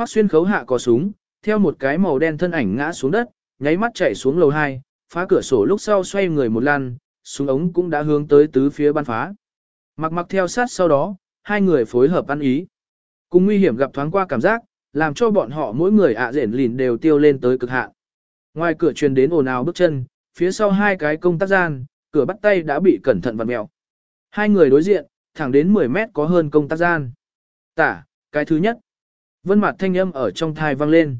Hoắc xuyên khấu hạ có súng, theo một cái màu đen thân ảnh ngã xuống đất, nháy mắt chạy xuống lầu 2, phá cửa sổ lúc sau xoay người một lần, súng ống cũng đã hướng tới tứ phía ban phá. Mặc mặc theo sát sau đó, hai người phối hợp ăn ý. Cùng nguy hiểm gặp thoáng qua cảm giác, làm cho bọn họ mỗi người ạ à rển lìn đều tiêu lên tới cực hạn. Ngoài cửa truyền đến ồn ào bước chân, phía sau hai cái công tác gian, cửa bắt tay đã bị cẩn thận vặn mèo. Hai người đối diện, thẳng đến 10 mét có hơn công tác gian. Tả, cái thứ nhất. Vân mặt thanh âm ở trong thai vang lên.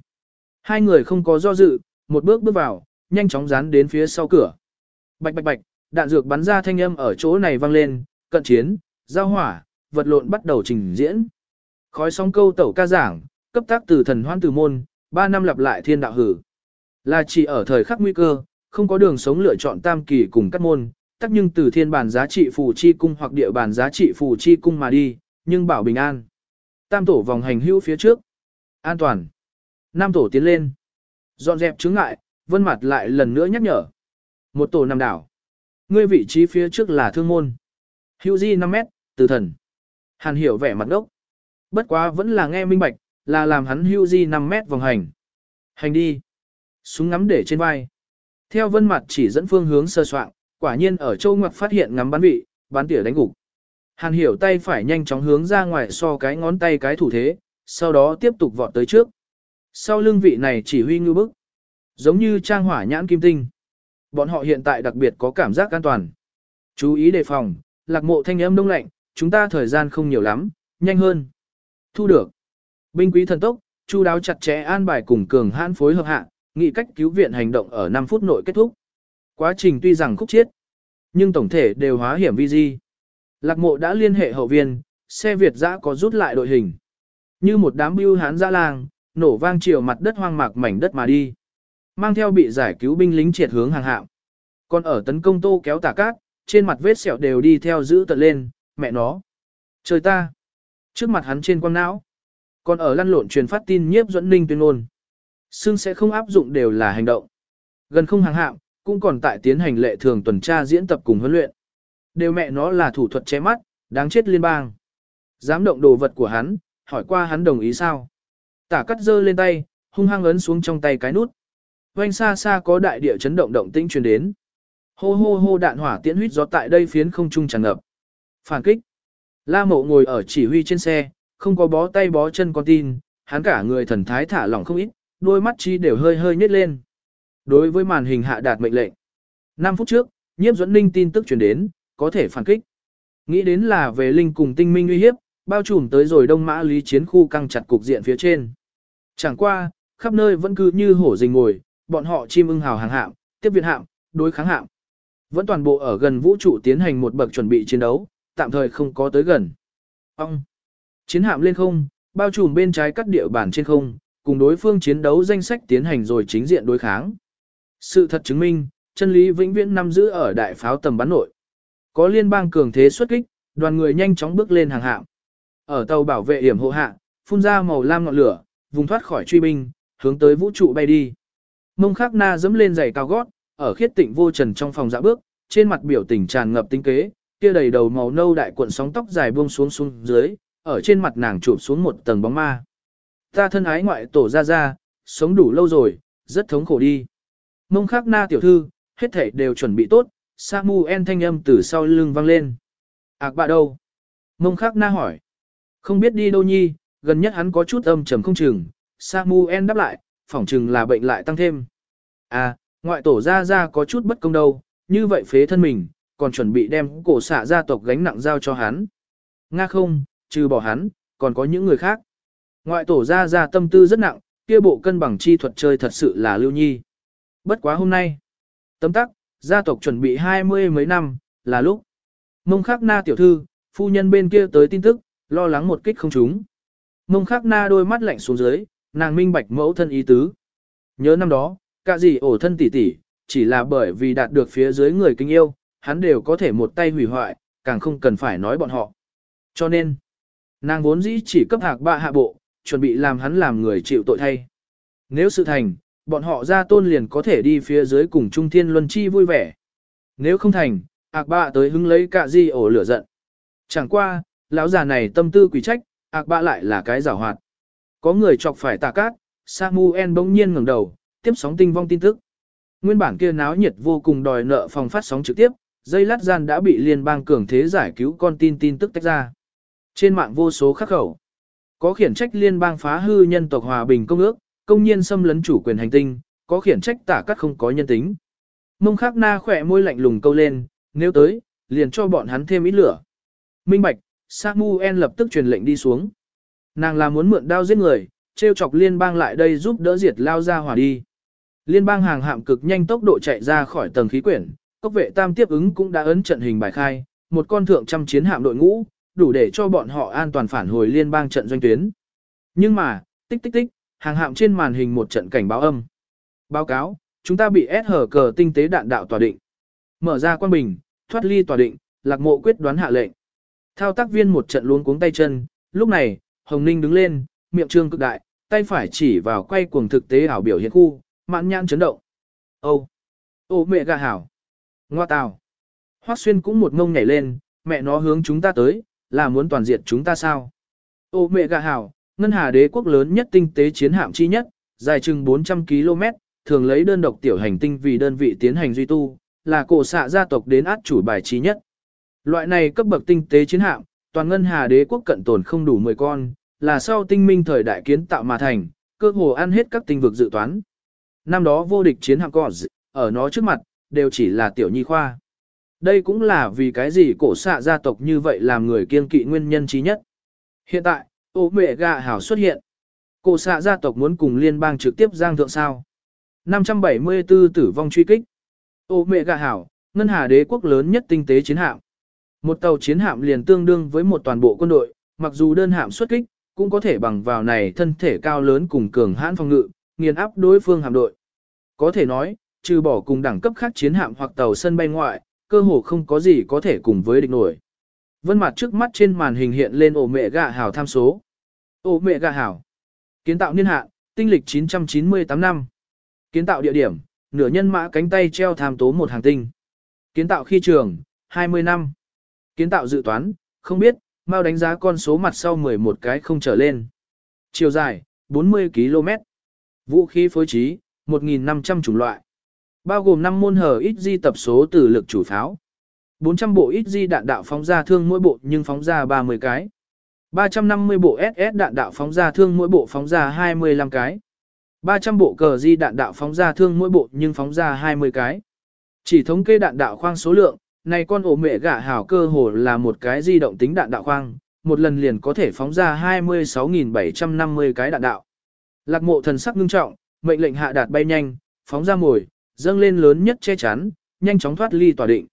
Hai người không có do dự, một bước bước vào, nhanh chóng dán đến phía sau cửa. Bạch bạch bạch, đạn dược bắn ra thanh âm ở chỗ này vang lên, cận chiến, giao hỏa, vật lộn bắt đầu trình diễn. Khói sóng câu tẩu ca giảng, cấp tác từ thần hoan từ môn, 3 năm lặp lại thiên đạo hử. Là chỉ ở thời khắc nguy cơ, không có đường sống lựa chọn tam kỳ cùng các môn, tắc nhưng từ thiên bản giá trị phù chi cung hoặc địa bản giá trị phù chi cung mà đi, nhưng bảo bình an. Tam tổ vòng hành hữu phía trước. An toàn. Nam tổ tiến lên. Dọn dẹp chứng ngại, vân mặt lại lần nữa nhắc nhở. Một tổ nằm đảo. Ngươi vị trí phía trước là thương môn. Hữu di 5 mét, từ thần. Hàn hiểu vẻ mặt đốc. Bất quá vẫn là nghe minh bạch, là làm hắn hữu di 5 mét vòng hành. Hành đi. Súng ngắm để trên vai. Theo vân mặt chỉ dẫn phương hướng sơ soạn, quả nhiên ở châu ngoặc phát hiện ngắm bắn vị, bắn tỉa đánh gục. Hàn hiểu tay phải nhanh chóng hướng ra ngoài so cái ngón tay cái thủ thế, sau đó tiếp tục vọt tới trước. Sau lưng vị này chỉ huy ngư bức. Giống như trang hỏa nhãn kim tinh. Bọn họ hiện tại đặc biệt có cảm giác an toàn. Chú ý đề phòng, lạc mộ thanh âm đông lạnh, chúng ta thời gian không nhiều lắm, nhanh hơn. Thu được. Binh quý thần tốc, chu đáo chặt chẽ an bài cùng cường hãn phối hợp hạ, nghị cách cứu viện hành động ở 5 phút nội kết thúc. Quá trình tuy rằng khúc chiết, nhưng tổng thể đều hóa hiểm vi di. Lạc mộ đã liên hệ hậu viên, xe Việt giã có rút lại đội hình. Như một đám bưu hán dã lang, nổ vang chiều mặt đất hoang mạc mảnh đất mà đi. Mang theo bị giải cứu binh lính triệt hướng hàng hạm. Còn ở tấn công tô kéo tả cát, trên mặt vết sẹo đều đi theo giữ tận lên, mẹ nó. Trời ta. Trước mặt hắn trên quang não. Còn ở lăn lộn truyền phát tin nhiếp dẫn ninh tuyên ngôn. Xương sẽ không áp dụng đều là hành động. Gần không hàng hạm, cũng còn tại tiến hành lệ thường tuần tra diễn tập cùng huấn luyện. Đều mẹ nó là thủ thuật che mắt, đáng chết liên bang. Dám động đồ vật của hắn, hỏi qua hắn đồng ý sao. Tả cắt dơ lên tay, hung hăng ấn xuống trong tay cái nút. Quanh xa xa có đại địa chấn động động tĩnh truyền đến. Hô hô hô đạn hỏa tiễn huyết gió tại đây phiến không trung tràn ngập. Phản kích. La mộ ngồi ở chỉ huy trên xe, không có bó tay bó chân con tin, hắn cả người thần thái thả lỏng không ít, đôi mắt chi đều hơi hơi nhếch lên. Đối với màn hình hạ đạt mệnh lệnh. 5 phút trước, nhiếp dẫn ninh tin tức truyền đến, có thể phản kích. Nghĩ đến là về linh cùng tinh minh uy hiếp, bao trùm tới rồi đông mã lý chiến khu căng chặt cục diện phía trên. Chẳng qua, khắp nơi vẫn cứ như hổ rình ngồi, bọn họ chim ưng hào hàng hạm, tiếp viện hạm, đối kháng hạm. Vẫn toàn bộ ở gần vũ trụ tiến hành một bậc chuẩn bị chiến đấu, tạm thời không có tới gần. Ông! Chiến hạm lên không, bao trùm bên trái cắt địa bản trên không, cùng đối phương chiến đấu danh sách tiến hành rồi chính diện đối kháng. Sự thật chứng minh, chân lý vĩnh viễn nằm giữ ở đại pháo tầm bắn nội. Có liên bang cường thế xuất kích, đoàn người nhanh chóng bước lên hàng hạm. Ở tàu bảo vệ hiểm hộ hạ, phun ra màu lam ngọn lửa, vùng thoát khỏi truy binh, hướng tới vũ trụ bay đi. Mông khắc na dẫm lên giày cao gót, ở khiết tịnh vô trần trong phòng dạ bước, trên mặt biểu tình tràn ngập tinh kế, kia đầy đầu màu nâu đại cuộn sóng tóc dài buông xuống xuống dưới, ở trên mặt nàng chụp xuống một tầng bóng ma. Ta thân ái ngoại tổ ra ra, sống đủ lâu rồi, rất thống khổ đi. Mông khắc na tiểu thư, hết thảy đều chuẩn bị tốt, Samuel thanh âm từ sau lưng vang lên. Ảc bà đâu? Mông khắc na hỏi. Không biết đi đâu nhi, gần nhất hắn có chút âm trầm không chừng. Samuel đáp lại, phỏng chừng là bệnh lại tăng thêm. À, ngoại tổ ra ra có chút bất công đâu, như vậy phế thân mình, còn chuẩn bị đem cổ xạ gia tộc gánh nặng giao cho hắn. Nga không, trừ bỏ hắn, còn có những người khác. Ngoại tổ ra ra tâm tư rất nặng, kia bộ cân bằng chi thuật chơi thật sự là lưu nhi. Bất quá hôm nay, tấm tắc, gia tộc chuẩn bị hai mươi mấy năm, là lúc. Mông khắc na tiểu thư, phu nhân bên kia tới tin tức, lo lắng một kích không trúng. Mông khắc na đôi mắt lạnh xuống dưới, nàng minh bạch mẫu thân ý tứ. Nhớ năm đó, cả gì ổ thân tỷ tỷ, chỉ là bởi vì đạt được phía dưới người kinh yêu, hắn đều có thể một tay hủy hoại, càng không cần phải nói bọn họ. Cho nên, nàng vốn dĩ chỉ cấp hạc bạ hạ bộ, chuẩn bị làm hắn làm người chịu tội thay. Nếu sự thành, bọn họ ra tôn liền có thể đi phía dưới cùng Trung Thiên Luân Chi vui vẻ. Nếu không thành, ạc bạ tới hứng lấy cả di ổ lửa giận. Chẳng qua, lão già này tâm tư quỷ trách, ạc bạ lại là cái giảo hoạt. Có người chọc phải tà cát, Samuel bỗng nhiên ngẩng đầu, tiếp sóng tinh vong tin tức. Nguyên bản kia náo nhiệt vô cùng đòi nợ phòng phát sóng trực tiếp, dây lát gian đã bị liên bang cường thế giải cứu con tin tin tức tách ra. Trên mạng vô số khắc khẩu. Có khiển trách liên bang phá hư nhân tộc hòa bình công ước, công nhiên xâm lấn chủ quyền hành tinh, có khiển trách tả cắt không có nhân tính. Mông khắc na khỏe môi lạnh lùng câu lên, nếu tới, liền cho bọn hắn thêm ít lửa. Minh bạch, Samuel lập tức truyền lệnh đi xuống. Nàng là muốn mượn đao giết người, treo chọc liên bang lại đây giúp đỡ diệt lao ra hỏa đi. Liên bang hàng hạm cực nhanh tốc độ chạy ra khỏi tầng khí quyển, cốc vệ tam tiếp ứng cũng đã ấn trận hình bài khai, một con thượng trăm chiến hạm đội ngũ, đủ để cho bọn họ an toàn phản hồi liên bang trận doanh tuyến. Nhưng mà, tích tích tích, hàng hạm trên màn hình một trận cảnh báo âm. Báo cáo, chúng ta bị S hở cờ tinh tế đạn đạo tòa định. Mở ra quan bình, thoát ly tòa định, lạc mộ quyết đoán hạ lệnh. Thao tác viên một trận luống cuống tay chân, lúc này, Hồng Ninh đứng lên, miệng trương cực đại, tay phải chỉ vào quay cuồng thực tế ảo biểu hiện khu, mạn nhãn chấn động. Ô, ô mẹ gà hảo, ngoa tào. Hoắc xuyên cũng một ngông nhảy lên, mẹ nó hướng chúng ta tới, là muốn toàn diệt chúng ta sao? Ô mẹ gà hảo, ngân hà đế quốc lớn nhất tinh tế chiến hạm chi nhất, dài chừng 400 km, thường lấy đơn độc tiểu hành tinh vì đơn vị tiến hành duy tu, là cổ xạ gia tộc đến át chủ bài trí nhất. Loại này cấp bậc tinh tế chiến hạm, toàn ngân hà đế quốc cận tồn không đủ 10 con, là sau tinh minh thời đại kiến tạo mà thành, cơ hồ ăn hết các tinh vực dự toán. Năm đó vô địch chiến hạm cỏ ở nó trước mặt, đều chỉ là tiểu nhi khoa. Đây cũng là vì cái gì cổ xạ gia tộc như vậy làm người kiên kỵ nguyên nhân trí nhất. Hiện tại, ô mẹ gà hảo xuất hiện. Cổ xạ gia tộc muốn cùng liên bang trực tiếp giang thượng sao. 574 tử vong truy kích. Ô mẹ gà hảo, ngân hà đế quốc lớn nhất tinh tế chiến hạm. Một tàu chiến hạm liền tương đương với một toàn bộ quân đội, mặc dù đơn hạm xuất kích, cũng có thể bằng vào này thân thể cao lớn cùng cường hãn phòng ngự, nghiền áp đối phương hạm đội. Có thể nói, trừ bỏ cùng đẳng cấp khác chiến hạm hoặc tàu sân bay ngoại, cơ hồ không có gì có thể cùng với địch nổi. Vân mặt trước mắt trên màn hình hiện lên ổ mẹ gà hảo tham số. Ổ mẹ gà hảo. Kiến tạo niên hạn, tinh lịch 998 năm. Kiến tạo địa điểm, nửa nhân mã cánh tay treo tham tố một hàng tinh. Kiến tạo khi trường, 20 năm. Kiến tạo dự toán, không biết, mau đánh giá con số mặt sau 11 cái không trở lên. Chiều dài, 40 km. Vũ khí phối trí, 1.500 chủng loại. Bao gồm 5 môn hở ít di tập số từ lực chủ pháo. 400 bộ ít di đạn đạo phóng ra thương mỗi bộ nhưng phóng ra 30 cái. 350 bộ SS đạn đạo phóng ra thương mỗi bộ phóng ra 25 cái. 300 bộ cờ di đạn đạo phóng ra thương mỗi bộ nhưng phóng ra 20 cái. Chỉ thống kê đạn đạo khoang số lượng, này con ổ mẹ gả hảo cơ hồ là một cái di động tính đạn đạo khoang, một lần liền có thể phóng ra 26.750 cái đạn đạo. Lạc mộ thần sắc ngưng trọng, mệnh lệnh hạ đạt bay nhanh, phóng ra mồi, dâng lên lớn nhất che chắn, nhanh chóng thoát ly tòa định.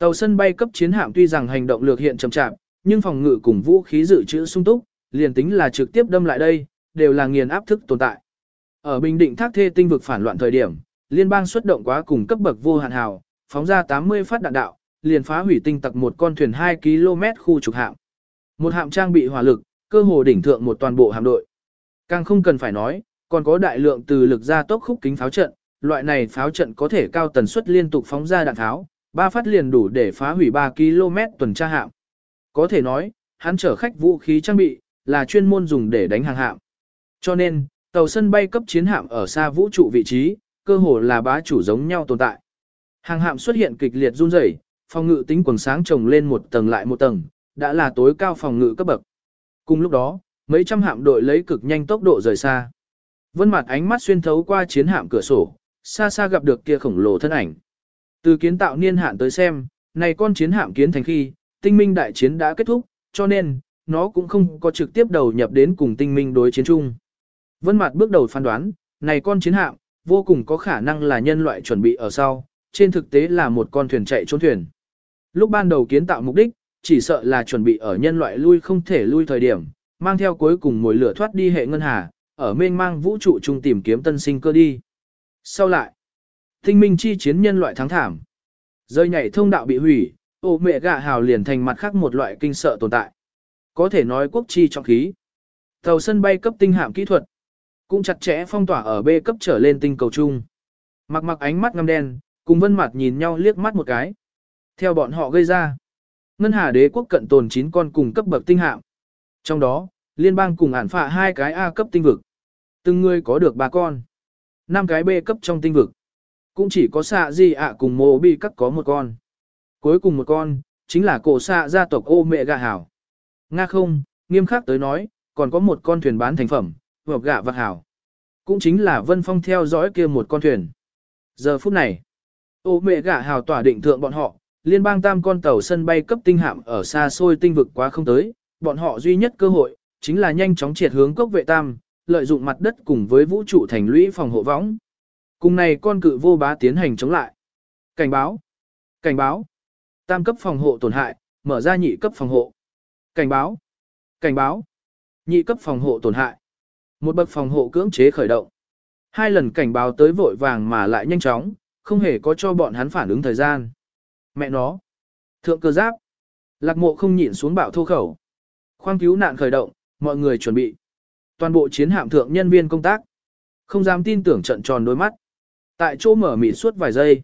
Tàu sân bay cấp chiến hạm tuy rằng hành động lược hiện chậm chạp, nhưng phòng ngự cùng vũ khí dự trữ sung túc, liền tính là trực tiếp đâm lại đây, đều là nghiền áp thức tồn tại. Ở Bình Định thác thê tinh vực phản loạn thời điểm, liên bang xuất động quá cùng cấp bậc vô hạn hào, phóng ra 80 phát đạn đạo, liền phá hủy tinh tặc một con thuyền 2 km khu trục hạm. Một hạm trang bị hỏa lực, cơ hồ đỉnh thượng một toàn bộ hạm đội. Càng không cần phải nói, còn có đại lượng từ lực ra tốc khúc kính pháo trận, loại này pháo trận có thể cao tần suất liên tục phóng ra đạn tháo, ba phát liền đủ để phá hủy 3 km tuần tra hạm. Có thể nói, hắn chở khách vũ khí trang bị, là chuyên môn dùng để đánh hàng hạm. Cho nên, tàu sân bay cấp chiến hạm ở xa vũ trụ vị trí, cơ hồ là bá chủ giống nhau tồn tại. Hàng hạm xuất hiện kịch liệt run rẩy, phòng ngự tính quần sáng trồng lên một tầng lại một tầng, đã là tối cao phòng ngự cấp bậc. Cùng lúc đó, mấy trăm hạm đội lấy cực nhanh tốc độ rời xa. Vân mặt ánh mắt xuyên thấu qua chiến hạm cửa sổ, xa xa gặp được kia khổng lồ thân ảnh. Từ kiến tạo niên hạn tới xem, này con chiến hạm kiến thành khi, tinh minh đại chiến đã kết thúc, cho nên, nó cũng không có trực tiếp đầu nhập đến cùng tinh minh đối chiến chung. Vân mặt bước đầu phán đoán, này con chiến hạm, vô cùng có khả năng là nhân loại chuẩn bị ở sau, trên thực tế là một con thuyền chạy trốn thuyền. Lúc ban đầu kiến tạo mục đích, chỉ sợ là chuẩn bị ở nhân loại lui không thể lui thời điểm, mang theo cuối cùng mồi lửa thoát đi hệ ngân hà, ở mênh mang vũ trụ chung tìm kiếm tân sinh cơ đi. Sau lại, tinh minh chi chiến nhân loại thắng thảm. Rơi nhảy thông đạo bị hủy, ô mẹ gạ hào liền thành mặt khác một loại kinh sợ tồn tại. Có thể nói quốc chi trọng khí. Tàu sân bay cấp tinh hạm kỹ thuật, cũng chặt chẽ phong tỏa ở B cấp trở lên tinh cầu chung. Mặc mặc ánh mắt ngăm đen, cùng vân mặt nhìn nhau liếc mắt một cái. Theo bọn họ gây ra, Ngân Hà đế quốc cận tồn 9 con cùng cấp bậc tinh hạm. Trong đó, Liên bang cùng ản phạ hai cái A cấp tinh vực. Từng người có được ba con. năm cái B cấp trong tinh vực. Cũng chỉ có xạ gì ạ cùng mô bi cắt có một con. Cuối cùng một con, chính là cổ xạ gia tộc ô mẹ gà hảo. Nga không, nghiêm khắc tới nói, còn có một con thuyền bán thành phẩm, hợp gạ vặt hảo. Cũng chính là Vân Phong theo dõi kia một con thuyền. Giờ phút này, ô mẹ gạ hảo tỏa định thượng bọn họ, liên bang tam con tàu sân bay cấp tinh hạm ở xa xôi tinh vực quá không tới, bọn họ duy nhất cơ hội, chính là nhanh chóng triệt hướng cốc vệ tam, lợi dụng mặt đất cùng với vũ trụ thành lũy phòng hộ võng. Cùng này con cự vô bá tiến hành chống lại. Cảnh báo! Cảnh báo! Tam cấp phòng hộ tổn hại, mở ra nhị cấp phòng hộ. Cảnh báo! Cảnh báo! Nhị cấp phòng hộ tổn hại. Một bậc phòng hộ cưỡng chế khởi động. Hai lần cảnh báo tới vội vàng mà lại nhanh chóng, không hề có cho bọn hắn phản ứng thời gian. Mẹ nó! Thượng cơ giáp! Lạc mộ không nhịn xuống bạo thô khẩu. Khoang cứu nạn khởi động, mọi người chuẩn bị. Toàn bộ chiến hạm thượng nhân viên công tác. Không dám tin tưởng trận tròn đôi mắt. Tại chỗ mở mịt suốt vài giây.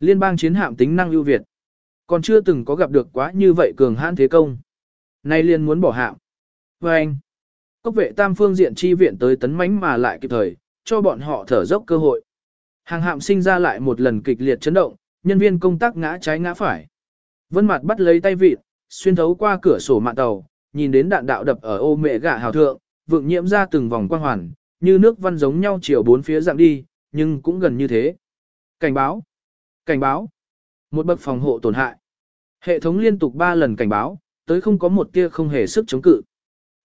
Liên bang chiến hạm tính năng ưu việt. Còn chưa từng có gặp được quá như vậy cường hãn thế công. Nay liên muốn bỏ hạm. Và anh. Cốc vệ tam phương diện chi viện tới tấn mãnh mà lại kịp thời, cho bọn họ thở dốc cơ hội. Hàng hạm sinh ra lại một lần kịch liệt chấn động, nhân viên công tác ngã trái ngã phải. Vân mặt bắt lấy tay vịt, xuyên thấu qua cửa sổ mạng tàu, nhìn đến đạn đạo đập ở ô mẹ gạ hào thượng, vượng nhiễm ra từng vòng quang hoàn, như nước văn giống nhau chiều bốn phía dạng đi, nhưng cũng gần như thế. Cảnh báo! Cảnh báo! Một bậc phòng hộ tổn hại. Hệ thống liên tục 3 lần cảnh báo, tới không có một tia không hề sức chống cự.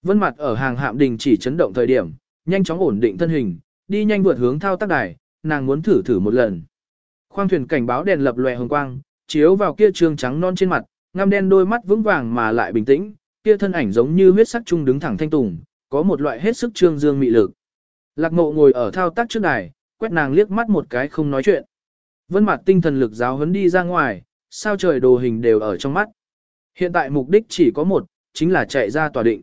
Vân mặt ở hàng hạm đình chỉ chấn động thời điểm, nhanh chóng ổn định thân hình, đi nhanh vượt hướng thao tác đài, nàng muốn thử thử một lần. Khoang thuyền cảnh báo đèn lập lòe hồng quang, chiếu vào kia trường trắng non trên mặt, ngăm đen đôi mắt vững vàng mà lại bình tĩnh, kia thân ảnh giống như huyết sắc trung đứng thẳng thanh tùng, có một loại hết sức trương dương mị lực. Lạc ngộ ngồi ở thao tác trước đài, quét nàng liếc mắt một cái không nói chuyện. Vân mặt tinh thần lực giáo huấn đi ra ngoài, sao trời đồ hình đều ở trong mắt. Hiện tại mục đích chỉ có một, chính là chạy ra tòa định.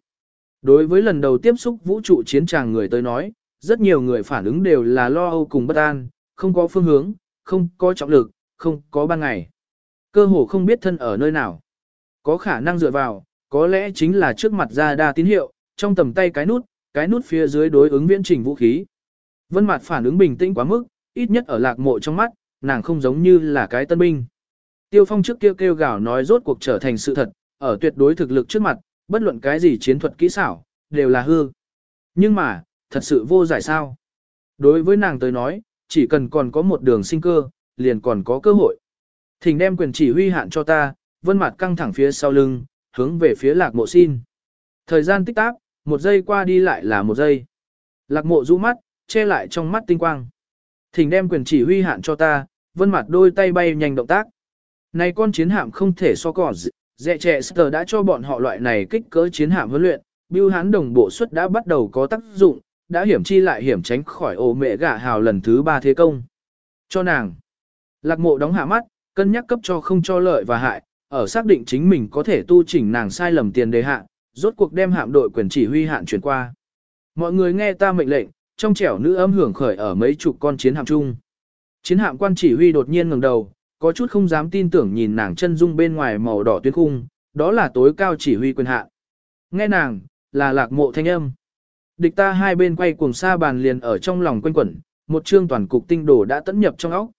Đối với lần đầu tiếp xúc vũ trụ chiến tràng người tới nói, rất nhiều người phản ứng đều là lo âu cùng bất an, không có phương hướng, không có trọng lực, không có ban ngày. Cơ hồ không biết thân ở nơi nào. Có khả năng dựa vào, có lẽ chính là trước mặt ra đa tín hiệu, trong tầm tay cái nút, cái nút phía dưới đối ứng viễn trình vũ khí. Vân Mạt phản ứng bình tĩnh quá mức, ít nhất ở lạc mộ trong mắt, nàng không giống như là cái tân binh. Tiêu phong trước kia kêu, kêu gào nói rốt cuộc trở thành sự thật, ở tuyệt đối thực lực trước mặt, bất luận cái gì chiến thuật kỹ xảo, đều là hư. Nhưng mà, thật sự vô giải sao. Đối với nàng tới nói, chỉ cần còn có một đường sinh cơ, liền còn có cơ hội. Thỉnh đem quyền chỉ huy hạn cho ta, vân mặt căng thẳng phía sau lưng, hướng về phía lạc mộ xin. Thời gian tích tắc, một giây qua đi lại là một giây. Lạc mộ rũ mắt, che lại trong mắt tinh quang. Thỉnh đem quyền chỉ huy hạn cho ta, vân mặt đôi tay bay nhanh động tác. Này con chiến hạm không thể so cỏ dẹ trẻ sờ đã cho bọn họ loại này kích cỡ chiến hạm huấn luyện, Bưu hán đồng bộ suất đã bắt đầu có tác dụng, đã hiểm chi lại hiểm tránh khỏi ổ mẹ gả hào lần thứ ba thế công. Cho nàng. Lạc mộ đóng hạ mắt, cân nhắc cấp cho không cho lợi và hại, ở xác định chính mình có thể tu chỉnh nàng sai lầm tiền đề hạ, rốt cuộc đem hạm đội quyền chỉ huy hạn chuyển qua. Mọi người nghe ta mệnh lệnh, trong trẻo nữ âm hưởng khởi ở mấy chục con chiến hạm chung. Chiến hạm quan chỉ huy đột nhiên ngẩng đầu, có chút không dám tin tưởng nhìn nàng chân dung bên ngoài màu đỏ tuyến khung, đó là tối cao chỉ huy quyền hạ Nghe nàng, là lạc mộ thanh âm. Địch ta hai bên quay cuồng xa bàn liền ở trong lòng quanh quẩn, một chương toàn cục tinh đồ đã tấn nhập trong óc.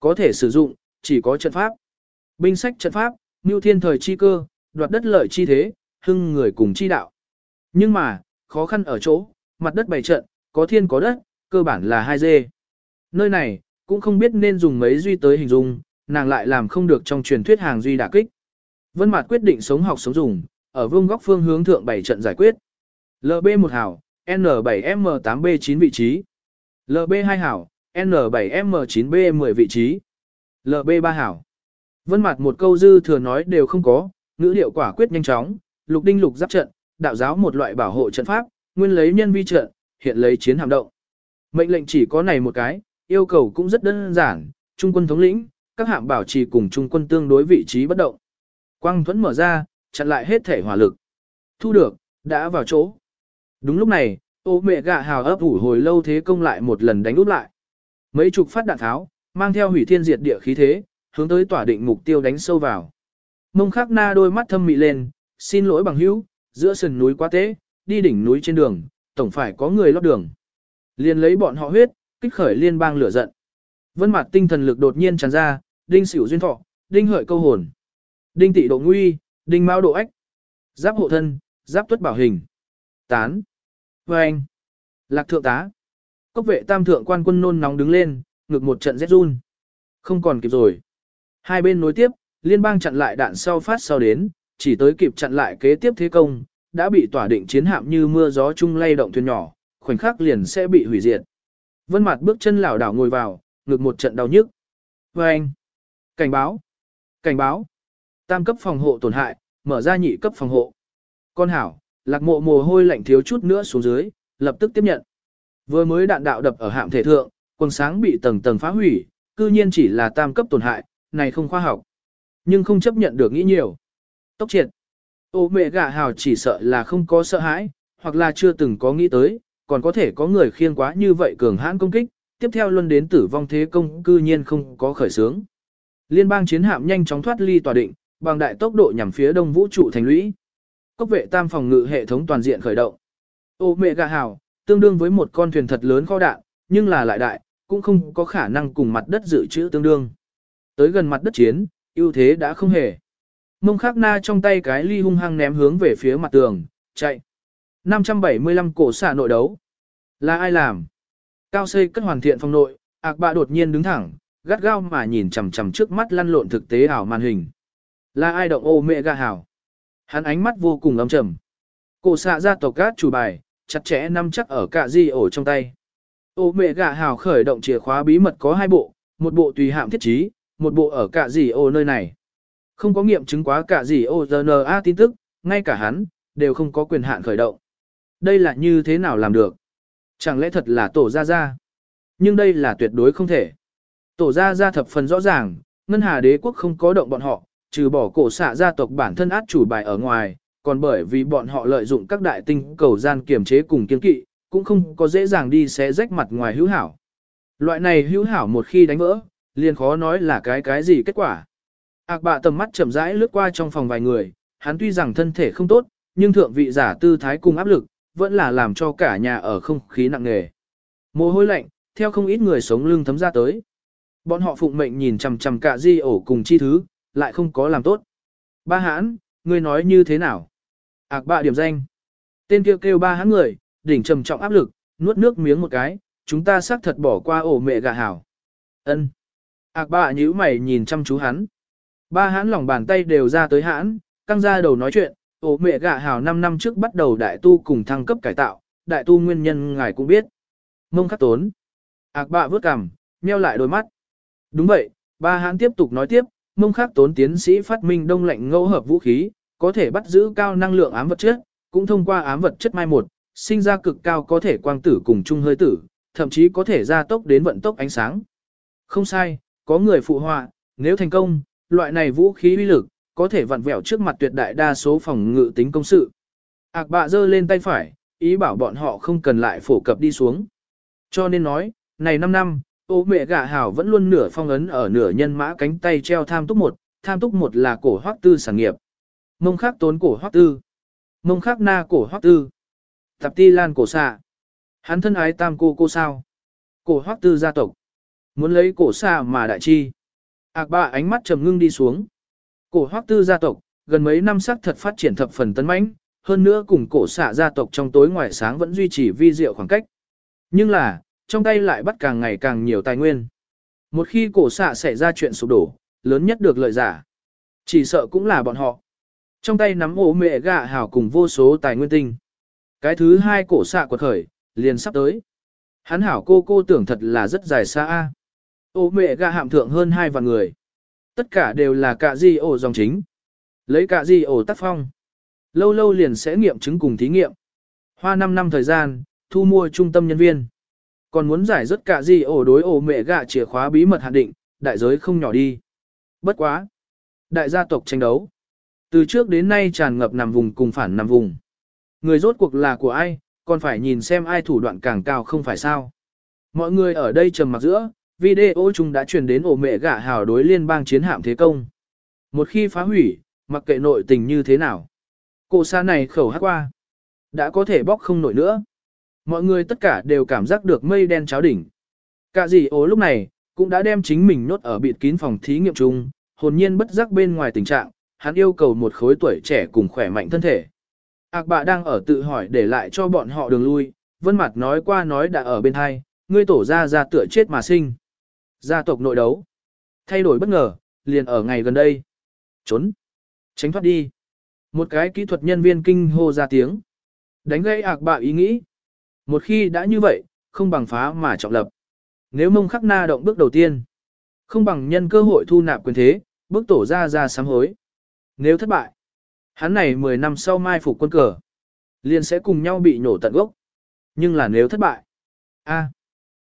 Có thể sử dụng, chỉ có trận pháp. Binh sách trận pháp, Mưu thiên thời chi cơ, đoạt đất lợi chi thế, hưng người cùng chi đạo. Nhưng mà, khó khăn ở chỗ, mặt đất bày trận, có thiên có đất, cơ bản là hai dê. Nơi này, cũng không biết nên dùng mấy duy tới hình dung, nàng lại làm không được trong truyền thuyết hàng duy đả kích. Vân Mạt quyết định sống học sống dùng, ở vương góc phương hướng thượng bảy trận giải quyết. LB1 hảo, N7M8B9 vị trí. LB2 hảo, N7M9B10 vị trí. LB3 hảo. Vân mạt một câu dư thừa nói đều không có, ngữ điệu quả quyết nhanh chóng, lục đinh lục giáp trận, đạo giáo một loại bảo hộ trận pháp, nguyên lấy nhân vi trận, hiện lấy chiến hạm động. Mệnh lệnh chỉ có này một cái, yêu cầu cũng rất đơn giản, trung quân thống lĩnh, các hạm bảo trì cùng trung quân tương đối vị trí bất động. Quang thuẫn mở ra, chặn lại hết thể hỏa lực. Thu được, đã vào chỗ. Đúng lúc này, ô mẹ gạ hào ấp ủ hồi lâu thế công lại một lần đánh úp lại. Mấy chục phát đạn tháo, mang theo hủy thiên diệt địa khí thế, hướng tới tỏa định mục tiêu đánh sâu vào. Mông khắc na đôi mắt thâm mị lên, xin lỗi bằng hữu, giữa sườn núi quá tế, đi đỉnh núi trên đường, tổng phải có người lót đường. Liên lấy bọn họ huyết, kích khởi liên bang lửa giận. Vân mặt tinh thần lực đột nhiên tràn ra, đinh xỉu duyên thọ, đinh hợi câu hồn, đinh tị độ nguy, đinh mao độ ách, giáp hộ thân, giáp tuất bảo hình, tán, vâng, lạc thượng tá. Cốc vệ tam thượng quan quân nôn nóng đứng lên, ngực một trận rét run. Không còn kịp rồi. Hai bên nối tiếp, liên bang chặn lại đạn sau phát sau đến, chỉ tới kịp chặn lại kế tiếp thế công, đã bị tỏa định chiến hạm như mưa gió chung lay động thuyền nhỏ, khoảnh khắc liền sẽ bị hủy diệt. Vân mặt bước chân lảo đảo ngồi vào, ngực một trận đau nhức. Và anh, cảnh báo, cảnh báo, tam cấp phòng hộ tổn hại, mở ra nhị cấp phòng hộ. Con hảo, lạc mộ mồ hôi lạnh thiếu chút nữa xuống dưới, lập tức tiếp nhận. Vừa mới đạn đạo đập ở hạm thể thượng, quần sáng bị tầng tầng phá hủy, cư nhiên chỉ là tam cấp tổn hại, này không khoa học. Nhưng không chấp nhận được nghĩ nhiều. Tốc triệt. Ô mẹ gà hào chỉ sợ là không có sợ hãi, hoặc là chưa từng có nghĩ tới, còn có thể có người khiêng quá như vậy cường hãn công kích, tiếp theo luân đến tử vong thế công cư nhiên không có khởi sướng. Liên bang chiến hạm nhanh chóng thoát ly tòa định, bằng đại tốc độ nhằm phía đông vũ trụ thành lũy. Cốc vệ tam phòng ngự hệ thống toàn diện khởi động. Ô mẹ gà hào, tương đương với một con thuyền thật lớn kho đạn, nhưng là lại đại, cũng không có khả năng cùng mặt đất dự trữ tương đương. Tới gần mặt đất chiến, ưu thế đã không hề. Mông khắc na trong tay cái ly hung hăng ném hướng về phía mặt tường, chạy. 575 cổ xạ nội đấu. Là ai làm? Cao xây cất hoàn thiện phòng nội, ạc bạ đột nhiên đứng thẳng, gắt gao mà nhìn chằm chằm trước mắt lăn lộn thực tế ảo màn hình. Là ai động ô mẹ gà hảo? Hắn ánh mắt vô cùng ấm trầm. Cổ xạ ra tộc cát chủ bài, chặt chẽ nắm chắc ở cả di ổ trong tay. Ô mẹ gà hảo khởi động chìa khóa bí mật có hai bộ, một bộ tùy hạm thiết trí, một bộ ở cả di ổ nơi này. Không có nghiệm chứng quá cả gì OZNA tin tức, ngay cả hắn, đều không có quyền hạn khởi động. Đây là như thế nào làm được? Chẳng lẽ thật là tổ gia gia? Nhưng đây là tuyệt đối không thể. Tổ gia gia thập phần rõ ràng, ngân hà đế quốc không có động bọn họ, trừ bỏ cổ xạ gia tộc bản thân át chủ bài ở ngoài, còn bởi vì bọn họ lợi dụng các đại tinh cầu gian kiểm chế cùng kiên kỵ, cũng không có dễ dàng đi xé rách mặt ngoài hữu hảo. Loại này hữu hảo một khi đánh vỡ, liền khó nói là cái cái gì kết quả. Ác bạ tầm mắt chậm rãi lướt qua trong phòng vài người, hắn tuy rằng thân thể không tốt, nhưng thượng vị giả tư thái cùng áp lực, vẫn là làm cho cả nhà ở không khí nặng nề. Mồ hôi lạnh, theo không ít người sống lưng thấm ra tới. Bọn họ phụng mệnh nhìn chằm chằm cả di ổ cùng chi thứ, lại không có làm tốt. Ba hãn, ngươi nói như thế nào? Ác bạ điểm danh. Tên kêu kêu ba hãn người, đỉnh trầm trọng áp lực, nuốt nước miếng một cái, chúng ta xác thật bỏ qua ổ mẹ gà hảo. Ân. Ác bạ nhíu mày nhìn chăm chú hắn. Ba hãn lòng bàn tay đều ra tới hãn, căng ra đầu nói chuyện, ổ mẹ gạ hào 5 năm trước bắt đầu đại tu cùng thăng cấp cải tạo, đại tu nguyên nhân ngài cũng biết. Mông khắc tốn. Ác bạ vớt cằm, nheo lại đôi mắt. Đúng vậy, ba hãn tiếp tục nói tiếp, mông khắc tốn tiến sĩ phát minh đông lạnh ngẫu hợp vũ khí, có thể bắt giữ cao năng lượng ám vật chất, cũng thông qua ám vật chất mai một, sinh ra cực cao có thể quang tử cùng chung hơi tử, thậm chí có thể gia tốc đến vận tốc ánh sáng. Không sai, có người phụ họa, nếu thành công, loại này vũ khí uy lực, có thể vặn vẹo trước mặt tuyệt đại đa số phòng ngự tính công sự. Ác bạ giơ lên tay phải, ý bảo bọn họ không cần lại phổ cập đi xuống. Cho nên nói, này 5 năm, ô mẹ gà hảo vẫn luôn nửa phong ấn ở nửa nhân mã cánh tay treo tham túc một, tham túc một là cổ hoác tư sản nghiệp. Mông khắc tốn cổ hoác tư. Mông khắc na cổ hoác tư. Tạp ti lan cổ xạ. Hắn thân ái tam cô cô sao. Cổ hoác tư gia tộc. Muốn lấy cổ xạ mà đại chi. Ác bà ánh mắt trầm ngưng đi xuống. Cổ hoắc tư gia tộc, gần mấy năm sắc thật phát triển thập phần tấn mãnh, hơn nữa cùng cổ xạ gia tộc trong tối ngoài sáng vẫn duy trì vi diệu khoảng cách. Nhưng là, trong tay lại bắt càng ngày càng nhiều tài nguyên. Một khi cổ xạ xảy ra chuyện sụp đổ, lớn nhất được lợi giả. Chỉ sợ cũng là bọn họ. Trong tay nắm ổ mẹ gạ hảo cùng vô số tài nguyên tinh. Cái thứ hai cổ xạ quật khởi, liền sắp tới. Hắn hảo cô cô tưởng thật là rất dài xa a. Ô mẹ gà hạm thượng hơn hai vạn người. Tất cả đều là cả di ổ dòng chính. Lấy cả di ổ tác phong. Lâu lâu liền sẽ nghiệm chứng cùng thí nghiệm. Hoa 5 năm thời gian, thu mua trung tâm nhân viên. Còn muốn giải rất cả di ổ đối ổ mẹ gà chìa khóa bí mật hạn định, đại giới không nhỏ đi. Bất quá. Đại gia tộc tranh đấu. Từ trước đến nay tràn ngập nằm vùng cùng phản nằm vùng. Người rốt cuộc là của ai, còn phải nhìn xem ai thủ đoạn càng cao không phải sao. Mọi người ở đây trầm mặc giữa, video chung đã truyền đến ổ mẹ gả hào đối liên bang chiến hạm thế công. Một khi phá hủy, mặc kệ nội tình như thế nào. Cổ xa này khẩu hát qua. đã có thể bóc không nổi nữa. Mọi người tất cả đều cảm giác được mây đen cháo đỉnh. Cả gì ố lúc này, cũng đã đem chính mình nốt ở bịt kín phòng thí nghiệm chung, hồn nhiên bất giác bên ngoài tình trạng, hắn yêu cầu một khối tuổi trẻ cùng khỏe mạnh thân thể. Ác bạ đang ở tự hỏi để lại cho bọn họ đường lui, vân mặt nói qua nói đã ở bên hai, ngươi tổ ra ra tựa chết mà sinh. Gia tộc nội đấu. Thay đổi bất ngờ, liền ở ngày gần đây. Trốn. Tránh thoát đi. Một cái kỹ thuật nhân viên kinh hô ra tiếng. Đánh gây ạc bạ ý nghĩ. Một khi đã như vậy, không bằng phá mà trọng lập. Nếu mông khắc na động bước đầu tiên, không bằng nhân cơ hội thu nạp quyền thế, bước tổ ra ra sám hối. Nếu thất bại, hắn này 10 năm sau mai phục quân cờ, liền sẽ cùng nhau bị nổ tận gốc. Nhưng là nếu thất bại, a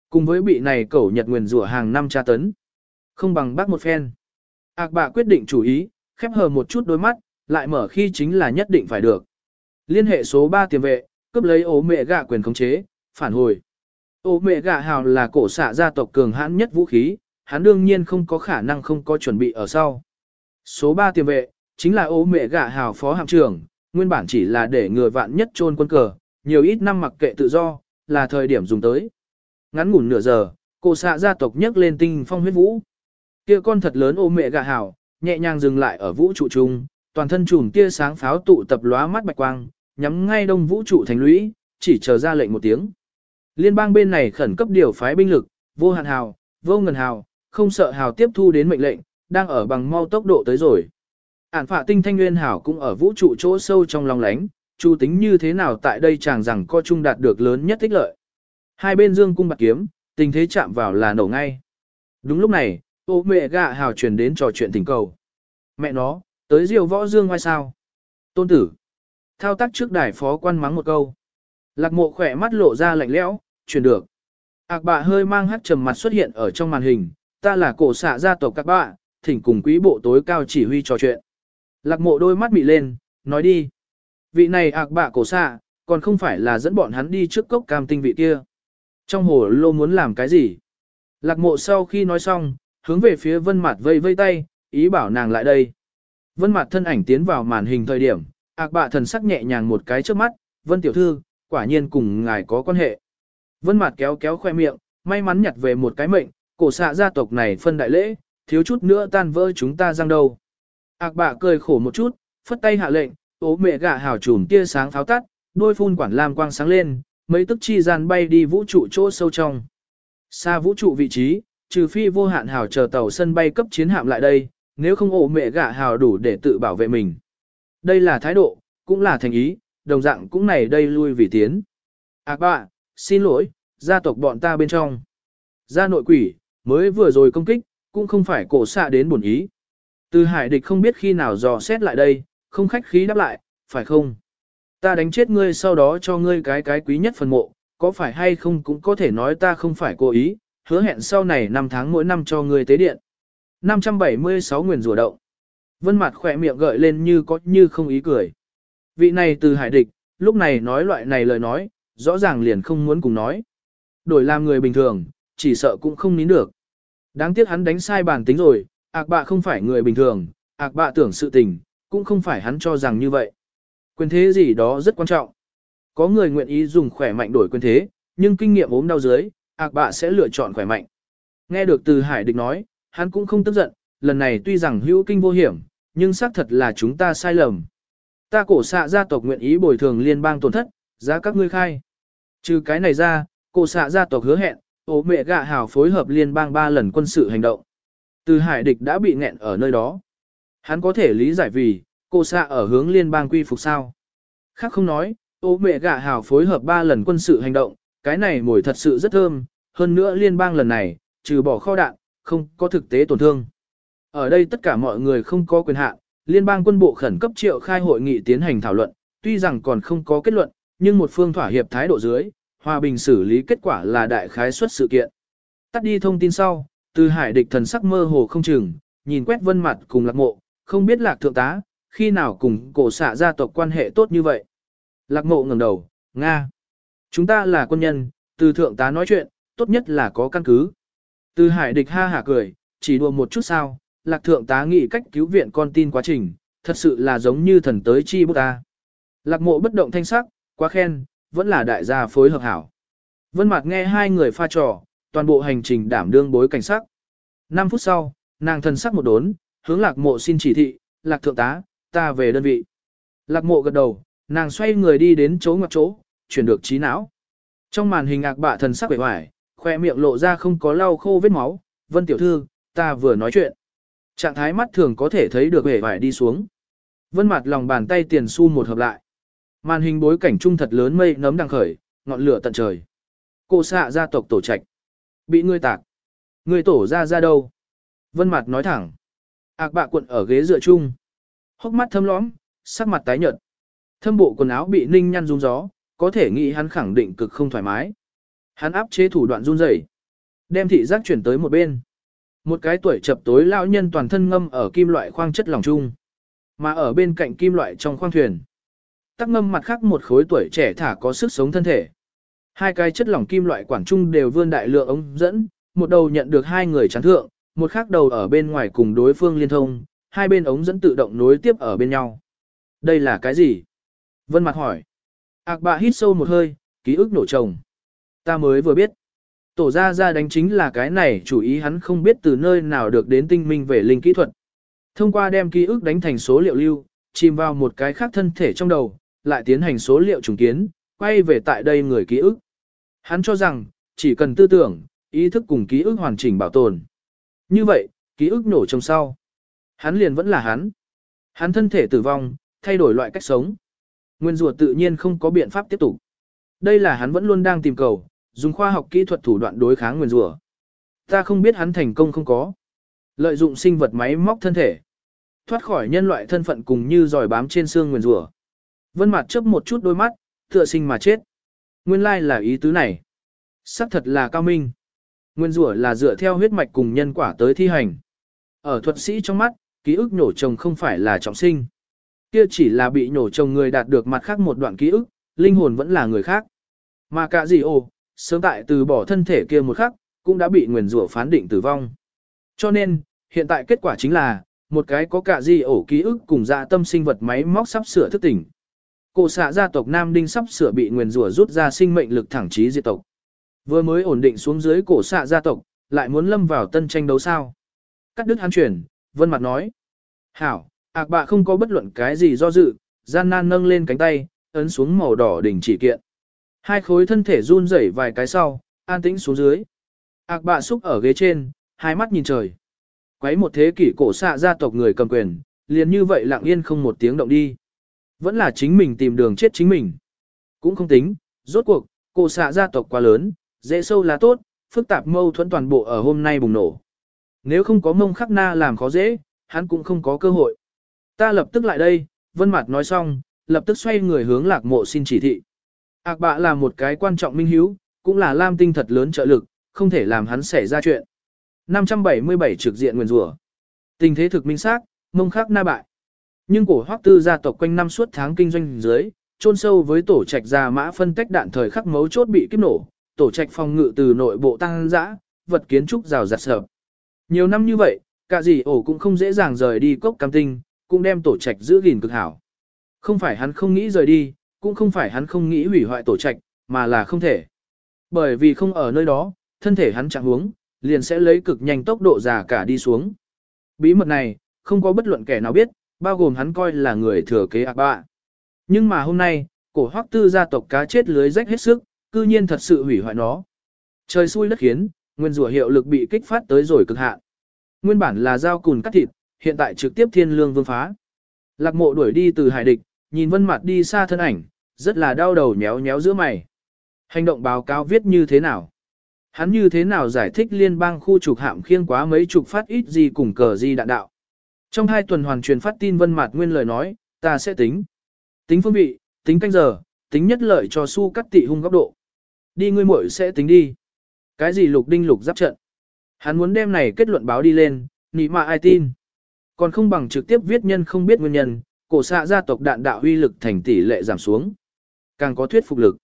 cùng với bị này cẩu nhật nguyền rủa hàng năm tra tấn, không bằng bác một phen. Ác bạ quyết định chủ ý, khép hờ một chút đôi mắt, lại mở khi chính là nhất định phải được. Liên hệ số 3 tiềm vệ, cướp lấy ố mẹ gạ quyền khống chế, phản hồi. Ô mẹ gạ hào là cổ xạ gia tộc cường hãn nhất vũ khí, hắn đương nhiên không có khả năng không có chuẩn bị ở sau. Số 3 tiềm vệ, chính là ô mẹ gạ hào phó hạm trưởng, nguyên bản chỉ là để người vạn nhất trôn quân cờ, nhiều ít năm mặc kệ tự do, là thời điểm dùng tới. Ngắn ngủn nửa giờ, cổ xạ gia tộc nhấc lên tinh phong huyết vũ. Kia con thật lớn ô mẹ gà hào, nhẹ nhàng dừng lại ở vũ trụ trung, toàn thân trùm tia sáng pháo tụ tập lóa mắt bạch quang, nhắm ngay đông vũ trụ thành lũy, chỉ chờ ra lệnh một tiếng. Liên bang bên này khẩn cấp điều phái binh lực, vô hạn hào, vô ngần hào, không sợ hào tiếp thu đến mệnh lệnh, đang ở bằng mau tốc độ tới rồi. Ản phạ tinh thanh nguyên hảo cũng ở vũ trụ chỗ sâu trong lòng lánh, chu tính như thế nào tại đây chàng rằng co chung đạt được lớn nhất tích lợi. Hai bên dương cung bạc kiếm, tình thế chạm vào là nổ ngay. Đúng lúc này, ô mẹ gạ hào truyền đến trò chuyện tình cầu. Mẹ nó, tới diều võ dương ngoài sao. Tôn tử. Thao tác trước đài phó quan mắng một câu. Lạc mộ khỏe mắt lộ ra lạnh lẽo, chuyển được. Ác bạ hơi mang hát trầm mặt xuất hiện ở trong màn hình, ta là cổ xạ gia tộc các bạ, thỉnh cùng quý bộ tối cao chỉ huy trò chuyện. Lạc mộ đôi mắt mị lên, nói đi. Vị này ác bạ cổ xạ, còn không phải là dẫn bọn hắn đi trước cốc cam tinh vị kia. Trong hồ lô muốn làm cái gì? Lạc mộ sau khi nói xong, hướng về phía vân mặt vây vây tay, ý bảo nàng lại đây. Vân mặt thân ảnh tiến vào màn hình thời điểm, ác bạ thần sắc nhẹ nhàng một cái trước mắt, vân tiểu thư, quả nhiên cùng ngài có quan hệ. Vân mặt kéo kéo khoe miệng, may mắn nhặt về một cái mệnh, cổ xạ gia tộc này phân đại lễ, thiếu chút nữa tan vỡ chúng ta răng đầu. Ác bạ cười khổ một chút, phất tay hạ lệnh, ố mẹ gạ hào trùm tia sáng pháo tắt, đôi phun quản lam quang sáng lên, mấy tức chi gian bay đi vũ trụ chỗ sâu trong. Xa vũ trụ vị trí, trừ phi vô hạn hào chờ tàu sân bay cấp chiến hạm lại đây, nếu không ổ mẹ gạ hào đủ để tự bảo vệ mình. Đây là thái độ, cũng là thành ý, đồng dạng cũng này đây lui vì tiến. À Ác bạ, xin lỗi, gia tộc bọn ta bên trong. Gia nội quỷ, mới vừa rồi công kích, cũng không phải cổ xạ đến buồn ý. Từ hải địch không biết khi nào dò xét lại đây, không khách khí đáp lại, phải không? Ta đánh chết ngươi sau đó cho ngươi cái cái quý nhất phần mộ, có phải hay không cũng có thể nói ta không phải cố ý, hứa hẹn sau này năm tháng mỗi năm cho ngươi tế điện. 576 nguyền rủa động. Vân mặt khỏe miệng gợi lên như có như không ý cười. Vị này từ hải địch, lúc này nói loại này lời nói, rõ ràng liền không muốn cùng nói. Đổi làm người bình thường, chỉ sợ cũng không nín được. Đáng tiếc hắn đánh sai bản tính rồi, ạc bạ không phải người bình thường, ạc bạ tưởng sự tình, cũng không phải hắn cho rằng như vậy. Quyền thế gì đó rất quan trọng. Có người nguyện ý dùng khỏe mạnh đổi quyền thế, nhưng kinh nghiệm ốm đau dưới, ạc bạ sẽ lựa chọn khỏe mạnh. Nghe được từ hải địch nói, hắn cũng không tức giận, lần này tuy rằng hữu kinh vô hiểm, nhưng xác thật là chúng ta sai lầm. Ta cổ xạ gia tộc nguyện ý bồi thường liên bang tổn thất, giá các ngươi khai. Trừ cái này ra, cổ xạ gia tộc hứa hẹn, ố mẹ gạ hào phối hợp liên bang ba lần quân sự hành động. Từ hải địch đã bị nghẹn ở nơi đó. Hắn có thể lý giải vì, Cô xạ ở hướng liên bang quy phục sao. Khác không nói, ô mẹ gạ hào phối hợp ba lần quân sự hành động, cái này mùi thật sự rất thơm, hơn nữa liên bang lần này, trừ bỏ kho đạn, không có thực tế tổn thương. Ở đây tất cả mọi người không có quyền hạn, liên bang quân bộ khẩn cấp triệu khai hội nghị tiến hành thảo luận, tuy rằng còn không có kết luận, nhưng một phương thỏa hiệp thái độ dưới, hòa bình xử lý kết quả là đại khái suất sự kiện. Tắt đi thông tin sau, từ hải địch thần sắc mơ hồ không chừng, nhìn quét vân mặt cùng lạc mộ, không biết lạc thượng tá, khi nào cùng cổ xạ gia tộc quan hệ tốt như vậy. Lạc mộ ngẩng đầu, Nga. Chúng ta là quân nhân, từ thượng tá nói chuyện, tốt nhất là có căn cứ. Từ hải địch ha hả cười, chỉ đùa một chút sao, lạc thượng tá nghĩ cách cứu viện con tin quá trình, thật sự là giống như thần tới chi bút ta. Lạc mộ bất động thanh sắc, Quá khen, vẫn là đại gia phối hợp hảo. Vân Mạt nghe hai người pha trò, toàn bộ hành trình đảm đương bối cảnh sắc. 5 phút sau, nàng thần sắc một đốn, hướng Lạc Mộ xin chỉ thị, "Lạc thượng tá, ta về đơn vị." Lạc Mộ gật đầu, nàng xoay người đi đến chỗ ngoặc chỗ, chuyển được trí não. Trong màn hình ạc bạ thần sắc vẻ hoài, khoe miệng lộ ra không có lau khô vết máu, "Vân tiểu thư, ta vừa nói chuyện." Trạng thái mắt thường có thể thấy được vẻ vải đi xuống. Vân mặt lòng bàn tay tiền xu một hợp lại. Màn hình bối cảnh trung thật lớn mây nấm đang khởi, ngọn lửa tận trời. Cô xạ gia tộc tổ trạch. Bị ngươi tạc. Ngươi tổ ra ra đâu? Vân mặt nói thẳng. Ác bạ quận ở ghế dựa chung. Hốc mắt thâm lõm, sắc mặt tái nhợt. Thâm bộ quần áo bị ninh nhăn rung gió, có thể nghĩ hắn khẳng định cực không thoải mái. Hắn áp chế thủ đoạn run rẩy, đem thị giác chuyển tới một bên. Một cái tuổi chập tối lão nhân toàn thân ngâm ở kim loại khoang chất lỏng chung. Mà ở bên cạnh kim loại trong khoang thuyền. Tắc ngâm mặt khác một khối tuổi trẻ thả có sức sống thân thể. Hai cái chất lỏng kim loại quản trung đều vươn đại lượng ống dẫn, một đầu nhận được hai người chắn thượng, một khác đầu ở bên ngoài cùng đối phương liên thông, hai bên ống dẫn tự động nối tiếp ở bên nhau. Đây là cái gì? Vân mặt hỏi. Ác bạ hít sâu một hơi, ký ức nổ trồng. Ta mới vừa biết. Tổ ra ra đánh chính là cái này chủ ý hắn không biết từ nơi nào được đến tinh minh về linh kỹ thuật. Thông qua đem ký ức đánh thành số liệu lưu, chìm vào một cái khác thân thể trong đầu, lại tiến hành số liệu trùng kiến, quay về tại đây người ký ức. Hắn cho rằng, chỉ cần tư tưởng, ý thức cùng ký ức hoàn chỉnh bảo tồn. Như vậy, ký ức nổ trong sau. Hắn liền vẫn là hắn. Hắn thân thể tử vong, thay đổi loại cách sống. Nguyên rùa tự nhiên không có biện pháp tiếp tục. Đây là hắn vẫn luôn đang tìm cầu, dùng khoa học kỹ thuật thủ đoạn đối kháng nguyên rùa. Ta không biết hắn thành công không có. Lợi dụng sinh vật máy móc thân thể. Thoát khỏi nhân loại thân phận cùng như giỏi bám trên xương nguyên rùa. Vân mặt chớp một chút đôi mắt, tựa sinh mà chết. Nguyên lai là ý tứ này. Sắc thật là cao minh. Nguyên rủa là dựa theo huyết mạch cùng nhân quả tới thi hành. Ở thuật sĩ trong mắt, ký ức nhổ chồng không phải là trọng sinh. Kia chỉ là bị nhổ chồng người đạt được mặt khác một đoạn ký ức, linh hồn vẫn là người khác. Mà cả gì ồ, sớm tại từ bỏ thân thể kia một khắc, cũng đã bị nguyền rủa phán định tử vong. Cho nên, hiện tại kết quả chính là, một cái có cả gì ổ ký ức cùng dạ tâm sinh vật máy móc sắp sửa thức tỉnh. Cổ xạ gia tộc Nam Đinh sắp sửa bị nguyền rủa rút ra sinh mệnh lực thẳng chí diệt tộc. Vừa mới ổn định xuống dưới cổ xạ gia tộc, lại muốn lâm vào tân tranh đấu sao. Cắt đứt hắn chuyển, vân mặt nói. Hảo, ạc bạ không có bất luận cái gì do dự, gian nan nâng lên cánh tay, ấn xuống màu đỏ đỉnh chỉ kiện. Hai khối thân thể run rẩy vài cái sau, an tĩnh xuống dưới. Ác bạ xúc ở ghế trên, hai mắt nhìn trời. Quấy một thế kỷ cổ xạ gia tộc người cầm quyền, liền như vậy lặng yên không một tiếng động đi. Vẫn là chính mình tìm đường chết chính mình. Cũng không tính, rốt cuộc, cổ xạ gia tộc quá lớn, dễ sâu là tốt, phức tạp mâu thuẫn toàn bộ ở hôm nay bùng nổ. Nếu không có mông khắc na làm khó dễ, hắn cũng không có cơ hội. Ta lập tức lại đây, vân mặt nói xong, lập tức xoay người hướng lạc mộ xin chỉ thị. Ác bạ là một cái quan trọng minh hiếu, cũng là lam tinh thật lớn trợ lực, không thể làm hắn xảy ra chuyện. 577 trực diện nguyên rủa Tình thế thực minh xác, mông khắc na bại. Nhưng cổ hoắc tư gia tộc quanh năm suốt tháng kinh doanh dưới, chôn sâu với tổ trạch già mã phân tách đạn thời khắc mấu chốt bị kiếp nổ, tổ trạch phòng ngự từ nội bộ tăng dã, vật kiến trúc rào rạt sợp. Nhiều năm như vậy, cả gì ổ cũng không dễ dàng rời đi cốc cam tinh, cũng đem tổ trạch giữ gìn cực hảo. Không phải hắn không nghĩ rời đi, cũng không phải hắn không nghĩ hủy hoại tổ trạch, mà là không thể. Bởi vì không ở nơi đó, thân thể hắn chẳng huống, liền sẽ lấy cực nhanh tốc độ già cả đi xuống. Bí mật này, không có bất luận kẻ nào biết, bao gồm hắn coi là người thừa kế ạc bạ. Nhưng mà hôm nay, cổ hoắc tư gia tộc cá chết lưới rách hết sức, cư nhiên thật sự hủy hoại nó. Trời xui đất khiến, nguyên rủa hiệu lực bị kích phát tới rồi cực hạn. Nguyên bản là dao cùn cắt thịt, hiện tại trực tiếp thiên lương vương phá. Lạc mộ đuổi đi từ hải địch, nhìn vân mặt đi xa thân ảnh, rất là đau đầu nhéo nhéo giữa mày. Hành động báo cáo viết như thế nào? Hắn như thế nào giải thích liên bang khu trục hạm khiêng quá mấy chục phát ít gì cùng cờ gì đạn đạo? Trong hai tuần hoàn truyền phát tin vân mặt nguyên lời nói, ta sẽ tính. Tính phương vị, tính canh giờ, tính nhất lợi cho su cắt tị hung góc độ. Đi ngươi muội sẽ tính đi. Cái gì lục đinh lục giáp trận? Hắn muốn đem này kết luận báo đi lên, nị mà ai tin. Còn không bằng trực tiếp viết nhân không biết nguyên nhân, cổ xạ gia tộc đạn đạo huy lực thành tỷ lệ giảm xuống. Càng có thuyết phục lực.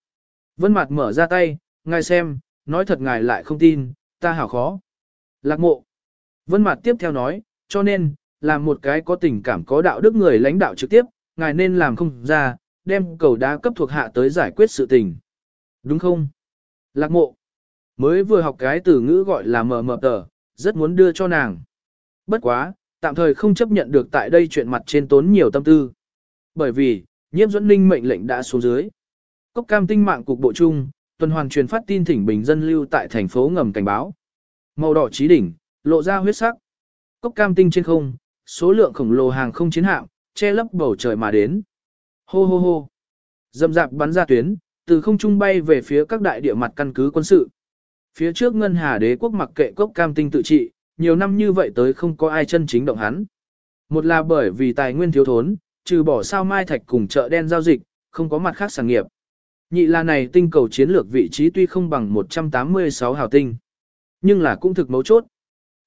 Vân Mạt mở ra tay, ngài xem, nói thật ngài lại không tin, ta hảo khó. Lạc mộ. Vân Mạt tiếp theo nói, cho nên, làm một cái có tình cảm có đạo đức người lãnh đạo trực tiếp, ngài nên làm không ra, đem cầu đá cấp thuộc hạ tới giải quyết sự tình. Đúng không? Lạc mộ. Mới vừa học cái từ ngữ gọi là mờ mờ tờ, rất muốn đưa cho nàng. Bất quá, tạm thời không chấp nhận được tại đây chuyện mặt trên tốn nhiều tâm tư. Bởi vì, nhiễm dẫn ninh mệnh lệnh đã xuống dưới. Cốc cam tinh mạng cục bộ chung, tuần hoàn truyền phát tin thỉnh bình dân lưu tại thành phố ngầm cảnh báo. Màu đỏ trí đỉnh, lộ ra huyết sắc. Cốc cam tinh trên không, số lượng khổng lồ hàng không chiến hạm, che lấp bầu trời mà đến. Hô hô hô. Dầm dạp bắn ra tuyến, từ không trung bay về phía các đại địa mặt căn cứ quân sự. Phía trước ngân hà đế quốc mặc kệ cốc cam tinh tự trị, nhiều năm như vậy tới không có ai chân chính động hắn. Một là bởi vì tài nguyên thiếu thốn, trừ bỏ sao mai thạch cùng chợ đen giao dịch, không có mặt khác sản nghiệp. Nhị là này tinh cầu chiến lược vị trí tuy không bằng 186 hào tinh, nhưng là cũng thực mấu chốt.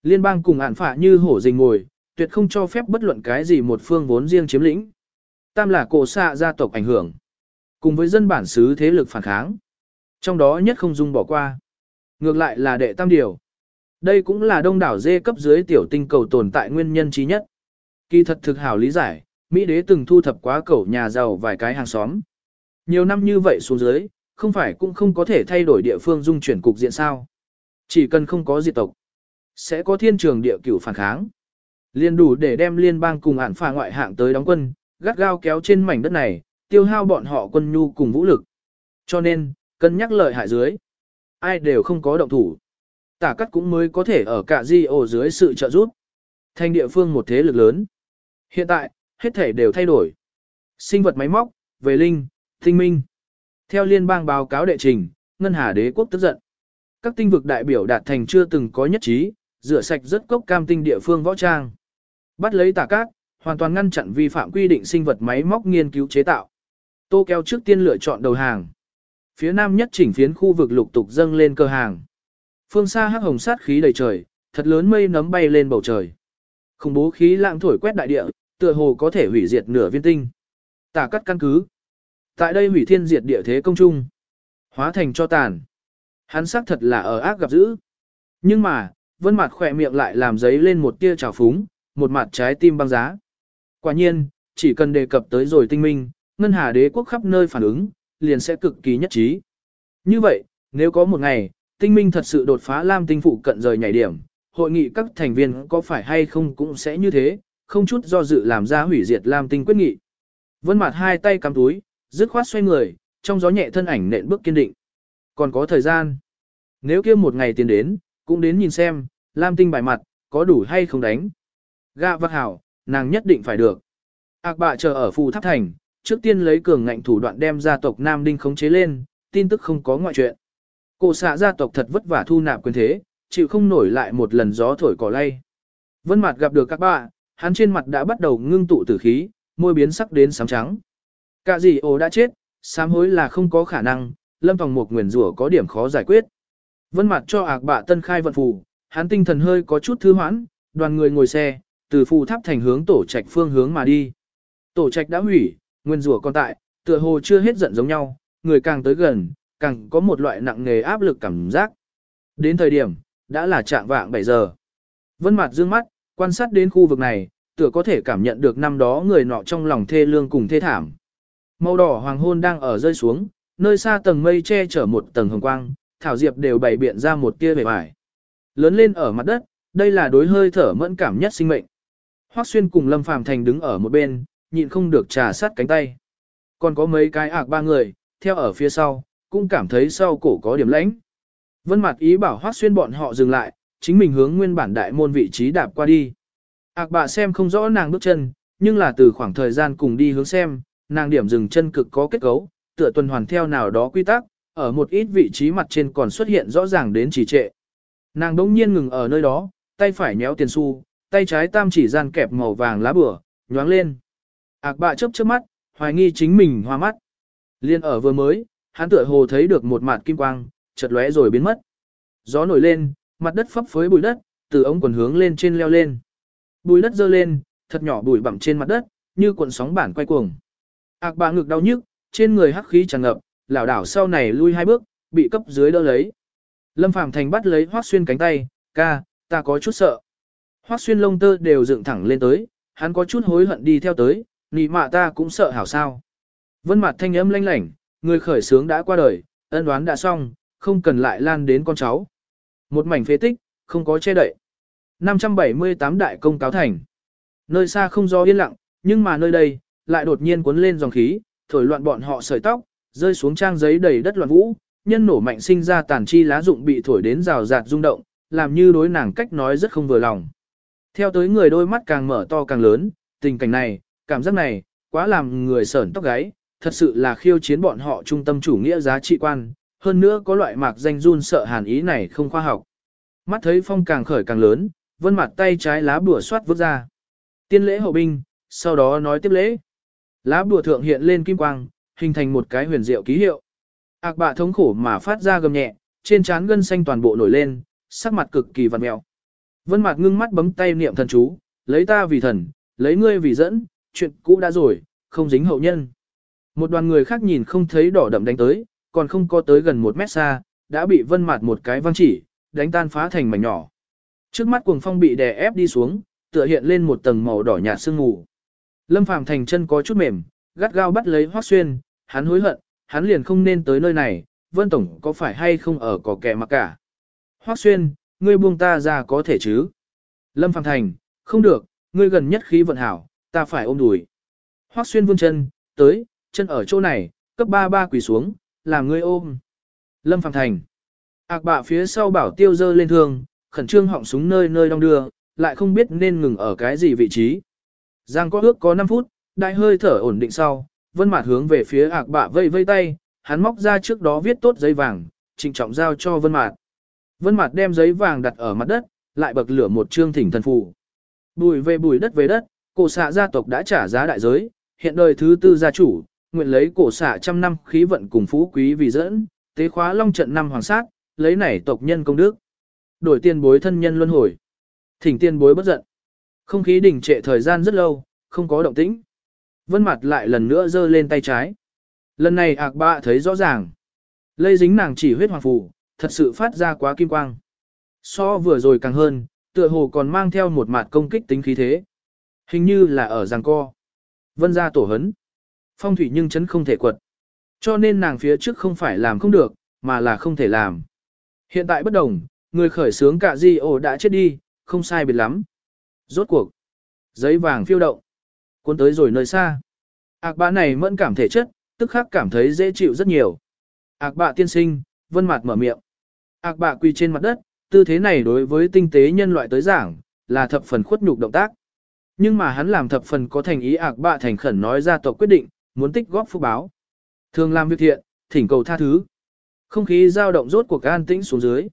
Liên bang cùng ản phạ như hổ rình ngồi, tuyệt không cho phép bất luận cái gì một phương vốn riêng chiếm lĩnh. Tam là cổ xạ gia tộc ảnh hưởng, cùng với dân bản xứ thế lực phản kháng. Trong đó nhất không dung bỏ qua. Ngược lại là đệ tam điều. Đây cũng là đông đảo dê cấp dưới tiểu tinh cầu tồn tại nguyên nhân trí nhất. Kỳ thật thực hảo lý giải, Mỹ đế từng thu thập quá cầu nhà giàu vài cái hàng xóm. Nhiều năm như vậy xuống dưới, không phải cũng không có thể thay đổi địa phương dung chuyển cục diện sao. Chỉ cần không có diệt tộc, sẽ có thiên trường địa cửu phản kháng. Liên đủ để đem liên bang cùng ản phà ngoại hạng tới đóng quân, gắt gao kéo trên mảnh đất này, tiêu hao bọn họ quân nhu cùng vũ lực. Cho nên, cân nhắc lợi hại dưới. Ai đều không có động thủ. Tả cắt cũng mới có thể ở cả di ổ dưới sự trợ giúp. Thành địa phương một thế lực lớn. Hiện tại, hết thể đều thay đổi. Sinh vật máy móc, về linh, tinh minh. Theo liên bang báo cáo đệ trình, Ngân Hà đế quốc tức giận. Các tinh vực đại biểu đạt thành chưa từng có nhất trí, rửa sạch rất cốc cam tinh địa phương võ trang. Bắt lấy tà cát, hoàn toàn ngăn chặn vi phạm quy định sinh vật máy móc nghiên cứu chế tạo. Tô kéo trước tiên lựa chọn đầu hàng. Phía nam nhất chỉnh phiến khu vực lục tục dâng lên cơ hàng. Phương xa hắc hồng sát khí đầy trời, thật lớn mây nấm bay lên bầu trời. Khủng bố khí lãng thổi quét đại địa, tựa hồ có thể hủy diệt nửa viên tinh. Tả cắt căn cứ. Tại đây hủy thiên diệt địa thế công trung. Hóa thành cho tàn. Hắn xác thật là ở ác gặp dữ. Nhưng mà, vân mặt khỏe miệng lại làm giấy lên một tia trào phúng, một mặt trái tim băng giá. Quả nhiên, chỉ cần đề cập tới rồi tinh minh, ngân hà đế quốc khắp nơi phản ứng, liền sẽ cực kỳ nhất trí. Như vậy, nếu có một ngày, tinh minh thật sự đột phá lam tinh phụ cận rời nhảy điểm, hội nghị các thành viên có phải hay không cũng sẽ như thế, không chút do dự làm ra hủy diệt lam tinh quyết nghị. Vân mặt hai tay cắm túi, dứt khoát xoay người, trong gió nhẹ thân ảnh nện bước kiên định. Còn có thời gian. Nếu kia một ngày tiến đến, cũng đến nhìn xem, lam tinh bài mặt, có đủ hay không đánh. Gạ vắt hảo, nàng nhất định phải được. Ác bạ chờ ở phù tháp thành, trước tiên lấy cường ngạnh thủ đoạn đem gia tộc Nam Đinh khống chế lên, tin tức không có ngoại chuyện. Cổ xạ gia tộc thật vất vả thu nạp quyền thế, chịu không nổi lại một lần gió thổi cỏ lay. Vân Mạt gặp được các bạn, hắn trên mặt đã bắt đầu ngưng tụ tử khí, môi biến sắc đến sám trắng. Cả gì ồ đã chết, sám hối là không có khả năng, lâm vòng một nguyền rủa có điểm khó giải quyết. Vân Mạt cho ạc bạ tân khai vận phù, hắn tinh thần hơi có chút thư hoãn, đoàn người ngồi xe, từ phù tháp thành hướng tổ trạch phương hướng mà đi. Tổ trạch đã hủy, nguyên rủa còn tại, tựa hồ chưa hết giận giống nhau, người càng tới gần, càng có một loại nặng nề áp lực cảm giác. Đến thời điểm, đã là trạng vạng 7 giờ. Vân mạt dương mắt, quan sát đến khu vực này, tựa có thể cảm nhận được năm đó người nọ trong lòng thê lương cùng thê thảm. Màu đỏ hoàng hôn đang ở rơi xuống, nơi xa tầng mây che chở một tầng hồng quang, thảo diệp đều bày biện ra một tia vẻ vải. Lớn lên ở mặt đất, đây là đối hơi thở mẫn cảm nhất sinh mệnh. Hoắc Xuyên cùng Lâm Phàm Thành đứng ở một bên, nhịn không được trà sát cánh tay. Còn có mấy cái ạc ba người, theo ở phía sau, cũng cảm thấy sau cổ có điểm lãnh. Vân mặt ý bảo hoác Xuyên bọn họ dừng lại, chính mình hướng nguyên bản đại môn vị trí đạp qua đi. Ác bà xem không rõ nàng bước chân, nhưng là từ khoảng thời gian cùng đi hướng xem, nàng điểm dừng chân cực có kết cấu, tựa tuần hoàn theo nào đó quy tắc, ở một ít vị trí mặt trên còn xuất hiện rõ ràng đến trì trệ. Nàng đống nhiên ngừng ở nơi đó, tay phải nhéo tiền xu, tay trái tam chỉ gian kẹp màu vàng lá bửa, nhoáng lên. Ác bạ chớp chớp mắt, hoài nghi chính mình hoa mắt. Liên ở vừa mới, hắn tựa hồ thấy được một mạt kim quang, chợt lóe rồi biến mất. Gió nổi lên, mặt đất phấp phới bụi đất, từ ống quần hướng lên trên leo lên. Bụi đất dơ lên, thật nhỏ bụi bặm trên mặt đất, như cuộn sóng bản quay cuồng. Ác bạ ngực đau nhức, trên người hắc khí tràn ngập, lảo đảo sau này lui hai bước, bị cấp dưới đỡ lấy. Lâm Phàm Thành bắt lấy Hoắc Xuyên cánh tay, ca, ta có chút sợ. Hoắc Xuyên lông tơ đều dựng thẳng lên tới, hắn có chút hối hận đi theo tới, nị mạ ta cũng sợ hảo sao. Vân mặt thanh âm lanh lảnh, người khởi sướng đã qua đời, ân đoán đã xong, không cần lại lan đến con cháu. Một mảnh phế tích, không có che đậy. 578 đại công cáo thành. Nơi xa không gió yên lặng, nhưng mà nơi đây, lại đột nhiên cuốn lên dòng khí, thổi loạn bọn họ sợi tóc, rơi xuống trang giấy đầy đất loạn vũ, nhân nổ mạnh sinh ra tàn chi lá dụng bị thổi đến rào rạt rung động, làm như đối nàng cách nói rất không vừa lòng. Theo tới người đôi mắt càng mở to càng lớn, tình cảnh này, cảm giác này, quá làm người sởn tóc gáy, thật sự là khiêu chiến bọn họ trung tâm chủ nghĩa giá trị quan, hơn nữa có loại mạc danh run sợ hàn ý này không khoa học. Mắt thấy phong càng khởi càng lớn, vân mặt tay trái lá bùa xoát vứt ra. Tiên lễ hậu binh, sau đó nói tiếp lễ. Lá bùa thượng hiện lên kim quang, hình thành một cái huyền diệu ký hiệu. Ác bạ thống khổ mà phát ra gầm nhẹ, trên trán gân xanh toàn bộ nổi lên, sắc mặt cực kỳ vằn mèo Vân mặt ngưng mắt bấm tay niệm thần chú, lấy ta vì thần, lấy ngươi vì dẫn, chuyện cũ đã rồi, không dính hậu nhân. Một đoàn người khác nhìn không thấy đỏ đậm đánh tới, còn không có tới gần một mét xa, đã bị vân mặt một cái văng chỉ, đánh tan phá thành mảnh nhỏ. Trước mắt cuồng phong bị đè ép đi xuống, tựa hiện lên một tầng màu đỏ nhạt sương mù. Lâm Phàm thành chân có chút mềm, gắt gao bắt lấy Hoắc Xuyên, hắn hối hận, hắn liền không nên tới nơi này, Vân Tổng có phải hay không ở có kẻ mà cả. Hoắc Xuyên, ngươi buông ta ra có thể chứ? Lâm Phàm thành, không được, ngươi gần nhất khí vận hảo, ta phải ôm đùi. Hoắc Xuyên vươn chân, tới, chân ở chỗ này, cấp ba ba quỳ xuống, làm ngươi ôm. Lâm Phàm thành. Ác bạ phía sau bảo tiêu dơ lên thương, khẩn trương họng súng nơi nơi đong đưa, lại không biết nên ngừng ở cái gì vị trí. Giang có ước có 5 phút, đại hơi thở ổn định sau, vân mạt hướng về phía ạc bạ vây vây tay, hắn móc ra trước đó viết tốt giấy vàng, trịnh trọng giao cho vân mạt. Vân mạt đem giấy vàng đặt ở mặt đất, lại bậc lửa một trương thỉnh thần phù. Bùi về bùi đất về đất, cổ xạ gia tộc đã trả giá đại giới, hiện đời thứ tư gia chủ, nguyện lấy cổ xạ trăm năm khí vận cùng phú quý vì dẫn, tế khóa long trận năm hoàng sát, lấy nảy tộc nhân công đức. Đổi tiền bối thân nhân luân hồi. Thỉnh tiền bối bất giận. Không khí đình trệ thời gian rất lâu, không có động tĩnh. Vân mặt lại lần nữa giơ lên tay trái. Lần này ạc bạ thấy rõ ràng. Lây dính nàng chỉ huyết hoàng phù, thật sự phát ra quá kim quang. So vừa rồi càng hơn, tựa hồ còn mang theo một mặt công kích tính khí thế. Hình như là ở giằng co. Vân ra tổ hấn. Phong thủy nhưng chấn không thể quật. Cho nên nàng phía trước không phải làm không được, mà là không thể làm. Hiện tại bất đồng, người khởi sướng cả di ổ đã chết đi, không sai biệt lắm. Rốt cuộc. Giấy vàng phiêu động. Cuốn tới rồi nơi xa. Ác bạ này mẫn cảm thể chất, tức khắc cảm thấy dễ chịu rất nhiều. Ác bạ tiên sinh, vân mặt mở miệng. Ác bạ quỳ trên mặt đất, tư thế này đối với tinh tế nhân loại tới giảng, là thập phần khuất nhục động tác. Nhưng mà hắn làm thập phần có thành ý ác bạ thành khẩn nói ra tộc quyết định, muốn tích góp phúc báo. Thường làm việc thiện, thỉnh cầu tha thứ. Không khí dao động rốt cuộc an tĩnh xuống dưới.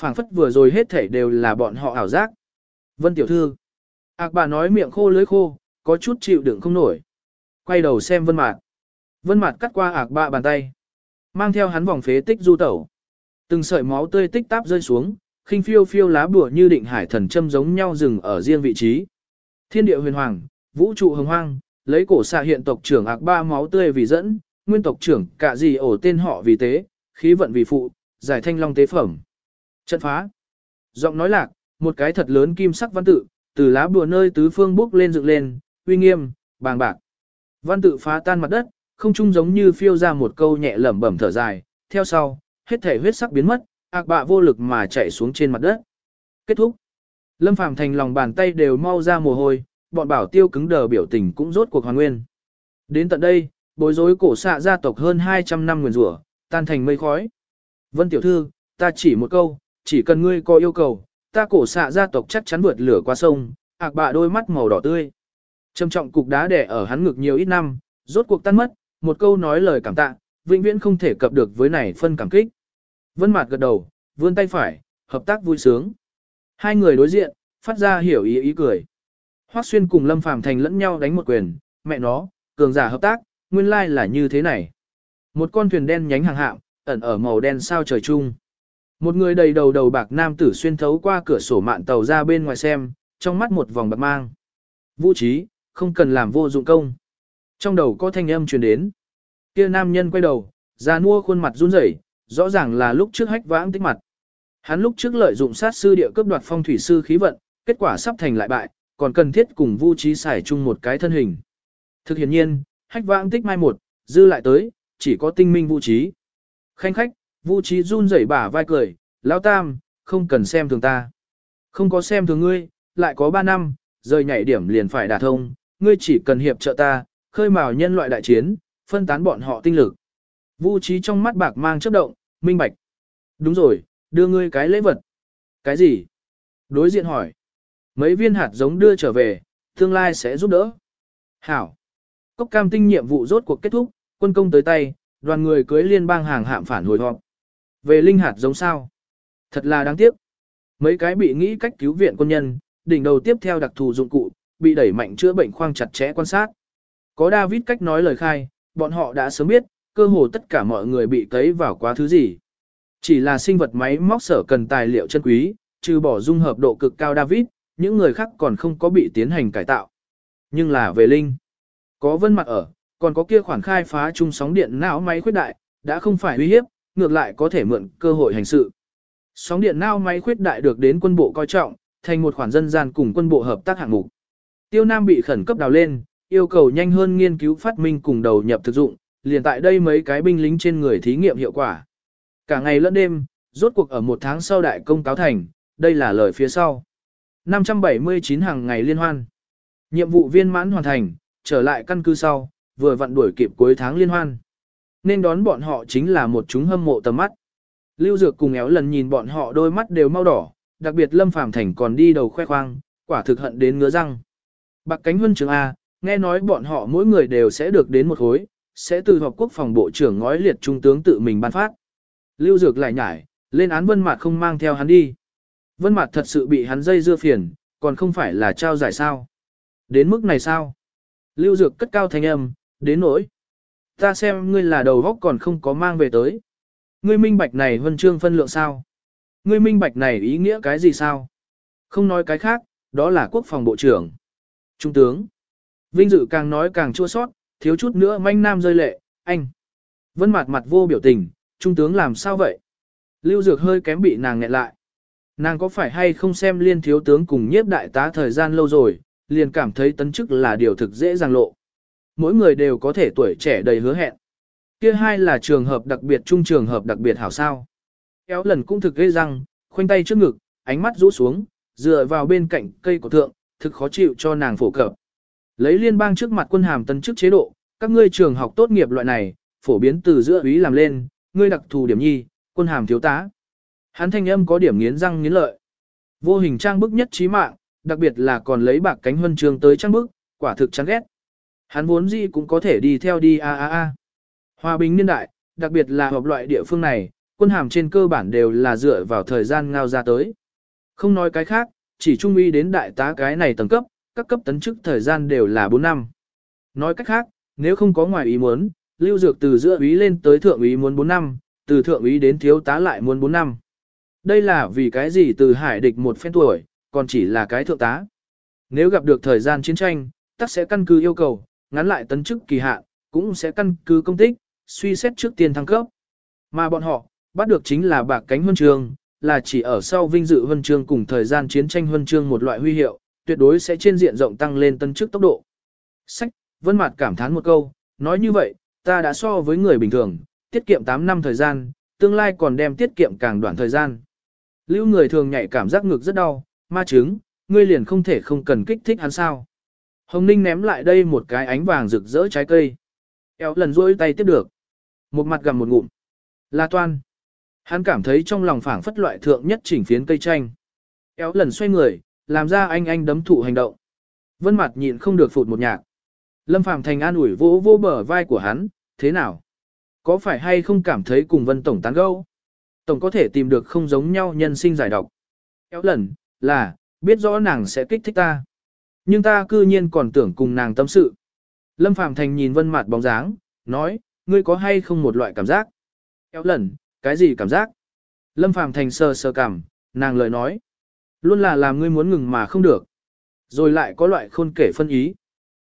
phảng phất vừa rồi hết thảy đều là bọn họ ảo giác. Vân tiểu thư. Ác bà nói miệng khô lưới khô, có chút chịu đựng không nổi. Quay đầu xem vân mạt. Vân mạt cắt qua ác bạ bàn tay. Mang theo hắn vòng phế tích du tẩu. Từng sợi máu tươi tích táp rơi xuống, khinh phiêu phiêu lá bùa như định hải thần châm giống nhau dừng ở riêng vị trí. Thiên địa huyền hoàng, vũ trụ hồng hoang, lấy cổ xạ hiện tộc trưởng ác ba máu tươi vì dẫn, nguyên tộc trưởng cả gì ổ tên họ vì tế, khí vận vì phụ, giải thanh long tế phẩm. Trận phá. Giọng nói lạc, một cái thật lớn kim sắc văn tự, từ lá bùa nơi tứ phương bốc lên dựng lên, uy nghiêm, bàng bạc. Văn tự phá tan mặt đất, không trung giống như phiêu ra một câu nhẹ lẩm bẩm thở dài, theo sau, hết thể huyết sắc biến mất, ác bạ vô lực mà chạy xuống trên mặt đất. Kết thúc. Lâm Phàm thành lòng bàn tay đều mau ra mồ hôi, bọn bảo tiêu cứng đờ biểu tình cũng rốt cuộc hoàn nguyên. Đến tận đây, bối rối cổ xạ gia tộc hơn 200 năm nguyền rủa, tan thành mây khói. Vân tiểu thư, ta chỉ một câu, chỉ cần ngươi có yêu cầu, ta cổ xạ gia tộc chắc chắn vượt lửa qua sông, ạc bạ đôi mắt màu đỏ tươi. Trầm trọng cục đá đẻ ở hắn ngực nhiều ít năm, rốt cuộc tan mất, một câu nói lời cảm tạ, vĩnh viễn không thể cập được với này phân cảm kích. Vân Mạt gật đầu, vươn tay phải, hợp tác vui sướng. Hai người đối diện, phát ra hiểu ý ý cười. Hoắc Xuyên cùng Lâm Phàm Thành lẫn nhau đánh một quyền, mẹ nó, cường giả hợp tác, nguyên lai là như thế này. Một con thuyền đen nhánh hàng hạm, ẩn ở màu đen sao trời chung. Một người đầy đầu đầu bạc nam tử xuyên thấu qua cửa sổ mạn tàu ra bên ngoài xem, trong mắt một vòng bạc mang. Vũ trí, không cần làm vô dụng công. Trong đầu có thanh âm truyền đến. Kia nam nhân quay đầu, ra mua khuôn mặt run rẩy, rõ ràng là lúc trước hách vãng tích mặt. Hắn lúc trước lợi dụng sát sư địa cướp đoạt phong thủy sư khí vận, kết quả sắp thành lại bại, còn cần thiết cùng Vu Trí xài chung một cái thân hình. Thực hiện nhiên, hách vãng tích mai một, dư lại tới, chỉ có tinh minh Vu trí. Khanh khách, Vu trí run rẩy bả vai cười, lão tam, không cần xem thường ta. Không có xem thường ngươi, lại có 3 năm, rời nhảy điểm liền phải đả thông, ngươi chỉ cần hiệp trợ ta, khơi mào nhân loại đại chiến, phân tán bọn họ tinh lực. Vu trí trong mắt bạc mang chớp động, minh bạch. Đúng rồi, đưa ngươi cái lễ vật. Cái gì? Đối diện hỏi. Mấy viên hạt giống đưa trở về, tương lai sẽ giúp đỡ. Hảo. Cốc cam tinh nhiệm vụ rốt cuộc kết thúc, quân công tới tay, đoàn người cưới liên bang hàng hạm phản hồi họp. Về linh hạt giống sao? Thật là đáng tiếc. Mấy cái bị nghĩ cách cứu viện quân nhân, đỉnh đầu tiếp theo đặc thù dụng cụ, bị đẩy mạnh chữa bệnh khoang chặt chẽ quan sát. Có David cách nói lời khai, bọn họ đã sớm biết, cơ hồ tất cả mọi người bị cấy vào quá thứ gì. Chỉ là sinh vật máy móc sở cần tài liệu chân quý, trừ bỏ dung hợp độ cực cao David, những người khác còn không có bị tiến hành cải tạo. Nhưng là về linh, có vân mặt ở, còn có kia khoản khai phá trung sóng điện não máy khuyết đại, đã không phải uy hiếp, ngược lại có thể mượn cơ hội hành sự. Sóng điện não máy khuyết đại được đến quân bộ coi trọng, thành một khoản dân gian cùng quân bộ hợp tác hạng mục. Tiêu Nam bị khẩn cấp đào lên, yêu cầu nhanh hơn nghiên cứu phát minh cùng đầu nhập thực dụng, liền tại đây mấy cái binh lính trên người thí nghiệm hiệu quả. Cả ngày lẫn đêm, rốt cuộc ở một tháng sau đại công cáo thành, đây là lời phía sau. 579 hàng ngày liên hoan. Nhiệm vụ viên mãn hoàn thành, trở lại căn cứ sau, vừa vặn đuổi kịp cuối tháng liên hoan. Nên đón bọn họ chính là một chúng hâm mộ tầm mắt. Lưu Dược cùng éo lần nhìn bọn họ đôi mắt đều mau đỏ, đặc biệt Lâm Phàm Thành còn đi đầu khoe khoang, quả thực hận đến ngứa răng. Bạc cánh huân trường A, nghe nói bọn họ mỗi người đều sẽ được đến một khối, sẽ từ họp quốc phòng bộ trưởng ngói liệt trung tướng tự mình ban phát. Lưu Dược lại nhải, lên án Vân Mạt không mang theo hắn đi. Vân Mạt thật sự bị hắn dây dưa phiền, còn không phải là trao giải sao? Đến mức này sao? Lưu Dược cất cao thanh âm, đến nỗi. Ta xem ngươi là đầu góc còn không có mang về tới. Ngươi minh bạch này huân chương phân lượng sao? Ngươi minh bạch này ý nghĩa cái gì sao? Không nói cái khác, đó là quốc phòng bộ trưởng. Trung tướng. Vinh dự càng nói càng chua sót, thiếu chút nữa manh nam rơi lệ, anh. Vân mặt mặt vô biểu tình, trung tướng làm sao vậy? Lưu Dược hơi kém bị nàng nghẹn lại. Nàng có phải hay không xem liên thiếu tướng cùng nhiếp đại tá thời gian lâu rồi, liền cảm thấy tấn chức là điều thực dễ dàng lộ. Mỗi người đều có thể tuổi trẻ đầy hứa hẹn. Kia hai là trường hợp đặc biệt trung trường hợp đặc biệt hảo sao. Kéo lần cũng thực gây răng, khoanh tay trước ngực, ánh mắt rũ xuống, dựa vào bên cạnh cây của thượng, thực khó chịu cho nàng phổ cập. Lấy liên bang trước mặt quân hàm tân chức chế độ, các ngươi trường học tốt nghiệp loại này, phổ biến từ giữa úy làm lên, ngươi đặc thù điểm nhi, quân hàm thiếu tá. Hắn thanh âm có điểm nghiến răng nghiến lợi. Vô hình trang bức nhất trí mạng, đặc biệt là còn lấy bạc cánh huân trường tới trang bức, quả thực chán ghét. Hắn vốn gì cũng có thể đi theo đi a a a. Hòa bình niên đại, đặc biệt là hợp loại địa phương này, quân hàm trên cơ bản đều là dựa vào thời gian ngao ra tới. Không nói cái khác, chỉ trung uy đến đại tá cái này tầng cấp, các cấp tấn chức thời gian đều là 4 năm. Nói cách khác, nếu không có ngoài ý muốn, lưu dược từ giữa úy lên tới thượng úy muốn 4 năm, từ thượng úy đến thiếu tá lại muốn 4 năm. Đây là vì cái gì từ hải địch một phen tuổi, còn chỉ là cái thượng tá. Nếu gặp được thời gian chiến tranh, tắc sẽ căn cứ yêu cầu, ngắn lại tấn chức kỳ hạn, cũng sẽ căn cứ công tích, suy xét trước tiên thăng cấp. Mà bọn họ, bắt được chính là bạc cánh huân trường, là chỉ ở sau vinh dự huân chương cùng thời gian chiến tranh huân chương một loại huy hiệu, tuyệt đối sẽ trên diện rộng tăng lên tân chức tốc độ. Sách, Vân Mạt cảm thán một câu, nói như vậy, ta đã so với người bình thường, tiết kiệm 8 năm thời gian, tương lai còn đem tiết kiệm càng đoạn thời gian. Lưu người thường nhạy cảm giác ngực rất đau, ma chứng, ngươi liền không thể không cần kích thích hắn sao. Hồng Ninh ném lại đây một cái ánh vàng rực rỡ trái cây. Éo lần rôi tay tiếp được. Một mặt gầm một ngụm. La toan. Hắn cảm thấy trong lòng phảng phất loại thượng nhất chỉnh phiến cây chanh. Éo lần xoay người, làm ra anh anh đấm thụ hành động. Vân mặt nhịn không được phụt một nhạc. Lâm Phàm thành an ủi vỗ vỗ bờ vai của hắn, thế nào? Có phải hay không cảm thấy cùng Vân Tổng tán gẫu? Tổng có thể tìm được không giống nhau nhân sinh giải độc. Éo lần, là, biết rõ nàng sẽ kích thích ta. Nhưng ta cư nhiên còn tưởng cùng nàng tâm sự. Lâm Phàm Thành nhìn Vân Mạt bóng dáng, nói, ngươi có hay không một loại cảm giác? Éo lần, cái gì cảm giác? Lâm Phàm Thành sờ sờ cảm, nàng lời nói. Luôn là làm ngươi muốn ngừng mà không được. Rồi lại có loại khôn kể phân ý.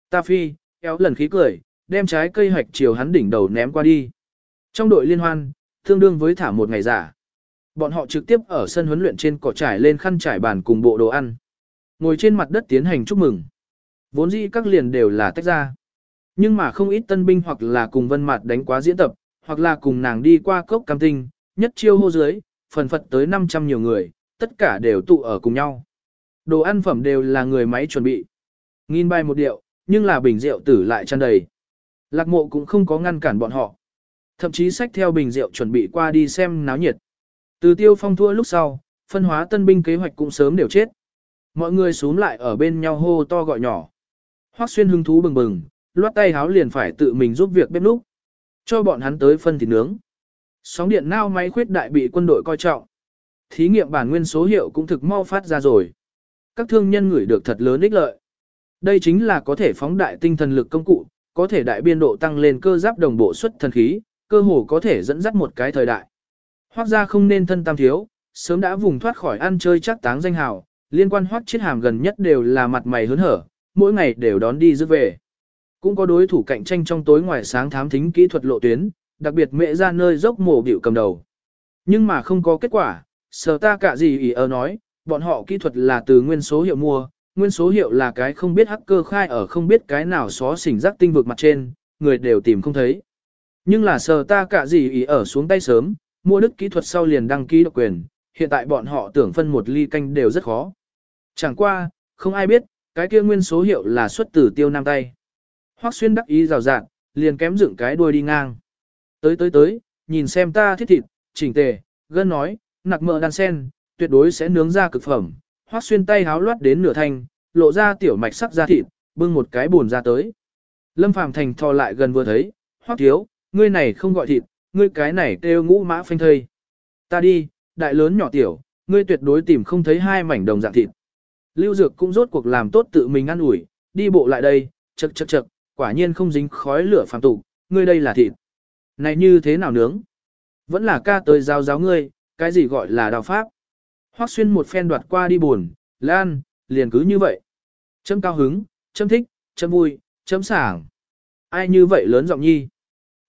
Ta phi, Kéo lần khí cười, đem trái cây hạch chiều hắn đỉnh đầu ném qua đi. Trong đội liên hoan, tương đương với thả một ngày giả. Bọn họ trực tiếp ở sân huấn luyện trên cỏ trải lên khăn trải bàn cùng bộ đồ ăn. Ngồi trên mặt đất tiến hành chúc mừng. Vốn dĩ các liền đều là tách ra. nhưng mà không ít tân binh hoặc là cùng vân mặt đánh quá diễn tập, hoặc là cùng nàng đi qua cốc cam tinh, nhất chiêu hô dưới, phần phật tới 500 nhiều người, tất cả đều tụ ở cùng nhau. Đồ ăn phẩm đều là người máy chuẩn bị. Nghìn bài một điệu, nhưng là bình rượu tử lại tràn đầy. Lạc mộ cũng không có ngăn cản bọn họ. Thậm chí sách theo bình rượu chuẩn bị qua đi xem náo nhiệt. Từ tiêu phong thua lúc sau, phân hóa tân binh kế hoạch cũng sớm đều chết. Mọi người xuống lại ở bên nhau hô to gọi nhỏ. Hoắc xuyên hứng thú bừng bừng, loát tay háo liền phải tự mình giúp việc bếp núc. Cho bọn hắn tới phân thịt nướng. Sóng điện nao máy khuyết đại bị quân đội coi trọng. Thí nghiệm bản nguyên số hiệu cũng thực mau phát ra rồi. Các thương nhân ngửi được thật lớn ích lợi. Đây chính là có thể phóng đại tinh thần lực công cụ, có thể đại biên độ tăng lên cơ giáp đồng bộ xuất thần khí, cơ hồ có thể dẫn dắt một cái thời đại. Hoác gia không nên thân tam thiếu, sớm đã vùng thoát khỏi ăn chơi chắc táng danh hào, liên quan hoác chiết hàm gần nhất đều là mặt mày hớn hở, mỗi ngày đều đón đi rước về. Cũng có đối thủ cạnh tranh trong tối ngoài sáng thám thính kỹ thuật lộ tuyến, đặc biệt mẹ ra nơi dốc mổ biểu cầm đầu. Nhưng mà không có kết quả, sở ta cả gì ý ở nói, bọn họ kỹ thuật là từ nguyên số hiệu mua, nguyên số hiệu là cái không biết hacker khai ở không biết cái nào xó xỉnh rắc tinh vực mặt trên, người đều tìm không thấy. Nhưng là sờ ta cả gì ý ở xuống tay sớm, mua đức kỹ thuật sau liền đăng ký độc quyền, hiện tại bọn họ tưởng phân một ly canh đều rất khó. Chẳng qua, không ai biết, cái kia nguyên số hiệu là xuất từ tiêu nam tay. Hoắc xuyên đắc ý rào rạng, liền kém dựng cái đuôi đi ngang. Tới tới tới, nhìn xem ta thiết thịt, chỉnh tề, gân nói, nặc mỡ đan sen, tuyệt đối sẽ nướng ra cực phẩm hoác xuyên tay háo loát đến nửa thanh, lộ ra tiểu mạch sắc da thịt, bưng một cái bùn ra tới. Lâm Phàm Thành thò lại gần vừa thấy, hoác thiếu, ngươi này không gọi thịt, ngươi cái này kêu ngũ mã phanh thây. Ta đi, đại lớn nhỏ tiểu, ngươi tuyệt đối tìm không thấy hai mảnh đồng dạng thịt. Lưu Dược cũng rốt cuộc làm tốt tự mình ăn ủi, đi bộ lại đây, chật chật chật, quả nhiên không dính khói lửa phàm tục, ngươi đây là thịt. Này như thế nào nướng? Vẫn là ca tới giáo giáo ngươi, cái gì gọi là đào pháp. Hoắc xuyên một phen đoạt qua đi buồn, lan, liền cứ như vậy. Chấm cao hứng, chấm thích, chấm vui, chấm sảng. Ai như vậy lớn giọng nhi.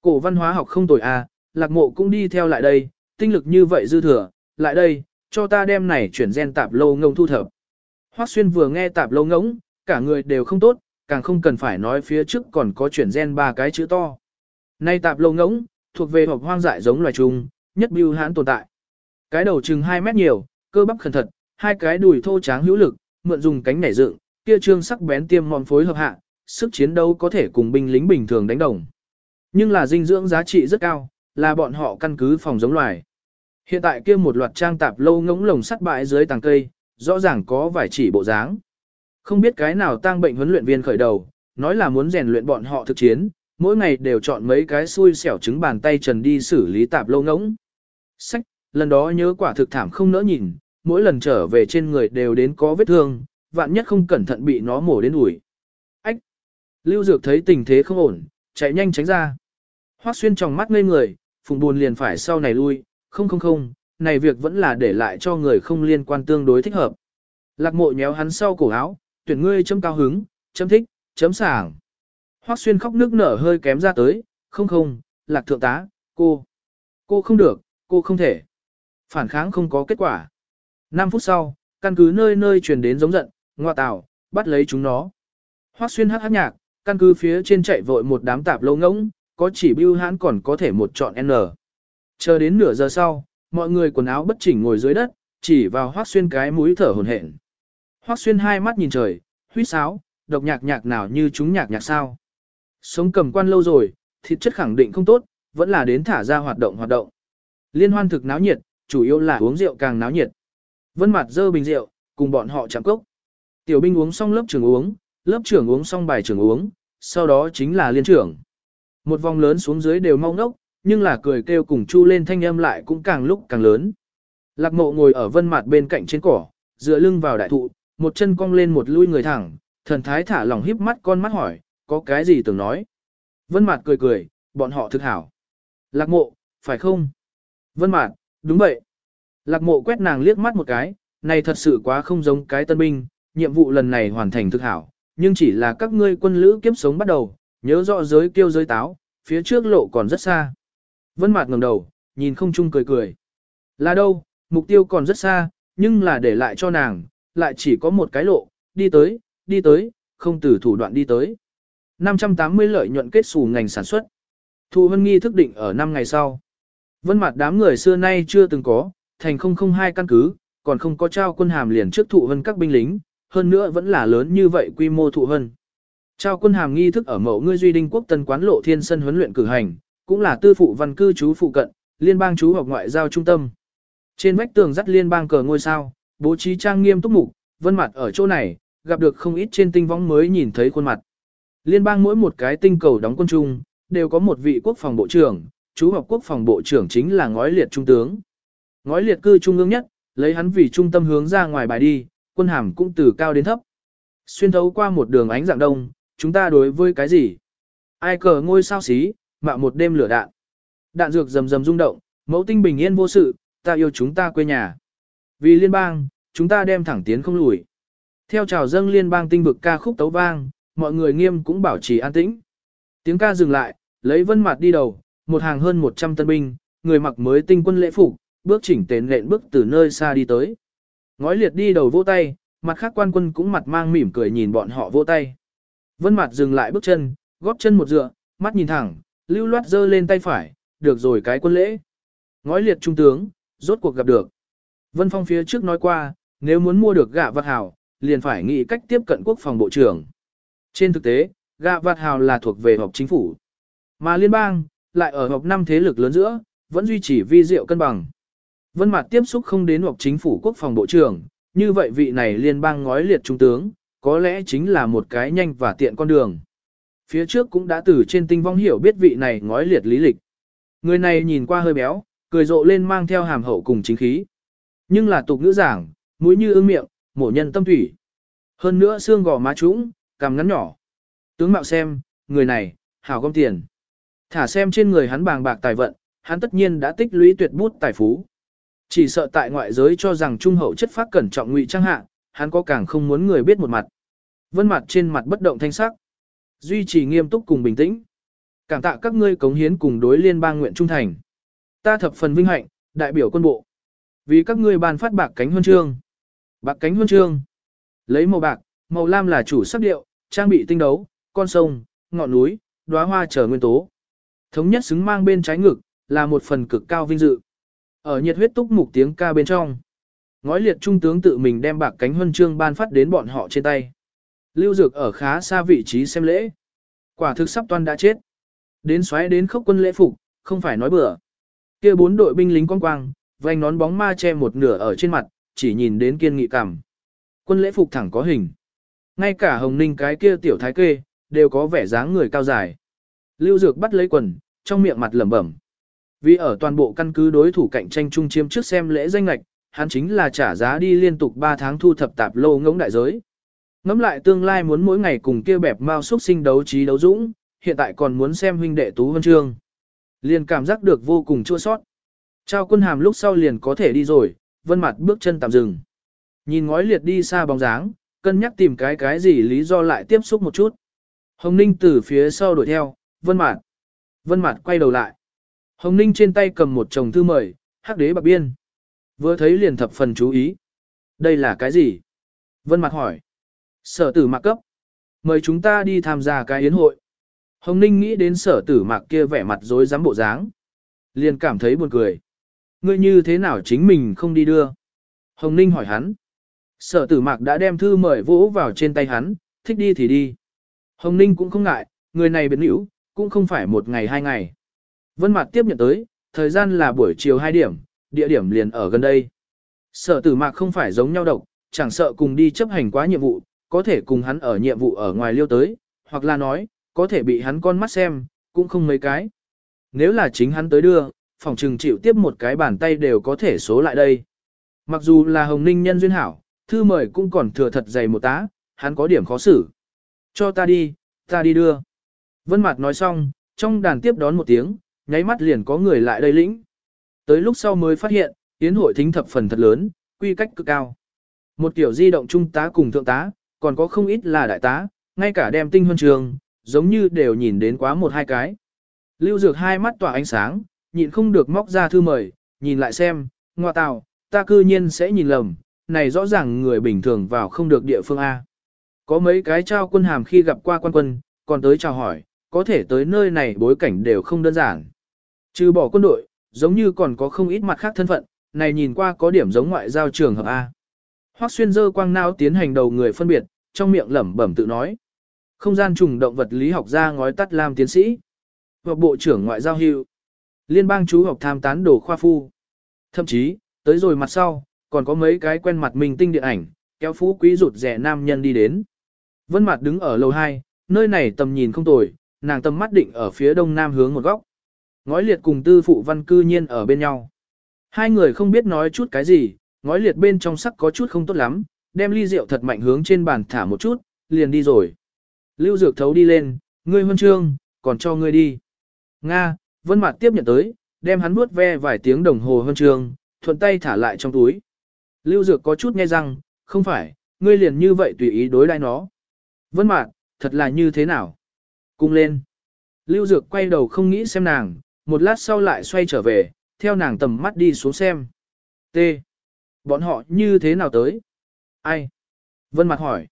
Cổ văn hóa học không tồi à, lạc mộ cũng đi theo lại đây, tinh lực như vậy dư thừa, lại đây, cho ta đem này chuyển gen tạp lâu ngông thu thập. Hoắc xuyên vừa nghe tạp lâu ngỗng, cả người đều không tốt, càng không cần phải nói phía trước còn có chuyển gen ba cái chữ to. Nay tạp lâu ngỗng, thuộc về hộp hoang dại giống loài trùng, nhất bưu hãn tồn tại. Cái đầu chừng 2 mét nhiều, cơ bắp khẩn thật, hai cái đùi thô tráng hữu lực, mượn dùng cánh nhảy dựng, kia trương sắc bén tiêm mòn phối hợp hạ, sức chiến đấu có thể cùng binh lính bình thường đánh đồng. Nhưng là dinh dưỡng giá trị rất cao, là bọn họ căn cứ phòng giống loài. Hiện tại kia một loạt trang tạp lâu ngỗng lồng sắt bãi dưới tàng cây, rõ ràng có vài chỉ bộ dáng. Không biết cái nào tang bệnh huấn luyện viên khởi đầu, nói là muốn rèn luyện bọn họ thực chiến, mỗi ngày đều chọn mấy cái xui xẻo trứng bàn tay trần đi xử lý tạp lâu ngỗng. Sách, lần đó nhớ quả thực thảm không nỡ nhìn, mỗi lần trở về trên người đều đến có vết thương, vạn nhất không cẩn thận bị nó mổ đến ủi. Ách! Lưu Dược thấy tình thế không ổn, chạy nhanh tránh ra. Hoắc xuyên trong mắt ngây người, phùng buồn liền phải sau này lui, không không không, này việc vẫn là để lại cho người không liên quan tương đối thích hợp. Lạc mộ nhéo hắn sau cổ áo, tuyển ngươi chấm cao hứng, chấm thích, chấm sảng. Hoắc xuyên khóc nước nở hơi kém ra tới, không không, lạc thượng tá, cô. Cô không được, cô không thể. Phản kháng không có kết quả. 5 phút sau, căn cứ nơi nơi truyền đến giống giận, ngoa tảo, bắt lấy chúng nó. Hoắc xuyên hát hắc nhạc, căn cứ phía trên chạy vội một đám tạp lâu ngỗng, có chỉ bưu hãn còn có thể một chọn N. Chờ đến nửa giờ sau, mọi người quần áo bất chỉnh ngồi dưới đất, chỉ vào Hoắc xuyên cái mũi thở hổn hển. Hoắc xuyên hai mắt nhìn trời, huýt sáo, độc nhạc nhạc nào như chúng nhạc nhạc sao. Sống cầm quan lâu rồi, thịt chất khẳng định không tốt, vẫn là đến thả ra hoạt động hoạt động. Liên hoan thực náo nhiệt, chủ yếu là uống rượu càng náo nhiệt. Vân mặt dơ bình rượu, cùng bọn họ chạm cốc. Tiểu binh uống xong lớp trưởng uống, lớp trưởng uống xong bài trưởng uống, sau đó chính là liên trưởng. Một vòng lớn xuống dưới đều mau ngốc, nhưng là cười kêu cùng chu lên thanh âm lại cũng càng lúc càng lớn. Lạc mộ ngồi ở vân mặt bên cạnh trên cỏ, dựa lưng vào đại thụ, một chân cong lên một lui người thẳng, thần thái thả lỏng híp mắt con mắt hỏi, có cái gì tưởng nói. Vân mặt cười cười, bọn họ thực hảo. Lạc mộ, phải không? Vân mặt, đúng vậy. Lạc mộ quét nàng liếc mắt một cái, này thật sự quá không giống cái tân binh, nhiệm vụ lần này hoàn thành thực hảo, nhưng chỉ là các ngươi quân lữ kiếp sống bắt đầu, nhớ rõ giới kêu giới táo, phía trước lộ còn rất xa. Vân Mạt ngẩng đầu, nhìn không chung cười cười. Là đâu, mục tiêu còn rất xa, nhưng là để lại cho nàng, lại chỉ có một cái lộ, đi tới, đi tới, không từ thủ đoạn đi tới. 580 lợi nhuận kết xù ngành sản xuất. Thu hân nghi thức định ở 5 ngày sau. Vân mặt đám người xưa nay chưa từng có, thành 002 căn cứ, còn không có trao quân hàm liền trước thụ hơn các binh lính, hơn nữa vẫn là lớn như vậy quy mô thụ hơn Trao quân hàm nghi thức ở mẫu ngươi duy đinh quốc tân quán lộ thiên sân huấn luyện cử hành, cũng là tư phụ văn cư trú phụ cận, liên bang chú học ngoại giao trung tâm. Trên vách tường dắt liên bang cờ ngôi sao, bố trí trang nghiêm túc mục, vân mặt ở chỗ này, gặp được không ít trên tinh võng mới nhìn thấy khuôn mặt. Liên bang mỗi một cái tinh cầu đóng quân chung, đều có một vị quốc phòng bộ trưởng, chú học quốc phòng bộ trưởng chính là ngói liệt trung tướng. Ngói liệt cư trung ương nhất, lấy hắn vì trung tâm hướng ra ngoài bài đi, quân hàm cũng từ cao đến thấp. Xuyên thấu qua một đường ánh dạng đông, chúng ta đối với cái gì? Ai cờ ngôi sao xí, mạo một đêm lửa đạn. Đạn dược rầm rầm rung động, mẫu tinh bình yên vô sự, ta yêu chúng ta quê nhà. Vì liên bang, chúng ta đem thẳng tiến không lùi. Theo chào dâng liên bang tinh vực ca khúc tấu vang, mọi người nghiêm cũng bảo trì an tĩnh. Tiếng ca dừng lại, lấy vân mặt đi đầu, một hàng hơn 100 tân binh, người mặc mới tinh quân lễ phục, bước chỉnh tến lện bước từ nơi xa đi tới. Ngói liệt đi đầu vỗ tay, mặt khác quan quân cũng mặt mang mỉm cười nhìn bọn họ vỗ tay. Vân mặt dừng lại bước chân, góp chân một dựa, mắt nhìn thẳng, lưu loát giơ lên tay phải, được rồi cái quân lễ. Ngói liệt trung tướng, rốt cuộc gặp được. Vân Phong phía trước nói qua, nếu muốn mua được gạ vặt hào, liền phải nghĩ cách tiếp cận quốc phòng bộ trưởng. Trên thực tế, gạ vặt hào là thuộc về họp chính phủ. Mà liên bang, lại ở họp năm thế lực lớn giữa, vẫn duy trì vi diệu cân bằng. Vân Mạt tiếp xúc không đến hoặc chính phủ quốc phòng bộ trưởng, như vậy vị này liên bang ngói liệt trung tướng, có lẽ chính là một cái nhanh và tiện con đường. Phía trước cũng đã từ trên tinh vong hiểu biết vị này ngói liệt lý lịch. Người này nhìn qua hơi béo, cười rộ lên mang theo hàm hậu cùng chính khí. Nhưng là tục ngữ giảng, mũi như ương miệng, mổ nhân tâm thủy. Hơn nữa xương gò má trũng, cằm ngắn nhỏ. Tướng mạo xem, người này, hảo gom tiền. Thả xem trên người hắn bàng bạc tài vận, hắn tất nhiên đã tích lũy tuyệt bút tài phú. Chỉ sợ tại ngoại giới cho rằng trung hậu chất phát cẩn trọng ngụy trang hạ, hắn có càng không muốn người biết một mặt. Vân mặt trên mặt bất động thanh sắc. Duy trì nghiêm túc cùng bình tĩnh. Cảm tạ các ngươi cống hiến cùng đối liên bang nguyện trung thành. Ta thập phần vinh hạnh, đại biểu quân bộ. Vì các ngươi ban phát bạc cánh huân chương. Bạc cánh huân chương. Lấy màu bạc, màu lam là chủ sắc điệu, trang bị tinh đấu, con sông, ngọn núi, đóa hoa trở nguyên tố. Thống nhất xứng mang bên trái ngực, là một phần cực cao vinh dự. Ở nhiệt huyết túc mục tiếng ca bên trong. Ngói liệt trung tướng tự mình đem bạc cánh huân chương ban phát đến bọn họ trên tay. Lưu Dược ở khá xa vị trí xem lễ. Quả thực sắp toan đã chết. Đến xoáy đến khốc quân lễ phục, không phải nói bừa. Kia bốn đội binh lính quang quang, vành nón bóng ma che một nửa ở trên mặt, chỉ nhìn đến kiên nghị cảm. Quân lễ phục thẳng có hình. Ngay cả hồng ninh cái kia tiểu thái kê, đều có vẻ dáng người cao dài. Lưu Dược bắt lấy quần, trong miệng mặt lẩm bẩm. Vì ở toàn bộ căn cứ đối thủ cạnh tranh chung chiếm trước xem lễ danh lạch, hắn chính là trả giá đi liên tục 3 tháng thu thập tạp lô ngỗng đại giới. Ngắm lại tương lai muốn mỗi ngày cùng kia bẹp mau xuất sinh đấu trí đấu dũng, hiện tại còn muốn xem huynh đệ tú vân trương Liền cảm giác được vô cùng chua sót. Trao quân hàm lúc sau liền có thể đi rồi, vân mặt bước chân tạm dừng. Nhìn ngói liệt đi xa bóng dáng, cân nhắc tìm cái cái gì lý do lại tiếp xúc một chút. Hồng Ninh từ phía sau đuổi theo, vân mặt. Vân mặt quay đầu lại. Hồng Ninh trên tay cầm một chồng thư mời, hắc đế bạc biên. Vừa thấy liền thập phần chú ý. Đây là cái gì? Vân mặt hỏi. Sở tử mạc cấp. Mời chúng ta đi tham gia cái yến hội. Hồng Ninh nghĩ đến sở tử mạc kia vẻ mặt dối dám bộ dáng. Liền cảm thấy buồn cười. Ngươi như thế nào chính mình không đi đưa? Hồng Ninh hỏi hắn. Sở tử mạc đã đem thư mời vỗ vào trên tay hắn, thích đi thì đi. Hồng Ninh cũng không ngại, người này biến hữu, cũng không phải một ngày hai ngày. Vân Mạc tiếp nhận tới, thời gian là buổi chiều 2 điểm, địa điểm liền ở gần đây. Sở tử mạc không phải giống nhau độc, chẳng sợ cùng đi chấp hành quá nhiệm vụ, có thể cùng hắn ở nhiệm vụ ở ngoài liêu tới, hoặc là nói, có thể bị hắn con mắt xem, cũng không mấy cái. Nếu là chính hắn tới đưa, phòng trừng chịu tiếp một cái bàn tay đều có thể số lại đây. Mặc dù là hồng ninh nhân duyên hảo, thư mời cũng còn thừa thật dày một tá, hắn có điểm khó xử. Cho ta đi, ta đi đưa. Vân Mạt nói xong, trong đàn tiếp đón một tiếng, nháy mắt liền có người lại đây lĩnh. Tới lúc sau mới phát hiện, yến hội thính thập phần thật lớn, quy cách cực cao. Một tiểu di động trung tá cùng thượng tá, còn có không ít là đại tá, ngay cả đem tinh huân trường, giống như đều nhìn đến quá một hai cái. Lưu Dược hai mắt tỏa ánh sáng, nhịn không được móc ra thư mời, nhìn lại xem, ngoa tào, ta cư nhiên sẽ nhìn lầm, này rõ ràng người bình thường vào không được địa phương A. Có mấy cái trao quân hàm khi gặp qua quan quân, còn tới chào hỏi, có thể tới nơi này bối cảnh đều không đơn giản. Trừ bỏ quân đội, giống như còn có không ít mặt khác thân phận, này nhìn qua có điểm giống ngoại giao trường hợp A. Hoắc xuyên dơ quang nao tiến hành đầu người phân biệt, trong miệng lẩm bẩm tự nói. Không gian trùng động vật lý học gia ngói tắt làm tiến sĩ. Hoặc bộ trưởng ngoại giao hữu. Liên bang chú học tham tán đồ khoa phu. Thậm chí, tới rồi mặt sau, còn có mấy cái quen mặt mình tinh điện ảnh, kéo phú quý rụt rẻ nam nhân đi đến. Vân Mạt đứng ở lầu 2, nơi này tầm nhìn không tồi, nàng tầm mắt định ở phía đông nam hướng một góc. Ngói liệt cùng tư phụ văn cư nhiên ở bên nhau. Hai người không biết nói chút cái gì, ngói liệt bên trong sắc có chút không tốt lắm, đem ly rượu thật mạnh hướng trên bàn thả một chút, liền đi rồi. Lưu Dược thấu đi lên, ngươi huân chương, còn cho ngươi đi. Nga, Vân mặt tiếp nhận tới, đem hắn vuốt ve vài tiếng đồng hồ huân chương, thuận tay thả lại trong túi. Lưu Dược có chút nghe rằng, không phải, ngươi liền như vậy tùy ý đối đãi nó. Vân mặt, thật là như thế nào? Cung lên. Lưu Dược quay đầu không nghĩ xem nàng, một lát sau lại xoay trở về, theo nàng tầm mắt đi xuống xem. T. Bọn họ như thế nào tới? Ai? Vân Mặc hỏi.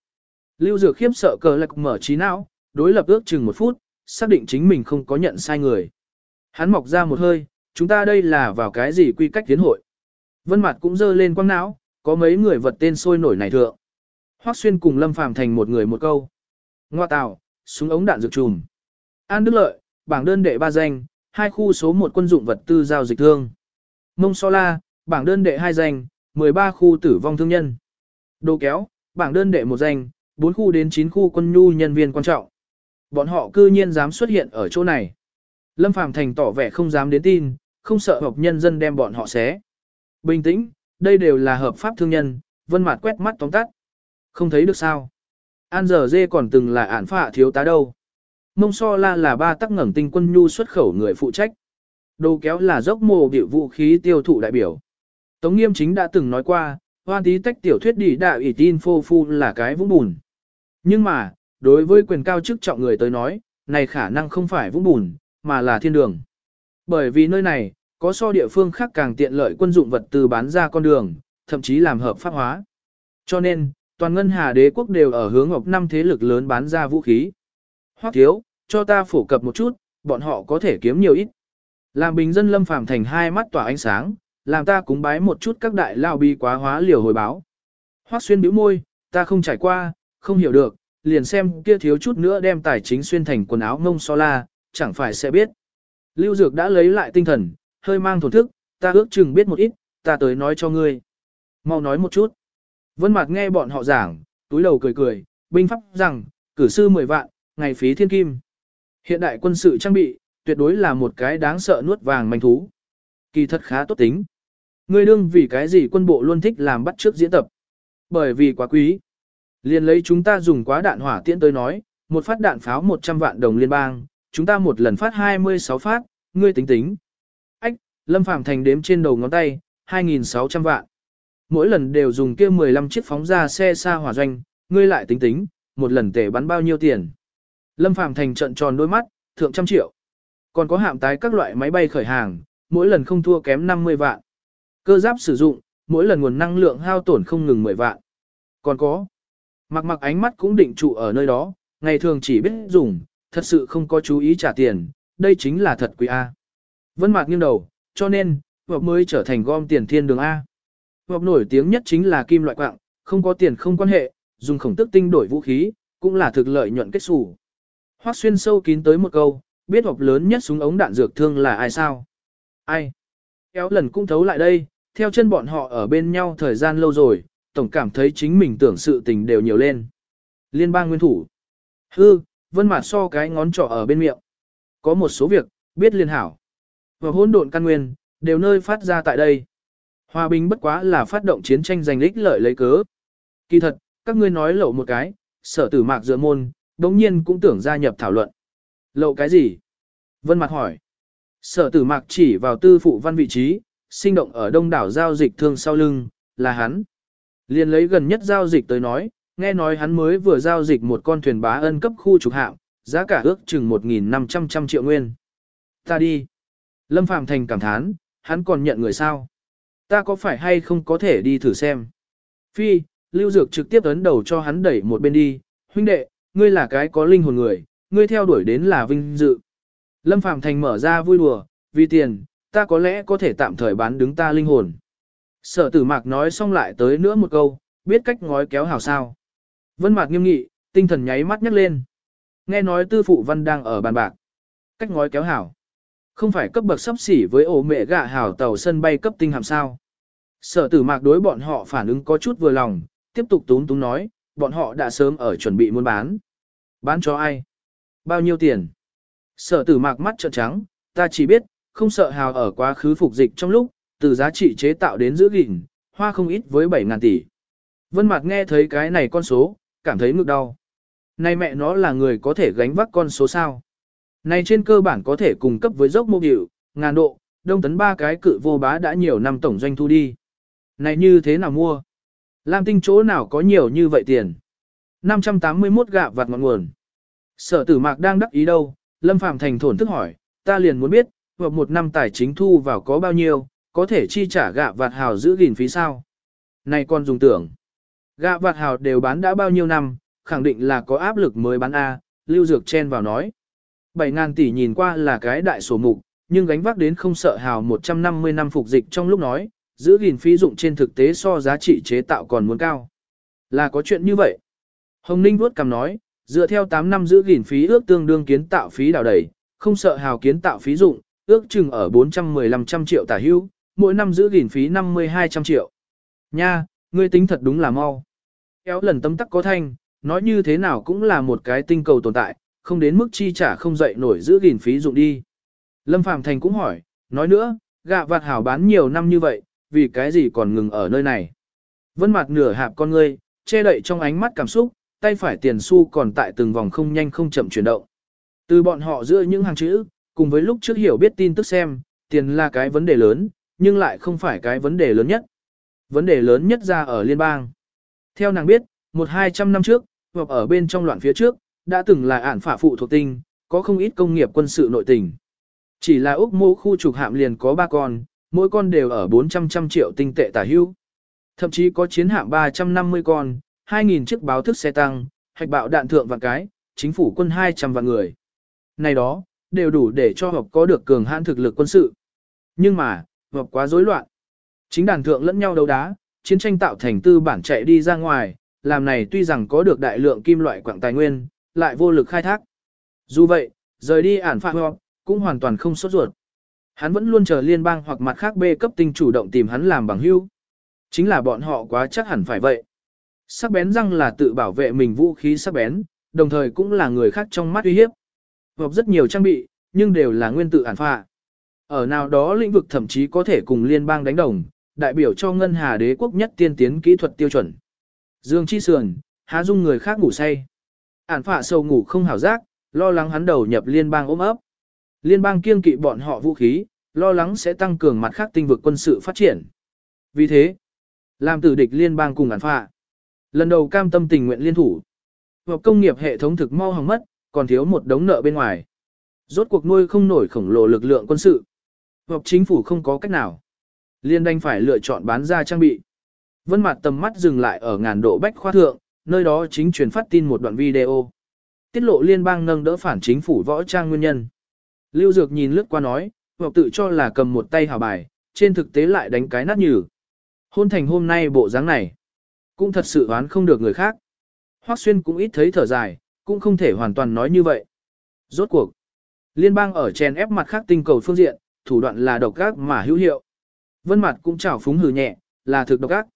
Lưu Dược khiếp sợ cờ lạc mở trí não, đối lập ước chừng một phút, xác định chính mình không có nhận sai người. Hắn mọc ra một hơi, chúng ta đây là vào cái gì quy cách tiến hội. Vân Mặc cũng dơ lên quăng não, có mấy người vật tên sôi nổi này thượng. Hoắc Xuyên cùng Lâm Phàm thành một người một câu. Ngoa tào, súng ống đạn dược trùm. An Đức Lợi, bảng đơn đệ ba danh, hai khu số một quân dụng vật tư giao dịch thương. Mông So La, bảng đơn đệ hai danh, 13 khu tử vong thương nhân. Đồ kéo, bảng đơn đệ một danh, 4 khu đến 9 khu quân nhu nhân viên quan trọng. Bọn họ cư nhiên dám xuất hiện ở chỗ này. Lâm Phàm Thành tỏ vẻ không dám đến tin, không sợ hợp nhân dân đem bọn họ xé. Bình tĩnh, đây đều là hợp pháp thương nhân, vân mặt quét mắt tóm tắt. Không thấy được sao. An giờ dê còn từng là ản phạ thiếu tá đâu. Mông so la là ba tắc ngẩng tinh quân nhu xuất khẩu người phụ trách. Đồ kéo là dốc mồ biểu vũ khí tiêu thụ đại biểu. Tống nghiêm chính đã từng nói qua, hoan tí tách tiểu thuyết đi đạo ỷ tin phô phu là cái vũng bùn. Nhưng mà, đối với quyền cao chức trọng người tới nói, này khả năng không phải vũng bùn, mà là thiên đường. Bởi vì nơi này, có so địa phương khác càng tiện lợi quân dụng vật tư bán ra con đường, thậm chí làm hợp pháp hóa. Cho nên, toàn ngân hà đế quốc đều ở hướng ngọc năm thế lực lớn bán ra vũ khí. Hoắc thiếu, cho ta phổ cập một chút, bọn họ có thể kiếm nhiều ít. Làm bình dân lâm phàm thành hai mắt tỏa ánh sáng, làm ta cúng bái một chút các đại lao bi quá hóa liều hồi báo. Hoắc xuyên bĩu môi, ta không trải qua, không hiểu được, liền xem kia thiếu chút nữa đem tài chính xuyên thành quần áo ngông so la, chẳng phải sẽ biết. Lưu Dược đã lấy lại tinh thần, hơi mang thổn thức, ta ước chừng biết một ít, ta tới nói cho ngươi. Mau nói một chút. Vân Mạc nghe bọn họ giảng, túi đầu cười cười, binh pháp rằng, cử sư 10 vạn, ngày phí thiên kim. Hiện đại quân sự trang bị, tuyệt đối là một cái đáng sợ nuốt vàng manh thú. Kỳ thật khá tốt tính. Ngươi đương vì cái gì quân bộ luôn thích làm bắt trước diễn tập. Bởi vì quá quý. Liên lấy chúng ta dùng quá đạn hỏa tiễn tới nói, một phát đạn pháo 100 vạn đồng liên bang, chúng ta một lần phát 26 phát, ngươi tính tính. Ách, Lâm Phàm Thành đếm trên đầu ngón tay, 2.600 vạn. Mỗi lần đều dùng kia 15 chiếc phóng ra xe xa hỏa doanh, ngươi lại tính tính, một lần tể bắn bao nhiêu tiền. Lâm Phàm Thành trận tròn đôi mắt, thượng trăm triệu. Còn có hạm tái các loại máy bay khởi hàng, mỗi lần không thua kém 50 vạn. Cơ giáp sử dụng, mỗi lần nguồn năng lượng hao tổn không ngừng 10 vạn. Còn có, mặc mặc ánh mắt cũng định trụ ở nơi đó, ngày thường chỉ biết dùng, thật sự không có chú ý trả tiền, đây chính là thật quý A. Vân Mạc nghiêng đầu, cho nên, vọc mới trở thành gom tiền thiên đường A. Vọc nổi tiếng nhất chính là kim loại quạng, không có tiền không quan hệ, dùng khổng tức tinh đổi vũ khí, cũng là thực lợi nhuận kết xù. Hoắc xuyên sâu kín tới một câu, biết hộp lớn nhất súng ống đạn dược thương là ai sao? Ai? Kéo lần cũng thấu lại đây, theo chân bọn họ ở bên nhau thời gian lâu rồi, tổng cảm thấy chính mình tưởng sự tình đều nhiều lên. Liên bang nguyên thủ. Hư, vân mặt so cái ngón trỏ ở bên miệng. Có một số việc, biết liên hảo. Và hỗn độn căn nguyên, đều nơi phát ra tại đây. Hòa bình bất quá là phát động chiến tranh giành lích lợi lấy cớ. Kỳ thật, các ngươi nói lẩu một cái, sở tử mạc dựa môn, đống nhiên cũng tưởng gia nhập thảo luận. Lậu cái gì? Vân Mạc hỏi. Sở tử mạc chỉ vào tư phụ văn vị trí, sinh động ở đông đảo giao dịch thương sau lưng, là hắn. Liên lấy gần nhất giao dịch tới nói, nghe nói hắn mới vừa giao dịch một con thuyền bá ân cấp khu trục hạng, giá cả ước chừng 1.500 triệu nguyên. Ta đi. Lâm Phạm Thành cảm thán, hắn còn nhận người sao? Ta có phải hay không có thể đi thử xem? Phi, Lưu Dược trực tiếp ấn đầu cho hắn đẩy một bên đi, huynh đệ, ngươi là cái có linh hồn người, ngươi theo đuổi đến là vinh dự. Lâm Phàm Thành mở ra vui đùa, vì tiền, ta có lẽ có thể tạm thời bán đứng ta linh hồn. Sở tử mạc nói xong lại tới nữa một câu, biết cách ngói kéo hào sao. Vân mạc nghiêm nghị, tinh thần nháy mắt nhắc lên. Nghe nói tư phụ văn đang ở bàn bạc. Cách ngói kéo hào, Không phải cấp bậc sắp xỉ với ổ mẹ gạ hào tàu sân bay cấp tinh hàm sao. Sở tử mạc đối bọn họ phản ứng có chút vừa lòng, tiếp tục tún tún nói, bọn họ đã sớm ở chuẩn bị muốn bán. Bán cho ai? Bao nhiêu tiền? Sở tử mạc mắt trợn trắng, ta chỉ biết, không sợ hào ở quá khứ phục dịch trong lúc, từ giá trị chế tạo đến giữ gìn, hoa không ít với 7.000 tỷ. Vân Mạc nghe thấy cái này con số, cảm thấy ngực đau. Này mẹ nó là người có thể gánh vác con số sao. Này trên cơ bản có thể cung cấp với dốc mô điệu, ngàn độ, đông tấn ba cái cự vô bá đã nhiều năm tổng doanh thu đi. Này như thế nào mua? Lam tinh chỗ nào có nhiều như vậy tiền? 581 gạ vặt ngọn nguồn. Sở tử mạc đang đắc ý đâu, Lâm Phạm Thành thổn thức hỏi, ta liền muốn biết, hợp một năm tài chính thu vào có bao nhiêu, có thể chi trả gạ vạt hào giữ gìn phí sao? Này con dùng tưởng, gạ vạt hào đều bán đã bao nhiêu năm, khẳng định là có áp lực mới bán A, Lưu Dược chen vào nói. 7.000 tỷ nhìn qua là cái đại sổ mục, nhưng gánh vác đến không sợ hào 150 năm phục dịch trong lúc nói, giữ gìn phí dụng trên thực tế so giá trị chế tạo còn muốn cao. Là có chuyện như vậy. Hồng Ninh vuốt cằm nói, dựa theo 8 năm giữ gìn phí ước tương đương kiến tạo phí đào đầy, không sợ hào kiến tạo phí dụng, ước chừng ở 415 trăm triệu tả hưu, mỗi năm giữ gìn phí 52 trăm triệu. Nha, ngươi tính thật đúng là mau. Kéo lần tâm tắc có thanh, nói như thế nào cũng là một cái tinh cầu tồn tại, không đến mức chi trả không dậy nổi giữ gìn phí dụng đi. Lâm Phạm Thành cũng hỏi, nói nữa, gạ vạt hảo bán nhiều năm như vậy, vì cái gì còn ngừng ở nơi này. Vân mặt nửa hạp con ngươi, che đậy trong ánh mắt cảm xúc, tay phải tiền xu còn tại từng vòng không nhanh không chậm chuyển động. Từ bọn họ giữa những hàng chữ, cùng với lúc trước hiểu biết tin tức xem, tiền là cái vấn đề lớn, nhưng lại không phải cái vấn đề lớn nhất. Vấn đề lớn nhất ra ở liên bang. Theo nàng biết, một hai trăm năm trước, hoặc ở bên trong loạn phía trước, đã từng là ản phả phụ thuộc tinh, có không ít công nghiệp quân sự nội tình. Chỉ là Úc mô khu trục hạm liền có ba con, mỗi con đều ở 400 trăm triệu tinh tệ tả hưu. Thậm chí có chiến hạm 350 con, 2.000 chiếc báo thức xe tăng, hạch bạo đạn thượng vạn cái, chính phủ quân 200 vạn người. Này đó, đều đủ để cho học có được cường hãn thực lực quân sự. Nhưng mà, học quá rối loạn. Chính đàn thượng lẫn nhau đấu đá, chiến tranh tạo thành tư bản chạy đi ra ngoài, làm này tuy rằng có được đại lượng kim loại quảng tài nguyên, lại vô lực khai thác. Dù vậy, rời đi ản phạt học, cũng hoàn toàn không sốt ruột. Hắn vẫn luôn chờ liên bang hoặc mặt khác B cấp tinh chủ động tìm hắn làm bằng hữu. Chính là bọn họ quá chắc hẳn phải vậy. Sắc bén răng là tự bảo vệ mình vũ khí sắc bén, đồng thời cũng là người khác trong mắt uy hiếp. Hợp rất nhiều trang bị, nhưng đều là nguyên tử ản phạ. Ở nào đó lĩnh vực thậm chí có thể cùng liên bang đánh đồng, đại biểu cho ngân hà đế quốc nhất tiên tiến kỹ thuật tiêu chuẩn. Dương chi sườn, há dung người khác ngủ say. Ản phạ sâu ngủ không hảo giác, lo lắng hắn đầu nhập liên bang ôm ấp. Liên bang kiêng kỵ bọn họ vũ khí, lo lắng sẽ tăng cường mặt khác tinh vực quân sự phát triển. Vì thế, làm tử địch liên bang cùng ản phạ. Lần đầu cam tâm tình nguyện liên thủ. Hoặc công nghiệp hệ thống thực mau hỏng mất, còn thiếu một đống nợ bên ngoài. Rốt cuộc nuôi không nổi khổng lồ lực lượng quân sự. Hoặc chính phủ không có cách nào. Liên đành phải lựa chọn bán ra trang bị. Vân mặt tầm mắt dừng lại ở ngàn độ bách khoa thượng, nơi đó chính truyền phát tin một đoạn video. Tiết lộ liên bang nâng đỡ phản chính phủ võ trang nguyên nhân. Lưu Dược nhìn lướt qua nói, hoặc tự cho là cầm một tay hảo bài, trên thực tế lại đánh cái nát nhừ. Hôn thành hôm nay bộ dáng này, cũng thật sự oán không được người khác. Hoắc Xuyên cũng ít thấy thở dài, cũng không thể hoàn toàn nói như vậy. Rốt cuộc, liên bang ở chèn ép mặt khác tinh cầu phương diện, thủ đoạn là độc ác mà hữu hiệu. Vân mặt cũng chảo phúng hừ nhẹ, là thực độc ác.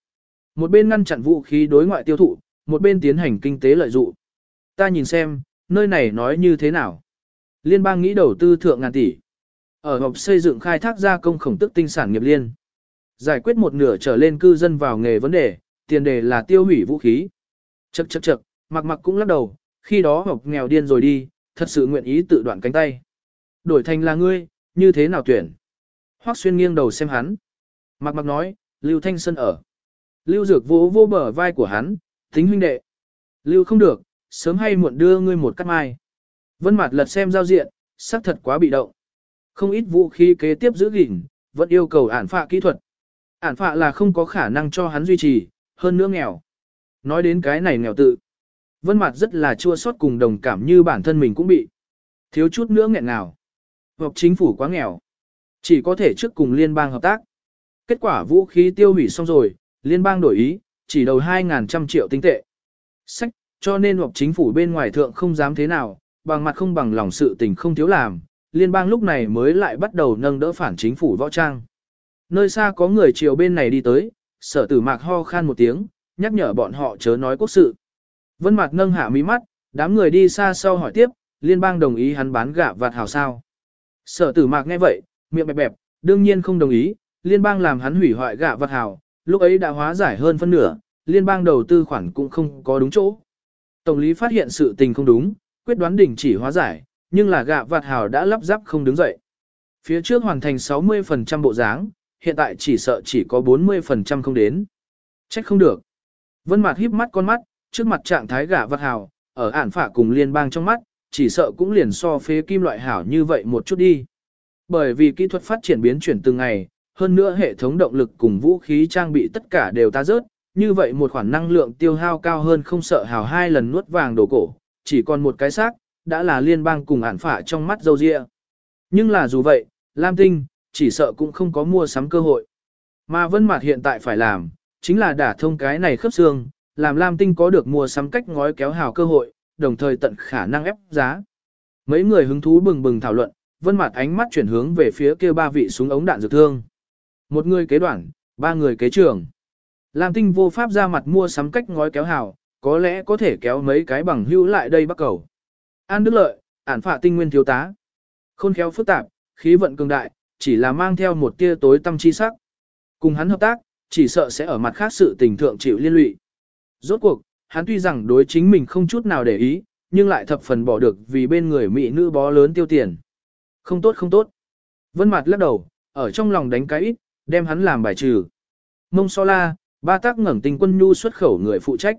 Một bên ngăn chặn vũ khí đối ngoại tiêu thụ, một bên tiến hành kinh tế lợi dụng. Ta nhìn xem, nơi này nói như thế nào. Liên bang nghĩ đầu tư thượng ngàn tỷ. Ở học xây dựng khai thác gia công khổng tức tinh sản nghiệp liên. Giải quyết một nửa trở lên cư dân vào nghề vấn đề, tiền đề là tiêu hủy vũ khí. Chậc chậc chậc, mặc mặc cũng lắc đầu, khi đó học nghèo điên rồi đi, thật sự nguyện ý tự đoạn cánh tay. Đổi thành là ngươi, như thế nào tuyển? Hoắc xuyên nghiêng đầu xem hắn. Mặc mặc nói, Lưu Thanh Sơn ở. Lưu Dược vỗ vô bờ vai của hắn, tính huynh đệ. Lưu không được, sớm hay muộn đưa ngươi một cắt mai. Vân Mạt lật xem giao diện, sắc thật quá bị động. Không ít vũ khí kế tiếp giữ gìn, vẫn yêu cầu ản phạ kỹ thuật. Ản phạ là không có khả năng cho hắn duy trì, hơn nữa nghèo. Nói đến cái này nghèo tự. Vân Mạt rất là chua xót cùng đồng cảm như bản thân mình cũng bị. Thiếu chút nữa nghẹn nào. Hợp chính phủ quá nghèo. Chỉ có thể trước cùng liên bang hợp tác. Kết quả vũ khí tiêu hủy xong rồi, liên bang đổi ý, chỉ đầu 2.000 trăm triệu tinh tệ. Sách, cho nên hợp chính phủ bên ngoài thượng không dám thế nào, bằng mặt không bằng lòng sự tình không thiếu làm, liên bang lúc này mới lại bắt đầu nâng đỡ phản chính phủ võ trang. Nơi xa có người chiều bên này đi tới, sở tử mạc ho khan một tiếng, nhắc nhở bọn họ chớ nói quốc sự. Vân Mạc nâng hạ mí mắt, đám người đi xa sau hỏi tiếp, liên bang đồng ý hắn bán gạ vạt hào sao. Sở tử mạc nghe vậy, miệng bẹp bẹp, đương nhiên không đồng ý, liên bang làm hắn hủy hoại gạ vạt hào, lúc ấy đã hóa giải hơn phân nửa, liên bang đầu tư khoản cũng không có đúng chỗ. Tổng lý phát hiện sự tình không đúng, quyết đoán đỉnh chỉ hóa giải, nhưng là gạ vạt hào đã lắp ráp không đứng dậy. Phía trước hoàn thành 60% bộ dáng, hiện tại chỉ sợ chỉ có 40% không đến. Trách không được. Vân Mạt híp mắt con mắt, trước mặt trạng thái gạ vạt hào, ở ản phả cùng liên bang trong mắt, chỉ sợ cũng liền so phế kim loại hảo như vậy một chút đi. Bởi vì kỹ thuật phát triển biến chuyển từng ngày, hơn nữa hệ thống động lực cùng vũ khí trang bị tất cả đều ta rớt, như vậy một khoản năng lượng tiêu hao cao hơn không sợ hào hai lần nuốt vàng đổ cổ, chỉ còn một cái xác, đã là liên bang cùng ản phả trong mắt dâu dịa. Nhưng là dù vậy, Lam Tinh, chỉ sợ cũng không có mua sắm cơ hội. Mà Vân Mạt hiện tại phải làm, chính là đả thông cái này khớp xương, làm Lam Tinh có được mua sắm cách ngói kéo hào cơ hội, đồng thời tận khả năng ép giá. Mấy người hứng thú bừng bừng thảo luận, Vân Mạt ánh mắt chuyển hướng về phía kia ba vị súng ống đạn dược thương. Một người kế đoạn, ba người kế trưởng. Lam Tinh vô pháp ra mặt mua sắm cách ngói kéo hào, có lẽ có thể kéo mấy cái bằng hữu lại đây bắt cầu. An Đức Lợi, ản phạ tinh nguyên thiếu tá. Khôn khéo phức tạp, khí vận cường đại, chỉ là mang theo một tia tối tâm chi sắc. Cùng hắn hợp tác, chỉ sợ sẽ ở mặt khác sự tình thượng chịu liên lụy. Rốt cuộc, hắn tuy rằng đối chính mình không chút nào để ý, nhưng lại thập phần bỏ được vì bên người mỹ nữ bó lớn tiêu tiền. Không tốt không tốt. Vân Mạt lắc đầu, ở trong lòng đánh cái ít, đem hắn làm bài trừ. Mông So La, ba tác ngẩng tình quân nhu xuất khẩu người phụ trách.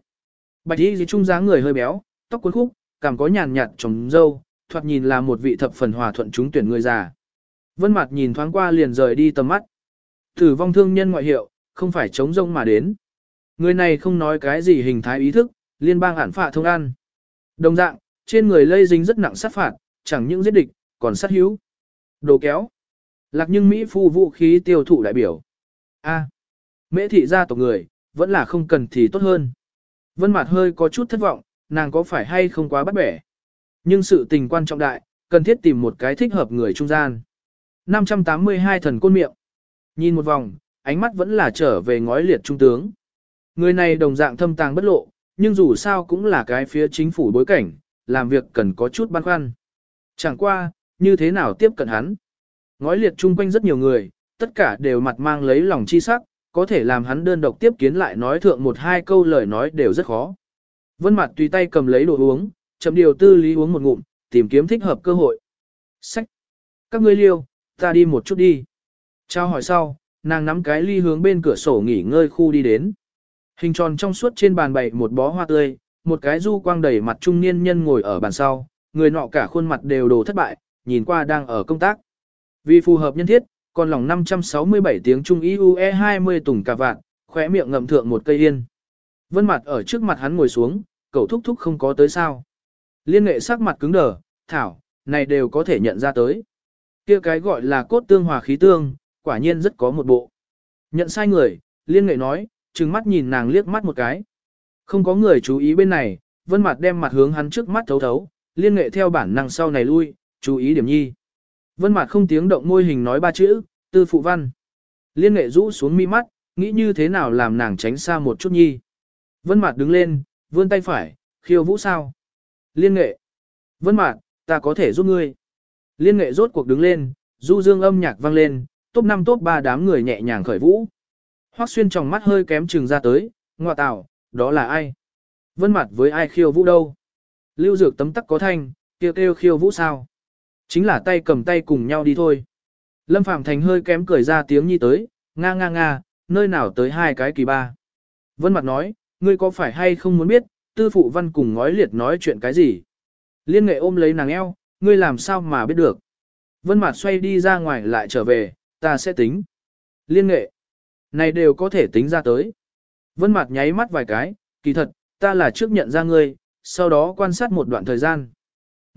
Bạch y trung dáng người hơi béo, tóc cuốn khúc, cảm có nhàn nhạt trồng dâu, thoạt nhìn là một vị thập phần hòa thuận chúng tuyển người già. Vân Mạt nhìn thoáng qua liền rời đi tầm mắt. Tử vong thương nhân ngoại hiệu, không phải chống rông mà đến. Người này không nói cái gì hình thái ý thức, liên bang hạn phạ thông ăn. Đồng dạng, trên người lây dính rất nặng sát phạt, chẳng những giết địch, còn sát hữu. Đồ kéo. Lạc nhưng Mỹ phu vũ khí tiêu thụ đại biểu. A. Mễ thị gia tộc người, vẫn là không cần thì tốt hơn. Vân Mạt hơi có chút thất vọng, nàng có phải hay không quá bắt bẻ. Nhưng sự tình quan trọng đại, cần thiết tìm một cái thích hợp người trung gian. 582 thần côn miệng. Nhìn một vòng, ánh mắt vẫn là trở về ngói liệt trung tướng. Người này đồng dạng thâm tàng bất lộ, nhưng dù sao cũng là cái phía chính phủ bối cảnh, làm việc cần có chút băn khoăn. Chẳng qua, như thế nào tiếp cận hắn. Ngói liệt chung quanh rất nhiều người, tất cả đều mặt mang lấy lòng chi sắc, có thể làm hắn đơn độc tiếp kiến lại nói thượng một hai câu lời nói đều rất khó. Vân mặt tùy tay cầm lấy đồ uống, chậm điều tư lý uống một ngụm, tìm kiếm thích hợp cơ hội. Sách! Các ngươi liêu, ta đi một chút đi. Trao hỏi sau, nàng nắm cái ly hướng bên cửa sổ nghỉ ngơi khu đi đến. Hình tròn trong suốt trên bàn bày một bó hoa tươi, một cái du quang đầy mặt trung niên nhân ngồi ở bàn sau, người nọ cả khuôn mặt đều đồ thất bại, nhìn qua đang ở công tác. Vì phù hợp nhân thiết, còn lòng 567 tiếng Trung IUE 20 tùng cà vạn, khóe miệng ngậm thượng một cây yên. Vân mặt ở trước mặt hắn ngồi xuống, cậu thúc thúc không có tới sao. Liên nghệ sắc mặt cứng đờ, thảo, này đều có thể nhận ra tới. kia cái gọi là cốt tương hòa khí tương, quả nhiên rất có một bộ. Nhận sai người, liên nghệ nói, trừng mắt nhìn nàng liếc mắt một cái. Không có người chú ý bên này, vân mặt đem mặt hướng hắn trước mắt thấu thấu, liên nghệ theo bản năng sau này lui, chú ý điểm nhi. Vân Mạt không tiếng động môi hình nói ba chữ, tư phụ văn. Liên nghệ rũ xuống mi mắt, nghĩ như thế nào làm nàng tránh xa một chút nhi. Vân Mạt đứng lên, vươn tay phải, khiêu vũ sao. Liên nghệ. Vân Mạt, ta có thể giúp ngươi. Liên nghệ rốt cuộc đứng lên, du dương âm nhạc vang lên, top 5 top 3 đám người nhẹ nhàng khởi vũ. Hoắc xuyên trong mắt hơi kém chừng ra tới, ngọa tảo, đó là ai? Vân Mạt với ai khiêu vũ đâu? Lưu dược tấm tắc có thanh, kêu kêu khiêu vũ sao? Chính là tay cầm tay cùng nhau đi thôi. Lâm Phạm Thành hơi kém cười ra tiếng nhi tới, nga nga nga, nơi nào tới hai cái kỳ ba. Vân mặt nói, ngươi có phải hay không muốn biết, tư phụ văn cùng ngói liệt nói chuyện cái gì? Liên nghệ ôm lấy nàng eo, ngươi làm sao mà biết được? Vân mặt xoay đi ra ngoài lại trở về, ta sẽ tính. Liên nghệ. Này đều có thể tính ra tới. Vân Mặt nháy mắt vài cái, kỳ thật, ta là trước nhận ra ngươi, sau đó quan sát một đoạn thời gian.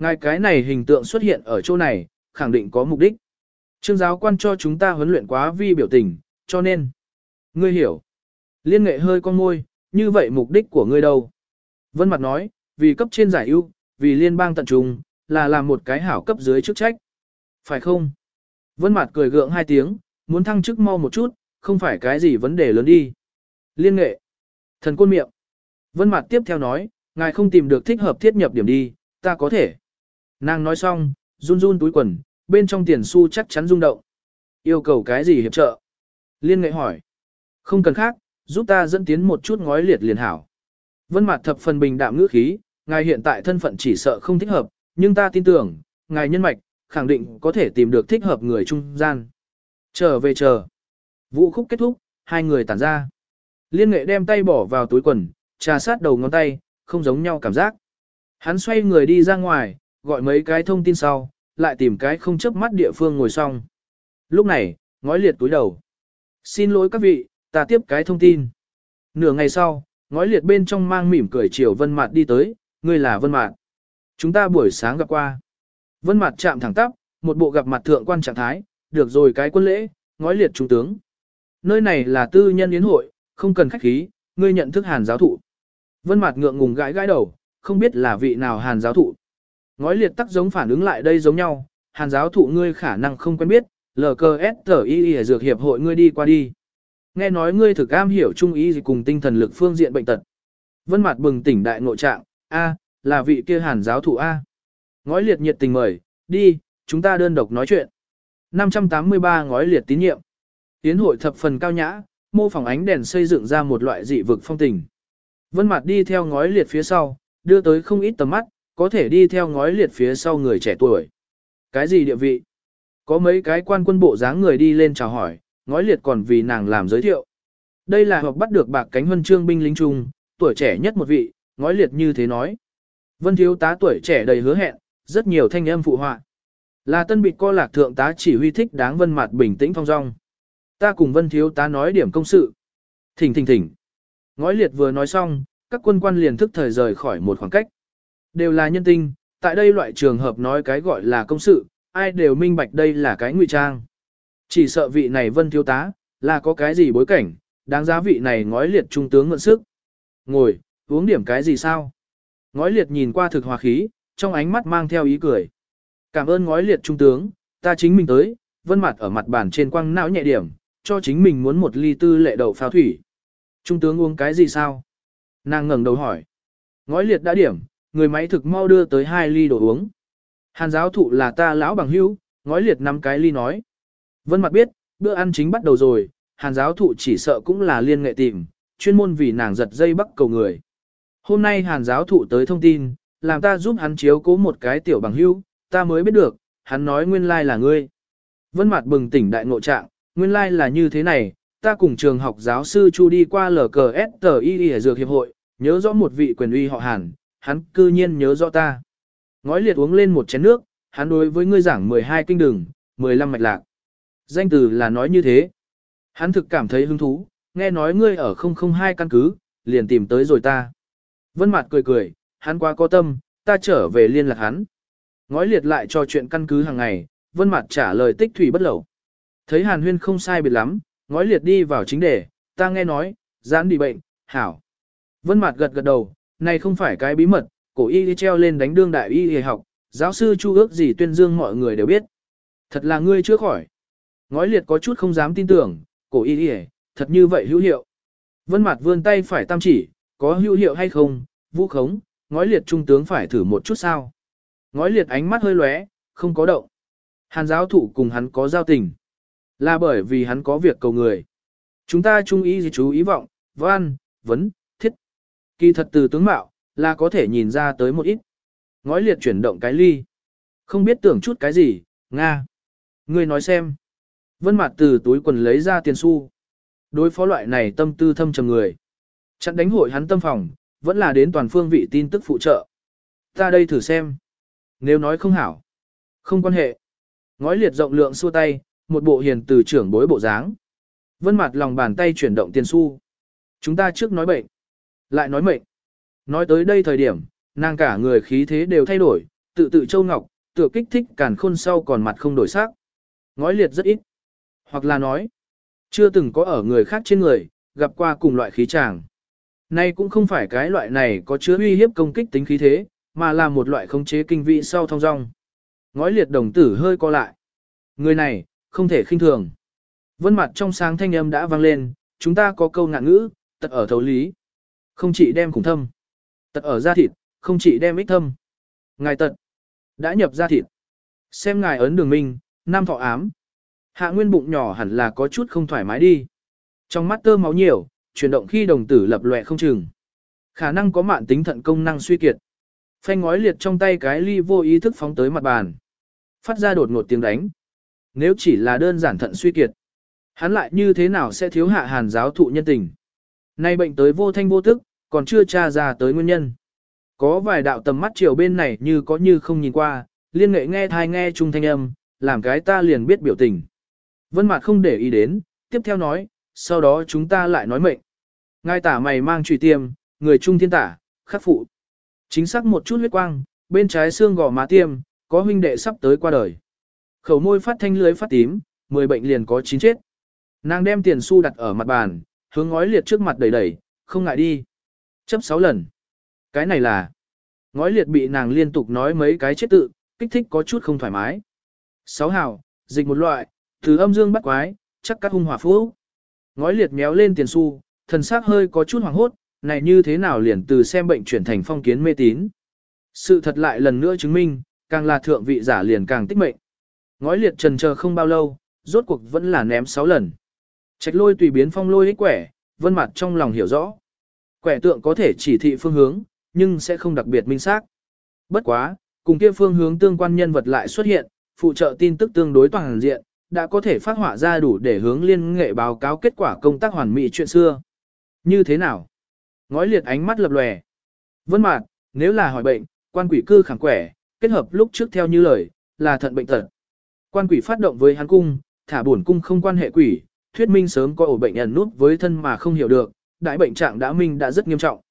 Ngài cái này hình tượng xuất hiện ở chỗ này, khẳng định có mục đích. Trương giáo quan cho chúng ta huấn luyện quá vi biểu tình, cho nên. Ngươi hiểu. Liên nghệ hơi con môi, như vậy mục đích của ngươi đâu? Vân Mặt nói, vì cấp trên giải ưu, vì liên bang tận trung, là làm một cái hảo cấp dưới chức trách. Phải không? Vân Mặt cười gượng hai tiếng, muốn thăng chức mau một chút, không phải cái gì vấn đề lớn đi. Liên nghệ. Thần côn miệng. Vân Mặt tiếp theo nói, ngài không tìm được thích hợp thiết nhập điểm đi, ta có thể. Nàng nói xong, run run túi quần, bên trong tiền xu chắc chắn rung động. Yêu cầu cái gì hiệp trợ? Liên nghệ hỏi. Không cần khác, giúp ta dẫn tiến một chút ngói liệt liền hảo. Vân mặt thập phần bình đạm ngữ khí, ngài hiện tại thân phận chỉ sợ không thích hợp, nhưng ta tin tưởng, ngài nhân mạch, khẳng định có thể tìm được thích hợp người trung gian. Trở về chờ. Vũ khúc kết thúc, hai người tản ra. Liên nghệ đem tay bỏ vào túi quần, trà sát đầu ngón tay, không giống nhau cảm giác. Hắn xoay người đi ra ngoài, gọi mấy cái thông tin sau, lại tìm cái không chấp mắt địa phương ngồi xong. Lúc này, ngói liệt túi đầu. Xin lỗi các vị, ta tiếp cái thông tin. Nửa ngày sau, ngói liệt bên trong mang mỉm cười chiều Vân Mạt đi tới, ngươi là Vân Mạt. Chúng ta buổi sáng gặp qua. Vân Mạt chạm thẳng tắp, một bộ gặp mặt thượng quan trạng thái, được rồi cái quân lễ, ngói liệt trung tướng. Nơi này là tư nhân yến hội, không cần khách khí, ngươi nhận thức Hàn giáo thụ. Vân Mạt ngượng ngùng gãi gãi đầu, không biết là vị nào Hàn giáo thụ. Ngói liệt tắc giống phản ứng lại đây giống nhau, Hàn giáo thụ ngươi khả năng không quen biết, LKSTI dược hiệp hội ngươi đi qua đi. Nghe nói ngươi thực am hiểu trung ý gì cùng tinh thần lực phương diện bệnh tật. Vân mặt bừng tỉnh đại ngộ trạng, a, là vị kia hàn giáo thụ a. Ngói liệt nhiệt tình mời, đi, chúng ta đơn độc nói chuyện. 583 ngói liệt tín nhiệm. Tiến hội thập phần cao nhã, mô phỏng ánh đèn xây dựng ra một loại dị vực phong tình. Vân mặt đi theo ngói liệt phía sau, đưa tới không ít tầm mắt, có thể đi theo ngói liệt phía sau người trẻ tuổi. Cái gì địa vị? Có mấy cái quan quân bộ dáng người đi lên chào hỏi, ngói liệt còn vì nàng làm giới thiệu. Đây là hợp bắt được bạc cánh huân chương binh lính trung, tuổi trẻ nhất một vị, ngói liệt như thế nói. Vân thiếu tá tuổi trẻ đầy hứa hẹn, rất nhiều thanh âm phụ họa. Là tân bị co lạc thượng tá chỉ huy thích đáng vân mặt bình tĩnh phong dong. Ta cùng vân thiếu tá nói điểm công sự. Thỉnh thỉnh thỉnh. Ngói liệt vừa nói xong, các quân quan liền thức thời rời khỏi một khoảng cách. Đều là nhân tinh, tại đây loại trường hợp nói cái gọi là công sự, ai đều minh bạch đây là cái ngụy trang. Chỉ sợ vị này vân thiếu tá, là có cái gì bối cảnh, đáng giá vị này ngói liệt trung tướng mượn sức. Ngồi, uống điểm cái gì sao? Ngói liệt nhìn qua thực hòa khí, trong ánh mắt mang theo ý cười. Cảm ơn ngói liệt trung tướng, ta chính mình tới, vân mặt ở mặt bàn trên quăng não nhẹ điểm, cho chính mình muốn một ly tư lệ đậu pháo thủy. Trung tướng uống cái gì sao? Nàng ngẩng đầu hỏi. Ngói liệt đã điểm, người máy thực mau đưa tới hai ly đồ uống. Hàn giáo thụ là ta lão bằng hữu, ngói liệt năm cái ly nói. Vân mặt biết, bữa ăn chính bắt đầu rồi, hàn giáo thụ chỉ sợ cũng là liên nghệ tìm, chuyên môn vì nàng giật dây bắt cầu người. Hôm nay hàn giáo thụ tới thông tin, làm ta giúp hắn chiếu cố một cái tiểu bằng hữu, ta mới biết được, hắn nói nguyên lai là ngươi. Vân mặt bừng tỉnh đại ngộ trạng, nguyên lai là như thế này, ta cùng trường học giáo sư Chu đi qua LKSTI ở Dược Hiệp hội, nhớ rõ một vị quyền uy họ hàn, hắn cư nhiên nhớ rõ ta. Ngói liệt uống lên một chén nước, hắn đối với ngươi giảng 12 kinh đường, 15 mạch lạc. Danh từ là nói như thế. Hắn thực cảm thấy hứng thú, nghe nói ngươi ở 002 căn cứ, liền tìm tới rồi ta. Vân Mạt cười cười, hắn quá có tâm, ta trở về liên lạc hắn. Ngói liệt lại cho chuyện căn cứ hàng ngày, Vân Mạt trả lời tích thủy bất lậu. Thấy Hàn Huyên không sai biệt lắm, ngói liệt đi vào chính đề, ta nghe nói, giãn đi bệnh, hảo. Vân Mạt gật gật đầu, này không phải cái bí mật, cổ y đi treo lên đánh đương đại y y học, giáo sư Chu ước gì tuyên dương mọi người đều biết. Thật là ngươi chưa khỏi. Ngói liệt có chút không dám tin tưởng, cổ y y thật như vậy hữu hiệu. Vân mặt vươn tay phải tam chỉ, có hữu hiệu hay không, vũ khống, ngói liệt trung tướng phải thử một chút sao. Ngói liệt ánh mắt hơi lóe, không có động. Hàn giáo thụ cùng hắn có giao tình. Là bởi vì hắn có việc cầu người. Chúng ta trung ý gì chú ý vọng, văn, vấn. Kỳ thật từ tướng mạo, là có thể nhìn ra tới một ít. Ngói liệt chuyển động cái ly. Không biết tưởng chút cái gì, Nga. Ngươi nói xem. Vân mặt từ túi quần lấy ra tiền xu. Đối phó loại này tâm tư thâm trầm người. Chặn đánh hội hắn tâm phòng, vẫn là đến toàn phương vị tin tức phụ trợ. Ta đây thử xem. Nếu nói không hảo. Không quan hệ. Ngói liệt rộng lượng xua tay, một bộ hiền từ trưởng bối bộ dáng. Vân mặt lòng bàn tay chuyển động tiền xu. Chúng ta trước nói bệnh. Lại nói mệnh. Nói tới đây thời điểm, Nàng cả người khí thế đều thay đổi, tự tự châu ngọc, tựa kích thích càn khôn sau còn mặt không đổi sắc. Ngói liệt rất ít. Hoặc là nói, chưa từng có ở người khác trên người, gặp qua cùng loại khí tràng. Nay cũng không phải cái loại này có chứa uy hiếp công kích tính khí thế, mà là một loại khống chế kinh vị sau thông dong. Ngói liệt đồng tử hơi co lại. Người này, không thể khinh thường. Vân mặt trong sáng thanh âm đã vang lên, chúng ta có câu ngạn ngữ, tật ở thấu lý. Không chỉ đem khủng thâm. Tật ở da thịt, không chỉ đem ích thâm. Ngài tật, đã nhập da thịt. Xem ngài ấn đường minh, nam thọ ám. Hạ nguyên bụng nhỏ hẳn là có chút không thoải mái đi. Trong mắt tơ máu nhiều, chuyển động khi đồng tử lập lòe không chừng. Khả năng có mạn tính thận công năng suy kiệt. Phanh ngói liệt trong tay cái ly vô ý thức phóng tới mặt bàn. Phát ra đột ngột tiếng đánh. Nếu chỉ là đơn giản thận suy kiệt, hắn lại như thế nào sẽ thiếu hạ hàn giáo thụ nhân tình. Nay bệnh tới vô thanh vô tức, còn chưa tra ra tới nguyên nhân. Có vài đạo tầm mắt chiều bên này như có như không nhìn qua, liên nghệ nghe thai nghe trung thanh âm, làm cái ta liền biết biểu tình. Vân Mạt không để ý đến, tiếp theo nói, sau đó chúng ta lại nói mệnh. Ngài tả mày mang trùy tiêm, người trung thiên tả, khắc phụ. Chính xác một chút huyết quang, bên trái xương gò má tiêm, có huynh đệ sắp tới qua đời. Khẩu môi phát thanh lưới phát tím, 10 bệnh liền có 9 chết. Nàng đem tiền xu đặt ở mặt bàn, hướng ngói liệt trước mặt đẩy đẩy, không ngại đi. Chấp 6 lần. Cái này là... Ngói liệt bị nàng liên tục nói mấy cái chết tự, kích thích có chút không thoải mái. Sáu hào, dịch một loại, từ âm dương bắt quái, chắc cắt hung hỏa phú. Ngói liệt méo lên tiền xu, thần sắc hơi có chút hoảng hốt, này như thế nào liền từ xem bệnh chuyển thành phong kiến mê tín. Sự thật lại lần nữa chứng minh, càng là thượng vị giả liền càng tích mệnh. Ngói liệt trần chờ không bao lâu, rốt cuộc vẫn là ném 6 lần. Trạch lôi tùy biến phong lôi ích quẻ, vân mặt trong lòng hiểu rõ. Quẻ tượng có thể chỉ thị phương hướng, nhưng sẽ không đặc biệt minh xác. Bất quá, cùng kia phương hướng tương quan nhân vật lại xuất hiện, phụ trợ tin tức tương đối toàn diện, đã có thể phát họa ra đủ để hướng liên nghệ báo cáo kết quả công tác hoàn mỹ chuyện xưa. Như thế nào? Ngói liệt ánh mắt lập lòe. Vân mạt, nếu là hỏi bệnh, quan quỷ cư khẳng quẻ, kết hợp lúc trước theo như lời, là thận bệnh tật. Quan quỷ phát động với hắn cung, thả bổn cung không quan hệ quỷ, thuyết minh sớm có ổ bệnh ẩn nút với thân mà không hiểu được, đại bệnh trạng đã minh đã rất nghiêm trọng.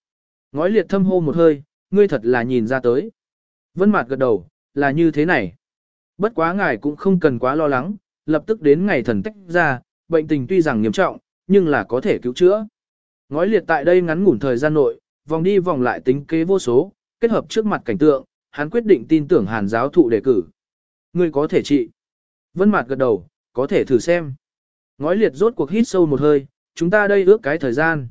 Ngói liệt thâm hô một hơi, ngươi thật là nhìn ra tới. Vân Mạt gật đầu, là như thế này. Bất quá ngài cũng không cần quá lo lắng, lập tức đến ngày thần tách ra, bệnh tình tuy rằng nghiêm trọng, nhưng là có thể cứu chữa. Ngói liệt tại đây ngắn ngủn thời gian nội, vòng đi vòng lại tính kế vô số, kết hợp trước mặt cảnh tượng, hắn quyết định tin tưởng Hàn giáo thụ đề cử. Ngươi có thể trị. Vân Mạt gật đầu, có thể thử xem. Ngói liệt rốt cuộc hít sâu một hơi, chúng ta đây ước cái thời gian.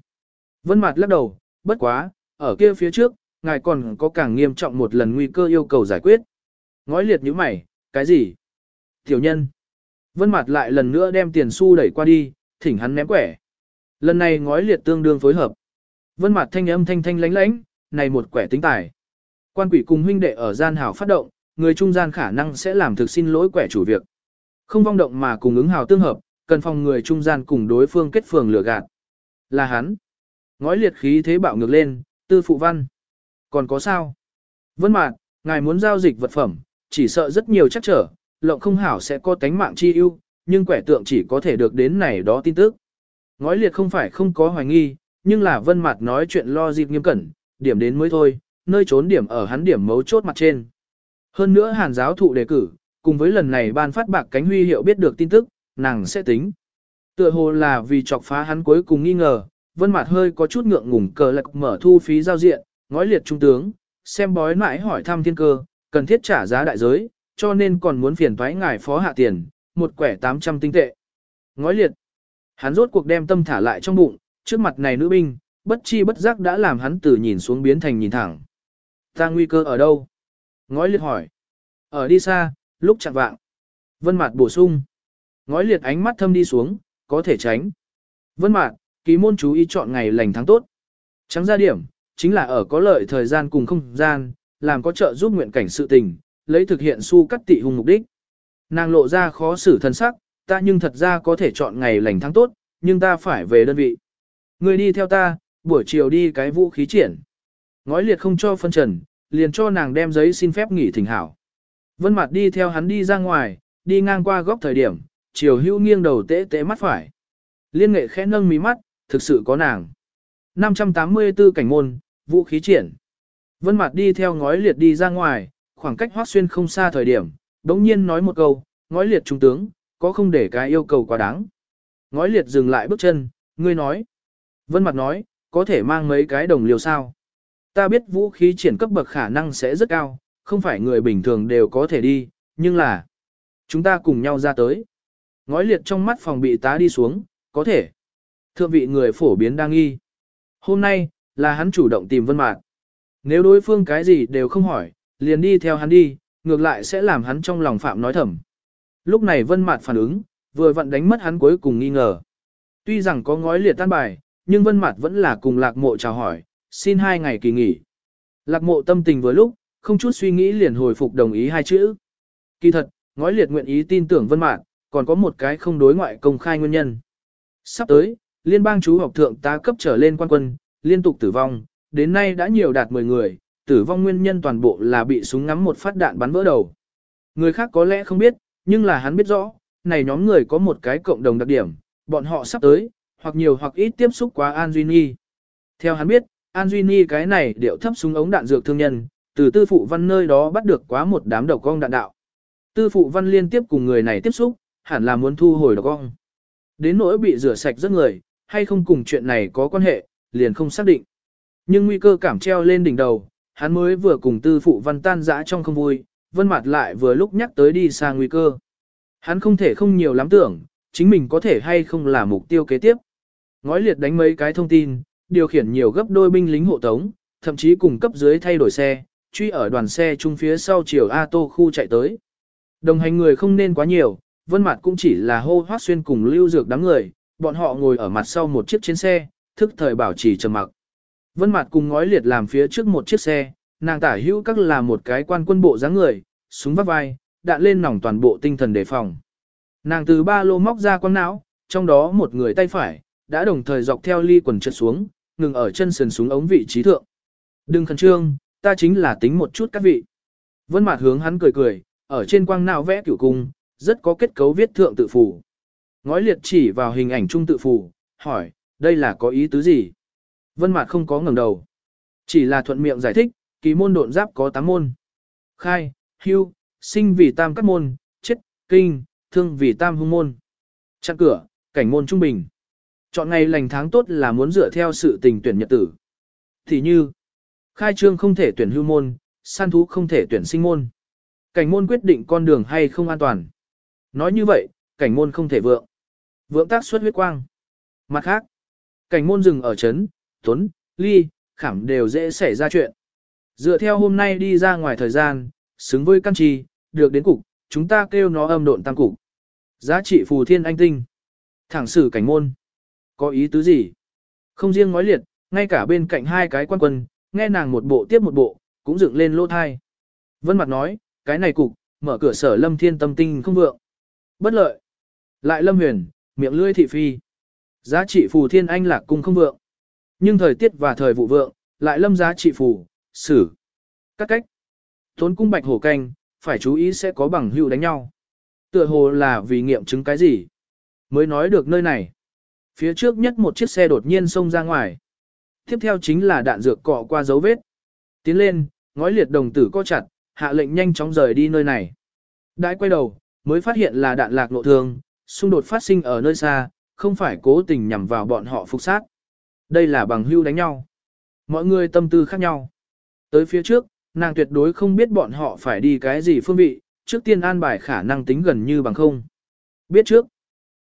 Vân Mạt lắc đầu, bất quá, ở kia phía trước, ngài còn có càng nghiêm trọng một lần nguy cơ yêu cầu giải quyết. Ngói liệt nhíu mày, cái gì? Tiểu nhân. Vân mặt lại lần nữa đem tiền xu đẩy qua đi, thỉnh hắn ném quẻ. Lần này ngói liệt tương đương phối hợp. Vân mặt thanh âm thanh thanh lánh lánh, này một quẻ tính tài. Quan quỷ cùng huynh đệ ở gian hào phát động, người trung gian khả năng sẽ làm thực xin lỗi quẻ chủ việc. Không vong động mà cùng ứng hào tương hợp, cần phòng người trung gian cùng đối phương kết phường lửa gạt. Là hắn. Ngói liệt khí thế bạo ngược lên, tư phụ văn. Còn có sao? Vân mạc, ngài muốn giao dịch vật phẩm, chỉ sợ rất nhiều chắc trở, lộng không hảo sẽ có tánh mạng chi ưu, nhưng quẻ tượng chỉ có thể được đến này đó tin tức. Ngói liệt không phải không có hoài nghi, nhưng là Vân Mạt nói chuyện lo dịp nghiêm cẩn, điểm đến mới thôi, nơi trốn điểm ở hắn điểm mấu chốt mặt trên. Hơn nữa Hàn giáo thụ đề cử, cùng với lần này ban phát bạc cánh huy hiệu biết được tin tức, nàng sẽ tính. Tựa hồ là vì chọc phá hắn cuối cùng nghi ngờ, Vân mặt hơi có chút ngượng ngùng cờ lạc mở thu phí giao diện, ngói liệt trung tướng, xem bói mãi hỏi thăm thiên cơ, cần thiết trả giá đại giới, cho nên còn muốn phiền thoái ngài phó hạ tiền, một quẻ 800 tinh tệ. Ngói liệt, hắn rốt cuộc đem tâm thả lại trong bụng, trước mặt này nữ binh, bất chi bất giác đã làm hắn từ nhìn xuống biến thành nhìn thẳng. Ta nguy cơ ở đâu? Ngói liệt hỏi. Ở đi xa, lúc chặn vạng. Vân Mạt bổ sung. Ngói liệt ánh mắt thâm đi xuống, có thể tránh. Vân Mạt, ký môn chú ý chọn ngày lành tháng tốt. Trắng ra điểm, chính là ở có lợi thời gian cùng không gian, làm có trợ giúp nguyện cảnh sự tình, lấy thực hiện su cắt tị hùng mục đích. Nàng lộ ra khó xử thân sắc, ta nhưng thật ra có thể chọn ngày lành tháng tốt, nhưng ta phải về đơn vị. Người đi theo ta, buổi chiều đi cái vũ khí triển. Ngói liệt không cho phân trần, liền cho nàng đem giấy xin phép nghỉ thỉnh hảo. Vân mặt đi theo hắn đi ra ngoài, đi ngang qua góc thời điểm, chiều hữu nghiêng đầu tễ tễ mắt phải. Liên nghệ khẽ nâng mí mắt, thực sự có nàng. 584 cảnh môn, vũ khí triển. Vân Mạt đi theo ngói liệt đi ra ngoài, khoảng cách Hoắc Xuyên không xa thời điểm, đống nhiên nói một câu, ngói liệt trung tướng, có không để cái yêu cầu quá đáng. Ngói liệt dừng lại bước chân, ngươi nói. Vân Mạt nói, có thể mang mấy cái đồng liều sao. Ta biết vũ khí triển cấp bậc khả năng sẽ rất cao, không phải người bình thường đều có thể đi, nhưng là chúng ta cùng nhau ra tới. Ngói liệt trong mắt phòng bị tá đi xuống, có thể. Thượng vị người phổ biến đang nghi. Hôm nay, là hắn chủ động tìm Vân Mạc. Nếu đối phương cái gì đều không hỏi, liền đi theo hắn đi, ngược lại sẽ làm hắn trong lòng phạm nói thầm. Lúc này Vân Mạc phản ứng, vừa vặn đánh mất hắn cuối cùng nghi ngờ. Tuy rằng có ngói liệt tan bài, nhưng Vân Mạc vẫn là cùng Lạc Mộ chào hỏi, xin hai ngày kỳ nghỉ. Lạc Mộ tâm tình vừa lúc, không chút suy nghĩ liền hồi phục đồng ý hai chữ. Kỳ thật, ngói liệt nguyện ý tin tưởng Vân Mạc, còn có một cái không đối ngoại công khai nguyên nhân. Sắp tới, liên bang chú học thượng tá cấp trở lên quan quân, liên tục tử vong, đến nay đã nhiều đạt 10 người, tử vong nguyên nhân toàn bộ là bị súng ngắm một phát đạn bắn vỡ đầu. Người khác có lẽ không biết, nhưng là hắn biết rõ, này nhóm người có một cái cộng đồng đặc điểm, bọn họ sắp tới, hoặc nhiều hoặc ít tiếp xúc quá An Duy Nhi. Theo hắn biết, An Duy Nhi cái này điệu thấp súng ống đạn dược thương nhân, từ tư phụ văn nơi đó bắt được quá một đám đầu cong đạn đạo. Tư phụ văn liên tiếp cùng người này tiếp xúc, hẳn là muốn thu hồi độc ong. Đến nỗi bị rửa sạch rất người, hay không cùng chuyện này có quan hệ, liền không xác định. Nhưng nguy cơ cảm treo lên đỉnh đầu, hắn mới vừa cùng tư phụ văn tan dã trong không vui, vân mặt lại vừa lúc nhắc tới đi xa nguy cơ. Hắn không thể không nhiều lắm tưởng, chính mình có thể hay không là mục tiêu kế tiếp. Ngói liệt đánh mấy cái thông tin, điều khiển nhiều gấp đôi binh lính hộ tống, thậm chí cùng cấp dưới thay đổi xe, truy ở đoàn xe chung phía sau chiều A Tô khu chạy tới. Đồng hành người không nên quá nhiều, vân Mạt cũng chỉ là hô hoác xuyên cùng lưu dược đám người, bọn họ ngồi ở mặt sau một chiếc trên xe, thức thời bảo trì trầm mặc. Vân Mạt cùng ngói liệt làm phía trước một chiếc xe, nàng tả hữu các là một cái quan quân bộ dáng người, súng vắt vai, đạn lên nòng toàn bộ tinh thần đề phòng. Nàng từ ba lô móc ra quăng não, trong đó một người tay phải, đã đồng thời dọc theo ly quần trượt xuống, ngừng ở chân sườn súng ống vị trí thượng. Đừng khẩn trương, ta chính là tính một chút các vị. Vân Mạt hướng hắn cười cười, ở trên quang não vẽ cửu cung, rất có kết cấu viết thượng tự phủ. Ngói liệt chỉ vào hình ảnh trung tự phủ, hỏi, đây là có ý tứ gì? Vân Mạt không có ngẩng đầu, chỉ là thuận miệng giải thích, kỳ môn độn giáp có 8 môn. Khai, hưu, sinh vì tam các môn, chết, kinh, thương vì tam hung môn. Chặn cửa, cảnh môn trung bình. Chọn ngày lành tháng tốt là muốn dựa theo sự tình tuyển nhật tử. Thì như, khai trương không thể tuyển hưu môn, săn thú không thể tuyển sinh môn. Cảnh môn quyết định con đường hay không an toàn. Nói như vậy, cảnh môn không thể vượng. Vượng tác xuất huyết quang. Mặt khác, cảnh môn dừng ở chấn, tuấn, ly, khảm đều dễ xảy ra chuyện. Dựa theo hôm nay đi ra ngoài thời gian, xứng với căn trì, được đến cục, chúng ta kêu nó âm độn tăng cục. Giá trị phù thiên anh tinh. Thẳng sử cảnh môn. Có ý tứ gì? Không riêng nói liệt, ngay cả bên cạnh hai cái quan quân, nghe nàng một bộ tiếp một bộ, cũng dựng lên lỗ thai. Vân mặt nói, cái này cục, mở cửa sở lâm thiên tâm tinh không vượng. Bất lợi. Lại lâm huyền, miệng lưỡi thị phi. Giá trị phù thiên anh lạc cung không vượng. Nhưng thời tiết và thời vụ vượng, lại lâm giá trị phù, xử. Các cách. Tốn cung bạch hổ canh, phải chú ý sẽ có bằng hữu đánh nhau. Tựa hồ là vì nghiệm chứng cái gì? Mới nói được nơi này. Phía trước nhất một chiếc xe đột nhiên xông ra ngoài. Tiếp theo chính là đạn dược cọ qua dấu vết. Tiến lên, ngói liệt đồng tử co chặt, hạ lệnh nhanh chóng rời đi nơi này. Đãi quay đầu, mới phát hiện là đạn lạc nộ thương, xung đột phát sinh ở nơi xa, không phải cố tình nhằm vào bọn họ phục sát. Đây là bằng hưu đánh nhau. Mọi người tâm tư khác nhau. Tới phía trước, nàng tuyệt đối không biết bọn họ phải đi cái gì phương vị, trước tiên an bài khả năng tính gần như bằng không. Biết trước,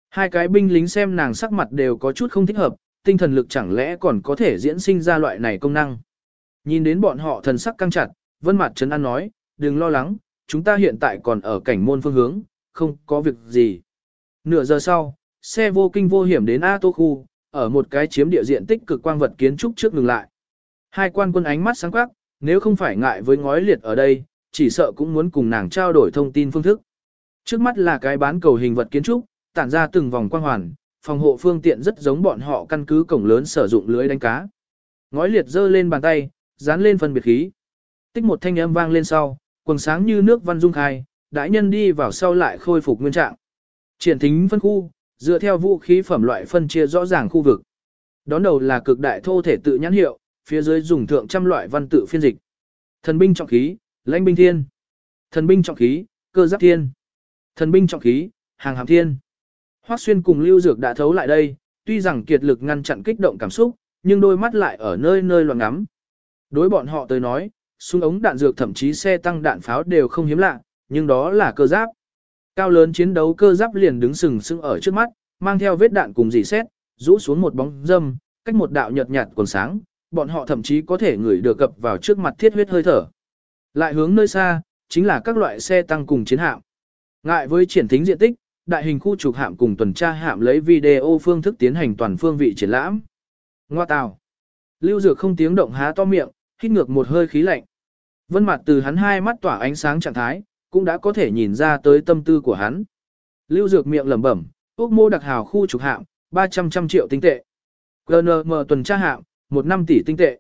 hai cái binh lính xem nàng sắc mặt đều có chút không thích hợp, tinh thần lực chẳng lẽ còn có thể diễn sinh ra loại này công năng. Nhìn đến bọn họ thần sắc căng chặt, vân mặt trấn an nói, đừng lo lắng, chúng ta hiện tại còn ở cảnh môn phương hướng, không có việc gì. Nửa giờ sau, xe vô kinh vô hiểm đến A Tô Khu, ở một cái chiếm địa diện tích cực quang vật kiến trúc trước ngừng lại. Hai quan quân ánh mắt sáng quắc, nếu không phải ngại với ngói liệt ở đây, chỉ sợ cũng muốn cùng nàng trao đổi thông tin phương thức. Trước mắt là cái bán cầu hình vật kiến trúc, tản ra từng vòng quang hoàn, phòng hộ phương tiện rất giống bọn họ căn cứ cổng lớn sử dụng lưới đánh cá. Ngói liệt giơ lên bàn tay, dán lên phân biệt khí. Tích một thanh âm vang lên sau, quần sáng như nước văn dung khai, đại nhân đi vào sau lại khôi phục nguyên trạng. Triển thính phân khu, dựa theo vũ khí phẩm loại phân chia rõ ràng khu vực. Đón đầu là cực đại thô thể tự nhãn hiệu, phía dưới dùng thượng trăm loại văn tự phiên dịch. Thần binh trọng khí, lãnh binh thiên. Thần binh trọng khí, cơ giáp thiên. Thần binh trọng khí, hàng hàm thiên. Hoắc Xuyên cùng Lưu Dược đã thấu lại đây, tuy rằng kiệt lực ngăn chặn kích động cảm xúc, nhưng đôi mắt lại ở nơi nơi loạn ngắm. Đối bọn họ tới nói, súng ống đạn dược thậm chí xe tăng đạn pháo đều không hiếm lạ, nhưng đó là cơ giáp. Cao lớn chiến đấu cơ giáp liền đứng sừng sững ở trước mắt, mang theo vết đạn cùng dì xét, rũ xuống một bóng dâm, cách một đạo nhợt nhạt còn sáng, bọn họ thậm chí có thể ngửi được cập vào trước mặt thiết huyết hơi thở. Lại hướng nơi xa, chính là các loại xe tăng cùng chiến hạm. Ngại với triển thính diện tích, đại hình khu trục hạm cùng tuần tra hạm lấy video phương thức tiến hành toàn phương vị triển lãm. Ngoa tào. Lưu Dược không tiếng động há to miệng, hít ngược một hơi khí lạnh. Vân mặt từ hắn hai mắt tỏa ánh sáng trạng thái, cũng đã có thể nhìn ra tới tâm tư của hắn. Lưu Dược miệng lẩm bẩm, ước mô đặc hào khu trục hạng 300 trăm triệu tinh tệ. GNM tuần tra hạng 1 năm tỷ tinh tệ.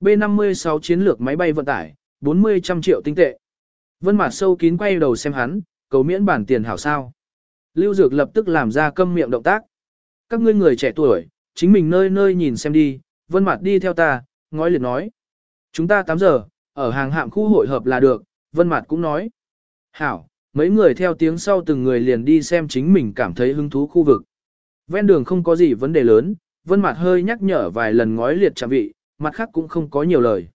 B56 chiến lược máy bay vận tải, 40 trăm triệu tinh tệ. Vân Mạt sâu kín quay đầu xem hắn, cầu miễn bản tiền hảo sao. Lưu Dược lập tức làm ra câm miệng động tác. Các ngươi người trẻ tuổi, chính mình nơi nơi nhìn xem đi, Vân Mạt đi theo ta, ngói liệt nói. Chúng ta 8 giờ, ở hàng hạm khu hội hợp là được, Vân Mạt cũng nói. Hảo, mấy người theo tiếng sau từng người liền đi xem chính mình cảm thấy hứng thú khu vực. Ven đường không có gì vấn đề lớn, Vân Mạt hơi nhắc nhở vài lần ngói liệt trạm vị, mặt khác cũng không có nhiều lời.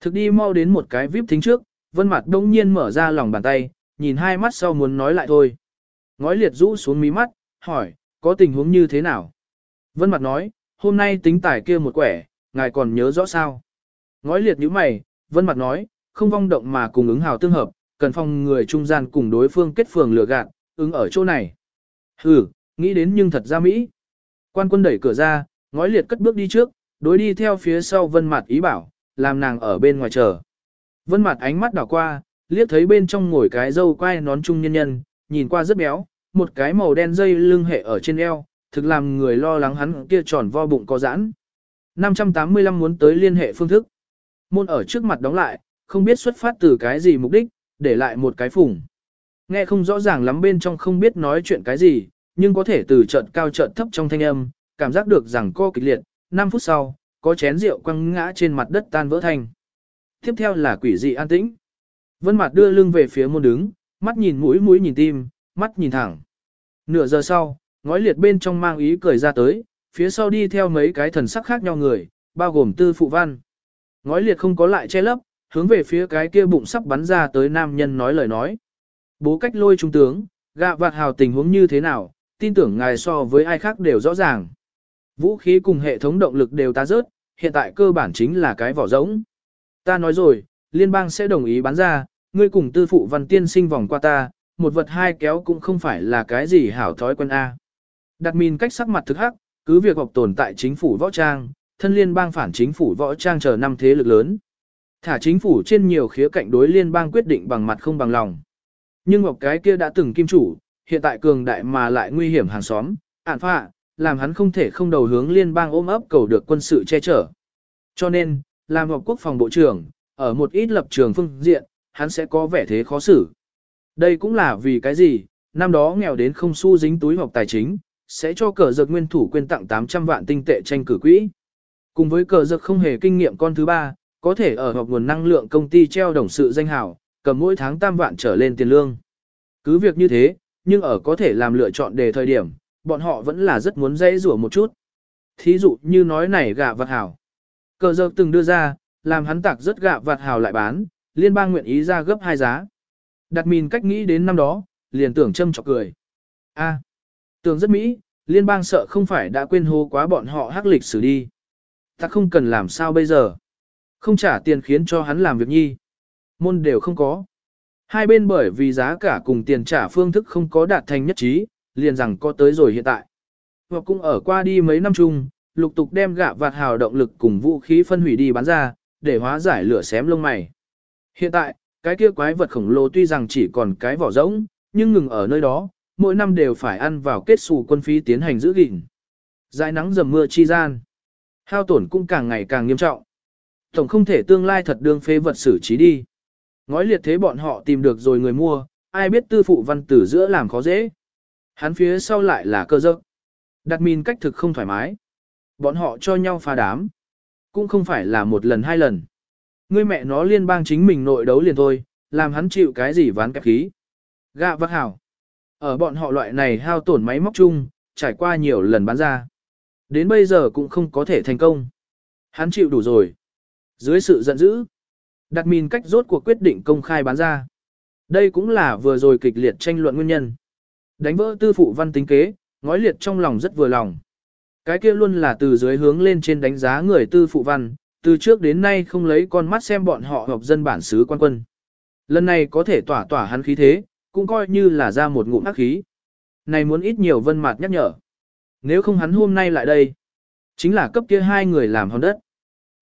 Thực đi mau đến một cái VIP thính trước, Vân Mạt đông nhiên mở ra lòng bàn tay, nhìn hai mắt sau muốn nói lại thôi. Ngói liệt rũ xuống mí mắt, hỏi, có tình huống như thế nào? Vân Mạt nói, hôm nay tính tải kia một quẻ, ngài còn nhớ rõ sao? Ngói liệt nhíu mày, Vân Mạt nói, không vong động mà cùng ứng hào tương hợp, cần phòng người trung gian cùng đối phương kết phường lừa gạt, ứng ở chỗ này. Hừ, nghĩ đến nhưng thật ra Mỹ. Quan quân đẩy cửa ra, ngói liệt cất bước đi trước, đối đi theo phía sau Vân Mạt ý bảo, làm nàng ở bên ngoài chờ. Vân Mạt ánh mắt đảo qua, liếc thấy bên trong ngồi cái dâu quai nón trung nhân nhân, nhìn qua rất béo, một cái màu đen dây lưng hệ ở trên eo, thực làm người lo lắng hắn kia tròn vo bụng có giãn. 585 muốn tới liên hệ phương thức. Môn ở trước mặt đóng lại, không biết xuất phát từ cái gì mục đích, để lại một cái phủng. Nghe không rõ ràng lắm bên trong không biết nói chuyện cái gì, nhưng có thể từ trận cao trận thấp trong thanh âm, cảm giác được rằng co kịch liệt, 5 phút sau, có chén rượu quăng ngã trên mặt đất tan vỡ thành. Tiếp theo là quỷ dị an tĩnh. Vân Mạt đưa lưng về phía môn đứng, mắt nhìn mũi mũi nhìn tim, mắt nhìn thẳng. Nửa giờ sau, ngói liệt bên trong mang ý cười ra tới, phía sau đi theo mấy cái thần sắc khác nhau người, bao gồm tư phụ văn. Ngói liệt không có lại che lấp, hướng về phía cái kia bụng sắp bắn ra tới nam nhân nói lời nói. Bố cách lôi trung tướng, gạ vạt hào tình huống như thế nào, tin tưởng ngài so với ai khác đều rõ ràng. Vũ khí cùng hệ thống động lực đều ta rớt, hiện tại cơ bản chính là cái vỏ rỗng. Ta nói rồi, liên bang sẽ đồng ý bán ra, ngươi cùng tư phụ văn tiên sinh vòng qua ta, một vật hai kéo cũng không phải là cái gì hảo thói quân A. Đặt mình cách sắc mặt thực hắc, cứ việc học tồn tại chính phủ võ trang, thân liên bang phản chính phủ võ trang chờ năm thế lực lớn. Thả chính phủ trên nhiều khía cạnh đối liên bang quyết định bằng mặt không bằng lòng. Nhưng ngọc cái kia đã từng kim chủ, hiện tại cường đại mà lại nguy hiểm hàng xóm, ản phạ, làm hắn không thể không đầu hướng liên bang ôm ấp cầu được quân sự che chở. Cho nên, làm ngọc quốc phòng bộ trưởng, ở một ít lập trường phương diện, hắn sẽ có vẻ thế khó xử. Đây cũng là vì cái gì, năm đó nghèo đến không xu dính túi ngọc tài chính, sẽ cho cờ giật nguyên thủ quyên tặng 800 vạn tinh tệ tranh cử quỹ. Cùng với cờ giật không hề kinh nghiệm con thứ ba, có thể ở học nguồn năng lượng công ty treo đồng sự danh hào, cầm mỗi tháng tam vạn trở lên tiền lương. Cứ việc như thế, nhưng ở có thể làm lựa chọn để thời điểm, bọn họ vẫn là rất muốn dễ rủa một chút. Thí dụ như nói này gạ vặt hảo. Cờ giật từng đưa ra, làm hắn tạc rất gạ vặt hảo lại bán, liên bang nguyện ý ra gấp hai giá. Đặt mìn cách nghĩ đến năm đó, liền tưởng châm chọc cười. A, tưởng rất mỹ, liên bang sợ không phải đã quên hô quá bọn họ hắc lịch sử đi. Ta không cần làm sao bây giờ. Không trả tiền khiến cho hắn làm việc nhi. Môn đều không có. Hai bên bởi vì giá cả cùng tiền trả phương thức không có đạt thành nhất trí, liền rằng có tới rồi hiện tại. Và cũng ở qua đi mấy năm chung, lục tục đem gạ vạt hào động lực cùng vũ khí phân hủy đi bán ra, để hóa giải lửa xém lông mày. Hiện tại, cái kia quái vật khổng lồ tuy rằng chỉ còn cái vỏ rỗng, nhưng ngừng ở nơi đó, mỗi năm đều phải ăn vào kết xù quân phí tiến hành giữ gìn. Dài nắng dầm mưa chi gian. Hao tổn cũng càng ngày càng nghiêm trọng. Tổng không thể tương lai thật đương phế vật xử trí đi. Ngói liệt thế bọn họ tìm được rồi người mua, ai biết tư phụ văn tử giữa làm khó dễ. Hắn phía sau lại là cơ dơ. Đặt mìn cách thực không thoải mái. Bọn họ cho nhau pha đám. Cũng không phải là một lần hai lần. Ngươi mẹ nó liên bang chính mình nội đấu liền thôi, làm hắn chịu cái gì ván kẹp khí. Gạ vắt hảo. Ở bọn họ loại này hao tổn máy móc chung, trải qua nhiều lần bán ra. Đến bây giờ cũng không có thể thành công. Hắn chịu đủ rồi. Dưới sự giận dữ, đặt mìn cách rốt cuộc quyết định công khai bán ra. Đây cũng là vừa rồi kịch liệt tranh luận nguyên nhân. Đánh vỡ tư phụ văn tính kế, ngói liệt trong lòng rất vừa lòng. Cái kia luôn là từ dưới hướng lên trên đánh giá người tư phụ văn, từ trước đến nay không lấy con mắt xem bọn họ hợp dân bản xứ quan quân. Lần này có thể tỏa tỏa hắn khí thế, cũng coi như là ra một ngụm ác khí. Này muốn ít nhiều vân mạt nhắc nhở. Nếu không hắn hôm nay lại đây, chính là cấp kia hai người làm hòn đất.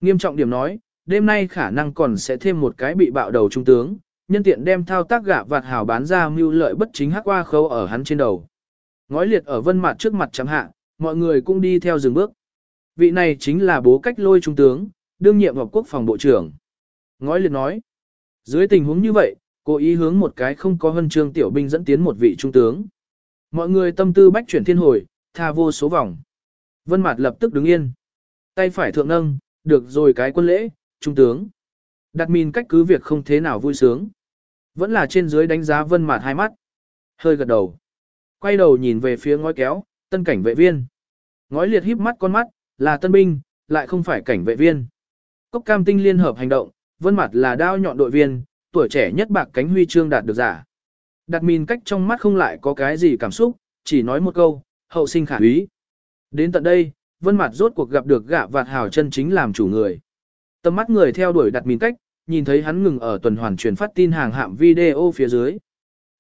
Nghiêm trọng điểm nói, đêm nay khả năng còn sẽ thêm một cái bị bạo đầu trung tướng, nhân tiện đem thao tác gạ vạt hào bán ra mưu lợi bất chính hắc qua khâu ở hắn trên đầu. Ngói liệt ở vân mặt trước mặt chẳng hạ, mọi người cũng đi theo dừng bước. Vị này chính là bố cách lôi trung tướng, đương nhiệm ngọc quốc phòng bộ trưởng. Ngói liệt nói, dưới tình huống như vậy, cố ý hướng một cái không có hân chương tiểu binh dẫn tiến một vị trung tướng. Mọi người tâm tư bách chuyển thiên hồi, tha vô số vòng. Vân Mạt lập tức đứng yên. Tay phải thượng nâng, được rồi cái quân lễ, trung tướng. Đặt min cách cứ việc không thế nào vui sướng. Vẫn là trên dưới đánh giá Vân Mạt hai mắt. Hơi gật đầu. Quay đầu nhìn về phía ngói kéo, tân cảnh vệ viên. Ngói liệt híp mắt con mắt, là tân binh, lại không phải cảnh vệ viên. Cốc cam tinh liên hợp hành động, Vân Mạt là đao nhọn đội viên, tuổi trẻ nhất bạc cánh huy chương đạt được giả. Đặt min cách trong mắt không lại có cái gì cảm xúc, chỉ nói một câu, hậu sinh khả úy. Đến tận đây, Vân Mạt rốt cuộc gặp được gạ vạt hào chân chính làm chủ người. Tầm mắt người theo đuổi đặt mìn cách, nhìn thấy hắn ngừng ở tuần hoàn truyền phát tin hàng hạm video phía dưới.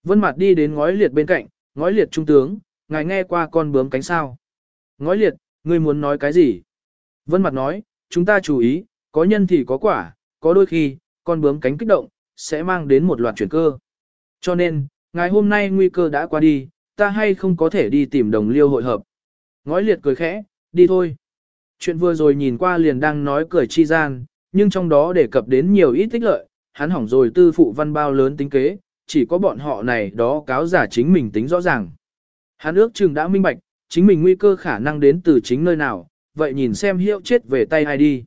Vân Mạt đi đến ngói liệt bên cạnh, ngói liệt trung tướng, ngài nghe qua con bướm cánh sao? Ngói liệt, ngươi muốn nói cái gì? Vân Mạt nói, chúng ta chú ý, có nhân thì có quả, có đôi khi, con bướm cánh kích động, sẽ mang đến một loạt chuyển cơ. Cho nên, ngày hôm nay nguy cơ đã qua đi, ta hay không có thể đi tìm đồng liêu hội hợp. Ngói liệt cười khẽ, đi thôi. Chuyện vừa rồi nhìn qua liền đang nói cười chi gian, nhưng trong đó đề cập đến nhiều ít tích lợi, hắn hỏng rồi tư phụ văn bao lớn tính kế, chỉ có bọn họ này đó cáo giả chính mình tính rõ ràng. Hắn ước chừng đã minh bạch, chính mình nguy cơ khả năng đến từ chính nơi nào, vậy nhìn xem hiệu chết về tay ai đi.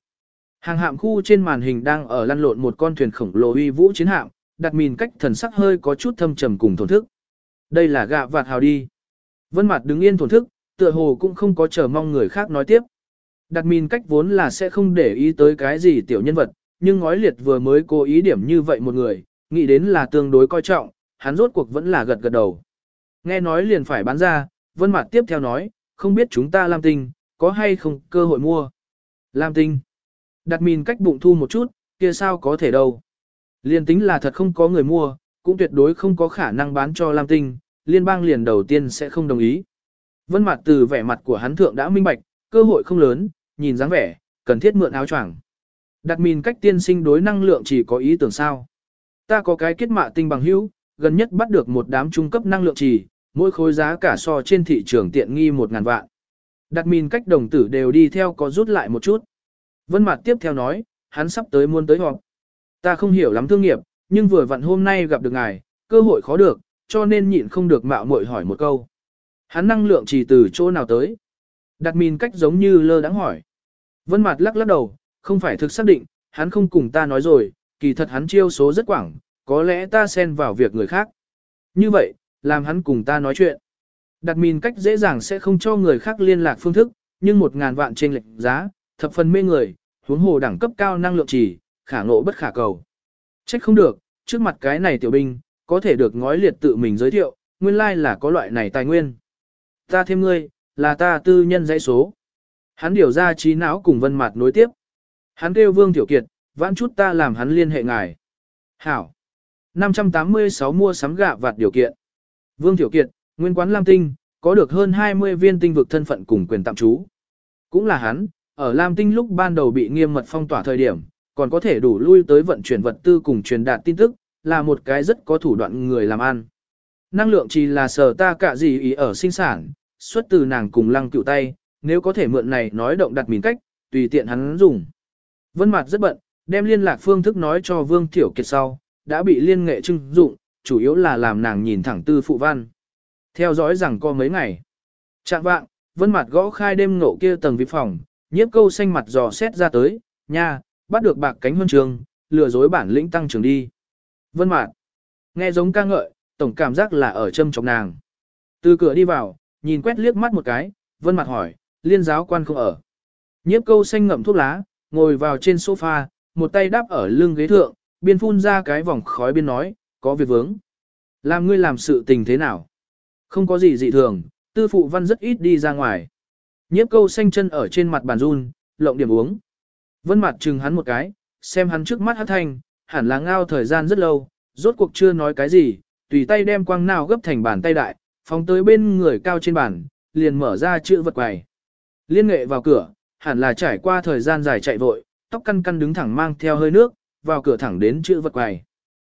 Hàng hạm khu trên màn hình đang ở lăn lộn một con thuyền khổng lồ uy vũ chiến hạm, đặt mìn cách thần sắc hơi có chút thâm trầm cùng thổn thức. Đây là gạ vạt hào đi. Vân mặt đứng yên thổn thức, tựa hồ cũng không có chờ mong người khác nói tiếp. Đặt mìn cách vốn là sẽ không để ý tới cái gì tiểu nhân vật, nhưng ngói liệt vừa mới cố ý điểm như vậy một người, nghĩ đến là tương đối coi trọng, hắn rốt cuộc vẫn là gật gật đầu. Nghe nói liền phải bán ra, vân mặt tiếp theo nói, không biết chúng ta Lam Tinh, có hay không cơ hội mua. Lam Tinh. Đặt mìn cách bụng thu một chút, kia sao có thể đâu. Liên tính là thật không có người mua, cũng tuyệt đối không có khả năng bán cho Lam Tinh, liên bang liền đầu tiên sẽ không đồng ý. Vân mạt từ vẻ mặt của hắn thượng đã minh bạch, cơ hội không lớn, nhìn dáng vẻ, cần thiết mượn áo choàng. Đặt mìn cách tiên sinh đối năng lượng chỉ có ý tưởng sao. Ta có cái kết mạ tinh bằng hữu, gần nhất bắt được một đám trung cấp năng lượng trì, mỗi khối giá cả so trên thị trường tiện nghi một ngàn vạn. Đặt mìn cách đồng tử đều đi theo có rút lại một chút. Vân Mạt tiếp theo nói, hắn sắp tới muốn tới họp. Ta không hiểu lắm thương nghiệp, nhưng vừa vặn hôm nay gặp được ngài, cơ hội khó được, cho nên nhịn không được mạo muội hỏi một câu. Hắn năng lượng chỉ từ chỗ nào tới? Đặt mìn cách giống như lơ đãng hỏi. Vân Mạt lắc lắc đầu, không phải thực xác định, hắn không cùng ta nói rồi, kỳ thật hắn chiêu số rất quảng, có lẽ ta xen vào việc người khác. Như vậy, làm hắn cùng ta nói chuyện. Đặt mìn cách dễ dàng sẽ không cho người khác liên lạc phương thức, nhưng một ngàn vạn trên lệnh giá, thập phần mê người, huống hồ đẳng cấp cao năng lượng chỉ, khả ngộ bất khả cầu. Trách không được, trước mặt cái này tiểu binh, có thể được ngói liệt tự mình giới thiệu, nguyên lai là có loại này tài nguyên. Ta thêm ngươi, là ta tư nhân dãy số. Hắn điều ra trí não cùng vân mặt nối tiếp. Hắn kêu Vương Tiểu Kiệt, vãn chút ta làm hắn liên hệ ngài. Hảo. 586 mua sắm gạ vạt điều kiện. Vương Tiểu Kiệt, nguyên quán Lam Tinh, có được hơn 20 viên tinh vực thân phận cùng quyền tạm trú. Cũng là hắn, ở Lam Tinh lúc ban đầu bị nghiêm mật phong tỏa thời điểm, còn có thể đủ lui tới vận chuyển vật tư cùng truyền đạt tin tức, là một cái rất có thủ đoạn người làm ăn. Năng lượng chỉ là sở ta cả gì ý ở sinh sản, xuất từ nàng cùng lăng cựu tay, nếu có thể mượn này nói động đặt mình cách, tùy tiện hắn dùng. Vân Mạt rất bận, đem liên lạc phương thức nói cho Vương tiểu Kiệt sau, đã bị liên nghệ trưng dụng, chủ yếu là làm nàng nhìn thẳng tư phụ văn. Theo dõi rằng có mấy ngày. Trạng vạng, Vân Mạt gõ khai đêm ngộ kia tầng vi phòng, nhiếp câu xanh mặt dò xét ra tới, nha, bắt được bạc cánh huân trường, lừa dối bản lĩnh tăng trưởng đi. Vân Mạn, nghe giống ca ngợi, tổng cảm giác là ở châm chọc nàng. Từ cửa đi vào, nhìn quét liếc mắt một cái, Vân Mạn hỏi, liên giáo quan không ở. Nhiếp câu xanh ngậm thuốc lá, ngồi vào trên sofa, một tay đáp ở lưng ghế thượng, biên phun ra cái vòng khói biên nói, có việc vướng. Làm ngươi làm sự tình thế nào? Không có gì dị thường, tư phụ văn rất ít đi ra ngoài. Nhiếp câu xanh chân ở trên mặt bàn run, lộng điểm uống. Vân mặt chừng hắn một cái, xem hắn trước mắt hắc thanh, hẳn là ngao thời gian rất lâu, rốt cuộc chưa nói cái gì, tùy tay đem quang nào gấp thành bàn tay đại, phóng tới bên người cao trên bàn, liền mở ra chữ vật quầy. Liên nghệ vào cửa, hẳn là trải qua thời gian dài chạy vội, tóc căn căn đứng thẳng mang theo hơi nước, vào cửa thẳng đến chữ vật quầy.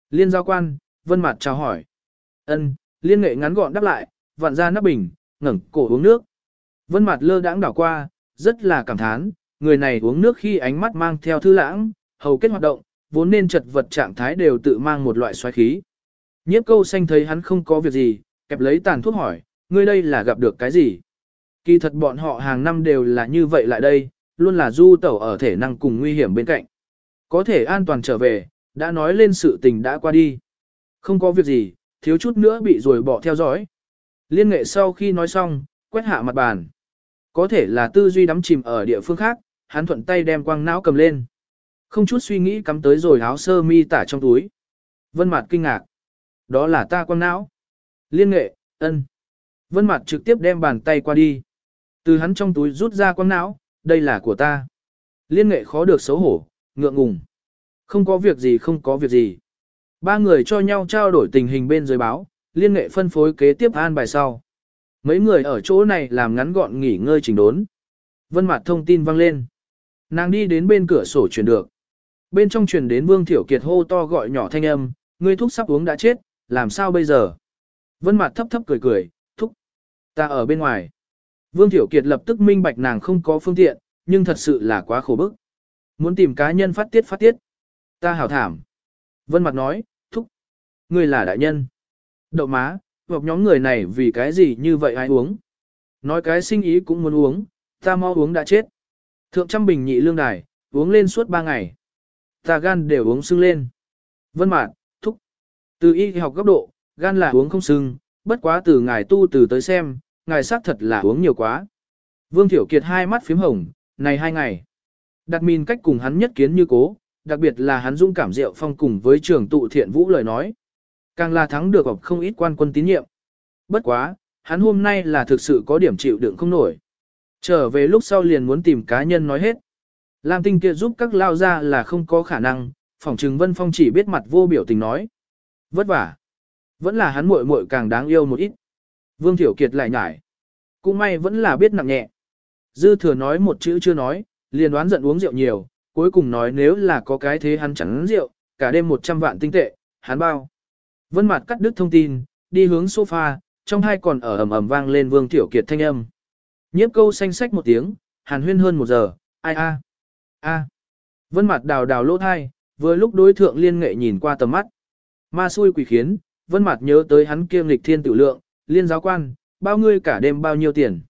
Liên giao quan, vân mặt chào hỏi. ân liên nghệ ngắn gọn đáp lại, vặn ra nắp bình, ngẩng cổ uống nước. Vân mặt lơ đãng đảo qua, rất là cảm thán, người này uống nước khi ánh mắt mang theo thư lãng, hầu kết hoạt động, vốn nên chật vật trạng thái đều tự mang một loại xoáy khí. Nhiếp câu xanh thấy hắn không có việc gì, kẹp lấy tàn thuốc hỏi, ngươi đây là gặp được cái gì? Kỳ thật bọn họ hàng năm đều là như vậy lại đây, luôn là du tẩu ở thể năng cùng nguy hiểm bên cạnh. Có thể an toàn trở về, đã nói lên sự tình đã qua đi. Không có việc gì, thiếu chút nữa bị rồi bỏ theo dõi. Liên nghệ sau khi nói xong, quét hạ mặt bàn. Có thể là tư duy đắm chìm ở địa phương khác, hắn thuận tay đem quang não cầm lên. Không chút suy nghĩ cắm tới rồi áo sơ mi tả trong túi. Vân mặt kinh ngạc. Đó là ta quang não. Liên nghệ, ân. Vân mặt trực tiếp đem bàn tay qua đi. Từ hắn trong túi rút ra quang não, đây là của ta. Liên nghệ khó được xấu hổ, ngượng ngùng. Không có việc gì không có việc gì. Ba người cho nhau trao đổi tình hình bên dưới báo, liên nghệ phân phối kế tiếp an bài sau. Mấy người ở chỗ này làm ngắn gọn nghỉ ngơi chỉnh đốn. Vân mặt thông tin vang lên. Nàng đi đến bên cửa sổ chuyển được. Bên trong truyền đến Vương Thiểu Kiệt hô to gọi nhỏ thanh âm, ngươi thúc sắp uống đã chết, làm sao bây giờ? Vân mặt thấp thấp cười cười, thúc. Ta ở bên ngoài. Vương Thiểu Kiệt lập tức minh bạch nàng không có phương tiện, nhưng thật sự là quá khổ bức. Muốn tìm cá nhân phát tiết phát tiết. Ta hảo thảm. Vân mặt nói, thúc. Ngươi là đại nhân. Đậu má, hoặc nhóm người này vì cái gì như vậy ai uống. Nói cái sinh ý cũng muốn uống, ta mau uống đã chết. Thượng trăm bình nhị lương đài, uống lên suốt ba ngày. Ta gan đều uống sưng lên. Vân mạn, thúc. Từ y học góc độ, gan là uống không sưng, bất quá từ ngài tu từ tới xem, ngài xác thật là uống nhiều quá. Vương Thiểu Kiệt hai mắt phím hồng, này hai ngày. Đặt mình cách cùng hắn nhất kiến như cố, đặc biệt là hắn dung cảm rượu phong cùng với trường tụ thiện vũ lời nói. Càng là thắng được học không ít quan quân tín nhiệm. Bất quá, hắn hôm nay là thực sự có điểm chịu đựng không nổi. Trở về lúc sau liền muốn tìm cá nhân nói hết. Lam tinh kia giúp các lao ra là không có khả năng, phỏng trừng Vân Phong chỉ biết mặt vô biểu tình nói. Vất vả. Vẫn là hắn muội muội càng đáng yêu một ít. Vương Thiểu Kiệt lại nhải. Cũng may vẫn là biết nặng nhẹ. Dư thừa nói một chữ chưa nói, liền đoán giận uống rượu nhiều, cuối cùng nói nếu là có cái thế hắn chẳng rượu, cả đêm 100 vạn tinh tệ, hắn bao. Vân Mạt cắt đứt thông tin, đi hướng sofa, trong hai còn ở ầm ầm vang lên Vương Tiểu Kiệt thanh âm. Nhiếp câu xanh sách một tiếng, hàn huyên hơn một giờ, ai a, a. Vân mặt đào đào lỗ thai, vừa lúc đối thượng liên nghệ nhìn qua tầm mắt. Ma xui quỷ khiến, Vân mặt nhớ tới hắn kiêm lịch thiên tử lượng, liên giáo quan, bao ngươi cả đêm bao nhiêu tiền?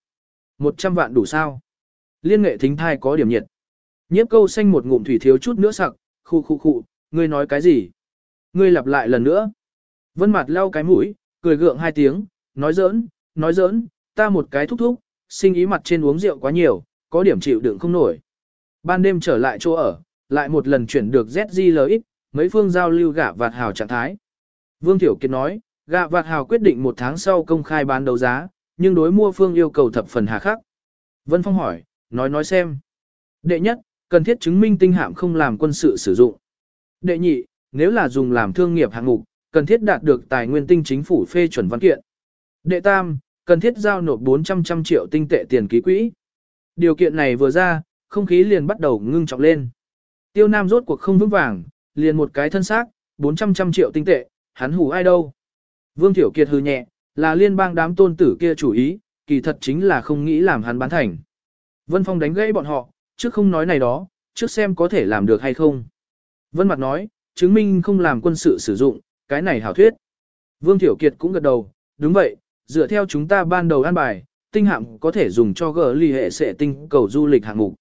100 vạn đủ sao? Liên nghệ thính thai có điểm nhiệt. Nhiếp câu xanh một ngụm thủy thiếu chút nữa sặc, khu khu khu, ngươi nói cái gì? Ngươi lặp lại lần nữa. Vân mặt lau cái mũi, cười gượng hai tiếng, nói giỡn, nói giỡn, ta một cái thúc thúc, sinh ý mặt trên uống rượu quá nhiều, có điểm chịu đựng không nổi. Ban đêm trở lại chỗ ở, lại một lần chuyển được ZZLX, mấy phương giao lưu gạ vạt hào trạng thái. Vương Tiểu Kiệt nói, gạ vạt hào quyết định một tháng sau công khai bán đấu giá, nhưng đối mua phương yêu cầu thập phần hà khắc. Vân Phong hỏi, nói nói xem. Đệ nhất, cần thiết chứng minh tinh hạm không làm quân sự sử dụng. Đệ nhị, nếu là dùng làm thương nghiệp hạng mục, cần thiết đạt được tài nguyên tinh chính phủ phê chuẩn văn kiện. Đệ tam, cần thiết giao nộp 400 trăm triệu tinh tệ tiền ký quỹ. Điều kiện này vừa ra, không khí liền bắt đầu ngưng trọng lên. Tiêu Nam rốt cuộc không vững vàng, liền một cái thân xác, 400 trăm triệu tinh tệ, hắn hủ ai đâu. Vương Thiểu Kiệt hừ nhẹ, là liên bang đám tôn tử kia chủ ý, kỳ thật chính là không nghĩ làm hắn bán thành. Vân Phong đánh gãy bọn họ, trước không nói này đó, trước xem có thể làm được hay không. Vân Mặt nói, chứng minh không làm quân sự sử dụng, cái này hảo thuyết. Vương Thiểu Kiệt cũng gật đầu, đúng vậy, dựa theo chúng ta ban đầu an bài, tinh hạm có thể dùng cho gỡ lì hệ sẽ tinh cầu du lịch hạng mục.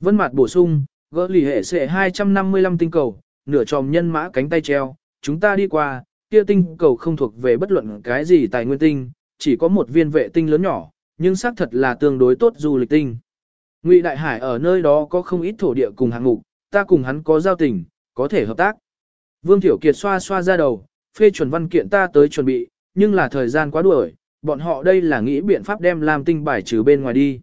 Vân Mạt bổ sung, gỡ lì hệ sẽ 255 tinh cầu, nửa tròm nhân mã cánh tay treo, chúng ta đi qua, kia tinh cầu không thuộc về bất luận cái gì tài nguyên tinh, chỉ có một viên vệ tinh lớn nhỏ, nhưng xác thật là tương đối tốt du lịch tinh. Ngụy Đại Hải ở nơi đó có không ít thổ địa cùng hạng mục, ta cùng hắn có giao tình, có thể hợp tác. Vương Tiểu Kiệt xoa xoa ra đầu, phê chuẩn văn kiện ta tới chuẩn bị, nhưng là thời gian quá đuổi, bọn họ đây là nghĩ biện pháp đem làm tinh bài trừ bên ngoài đi.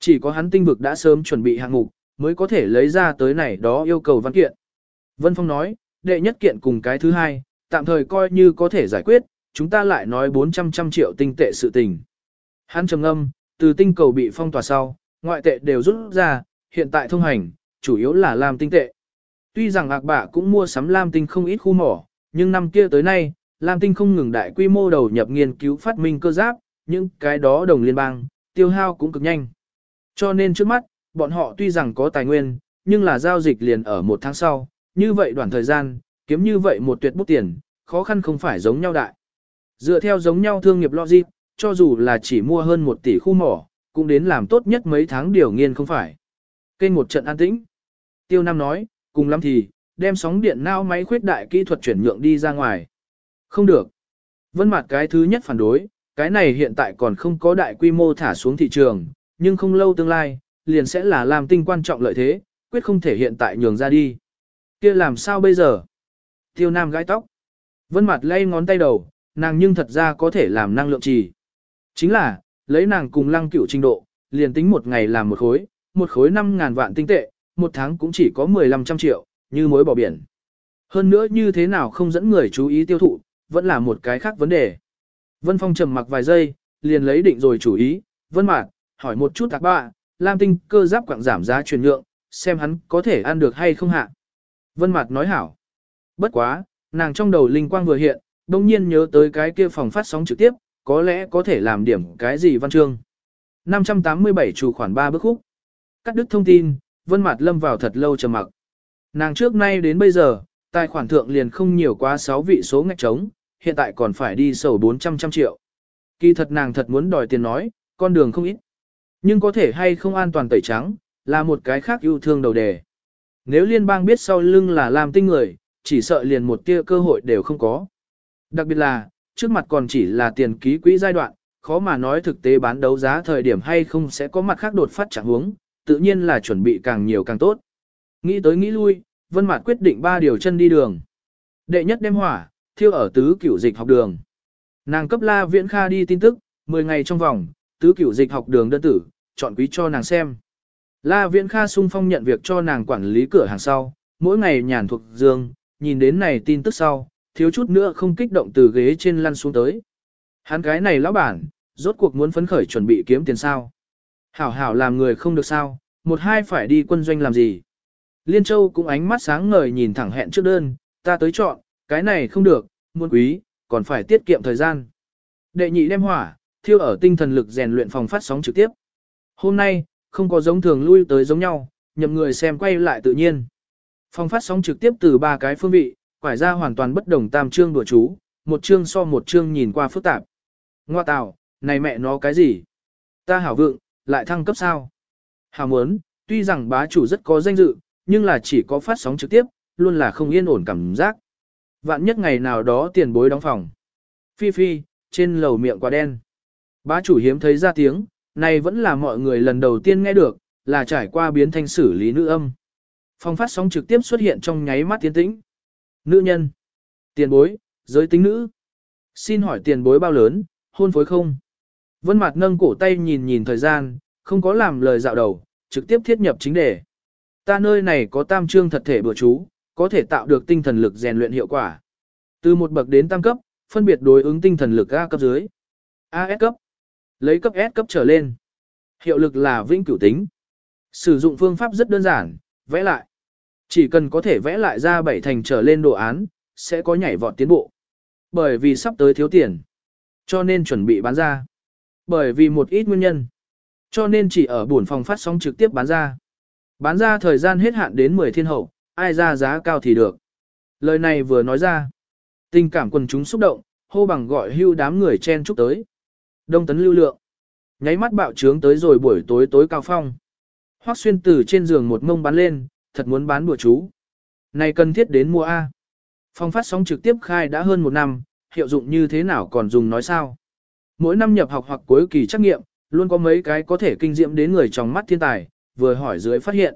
Chỉ có hắn tinh vực đã sớm chuẩn bị hạng mục, mới có thể lấy ra tới này đó yêu cầu văn kiện. Vân Phong nói, đệ nhất kiện cùng cái thứ hai, tạm thời coi như có thể giải quyết, chúng ta lại nói 400 trăm triệu tinh tệ sự tình. Hắn trầm âm, từ tinh cầu bị phong tỏa sau, ngoại tệ đều rút ra, hiện tại thông hành, chủ yếu là làm tinh tệ. Tuy rằng ạc bạ cũng mua sắm lam tinh không ít khu mỏ, nhưng năm kia tới nay, lam tinh không ngừng đại quy mô đầu nhập nghiên cứu phát minh cơ giáp, những cái đó đồng liên bang, tiêu hao cũng cực nhanh. Cho nên trước mắt, bọn họ tuy rằng có tài nguyên, nhưng là giao dịch liền ở một tháng sau, như vậy đoạn thời gian, kiếm như vậy một tuyệt bút tiền, khó khăn không phải giống nhau đại. Dựa theo giống nhau thương nghiệp logic, cho dù là chỉ mua hơn một tỷ khu mỏ, cũng đến làm tốt nhất mấy tháng điều nghiên không phải. Kênh một trận an tĩnh. Tiêu Nam nói, cùng lắm thì, đem sóng điện nao máy khuyết đại kỹ thuật chuyển nhượng đi ra ngoài. Không được. Vân Mạt cái thứ nhất phản đối, cái này hiện tại còn không có đại quy mô thả xuống thị trường, nhưng không lâu tương lai, liền sẽ là làm tinh quan trọng lợi thế, quyết không thể hiện tại nhường ra đi. kia làm sao bây giờ? Tiêu Nam gãi tóc. Vân Mạt lay ngón tay đầu, nàng nhưng thật ra có thể làm năng lượng trì. Chính là, lấy nàng cùng lăng cửu trình độ, liền tính một ngày làm một khối, một khối 5000 vạn tinh tệ, một tháng cũng chỉ có 15 trăm triệu, như mối bỏ biển. Hơn nữa như thế nào không dẫn người chú ý tiêu thụ, vẫn là một cái khác vấn đề. Vân Phong trầm mặc vài giây, liền lấy định rồi chủ ý, Vân Mạc, hỏi một chút tạc bạ, Lam Tinh cơ giáp quảng giảm giá chuyển nhượng, xem hắn có thể ăn được hay không hạ. Vân Mạc nói hảo. Bất quá, nàng trong đầu linh quang vừa hiện, đông nhiên nhớ tới cái kia phòng phát sóng trực tiếp, có lẽ có thể làm điểm cái gì văn chương. 587 chủ khoản 3 bước khúc. Cắt đứt thông tin, Vân Mạt lâm vào thật lâu trầm mặc. Nàng trước nay đến bây giờ, tài khoản thượng liền không nhiều quá 6 vị số ngạch trống, hiện tại còn phải đi sầu 400 trăm triệu. Kỳ thật nàng thật muốn đòi tiền nói, con đường không ít. Nhưng có thể hay không an toàn tẩy trắng, là một cái khác yêu thương đầu đề. Nếu liên bang biết sau lưng là làm tinh người, chỉ sợ liền một tia cơ hội đều không có. Đặc biệt là, trước mặt còn chỉ là tiền ký quỹ giai đoạn, khó mà nói thực tế bán đấu giá thời điểm hay không sẽ có mặt khác đột phát trạng huống, tự nhiên là chuẩn bị càng nhiều càng tốt. Nghĩ tới nghĩ lui, Vân Mạt quyết định ba điều chân đi đường. Đệ nhất đem hỏa, thiêu ở tứ cửu dịch học đường. Nàng cấp La Viễn Kha đi tin tức, 10 ngày trong vòng, tứ cửu dịch học đường đơn tử, chọn quý cho nàng xem. La Viễn Kha sung phong nhận việc cho nàng quản lý cửa hàng sau, mỗi ngày nhàn thuộc giường, nhìn đến này tin tức sau, thiếu chút nữa không kích động từ ghế trên lăn xuống tới. Hắn cái này lão bản, rốt cuộc muốn phấn khởi chuẩn bị kiếm tiền sao. Hảo hảo làm người không được sao, một hai phải đi quân doanh làm gì. Liên Châu cũng ánh mắt sáng ngời nhìn thẳng hẹn trước đơn, ta tới chọn, cái này không được, muôn quý, còn phải tiết kiệm thời gian. Đệ nhị đem hỏa, thiêu ở tinh thần lực rèn luyện phòng phát sóng trực tiếp. Hôm nay, không có giống thường lui tới giống nhau, nhậm người xem quay lại tự nhiên. Phòng phát sóng trực tiếp từ ba cái phương vị, quải ra hoàn toàn bất đồng tam chương đùa chú, một chương so một chương nhìn qua phức tạp. Ngoa tào, này mẹ nó cái gì? Ta hảo vượng, lại thăng cấp sao? Hảo muốn, tuy rằng bá chủ rất có danh dự, nhưng là chỉ có phát sóng trực tiếp, luôn là không yên ổn cảm giác. Vạn nhất ngày nào đó tiền bối đóng phòng. Phi phi, trên lầu miệng quá đen. Bá chủ hiếm thấy ra tiếng, này vẫn là mọi người lần đầu tiên nghe được, là trải qua biến thanh xử lý nữ âm. phong phát sóng trực tiếp xuất hiện trong nháy mắt tiến tĩnh. Nữ nhân. Tiền bối, giới tính nữ. Xin hỏi tiền bối bao lớn, hôn phối không? Vân Mạt nâng cổ tay nhìn nhìn thời gian, không có làm lời dạo đầu, trực tiếp thiết nhập chính đề. Ta nơi này có tam trương thật thể bữa chú, có thể tạo được tinh thần lực rèn luyện hiệu quả. Từ một bậc đến tam cấp, phân biệt đối ứng tinh thần lực A cấp dưới. AS cấp. Lấy cấp S cấp trở lên. Hiệu lực là vĩnh cửu tính. Sử dụng phương pháp rất đơn giản, vẽ lại. Chỉ cần có thể vẽ lại ra bảy thành trở lên đồ án, sẽ có nhảy vọt tiến bộ. Bởi vì sắp tới thiếu tiền. Cho nên chuẩn bị bán ra. Bởi vì một ít nguyên nhân. Cho nên chỉ ở buồn phòng phát sóng trực tiếp bán ra. Bán ra thời gian hết hạn đến 10 thiên hậu, ai ra giá cao thì được. Lời này vừa nói ra. Tình cảm quần chúng xúc động, hô bằng gọi hưu đám người chen chúc tới. Đông tấn lưu lượng. Nháy mắt bạo trướng tới rồi buổi tối tối cao phong. Hoắc xuyên từ trên giường một mông bắn lên, thật muốn bán bùa chú. Này cần thiết đến mua A. Phong phát sóng trực tiếp khai đã hơn một năm, hiệu dụng như thế nào còn dùng nói sao. Mỗi năm nhập học hoặc cuối kỳ trắc nghiệm, luôn có mấy cái có thể kinh diệm đến người trong mắt thiên tài, vừa hỏi dưới phát hiện.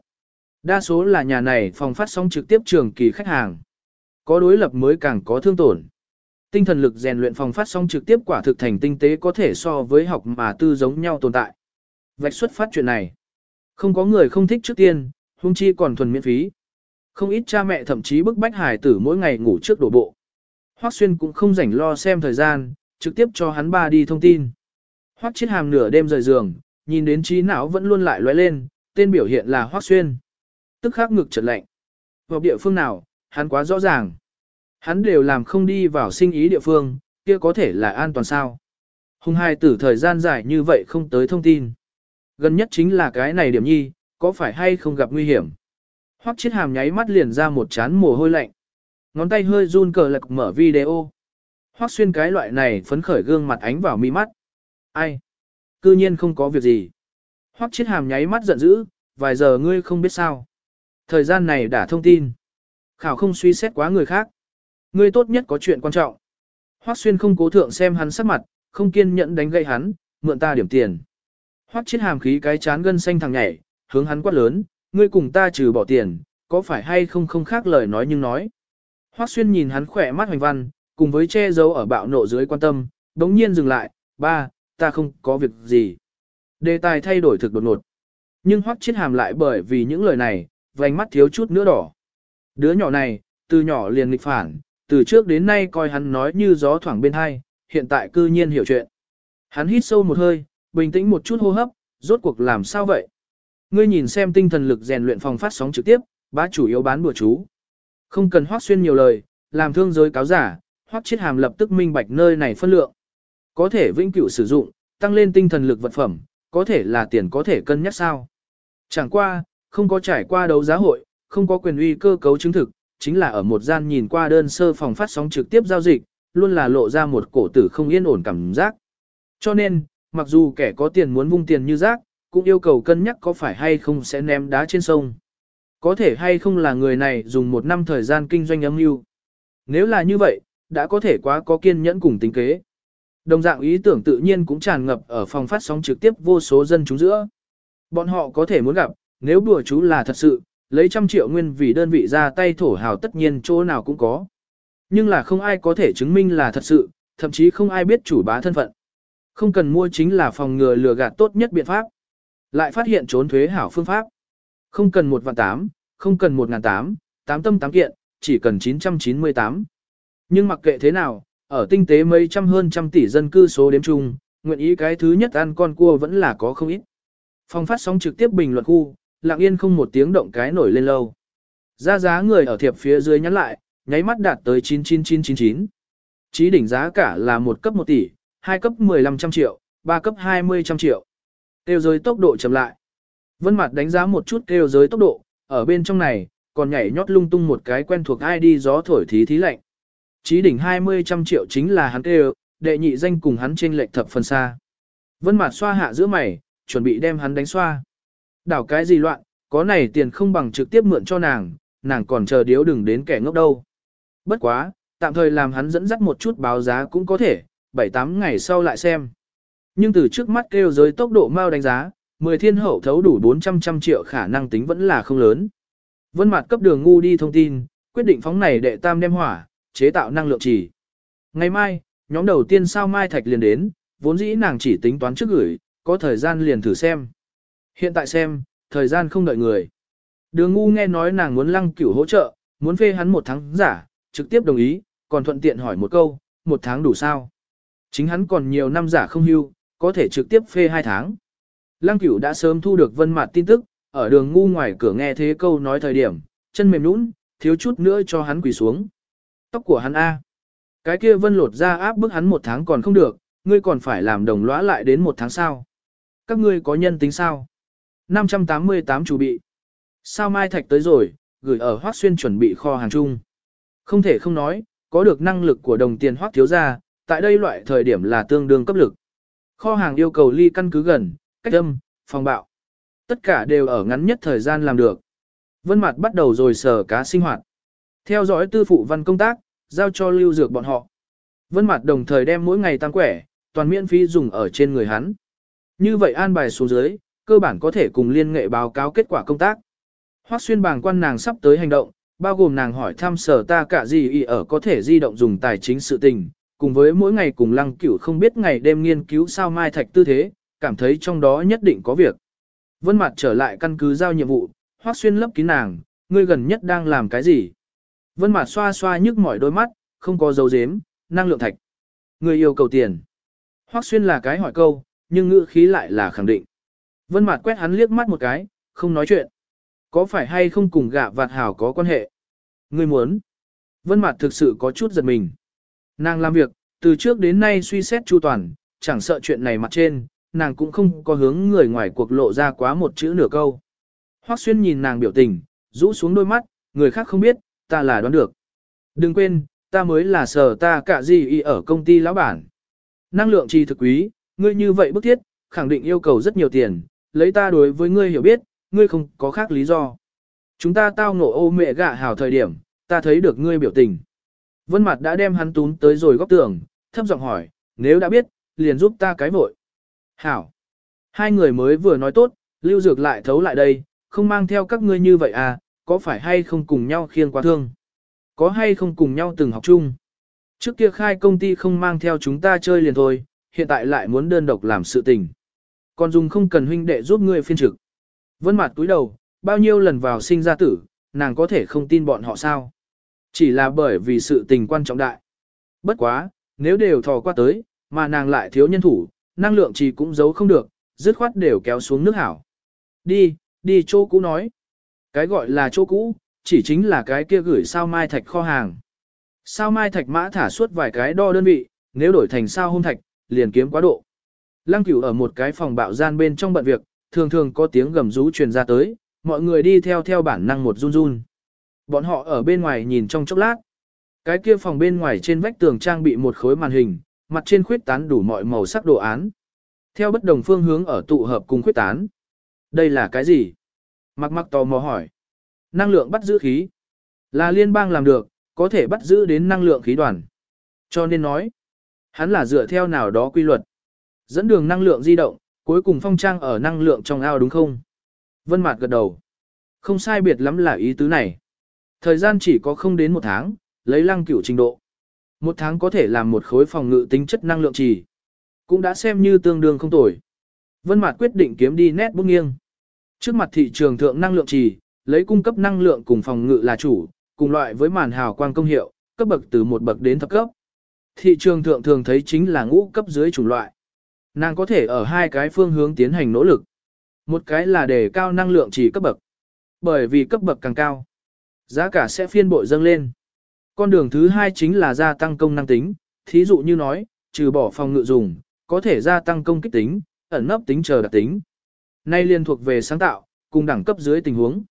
Đa số là nhà này phòng phát sóng trực tiếp trường kỳ khách hàng. Có đối lập mới càng có thương tổn. Tinh thần lực rèn luyện phòng phát sóng trực tiếp quả thực thành tinh tế có thể so với học mà tư giống nhau tồn tại. Vạch xuất phát chuyện này. Không có người không thích trước tiên, hung chi còn thuần miễn phí. Không ít cha mẹ thậm chí bức bách hài tử mỗi ngày ngủ trước đổ bộ. Hoắc Xuyên cũng không rảnh lo xem thời gian, trực tiếp cho hắn ba đi thông tin. Hoắc Chiết Hàm nửa đêm rời giường, nhìn đến trí não vẫn luôn lại lóe lên, tên biểu hiện là Hoắc Xuyên. Tức khắc ngực chợt lạnh. Vào địa phương nào, hắn quá rõ ràng. Hắn đều làm không đi vào sinh ý địa phương, kia có thể là an toàn sao. Hùng hai tử thời gian dài như vậy không tới thông tin. Gần nhất chính là cái này điểm nhi, có phải hay không gặp nguy hiểm. Hoắc chiết hàm nháy mắt liền ra một chán mồ hôi lạnh. Ngón tay hơi run cờ lạc mở video. Hoắc xuyên cái loại này phấn khởi gương mặt ánh vào mi mắt. Ai? Cư nhiên không có việc gì. Hoắc chiết hàm nháy mắt giận dữ, vài giờ ngươi không biết sao. Thời gian này đã thông tin. Khảo không suy xét quá người khác. Ngươi tốt nhất có chuyện quan trọng. Hoắc xuyên không cố thượng xem hắn sắc mặt, không kiên nhẫn đánh gậy hắn, mượn ta điểm tiền. Hoắc chiết hàm khí cái chán gân xanh thằng nhảy, hướng hắn quát lớn, ngươi cùng ta trừ bỏ tiền, có phải hay không không khác lời nói nhưng nói. Hoắc xuyên nhìn hắn khỏe mắt hoành văn, cùng với che giấu ở bạo nộ dưới quan tâm, đống nhiên dừng lại, ba, ta không có việc gì. Đề tài thay đổi thực đột ngột. Nhưng Hoắc chiết hàm lại bởi vì những lời này, vành mắt thiếu chút nữa đỏ. Đứa nhỏ này, từ nhỏ liền nghịch phản, từ trước đến nay coi hắn nói như gió thoảng bên hai, hiện tại cư nhiên hiểu chuyện. Hắn hít sâu một hơi, bình tĩnh một chút hô hấp, rốt cuộc làm sao vậy? Ngươi nhìn xem tinh thần lực rèn luyện phòng phát sóng trực tiếp, bá chủ yếu bán bùa chú. Không cần hoác xuyên nhiều lời, làm thương giới cáo giả, hoác chiết hàm lập tức minh bạch nơi này phân lượng. Có thể vĩnh cửu sử dụng, tăng lên tinh thần lực vật phẩm, có thể là tiền có thể cân nhắc sao. Chẳng qua, không có trải qua đấu giá hội, không có quyền uy cơ cấu chứng thực, chính là ở một gian nhìn qua đơn sơ phòng phát sóng trực tiếp giao dịch, luôn là lộ ra một cổ tử không yên ổn cảm giác. Cho nên, mặc dù kẻ có tiền muốn vung tiền như rác, cũng yêu cầu cân nhắc có phải hay không sẽ ném đá trên sông. Có thể hay không là người này dùng một năm thời gian kinh doanh âm mưu. Nếu là như vậy, đã có thể quá có kiên nhẫn cùng tính kế. Đồng dạng ý tưởng tự nhiên cũng tràn ngập ở phòng phát sóng trực tiếp vô số dân chúng giữa. Bọn họ có thể muốn gặp, nếu bùa chú là thật sự, lấy trăm triệu nguyên vì đơn vị ra tay thổ hào tất nhiên chỗ nào cũng có. Nhưng là không ai có thể chứng minh là thật sự, thậm chí không ai biết chủ bá thân phận. Không cần mua chính là phòng ngừa lừa gạt tốt nhất biện pháp. Lại phát hiện trốn thuế hảo phương pháp. Không cần một vạn tám, không cần một ngàn tám, tám tâm tám kiện, chỉ cần 998. Nhưng mặc kệ thế nào, ở tinh tế mấy trăm hơn trăm tỷ dân cư số đếm chung, nguyện ý cái thứ nhất ăn con cua vẫn là có không ít. Phòng phát sóng trực tiếp bình luận khu, lặng yên không một tiếng động cái nổi lên lâu. Ra giá người ở thiệp phía dưới nhắn lại, nháy mắt đạt tới 99999. Chí đỉnh giá cả là một cấp 1 tỷ, hai cấp 15 trăm triệu, ba cấp 20 trăm triệu. Kêu giới tốc độ chậm lại. Vân Mạt đánh giá một chút kêu giới tốc độ, ở bên trong này, còn nhảy nhót lung tung một cái quen thuộc ID gió thổi thí thí lạnh. Chí đỉnh 20 trăm triệu chính là hắn kêu, đệ nhị danh cùng hắn trên lệch thập phần xa. Vân Mạt xoa hạ giữa mày, chuẩn bị đem hắn đánh xoa. Đảo cái gì loạn, có này tiền không bằng trực tiếp mượn cho nàng, nàng còn chờ điếu đừng đến kẻ ngốc đâu. Bất quá, tạm thời làm hắn dẫn dắt một chút báo giá cũng có thể, 7-8 ngày sau lại xem. Nhưng từ trước mắt kêu giới tốc độ mau đánh giá, 10 thiên hậu thấu đủ 400 trăm triệu khả năng tính vẫn là không lớn. Vân mặt cấp đường ngu đi thông tin, quyết định phóng này đệ tam đem hỏa, chế tạo năng lượng chỉ. Ngày mai, nhóm đầu tiên sao mai thạch liền đến, vốn dĩ nàng chỉ tính toán trước gửi, có thời gian liền thử xem. Hiện tại xem, thời gian không đợi người. Đường ngu nghe nói nàng muốn lăng cửu hỗ trợ, muốn phê hắn một tháng giả, trực tiếp đồng ý, còn thuận tiện hỏi một câu, một tháng đủ sao? Chính hắn còn nhiều năm giả không hưu, có thể trực tiếp phê hai tháng. Lăng cửu đã sớm thu được vân mặt tin tức, ở đường ngu ngoài cửa nghe thế câu nói thời điểm, chân mềm nũng, thiếu chút nữa cho hắn quỳ xuống. Tóc của hắn A. Cái kia vân lột ra áp bức hắn một tháng còn không được, ngươi còn phải làm đồng lõa lại đến một tháng sau. Các ngươi có nhân tính sao? 588 chủ bị. Sao mai thạch tới rồi, gửi ở Hoác Xuyên chuẩn bị kho hàng chung. Không thể không nói, có được năng lực của đồng tiền Hoác thiếu gia, tại đây loại thời điểm là tương đương cấp lực. Kho hàng yêu cầu ly căn cứ gần, cách âm, phòng bạo. Tất cả đều ở ngắn nhất thời gian làm được. Vân Mạt bắt đầu rồi sở cá sinh hoạt. Theo dõi tư phụ văn công tác, giao cho lưu dược bọn họ. Vân Mạt đồng thời đem mỗi ngày tăng quẻ, toàn miễn phí dùng ở trên người hắn. Như vậy an bài xuống dưới, cơ bản có thể cùng liên nghệ báo cáo kết quả công tác. Hoắc xuyên bàng quan nàng sắp tới hành động, bao gồm nàng hỏi thăm sở ta cả gì y ở có thể di động dùng tài chính sự tình, cùng với mỗi ngày cùng lăng cửu không biết ngày đêm nghiên cứu sao mai thạch tư thế, cảm thấy trong đó nhất định có việc. Vân mặt trở lại căn cứ giao nhiệm vụ, Hoắc xuyên lấp kín nàng, ngươi gần nhất đang làm cái gì? Vân mặt xoa xoa nhức mỏi đôi mắt, không có dấu dếm, năng lượng thạch. người yêu cầu tiền. Hoắc xuyên là cái hỏi câu, nhưng ngữ khí lại là khẳng định. Vân Mạt quét hắn liếc mắt một cái, không nói chuyện. Có phải hay không cùng gạ vạt hảo có quan hệ? Ngươi muốn. Vân Mạt thực sự có chút giật mình. Nàng làm việc, từ trước đến nay suy xét chu toàn, chẳng sợ chuyện này mặt trên, nàng cũng không có hướng người ngoài cuộc lộ ra quá một chữ nửa câu. Hoắc xuyên nhìn nàng biểu tình, rũ xuống đôi mắt, người khác không biết, ta là đoán được. Đừng quên, ta mới là sở ta cả gì y ở công ty lão bản. Năng lượng trì thực quý, ngươi như vậy bức thiết, khẳng định yêu cầu rất nhiều tiền, lấy ta đối với ngươi hiểu biết, ngươi không có khác lý do. Chúng ta tao ngộ ô mẹ gạ hào thời điểm, ta thấy được ngươi biểu tình. Vân Mặt đã đem hắn tún tới rồi góc tường, thấp giọng hỏi, nếu đã biết, liền giúp ta cái vội. Hảo. Hai người mới vừa nói tốt, lưu dược lại thấu lại đây, không mang theo các ngươi như vậy à, có phải hay không cùng nhau khiêng quá thương? Có hay không cùng nhau từng học chung? Trước kia khai công ty không mang theo chúng ta chơi liền thôi, hiện tại lại muốn đơn độc làm sự tình. Còn dùng không cần huynh đệ giúp ngươi phiên trực. Vân mặt túi đầu, bao nhiêu lần vào sinh ra tử, nàng có thể không tin bọn họ sao? Chỉ là bởi vì sự tình quan trọng đại. Bất quá, nếu đều thò qua tới, mà nàng lại thiếu nhân thủ, năng lượng chỉ cũng giấu không được, dứt khoát đều kéo xuống nước hảo. Đi, đi chỗ cũ nói. Cái gọi là chỗ cũ, chỉ chính là cái kia gửi sao mai thạch kho hàng. Sao mai thạch mã thả suốt vài cái đo đơn vị, nếu đổi thành sao hôm thạch, liền kiếm quá độ. Lăng cửu ở một cái phòng bạo gian bên trong bận việc, thường thường có tiếng gầm rú truyền ra tới, mọi người đi theo theo bản năng một run run. Bọn họ ở bên ngoài nhìn trong chốc lát. Cái kia phòng bên ngoài trên vách tường trang bị một khối màn hình, mặt trên khuyết tán đủ mọi màu sắc đồ án. Theo bất đồng phương hướng ở tụ hợp cùng khuyết tán. Đây là cái gì? Mặc mặc tò mò hỏi. Năng lượng bắt giữ khí. Là liên bang làm được, có thể bắt giữ đến năng lượng khí đoàn. Cho nên nói, hắn là dựa theo nào đó quy luật. Dẫn đường năng lượng di động, cuối cùng phong trang ở năng lượng trong ao đúng không? Vân Mạt gật đầu. Không sai biệt lắm là ý tứ này. Thời gian chỉ có không đến một tháng, lấy lăng cửu trình độ. Một tháng có thể làm một khối phòng ngự tính chất năng lượng trì. Cũng đã xem như tương đương không tồi. Vân Mạt quyết định kiếm đi nét bút nghiêng. Trước mặt thị trường thượng năng lượng trì, lấy cung cấp năng lượng cùng phòng ngự là chủ, cùng loại với màn hào quang công hiệu, cấp bậc từ một bậc đến thập cấp. Thị trường thượng thường thấy chính là ngũ cấp dưới chủng loại. Nàng có thể ở hai cái phương hướng tiến hành nỗ lực. Một cái là đề cao năng lượng chỉ cấp bậc. Bởi vì cấp bậc càng cao, giá cả sẽ phiên bội dâng lên. Con đường thứ hai chính là gia tăng công năng tính, thí dụ như nói, trừ bỏ phòng ngự dùng, có thể gia tăng công kích tính, ẩn nấp tính chờ đặc tính. Nay liên thuộc về sáng tạo, cùng đẳng cấp dưới tình huống.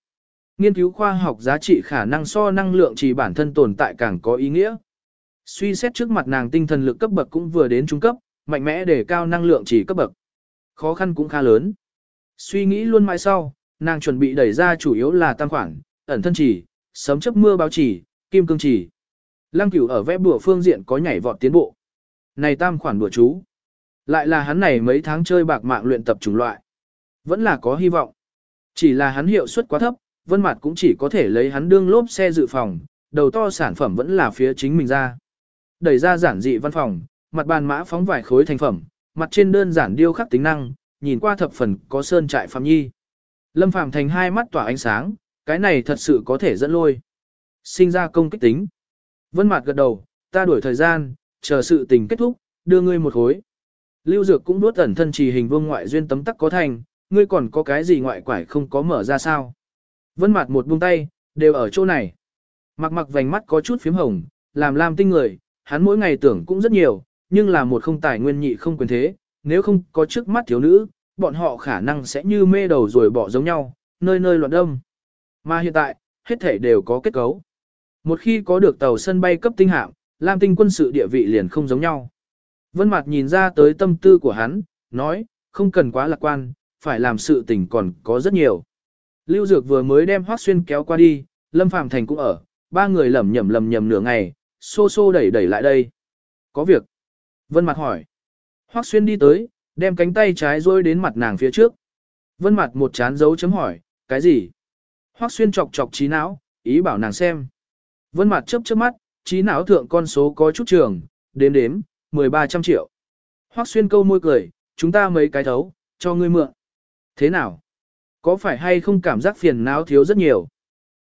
Nghiên cứu khoa học giá trị khả năng so năng lượng chỉ bản thân tồn tại càng có ý nghĩa. Suy xét trước mặt nàng tinh thần lực cấp bậc cũng vừa đến trung cấp, mạnh mẽ để cao năng lượng chỉ cấp bậc. Khó khăn cũng khá lớn. Suy nghĩ luôn mãi sau, nàng chuẩn bị đẩy ra chủ yếu là tam khoản, ẩn thân chỉ, sấm chấp mưa báo chỉ, kim cương chỉ. Lăng cửu ở vẽ bùa phương diện có nhảy vọt tiến bộ. Này tam khoản bùa chú. Lại là hắn này mấy tháng chơi bạc mạng luyện tập chủng loại. Vẫn là có hy vọng. Chỉ là hắn hiệu suất quá thấp, vân mặt cũng chỉ có thể lấy hắn đương lốp xe dự phòng, đầu to sản phẩm vẫn là phía chính mình ra. Đẩy ra giản dị văn phòng, mặt bàn mã phóng vài khối thành phẩm, mặt trên đơn giản điêu khắc tính năng, nhìn qua thập phần có sơn trại phạm nhi. Lâm Phàm thành hai mắt tỏa ánh sáng, cái này thật sự có thể dẫn lôi. Sinh ra công kích tính. Vân Mạt gật đầu, ta đuổi thời gian, chờ sự tình kết thúc, đưa ngươi một khối. Lưu Dược cũng đuốt ẩn thân trì hình vương ngoại duyên tấm tắc có thành, ngươi còn có cái gì ngoại quải không có mở ra sao? Vân Mạt một buông tay, đều ở chỗ này. Mặc mặc vành mắt có chút phím hồng, làm lam tinh người, hắn mỗi ngày tưởng cũng rất nhiều, nhưng là một không tài nguyên nhị không quyền thế, nếu không có trước mắt thiếu nữ, bọn họ khả năng sẽ như mê đầu rồi bỏ giống nhau, nơi nơi loạn đông. Mà hiện tại, hết thể đều có kết cấu. Một khi có được tàu sân bay cấp tinh hạng, Lam tinh quân sự địa vị liền không giống nhau. Vân Mạt nhìn ra tới tâm tư của hắn, nói, không cần quá lạc quan, phải làm sự tình còn có rất nhiều. Lưu Dược vừa mới đem Hoắc Xuyên kéo qua đi, Lâm Phàm Thành cũng ở, ba người lẩm nhẩm lẩm nhẩm nửa ngày, xô xô đẩy đẩy lại đây. Có việc. Vân Mặt hỏi. Hoắc Xuyên đi tới, đem cánh tay trái rôi đến mặt nàng phía trước. Vân Mặt một chán dấu chấm hỏi, cái gì? Hoắc Xuyên chọc chọc trí não, ý bảo nàng xem. Vân Mặt chớp chớp mắt, trí não thượng con số có chút trường, đếm đếm, 1300 triệu. Hoắc Xuyên câu môi cười, chúng ta mấy cái thấu, cho ngươi mượn. Thế nào? Có phải hay không cảm giác phiền não thiếu rất nhiều?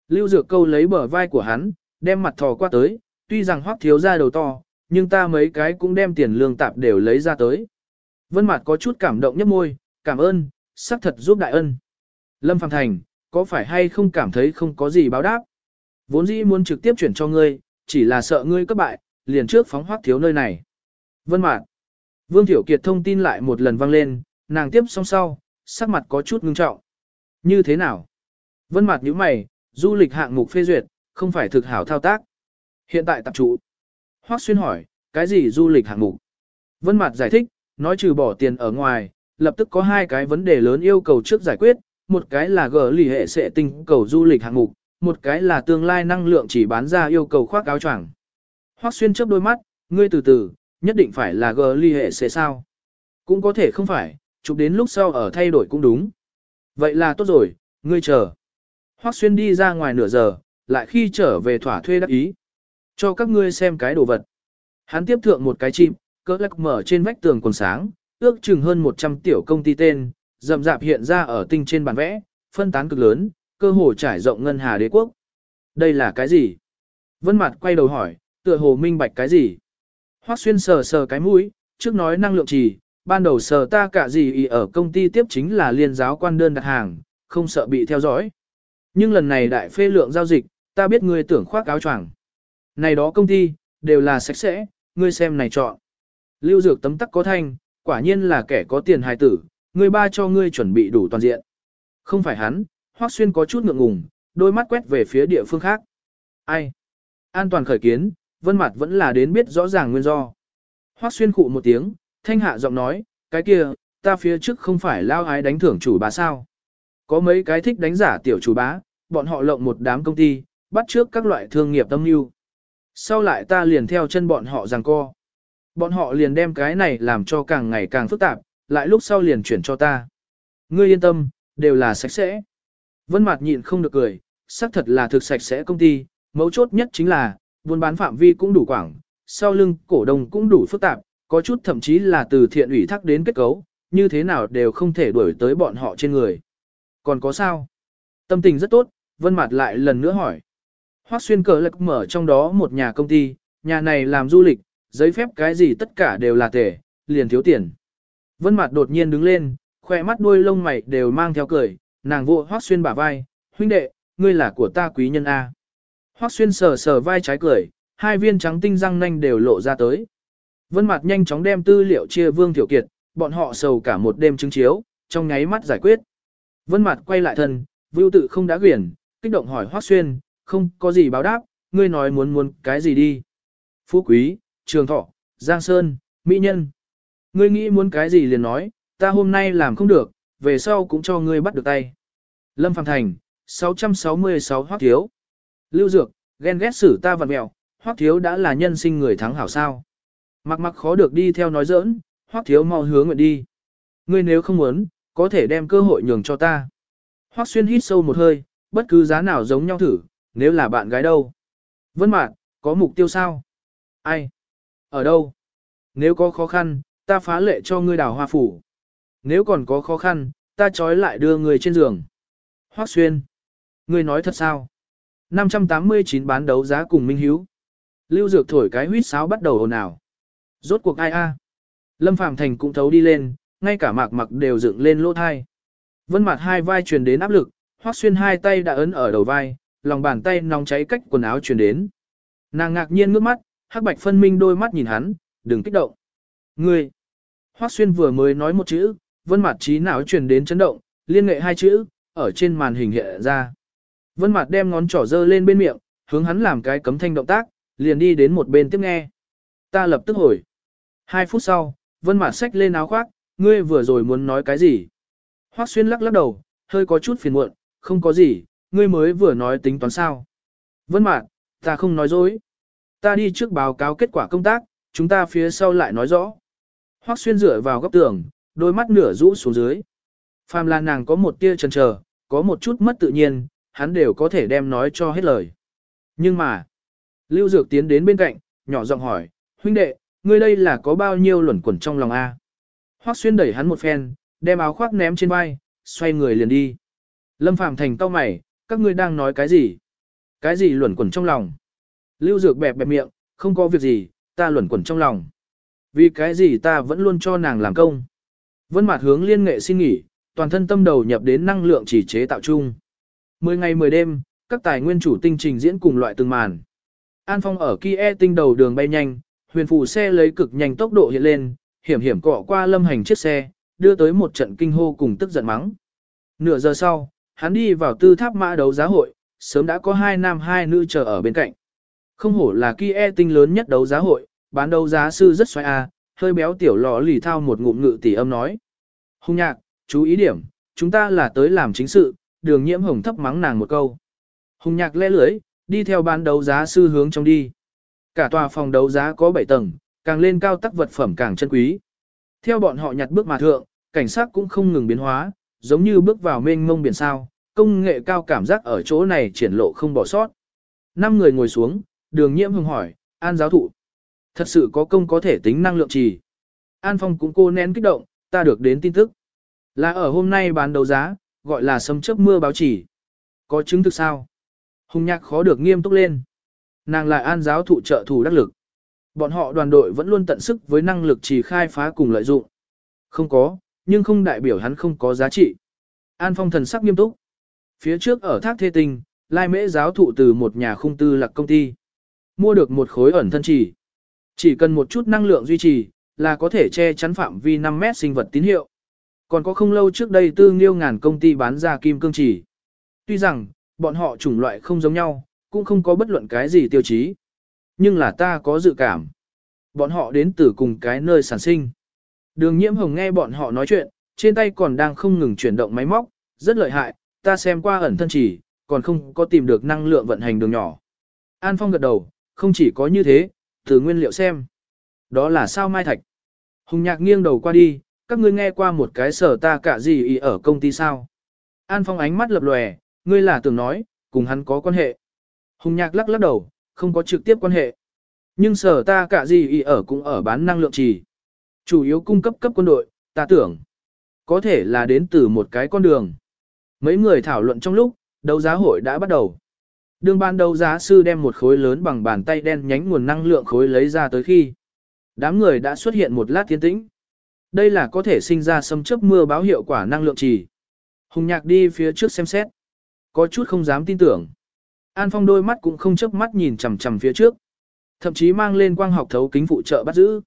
Lưu Dược câu lấy bờ vai của hắn, đem mặt thò qua tới, tuy rằng Hoắc thiếu gia đầu to, nhưng ta mấy cái cũng đem tiền lương tạp đều lấy ra tới. Vân Mạt có chút cảm động nhếch môi, cảm ơn, xác thật giúp đại ân. Lâm Phàm Thành, có phải hay không cảm thấy không có gì báo đáp? Vốn dĩ muốn trực tiếp chuyển cho ngươi, chỉ là sợ ngươi cấp bại, liền trước phóng hoắc thiếu nơi này. Vân Mạt. Vương Tiểu Kiệt thông tin lại một lần vang lên, nàng tiếp xong sau, sắc mặt có chút ngưng trọng. Như thế nào? Vân Mạt nhíu mày, du lịch hạng mục phê duyệt, không phải thực hảo thao tác. Hiện tại tập trụ. Hoắc Xuyên hỏi, cái gì du lịch hạng mục? Vân Mạt giải thích, nói trừ bỏ tiền ở ngoài, lập tức có hai cái vấn đề lớn yêu cầu trước giải quyết, một cái là gỡ lì hệ sẽ tinh cầu du lịch hạng mục, một cái là tương lai năng lượng chỉ bán ra yêu cầu khoác áo choàng. Hoắc Xuyên chớp đôi mắt, ngươi từ từ, nhất định phải là gỡ lì hệ sẽ sao? Cũng có thể không phải, chụp đến lúc sau ở thay đổi cũng đúng. Vậy là tốt rồi, ngươi chờ. Hoắc Xuyên đi ra ngoài nửa giờ, lại khi trở về thỏa thuê đắc ý. Cho các ngươi xem cái đồ vật. Hắn tiếp thượng một cái chim, cỡ lắc mở trên vách tường còn sáng, ước chừng hơn 100 tiểu công ty tên, rậm rạp hiện ra ở tinh trên bản vẽ, phân tán cực lớn, cơ hồ trải rộng ngân hà đế quốc. Đây là cái gì? Vân Mặt quay đầu hỏi, tựa hồ minh bạch cái gì? Hoắc Xuyên sờ sờ cái mũi, trước nói năng lượng trì, ban đầu sờ ta cả gì ý ở công ty tiếp chính là liên giáo quan đơn đặt hàng, không sợ bị theo dõi. Nhưng lần này đại phê lượng giao dịch, ta biết ngươi tưởng khoác áo choàng. Này đó công ty, đều là sạch sẽ, ngươi xem này chọn. Lưu dược tấm tắc có thanh, quả nhiên là kẻ có tiền hài tử, ngươi ba cho ngươi chuẩn bị đủ toàn diện. Không phải hắn, Hoắc Xuyên có chút ngượng ngùng, đôi mắt quét về phía địa phương khác. Ai? An toàn khởi kiến, vân mặt vẫn là đến biết rõ ràng nguyên do. Hoắc Xuyên khụ một tiếng, thanh hạ giọng nói, cái kia, ta phía trước không phải lao ái đánh thưởng chủ bá sao. Có mấy cái thích đánh giả tiểu chủ bá, bọn họ lộng một đám công ty, bắt trước các loại thương nghiệp tâm lưu. Sau lại ta liền theo chân bọn họ giằng co. Bọn họ liền đem cái này làm cho càng ngày càng phức tạp, lại lúc sau liền chuyển cho ta. Ngươi yên tâm, đều là sạch sẽ. Vân Mạt nhịn không được cười, xác thật là thực sạch sẽ công ty, mấu chốt nhất chính là, buôn bán phạm vi cũng đủ quảng, sau lưng cổ đông cũng đủ phức tạp, có chút thậm chí là từ thiện ủy thác đến kết cấu, như thế nào đều không thể đuổi tới bọn họ trên người. Còn có sao? Tâm tình rất tốt, Vân Mạt lại lần nữa hỏi. Hoắc Xuyên cờ lực mở trong đó một nhà công ty, nhà này làm du lịch, giấy phép cái gì tất cả đều là tệ, liền thiếu tiền. Vân Mạt đột nhiên đứng lên, khóe mắt đuôi lông mày đều mang theo cười, nàng vỗ Hoắc Xuyên bả vai, "Huynh đệ, ngươi là của ta quý nhân a." Hoắc Xuyên sờ sờ vai trái cười, hai viên trắng tinh răng nanh đều lộ ra tới. Vân Mạt nhanh chóng đem tư liệu chia Vương Tiểu Kiệt, bọn họ sầu cả một đêm chứng chiếu, trong nháy mắt giải quyết. Vân Mạt quay lại thân, Vưu tự không đã quyển, kích động hỏi Hoắc Xuyên, "Không, có gì báo đáp, ngươi nói muốn muốn cái gì đi?" Phú quý, Trường Thọ, Giang Sơn, mỹ nhân. Ngươi nghĩ muốn cái gì liền nói, ta hôm nay làm không được, về sau cũng cho ngươi bắt được tay. Lâm Phàm Thành, 666 Hoắc Thiếu. Lưu Dược, ghen ghét xử ta vặn mẹo, Hoắc Thiếu đã là nhân sinh người thắng hảo sao. Mặc mặc khó được đi theo nói giỡn, Hoắc Thiếu mau hướng nguyện đi. Ngươi nếu không muốn, có thể đem cơ hội nhường cho ta. Hoắc Xuyên hít sâu một hơi, bất cứ giá nào giống nhau thử, nếu là bạn gái đâu. Vân Mạn, có mục tiêu sao? Ai? Ở đâu? Nếu có khó khăn, ta phá lệ cho ngươi đào hoa phủ. Nếu còn có khó khăn, ta trói lại đưa người trên giường. Hoắc Xuyên. Ngươi nói thật sao? 589 bán đấu giá cùng Minh Hiếu. Lưu Dược thổi cái huýt sáo bắt đầu ồn ào. Rốt cuộc ai a? Lâm Phàm Thành cũng thấu đi lên, ngay cả mạc mặc đều dựng lên lỗ thai. Vân mặt hai vai truyền đến áp lực, Hoắc Xuyên hai tay đã ấn ở đầu vai, lòng bàn tay nóng cháy cách quần áo truyền đến. Nàng ngạc nhiên ngước mắt, hắc bạch phân minh đôi mắt nhìn hắn, đừng kích động. Ngươi! Hoắc Xuyên vừa mới nói một chữ, vân mặt trí não truyền đến chấn động, liên nghệ hai chữ, ở trên màn hình hiện ra. Vân mặt đem ngón trỏ dơ lên bên miệng, hướng hắn làm cái cấm thanh động tác, liền đi đến một bên tiếp nghe. Ta lập tức hồi. Hai phút sau, vân mặt xách lên áo khoác, ngươi vừa rồi muốn nói cái gì? Hoắc Xuyên lắc lắc đầu, hơi có chút phiền muộn, không có gì, ngươi mới vừa nói tính toán sao. Vân Mạn, Ta không nói dối. Ta đi trước báo cáo kết quả công tác, chúng ta phía sau lại nói rõ. Hoắc xuyên dựa vào góc tường, đôi mắt nửa rũ xuống dưới. Phàm là nàng có một tia chần chờ, có một chút mất tự nhiên, hắn đều có thể đem nói cho hết lời. Nhưng mà, Lưu Dược tiến đến bên cạnh, nhỏ giọng hỏi, huynh đệ, ngươi đây là có bao nhiêu luẩn quẩn trong lòng A. Hoắc xuyên đẩy hắn một phen, đem áo khoác ném trên vai, xoay người liền đi. Lâm Phàm thành tao mày, các ngươi đang nói cái gì? Cái gì luẩn quẩn trong lòng? Lưu Dược bẹp bẹp miệng, không có việc gì, ta luẩn quẩn trong lòng. Vì cái gì ta vẫn luôn cho nàng làm công. Vân Mạt hướng liên nghệ xin nghỉ, toàn thân tâm đầu nhập đến năng lượng chỉ chế tạo chung. Mười ngày mười đêm, các tài nguyên chủ tinh trình diễn cùng loại từng màn. An Phong ở Kia tinh đầu đường bay nhanh, huyền phù xe lấy cực nhanh tốc độ hiện lên, hiểm hiểm cọ qua lâm hành chiếc xe, đưa tới một trận kinh hô cùng tức giận mắng. Nửa giờ sau, hắn đi vào tư tháp mã đấu giá hội, sớm đã có hai nam hai nữ chờ ở bên cạnh. Không hổ là Kia e tinh lớn nhất đấu giá hội, bán đấu giá sư rất xoay a, hơi béo tiểu lọ lì thao một ngụm ngự tỷ âm nói. Hung nhạc, chú ý điểm, chúng ta là tới làm chính sự, đường nhiễm hồng thấp mắng nàng một câu. Hùng nhạc lẽ lưới, đi theo bán đấu giá sư hướng trong đi. Cả tòa phòng đấu giá có 7 tầng, càng lên cao tắc vật phẩm càng chân quý. Theo bọn họ nhặt bước mà thượng, cảnh sát cũng không ngừng biến hóa, giống như bước vào mênh mông biển sao, công nghệ cao cảm giác ở chỗ này triển lộ không bỏ sót. Năm người ngồi xuống, đường nhiễm hồng hỏi, an giáo thụ. Thật sự có công có thể tính năng lượng trì. An Phong cũng cô nén kích động, ta được đến tin tức. Là ở hôm nay bán đấu giá, gọi là sấm chớp mưa báo chỉ. Có chứng thực sao? Hùng nhạc khó được nghiêm túc lên. Nàng lại an giáo thụ trợ thủ đắc lực. Bọn họ đoàn đội vẫn luôn tận sức với năng lực trì khai phá cùng lợi dụng. Không có, nhưng không đại biểu hắn không có giá trị. An phong thần sắc nghiêm túc. Phía trước ở thác thê tinh, lai mễ giáo thụ từ một nhà khung tư lạc công ty. Mua được một khối ẩn thân chỉ. Chỉ cần một chút năng lượng duy trì, là có thể che chắn phạm vi 5 mét sinh vật tín hiệu. Còn có không lâu trước đây tư nghiêu ngàn công ty bán ra kim cương chỉ. Tuy rằng, bọn họ chủng loại không giống nhau, cũng không có bất luận cái gì tiêu chí. Nhưng là ta có dự cảm. Bọn họ đến từ cùng cái nơi sản sinh. Đường nhiễm hồng nghe bọn họ nói chuyện, trên tay còn đang không ngừng chuyển động máy móc, rất lợi hại, ta xem qua ẩn thân chỉ, còn không có tìm được năng lượng vận hành đường nhỏ. An Phong gật đầu, không chỉ có như thế, từ nguyên liệu xem. Đó là sao mai thạch. Hùng nhạc nghiêng đầu qua đi, các ngươi nghe qua một cái sở ta cả gì ý ở công ty sao. An Phong ánh mắt lập lòe, ngươi là tưởng nói, cùng hắn có quan hệ. Hùng nhạc lắc lắc đầu, không có trực tiếp quan hệ. Nhưng sở ta cả gì ý ở cũng ở bán năng lượng trì. Chủ yếu cung cấp cấp quân đội, ta tưởng. Có thể là đến từ một cái con đường. Mấy người thảo luận trong lúc, đấu giá hội đã bắt đầu. Đường ban đấu giá sư đem một khối lớn bằng bàn tay đen nhánh nguồn năng lượng khối lấy ra tới khi. Đám người đã xuất hiện một lát tiến tĩnh. Đây là có thể sinh ra sấm chớp mưa báo hiệu quả năng lượng trì. Hùng nhạc đi phía trước xem xét. Có chút không dám tin tưởng. An Phong đôi mắt cũng không chớp mắt nhìn chằm chằm phía trước. Thậm chí mang lên quang học thấu kính phụ trợ bắt giữ.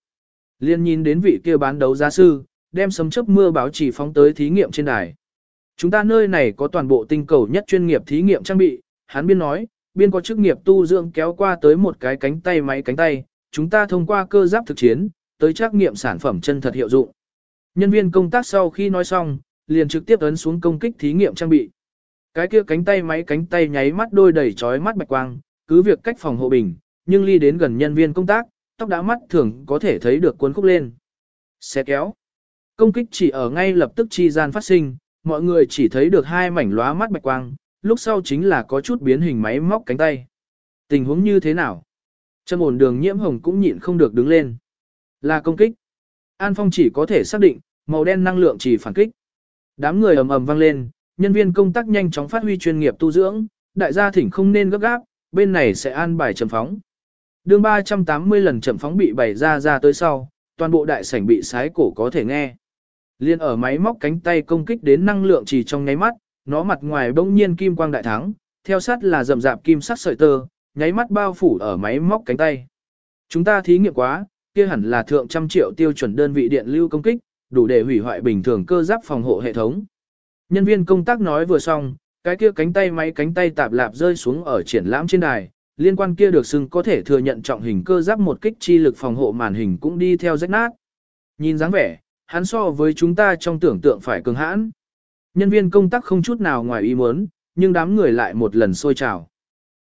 Liên nhìn đến vị kia bán đấu giá sư, đem sấm chớp mưa báo chỉ phóng tới thí nghiệm trên đài. Chúng ta nơi này có toàn bộ tinh cầu nhất chuyên nghiệp thí nghiệm trang bị, hắn biên nói, biên có chức nghiệp tu dưỡng kéo qua tới một cái cánh tay máy cánh tay, chúng ta thông qua cơ giáp thực chiến, tới trắc nghiệm sản phẩm chân thật hiệu dụng. Nhân viên công tác sau khi nói xong, liền trực tiếp ấn xuống công kích thí nghiệm trang bị. Cái kia cánh tay máy cánh tay nháy mắt đôi đầy chói mắt bạch quang, cứ việc cách phòng hộ bình, nhưng ly đến gần nhân viên công tác, tóc đã mắt thường có thể thấy được cuốn khúc lên. Xe kéo. Công kích chỉ ở ngay lập tức chi gian phát sinh, mọi người chỉ thấy được hai mảnh lóa mắt bạch quang, lúc sau chính là có chút biến hình máy móc cánh tay. Tình huống như thế nào? Trâm ổn đường nhiễm hồng cũng nhịn không được đứng lên. Là công kích. An Phong chỉ có thể xác định, màu đen năng lượng chỉ phản kích. Đám người ầm ầm vang lên, nhân viên công tác nhanh chóng phát huy chuyên nghiệp tu dưỡng, đại gia thỉnh không nên gấp gáp, bên này sẽ an bài trầm phóng. Đường 380 lần chậm phóng bị bày ra ra tới sau, toàn bộ đại sảnh bị sái cổ có thể nghe. Liên ở máy móc cánh tay công kích đến năng lượng chỉ trong nháy mắt, nó mặt ngoài bỗng nhiên kim quang đại thắng, theo sát là rầm rạp kim sắc sợi tơ, nháy mắt bao phủ ở máy móc cánh tay. Chúng ta thí nghiệm quá, kia hẳn là thượng trăm triệu tiêu chuẩn đơn vị điện lưu công kích, đủ để hủy hoại bình thường cơ giáp phòng hộ hệ thống. Nhân viên công tác nói vừa xong, cái kia cánh tay máy cánh tay tạp lạp rơi xuống ở triển lãm trên đài, liên quan kia được xưng có thể thừa nhận trọng hình cơ giáp một kích chi lực phòng hộ màn hình cũng đi theo rách nát. Nhìn dáng vẻ, hắn so với chúng ta trong tưởng tượng phải cường hãn. Nhân viên công tác không chút nào ngoài ý muốn, nhưng đám người lại một lần sôi trào.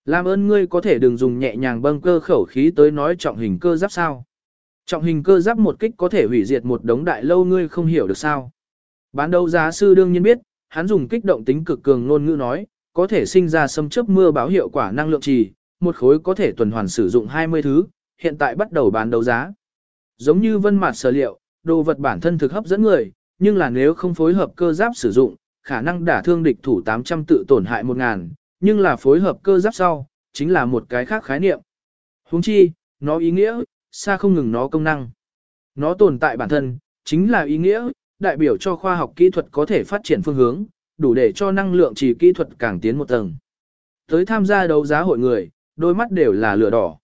Làm ơn ngươi có thể đừng dùng nhẹ nhàng bâng cơ khẩu khí tới nói trọng hình cơ giáp sao. Trọng hình cơ giáp một kích có thể hủy diệt một đống đại lâu ngươi không hiểu được sao. Bán đấu giá sư đương nhiên biết, hắn dùng kích động tính cực cường ngôn ngữ nói, có thể sinh ra xâm chớp mưa báo hiệu quả năng lượng trì, một khối có thể tuần hoàn sử dụng 20 thứ, hiện tại bắt đầu bán đấu giá. Giống như vân mặt sở liệu, đồ vật bản thân thực hấp dẫn người, nhưng là nếu không phối hợp cơ giáp sử dụng, khả năng đả thương địch thủ 800 tự tổn hại 1000, nhưng là phối hợp cơ giáp sau, chính là một cái khác khái niệm. Huống chi, nó ý nghĩa, xa không ngừng nó công năng. Nó tồn tại bản thân, chính là ý nghĩa, đại biểu cho khoa học kỹ thuật có thể phát triển phương hướng, đủ để cho năng lượng chỉ kỹ thuật càng tiến một tầng. Tới tham gia đấu giá hội người, đôi mắt đều là lửa đỏ.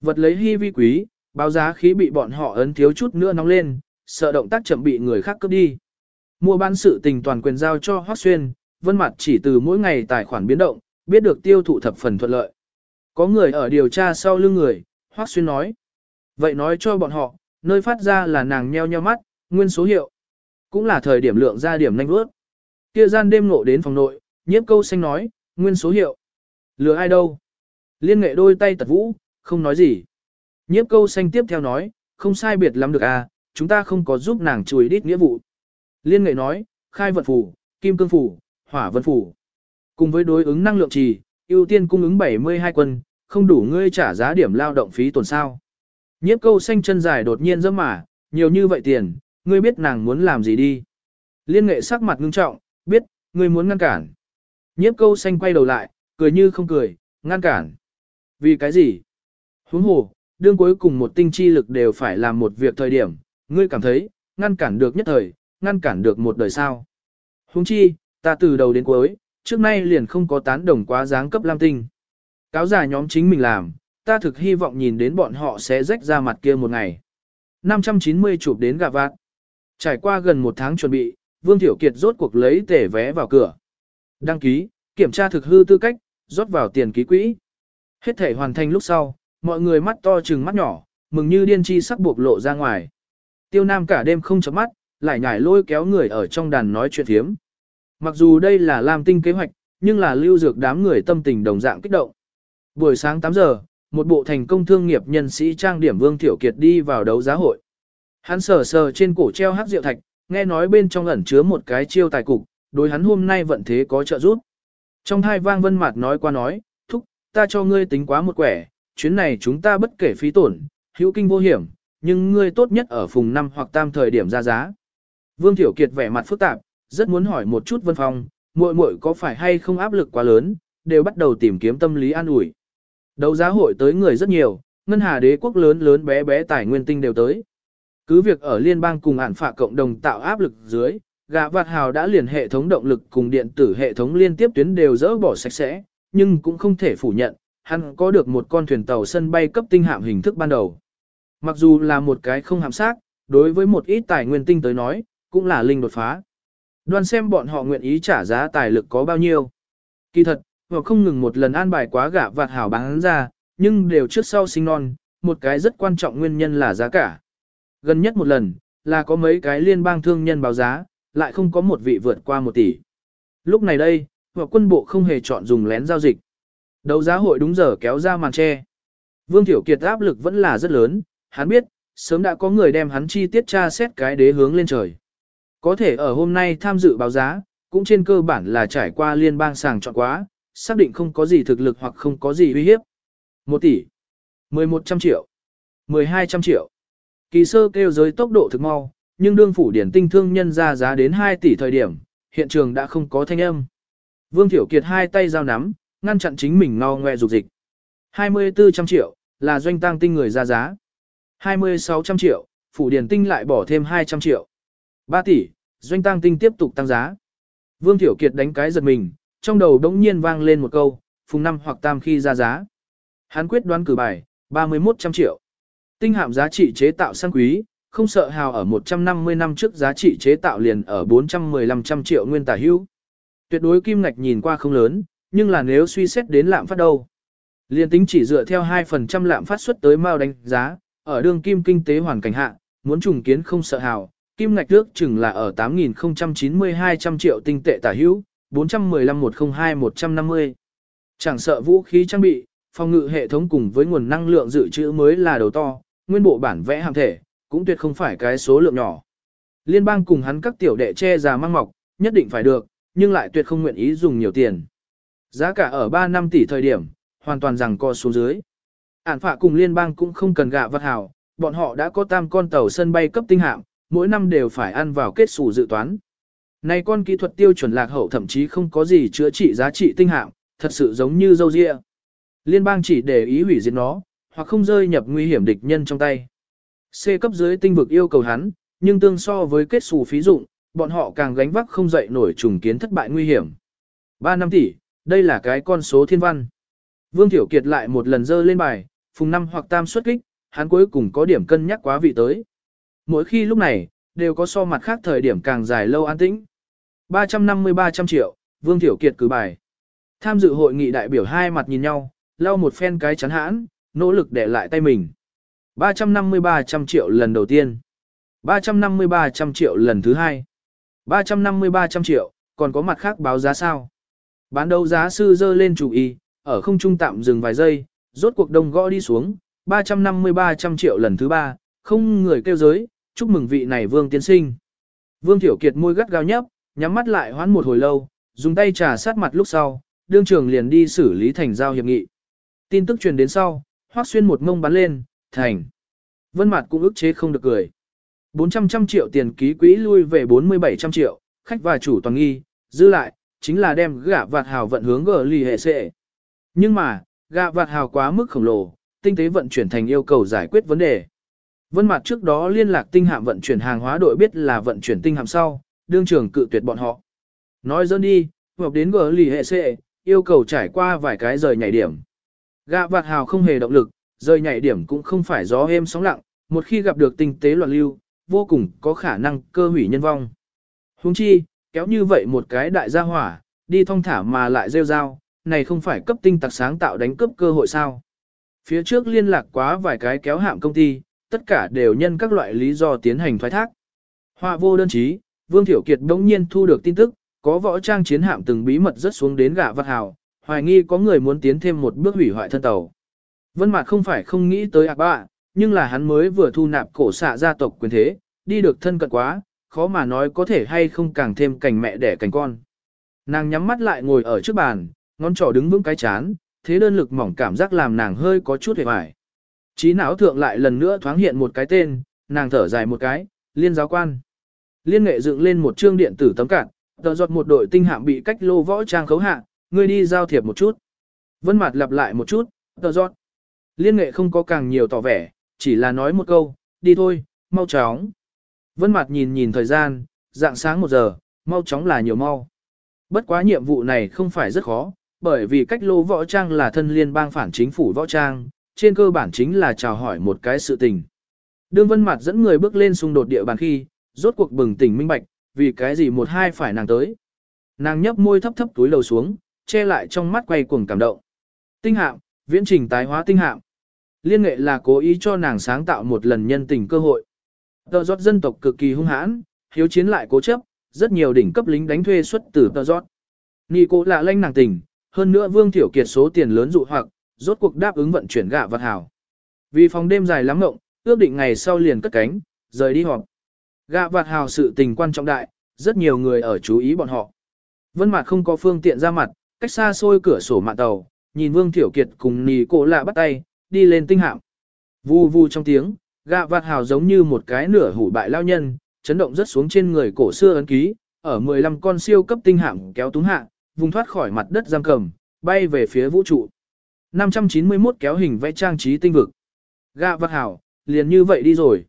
Vật lấy hy vi quý, báo giá khí bị bọn họ ấn thiếu chút nữa nóng lên, sợ động tác chậm bị người khác cướp đi. Mua bán sự tình toàn quyền giao cho Hoắc Xuyên, Vân Mặt chỉ từ mỗi ngày tài khoản biến động, biết được tiêu thụ thập phần thuận lợi. Có người ở điều tra sau lưng người, Hoắc Xuyên nói. Vậy nói cho bọn họ, nơi phát ra là nàng nheo nheo mắt, nguyên số hiệu. Cũng là thời điểm lượng ra điểm nhanh vớt. Kia gian đêm ngộ đến phòng nội, nhiếp câu xanh nói, nguyên số hiệu. Lừa ai đâu? Liên nghệ đôi tay tật vũ, không nói gì. Nhiếp câu xanh tiếp theo nói, không sai biệt lắm được à, chúng ta không có giúp nàng chùi đít nghĩa vụ. Liên nghệ nói, khai vận phủ, kim cương phủ, hỏa vận phủ. Cùng với đối ứng năng lượng trì, ưu tiên cung ứng 72 quân, không đủ ngươi trả giá điểm lao động phí tổn sao. Nhiếp câu xanh chân dài đột nhiên dâm mà, nhiều như vậy tiền, ngươi biết nàng muốn làm gì đi. Liên nghệ sắc mặt ngưng trọng, biết, ngươi muốn ngăn cản. Nhiếp câu xanh quay đầu lại, cười như không cười, ngăn cản. Vì cái gì? Huống hồ, đương cuối cùng một tinh chi lực đều phải làm một việc thời điểm, ngươi cảm thấy, ngăn cản được nhất thời, ngăn cản được một đời sao. Huống chi, ta từ đầu đến cuối, trước nay liền không có tán đồng quá dáng cấp lam tinh. Cáo giả nhóm chính mình làm, ta thực hy vọng nhìn đến bọn họ sẽ rách ra mặt kia một ngày. 590 chụp đến gà vạt. Trải qua gần một tháng chuẩn bị, Vương tiểu Kiệt rốt cuộc lấy tể vé vào cửa. Đăng ký, kiểm tra thực hư tư cách, rót vào tiền ký quỹ. Hết thể hoàn thành lúc sau, mọi người mắt to trừng mắt nhỏ, mừng như điên chi sắc buộc lộ ra ngoài. Tiêu Nam cả đêm không chấm mắt, lại nhảy lôi kéo người ở trong đàn nói chuyện thiếm. Mặc dù đây là làm Tinh kế hoạch, nhưng là lưu dược đám người tâm tình đồng dạng kích động. Buổi sáng 8 giờ, một bộ thành công thương nghiệp nhân sĩ trang điểm Vương Thiểu Kiệt đi vào đấu giá hội. Hắn sờ sờ trên cổ treo hắc rượu thạch, nghe nói bên trong ẩn chứa một cái chiêu tài cục, đối hắn hôm nay vận thế có trợ giúp. Trong hai vang vân mặt nói qua nói, ta cho ngươi tính quá một quẻ, chuyến này chúng ta bất kể phí tổn, hữu kinh vô hiểm, nhưng ngươi tốt nhất ở phùng năm hoặc tam thời điểm ra giá. Vương Thiểu Kiệt vẻ mặt phức tạp, rất muốn hỏi một chút Vân Phong, muội muội có phải hay không áp lực quá lớn, đều bắt đầu tìm kiếm tâm lý an ủi. Đấu giá hội tới người rất nhiều, ngân hà đế quốc lớn lớn bé bé tài nguyên tinh đều tới. Cứ việc ở liên bang cùng ản phạ cộng đồng tạo áp lực dưới, Gã vạt hào đã liền hệ thống động lực cùng điện tử hệ thống liên tiếp tuyến đều dỡ bỏ sạch sẽ, nhưng cũng không thể phủ nhận, hắn có được một con thuyền tàu sân bay cấp tinh hạm hình thức ban đầu. Mặc dù là một cái không hạm sát, đối với một ít tài nguyên tinh tới nói, cũng là linh đột phá. Đoan xem bọn họ nguyện ý trả giá tài lực có bao nhiêu. Kỳ thật, họ không ngừng một lần an bài quá gạ vạt hảo bán ra, nhưng đều trước sau sinh non, một cái rất quan trọng nguyên nhân là giá cả. Gần nhất một lần, là có mấy cái liên bang thương nhân báo giá, lại không có một vị vượt qua một tỷ. Lúc này đây, hoặc quân bộ không hề chọn dùng lén giao dịch. Đấu giá hội đúng giờ kéo ra màn che. Vương Tiểu Kiệt áp lực vẫn là rất lớn, hắn biết, sớm đã có người đem hắn chi tiết tra xét cái đế hướng lên trời. Có thể ở hôm nay tham dự báo giá, cũng trên cơ bản là trải qua liên bang sàng chọn quá, xác định không có gì thực lực hoặc không có gì uy hiếp. 1 tỷ, 1100 triệu, 1200 triệu. Kỳ sơ kêu giới tốc độ thực mau, nhưng đương phủ điển tinh thương nhân ra giá đến 2 tỷ thời điểm, hiện trường đã không có thanh âm. Vương Thiểu Kiệt hai tay giao nắm, ngăn chặn chính mình ngao ngoe dục dịch. 2400 triệu, là doanh tăng tinh người ra giá. 2600 triệu, phủ điển tinh lại bỏ thêm 200 triệu. 3 tỷ, doanh tăng tinh tiếp tục tăng giá. Vương Thiểu Kiệt đánh cái giật mình, trong đầu đống nhiên vang lên một câu, phùng năm hoặc tam khi ra giá. Hắn quyết đoán cử bài, 31 trăm triệu. Tinh hạm giá trị chế tạo sang quý, không sợ hào ở 150 năm trước giá trị chế tạo liền ở 415 trăm triệu nguyên tả hữu. Tuyệt đối kim ngạch nhìn qua không lớn, nhưng là nếu suy xét đến lạm phát đâu. Liên tính chỉ dựa theo 2% lạm phát xuất tới mao đánh giá, ở đường kim kinh tế hoàn cảnh hạ, muốn trùng kiến không sợ hào, kim ngạch ước chừng là ở 8.092 trăm triệu tinh tệ tả hữu, 415-102-150. Chẳng sợ vũ khí trang bị, phòng ngự hệ thống cùng với nguồn năng lượng dự trữ mới là đầu to, nguyên bộ bản vẽ hàng thể, cũng tuyệt không phải cái số lượng nhỏ. Liên bang cùng hắn các tiểu đệ che già mang mọc, nhất định phải được, nhưng lại tuyệt không nguyện ý dùng nhiều tiền. Giá cả ở 3 năm tỷ thời điểm, hoàn toàn rằng co xuống dưới. Ản phạ cùng liên bang cũng không cần gạ vật hào, bọn họ đã có tam con tàu sân bay cấp tinh hạm, mỗi năm đều phải ăn vào kết sủ dự toán. Này con kỹ thuật tiêu chuẩn lạc hậu thậm chí không có gì chữa trị giá trị tinh hạm, thật sự giống như dâu ria. Liên bang chỉ để ý hủy diệt nó, hoặc không rơi nhập nguy hiểm địch nhân trong tay. C cấp dưới tinh vực yêu cầu hắn, nhưng tương so với kết xù phí dụng, bọn họ càng gánh vác không dậy nổi trùng kiến thất bại nguy hiểm. 3 năm tỷ, đây là cái con số thiên văn. Vương tiểu Kiệt lại một lần dơ lên bài, phùng năm hoặc tam xuất kích, hắn cuối cùng có điểm cân nhắc quá vị tới. Mỗi khi lúc này, đều có so mặt khác thời điểm càng dài lâu an tĩnh. 350-300 triệu, Vương tiểu Kiệt cử bài. Tham dự hội nghị đại biểu hai mặt nhìn nhau, lau một phen cái chắn hãn, nỗ lực để lại tay mình. 350-300 triệu lần đầu tiên. 350-300 triệu lần thứ hai. 350-300 triệu, còn có mặt khác báo giá sao? Bán đấu giá sư dơ lên chủ ý, ở không trung tạm dừng vài giây, rốt cuộc đông gõ đi xuống, 350-300 triệu lần thứ ba, không người kêu giới, chúc mừng vị này vương tiến sinh. Vương Tiểu Kiệt môi gắt gao nhấp, nhắm mắt lại hoán một hồi lâu, dùng tay trà sát mặt lúc sau, đương trường liền đi xử lý thành giao hiệp nghị. Tin tức truyền đến sau, hoác Xuyên một ngông bắn lên, thành. Vân mặt cũng ức chế không được cười. 400 trăm triệu tiền ký quỹ lui về 4700 triệu, khách và chủ toàn nghi, giữ lại, chính là đem gạ vạt hào vận hướng gờ lì hệ sệ. Nhưng mà, gạ vạt hào quá mức khổng lồ, tinh tế vận chuyển thành yêu cầu giải quyết vấn đề. Vân mặt trước đó liên lạc tinh hạm vận chuyển hàng hóa đội biết là vận chuyển tinh hạm sau, đương trường cự tuyệt bọn họ. Nói dân đi, hợp đến gờ lì hệ sệ, yêu cầu trải qua vài cái rời nhảy điểm. Gạ vạt hào không hề động lực, rời nhảy điểm cũng không phải gió êm sóng lặng, một khi gặp được tinh tế loạn lưu, vô cùng có khả năng cơ hủy nhân vong. Huống chi, kéo như vậy một cái đại gia hỏa, đi thong thả mà lại rêu rao, này không phải cấp tinh tặc sáng tạo đánh cướp cơ hội sao. Phía trước liên lạc quá vài cái kéo hạm công ty, tất cả đều nhân các loại lý do tiến hành thoái thác. Họa vô đơn chí, Vương Thiểu Kiệt đống nhiên thu được tin tức, có võ trang chiến hạm từng bí mật rất xuống đến gạ vặt hào, hoài nghi có người muốn tiến thêm một bước hủy hoại thân tàu. Vân Mạc không phải không nghĩ tới ạc bạ, nhưng là hắn mới vừa thu nạp cổ xạ gia tộc quyền thế, đi được thân cận quá, khó mà nói có thể hay không càng thêm cảnh mẹ đẻ cảnh con. Nàng nhắm mắt lại ngồi ở trước bàn, ngón trỏ đứng vững cái chán, thế đơn lực mỏng cảm giác làm nàng hơi có chút hề hoài. Trí não thượng lại lần nữa thoáng hiện một cái tên, nàng thở dài một cái, liên giáo quan. Liên nghệ dựng lên một chương điện tử tấm cạn, tờ giọt một đội tinh hạm bị cách lô võ trang khấu hạ, ngươi đi giao thiệp một chút. Vân mặt lặp lại một chút, tờ giọt. Liên nghệ không có càng nhiều tỏ vẻ, chỉ là nói một câu, đi thôi, mau chóng. Vân Mạt nhìn nhìn thời gian, dạng sáng một giờ, mau chóng là nhiều mau. Bất quá nhiệm vụ này không phải rất khó, bởi vì cách lô võ trang là thân liên bang phản chính phủ võ trang, trên cơ bản chính là chào hỏi một cái sự tình. Đương Vân Mạt dẫn người bước lên xung đột địa bàn khi, rốt cuộc bừng tỉnh minh bạch, vì cái gì một hai phải nàng tới. Nàng nhấp môi thấp thấp túi lầu xuống, che lại trong mắt quay cuồng cảm động. Tinh hạm, viễn trình tái hóa tinh hạm. Liên nghệ là cố ý cho nàng sáng tạo một lần nhân tình cơ hội. Tờ giót dân tộc cực kỳ hung hãn, hiếu chiến lại cố chấp, rất nhiều đỉnh cấp lính đánh thuê xuất từ tờ giót. Nị cố lạ lanh nàng tình, hơn nữa vương thiểu kiệt số tiền lớn dụ hoặc, rốt cuộc đáp ứng vận chuyển gạ vật hảo. Vì phòng đêm dài lắm ngộng, ước định ngày sau liền cất cánh, rời đi họp. Gạ vạt hào sự tình quan trọng đại, rất nhiều người ở chú ý bọn họ. Vân Mạt không có phương tiện ra mặt, cách xa xôi cửa sổ mạn tàu, nhìn Vương Thiểu Kiệt cùng Nì Cổ Lạ bắt tay, đi lên tinh hạm. Vù vù trong tiếng, gạ vạt hào giống như một cái nửa hủ bại lao nhân, chấn động rất xuống trên người cổ xưa ấn ký, ở 15 con siêu cấp tinh hạm kéo túng hạ, vùng thoát khỏi mặt đất giam cầm, bay về phía vũ trụ. 591 kéo hình vẽ trang trí tinh vực. Gạ vạt hào, liền như vậy đi rồi.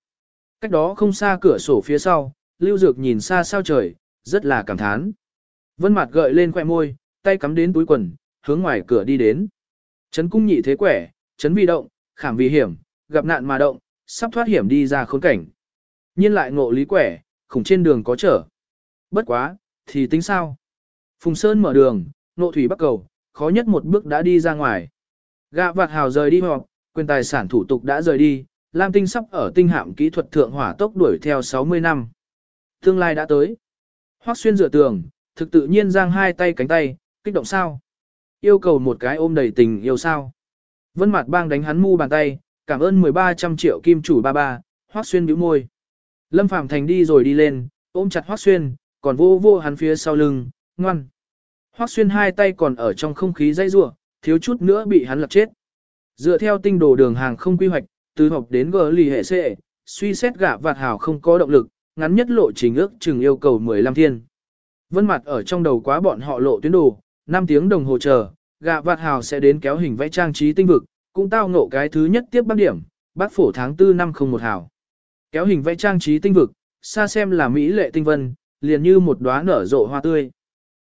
Cách đó không xa cửa sổ phía sau, Lưu Dược nhìn xa sao trời, rất là cảm thán. Vân mặt gợi lên khóe môi, tay cắm đến túi quần, hướng ngoài cửa đi đến. Trấn cung nhị thế quẻ, chấn vi động, khảm vì hiểm, gặp nạn mà động, sắp thoát hiểm đi ra khốn cảnh. Nhiên lại ngộ lý quẻ, khủng trên đường có trở. Bất quá, thì tính sao? Phùng Sơn mở đường, nộ thủy bắc cầu, khó nhất một bước đã đi ra ngoài. Gạ vạt hào rời đi họp, quyền tài sản thủ tục đã rời đi, Lam Tinh sắp ở tinh hạm kỹ thuật thượng hỏa tốc đuổi theo 60 năm. Tương lai đã tới. Hoắc xuyên dựa tường, thực tự nhiên giang hai tay cánh tay, kích động sao? yêu cầu một cái ôm đầy tình yêu sao. Vân Mạt bang đánh hắn mu bàn tay, cảm ơn 1300 triệu kim chủ ba ba, Hoắc Xuyên bĩu môi. Lâm Phàm Thành đi rồi đi lên, ôm chặt Hoắc Xuyên, còn vô vô hắn phía sau lưng, ngoan. Hoắc Xuyên hai tay còn ở trong không khí dây rủa, thiếu chút nữa bị hắn lật chết. Dựa theo tinh đồ đường hàng không quy hoạch, từ học đến gỡ lì hệ sẽ, suy xét gạ vạt hảo không có động lực, ngắn nhất lộ trình ước chừng yêu cầu 15 thiên. Vân mặt ở trong đầu quá bọn họ lộ tuyến đồ, 5 tiếng đồng hồ chờ, gạ vạt hào sẽ đến kéo hình vẽ trang trí tinh vực, cũng tao ngộ cái thứ nhất tiếp bắt điểm, bác phổ tháng 4 năm 01 hào. Kéo hình vẽ trang trí tinh vực, xa xem là mỹ lệ tinh vân, liền như một đóa nở rộ hoa tươi.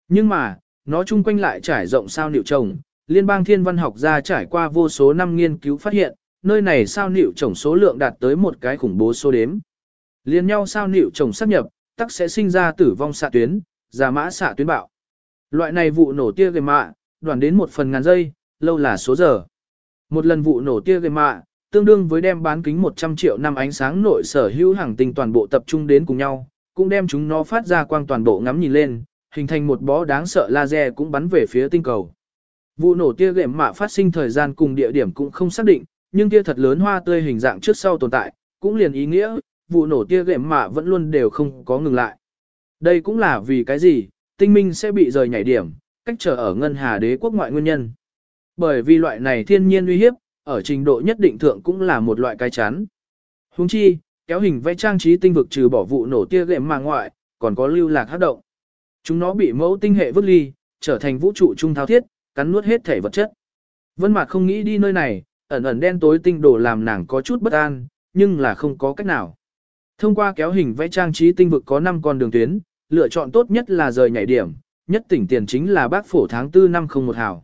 Nhưng mà, nó chung quanh lại trải rộng sao nịu trồng, liên bang thiên văn học gia trải qua vô số năm nghiên cứu phát hiện, nơi này sao nịu trồng số lượng đạt tới một cái khủng bố số đếm. Liên nhau sao nịu trồng sắp nhập, tắc sẽ sinh ra tử vong xạ tuyến, giả mã xạ tuyến bạo. Loại này vụ nổ tia gây mạ, đoàn đến một phần ngàn giây, lâu là số giờ. Một lần vụ nổ tia gây mạ, tương đương với đem bán kính 100 triệu năm ánh sáng nội sở hữu hàng tinh toàn bộ tập trung đến cùng nhau, cũng đem chúng nó phát ra quang toàn bộ ngắm nhìn lên, hình thành một bó đáng sợ laser cũng bắn về phía tinh cầu. Vụ nổ tia gệm mạ phát sinh thời gian cùng địa điểm cũng không xác định, nhưng tia thật lớn hoa tươi hình dạng trước sau tồn tại, cũng liền ý nghĩa, vụ nổ tia gệm mạ vẫn luôn đều không có ngừng lại. Đây cũng là vì cái gì, tinh minh sẽ bị rời nhảy điểm, cách trở ở ngân hà đế quốc ngoại nguyên nhân. Bởi vì loại này thiên nhiên uy hiếp, ở trình độ nhất định thượng cũng là một loại cái chán. Hùng chi, kéo hình vẽ trang trí tinh vực trừ bỏ vụ nổ tia gệm mà ngoại, còn có lưu lạc hát động. Chúng nó bị mẫu tinh hệ vứt ly, trở thành vũ trụ trung thao thiết, cắn nuốt hết thể vật chất. Vân Mạc không nghĩ đi nơi này, ẩn ẩn đen tối tinh đồ làm nàng có chút bất an, nhưng là không có cách nào. Thông qua kéo hình vẽ trang trí tinh vực có 5 con đường tuyến, lựa chọn tốt nhất là rời nhảy điểm, nhất tỉnh tiền chính là bác phổ tháng 4 năm 01 hảo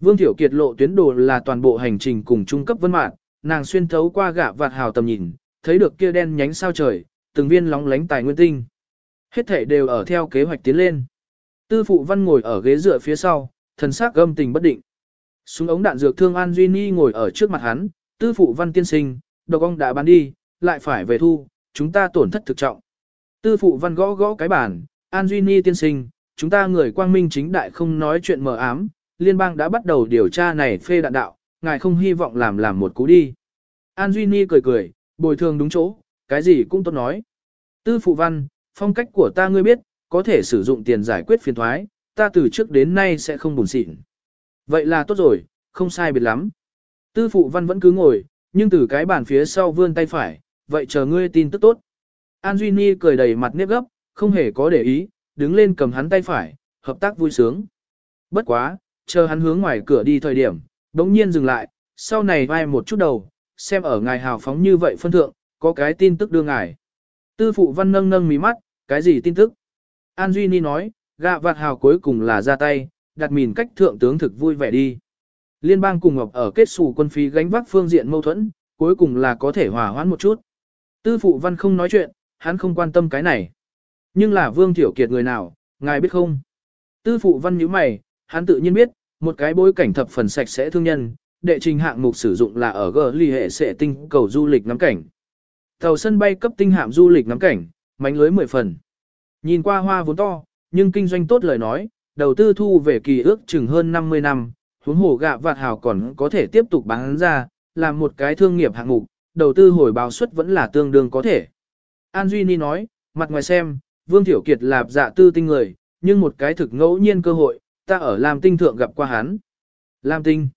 Vương Tiểu Kiệt lộ tuyến đồ là toàn bộ hành trình cùng trung cấp vân mạn, nàng xuyên thấu qua gạ vạt hào tầm nhìn, thấy được kia đen nhánh sao trời, từng viên lóng lánh tài nguyên tinh. Hết thể đều ở theo kế hoạch tiến lên. Tư phụ văn ngồi ở ghế dựa phía sau, thần sắc gâm tình bất định. Súng ống đạn dược thương An Duy Ni ngồi ở trước mặt hắn, tư phụ văn tiên sinh, độc ong đã bán đi, lại phải về thu, chúng ta tổn thất thực trọng. Tư phụ văn gõ gõ cái bàn, An Duy Ni tiên sinh, chúng ta người quang minh chính đại không nói chuyện mờ ám, liên bang đã bắt đầu điều tra này phê đạn đạo, ngài không hy vọng làm làm một cú đi. An Duy Ni cười cười, bồi thường đúng chỗ, cái gì cũng tốt nói. Tư phụ văn, phong cách của ta ngươi biết, có thể sử dụng tiền giải quyết phiền thoái, ta từ trước đến nay sẽ không buồn xịn. Vậy là tốt rồi, không sai biệt lắm. Tư phụ văn vẫn cứ ngồi, nhưng từ cái bàn phía sau vươn tay phải, vậy chờ ngươi tin tức tốt. An Duy Ni cười đầy mặt nếp gấp, không hề có để ý, đứng lên cầm hắn tay phải, hợp tác vui sướng. Bất quá, chờ hắn hướng ngoài cửa đi thời điểm, đống nhiên dừng lại, sau này vai một chút đầu, xem ở ngài hào phóng như vậy phân thượng, có cái tin tức đưa ngài. Tư phụ văn nâng nâng mí mắt, cái gì tin tức? An Duy Ni nói, gạ vạt hào cuối cùng là ra tay, đặt mìn cách thượng tướng thực vui vẻ đi. Liên bang cùng ngọc ở kết xù quân phí gánh vác phương diện mâu thuẫn, cuối cùng là có thể hòa hoãn một chút. Tư phụ văn không nói chuyện, hắn không quan tâm cái này. Nhưng là Vương Tiểu Kiệt người nào, ngài biết không? Tư phụ văn nhíu mày, hắn tự nhiên biết, một cái bối cảnh thập phần sạch sẽ thương nhân, đệ trình hạng mục sử dụng là ở gờ ly hệ sẽ tinh cầu du lịch ngắm cảnh. Tàu sân bay cấp tinh hạm du lịch ngắm cảnh, mánh lưới 10 phần. Nhìn qua hoa vốn to, nhưng kinh doanh tốt lời nói, đầu tư thu về kỳ ước chừng hơn 50 năm, huống hồ gạ vạt hào còn có thể tiếp tục bán ra, làm một cái thương nghiệp hạng mục, đầu tư hồi báo suất vẫn là tương đương có thể. An Duy Ni nói, mặt ngoài xem, Vương Tiểu Kiệt lạp dạ tư tinh người, nhưng một cái thực ngẫu nhiên cơ hội, ta ở Lam Tinh thượng gặp qua hắn. Lam Tinh.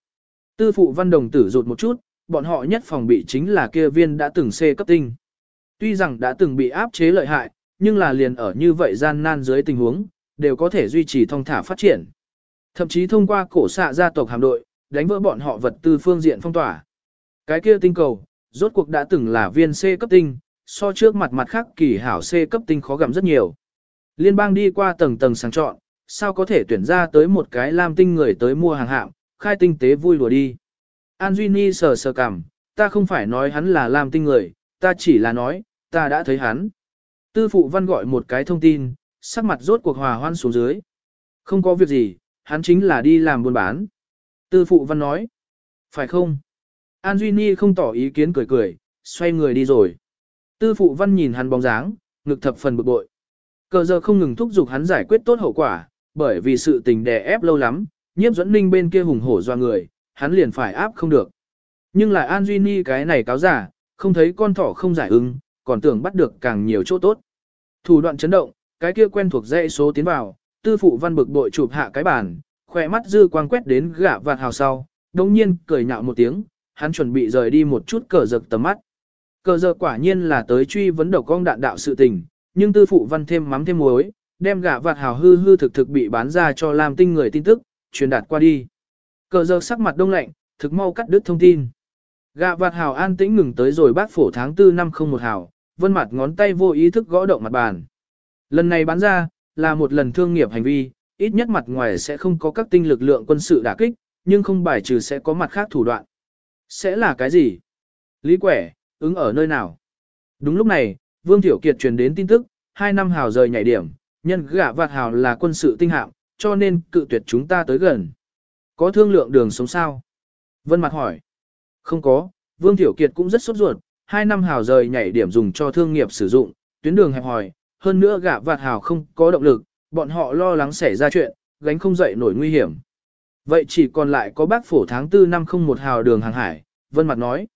Tư phụ văn đồng tử rụt một chút, bọn họ nhất phòng bị chính là kia viên đã từng C cấp tinh. Tuy rằng đã từng bị áp chế lợi hại, nhưng là liền ở như vậy gian nan dưới tình huống, đều có thể duy trì thông thả phát triển. Thậm chí thông qua cổ xạ gia tộc hàm đội, đánh vỡ bọn họ vật tư phương diện phong tỏa. Cái kia tinh cầu, rốt cuộc đã từng là viên C cấp tinh, so trước mặt mặt khác kỳ hảo C cấp tinh khó gặm rất nhiều. Liên bang đi qua tầng tầng sáng chọn, sao có thể tuyển ra tới một cái lam tinh người tới mua hàng hạm, khai tinh tế vui lùa đi. An Duy Ni sờ sờ cằm, ta không phải nói hắn là lam tinh người, ta chỉ là nói, ta đã thấy hắn. Tư phụ văn gọi một cái thông tin, sắc mặt rốt cuộc hòa hoan xuống dưới. Không có việc gì, hắn chính là đi làm buôn bán. Tư phụ văn nói, phải không? An Duy Ni không tỏ ý kiến cười cười, xoay người đi rồi. Tư phụ văn nhìn hắn bóng dáng, ngực thập phần bực bội. Cờ giờ không ngừng thúc giục hắn giải quyết tốt hậu quả, bởi vì sự tình đè ép lâu lắm, nhiếp dẫn ninh bên kia hùng hổ doa người, hắn liền phải áp không được. Nhưng lại An Duy Ni cái này cáo giả, không thấy con thỏ không giải ứng, còn tưởng bắt được càng nhiều chỗ tốt. Thủ đoạn chấn động, cái kia quen thuộc dãy số tiến vào, tư phụ văn bực bội chụp hạ cái bàn, khỏe mắt dư quang quét đến gã vạt hào sau, đồng nhiên cười nhạo một tiếng, hắn chuẩn bị rời đi một chút cờ giật tầm mắt. Cờ giờ quả nhiên là tới truy vấn đầu con đạn đạo sự tình, nhưng tư phụ văn thêm mắm thêm muối, đem gạ vạt hào hư hư thực thực bị bán ra cho làm tinh người tin tức, truyền đạt qua đi. Cờ giờ sắc mặt đông lạnh, thực mau cắt đứt thông tin. gạ vạt hào an tĩnh ngừng tới rồi bác phổ tháng 4 năm không một hào, vân mặt ngón tay vô ý thức gõ động mặt bàn. Lần này bán ra, là một lần thương nghiệp hành vi, ít nhất mặt ngoài sẽ không có các tinh lực lượng quân sự đả kích, nhưng không bài trừ sẽ có mặt khác thủ đoạn. Sẽ là cái gì? Lý quẻ, ứng ở nơi nào? Đúng lúc này, Vương Tiểu Kiệt truyền đến tin tức, hai năm hào rời nhảy điểm, nhân gã vạt hào là quân sự tinh hạm, cho nên cự tuyệt chúng ta tới gần. Có thương lượng đường sống sao? Vân Mặt hỏi. Không có, Vương Tiểu Kiệt cũng rất sốt ruột, hai năm hào rời nhảy điểm dùng cho thương nghiệp sử dụng, tuyến đường hẹp hòi, hơn nữa gã vạt hào không có động lực, bọn họ lo lắng xảy ra chuyện, gánh không dậy nổi nguy hiểm. Vậy chỉ còn lại có bác phổ tháng 4 năm không một hào đường hàng hải, Vân Mặt nói.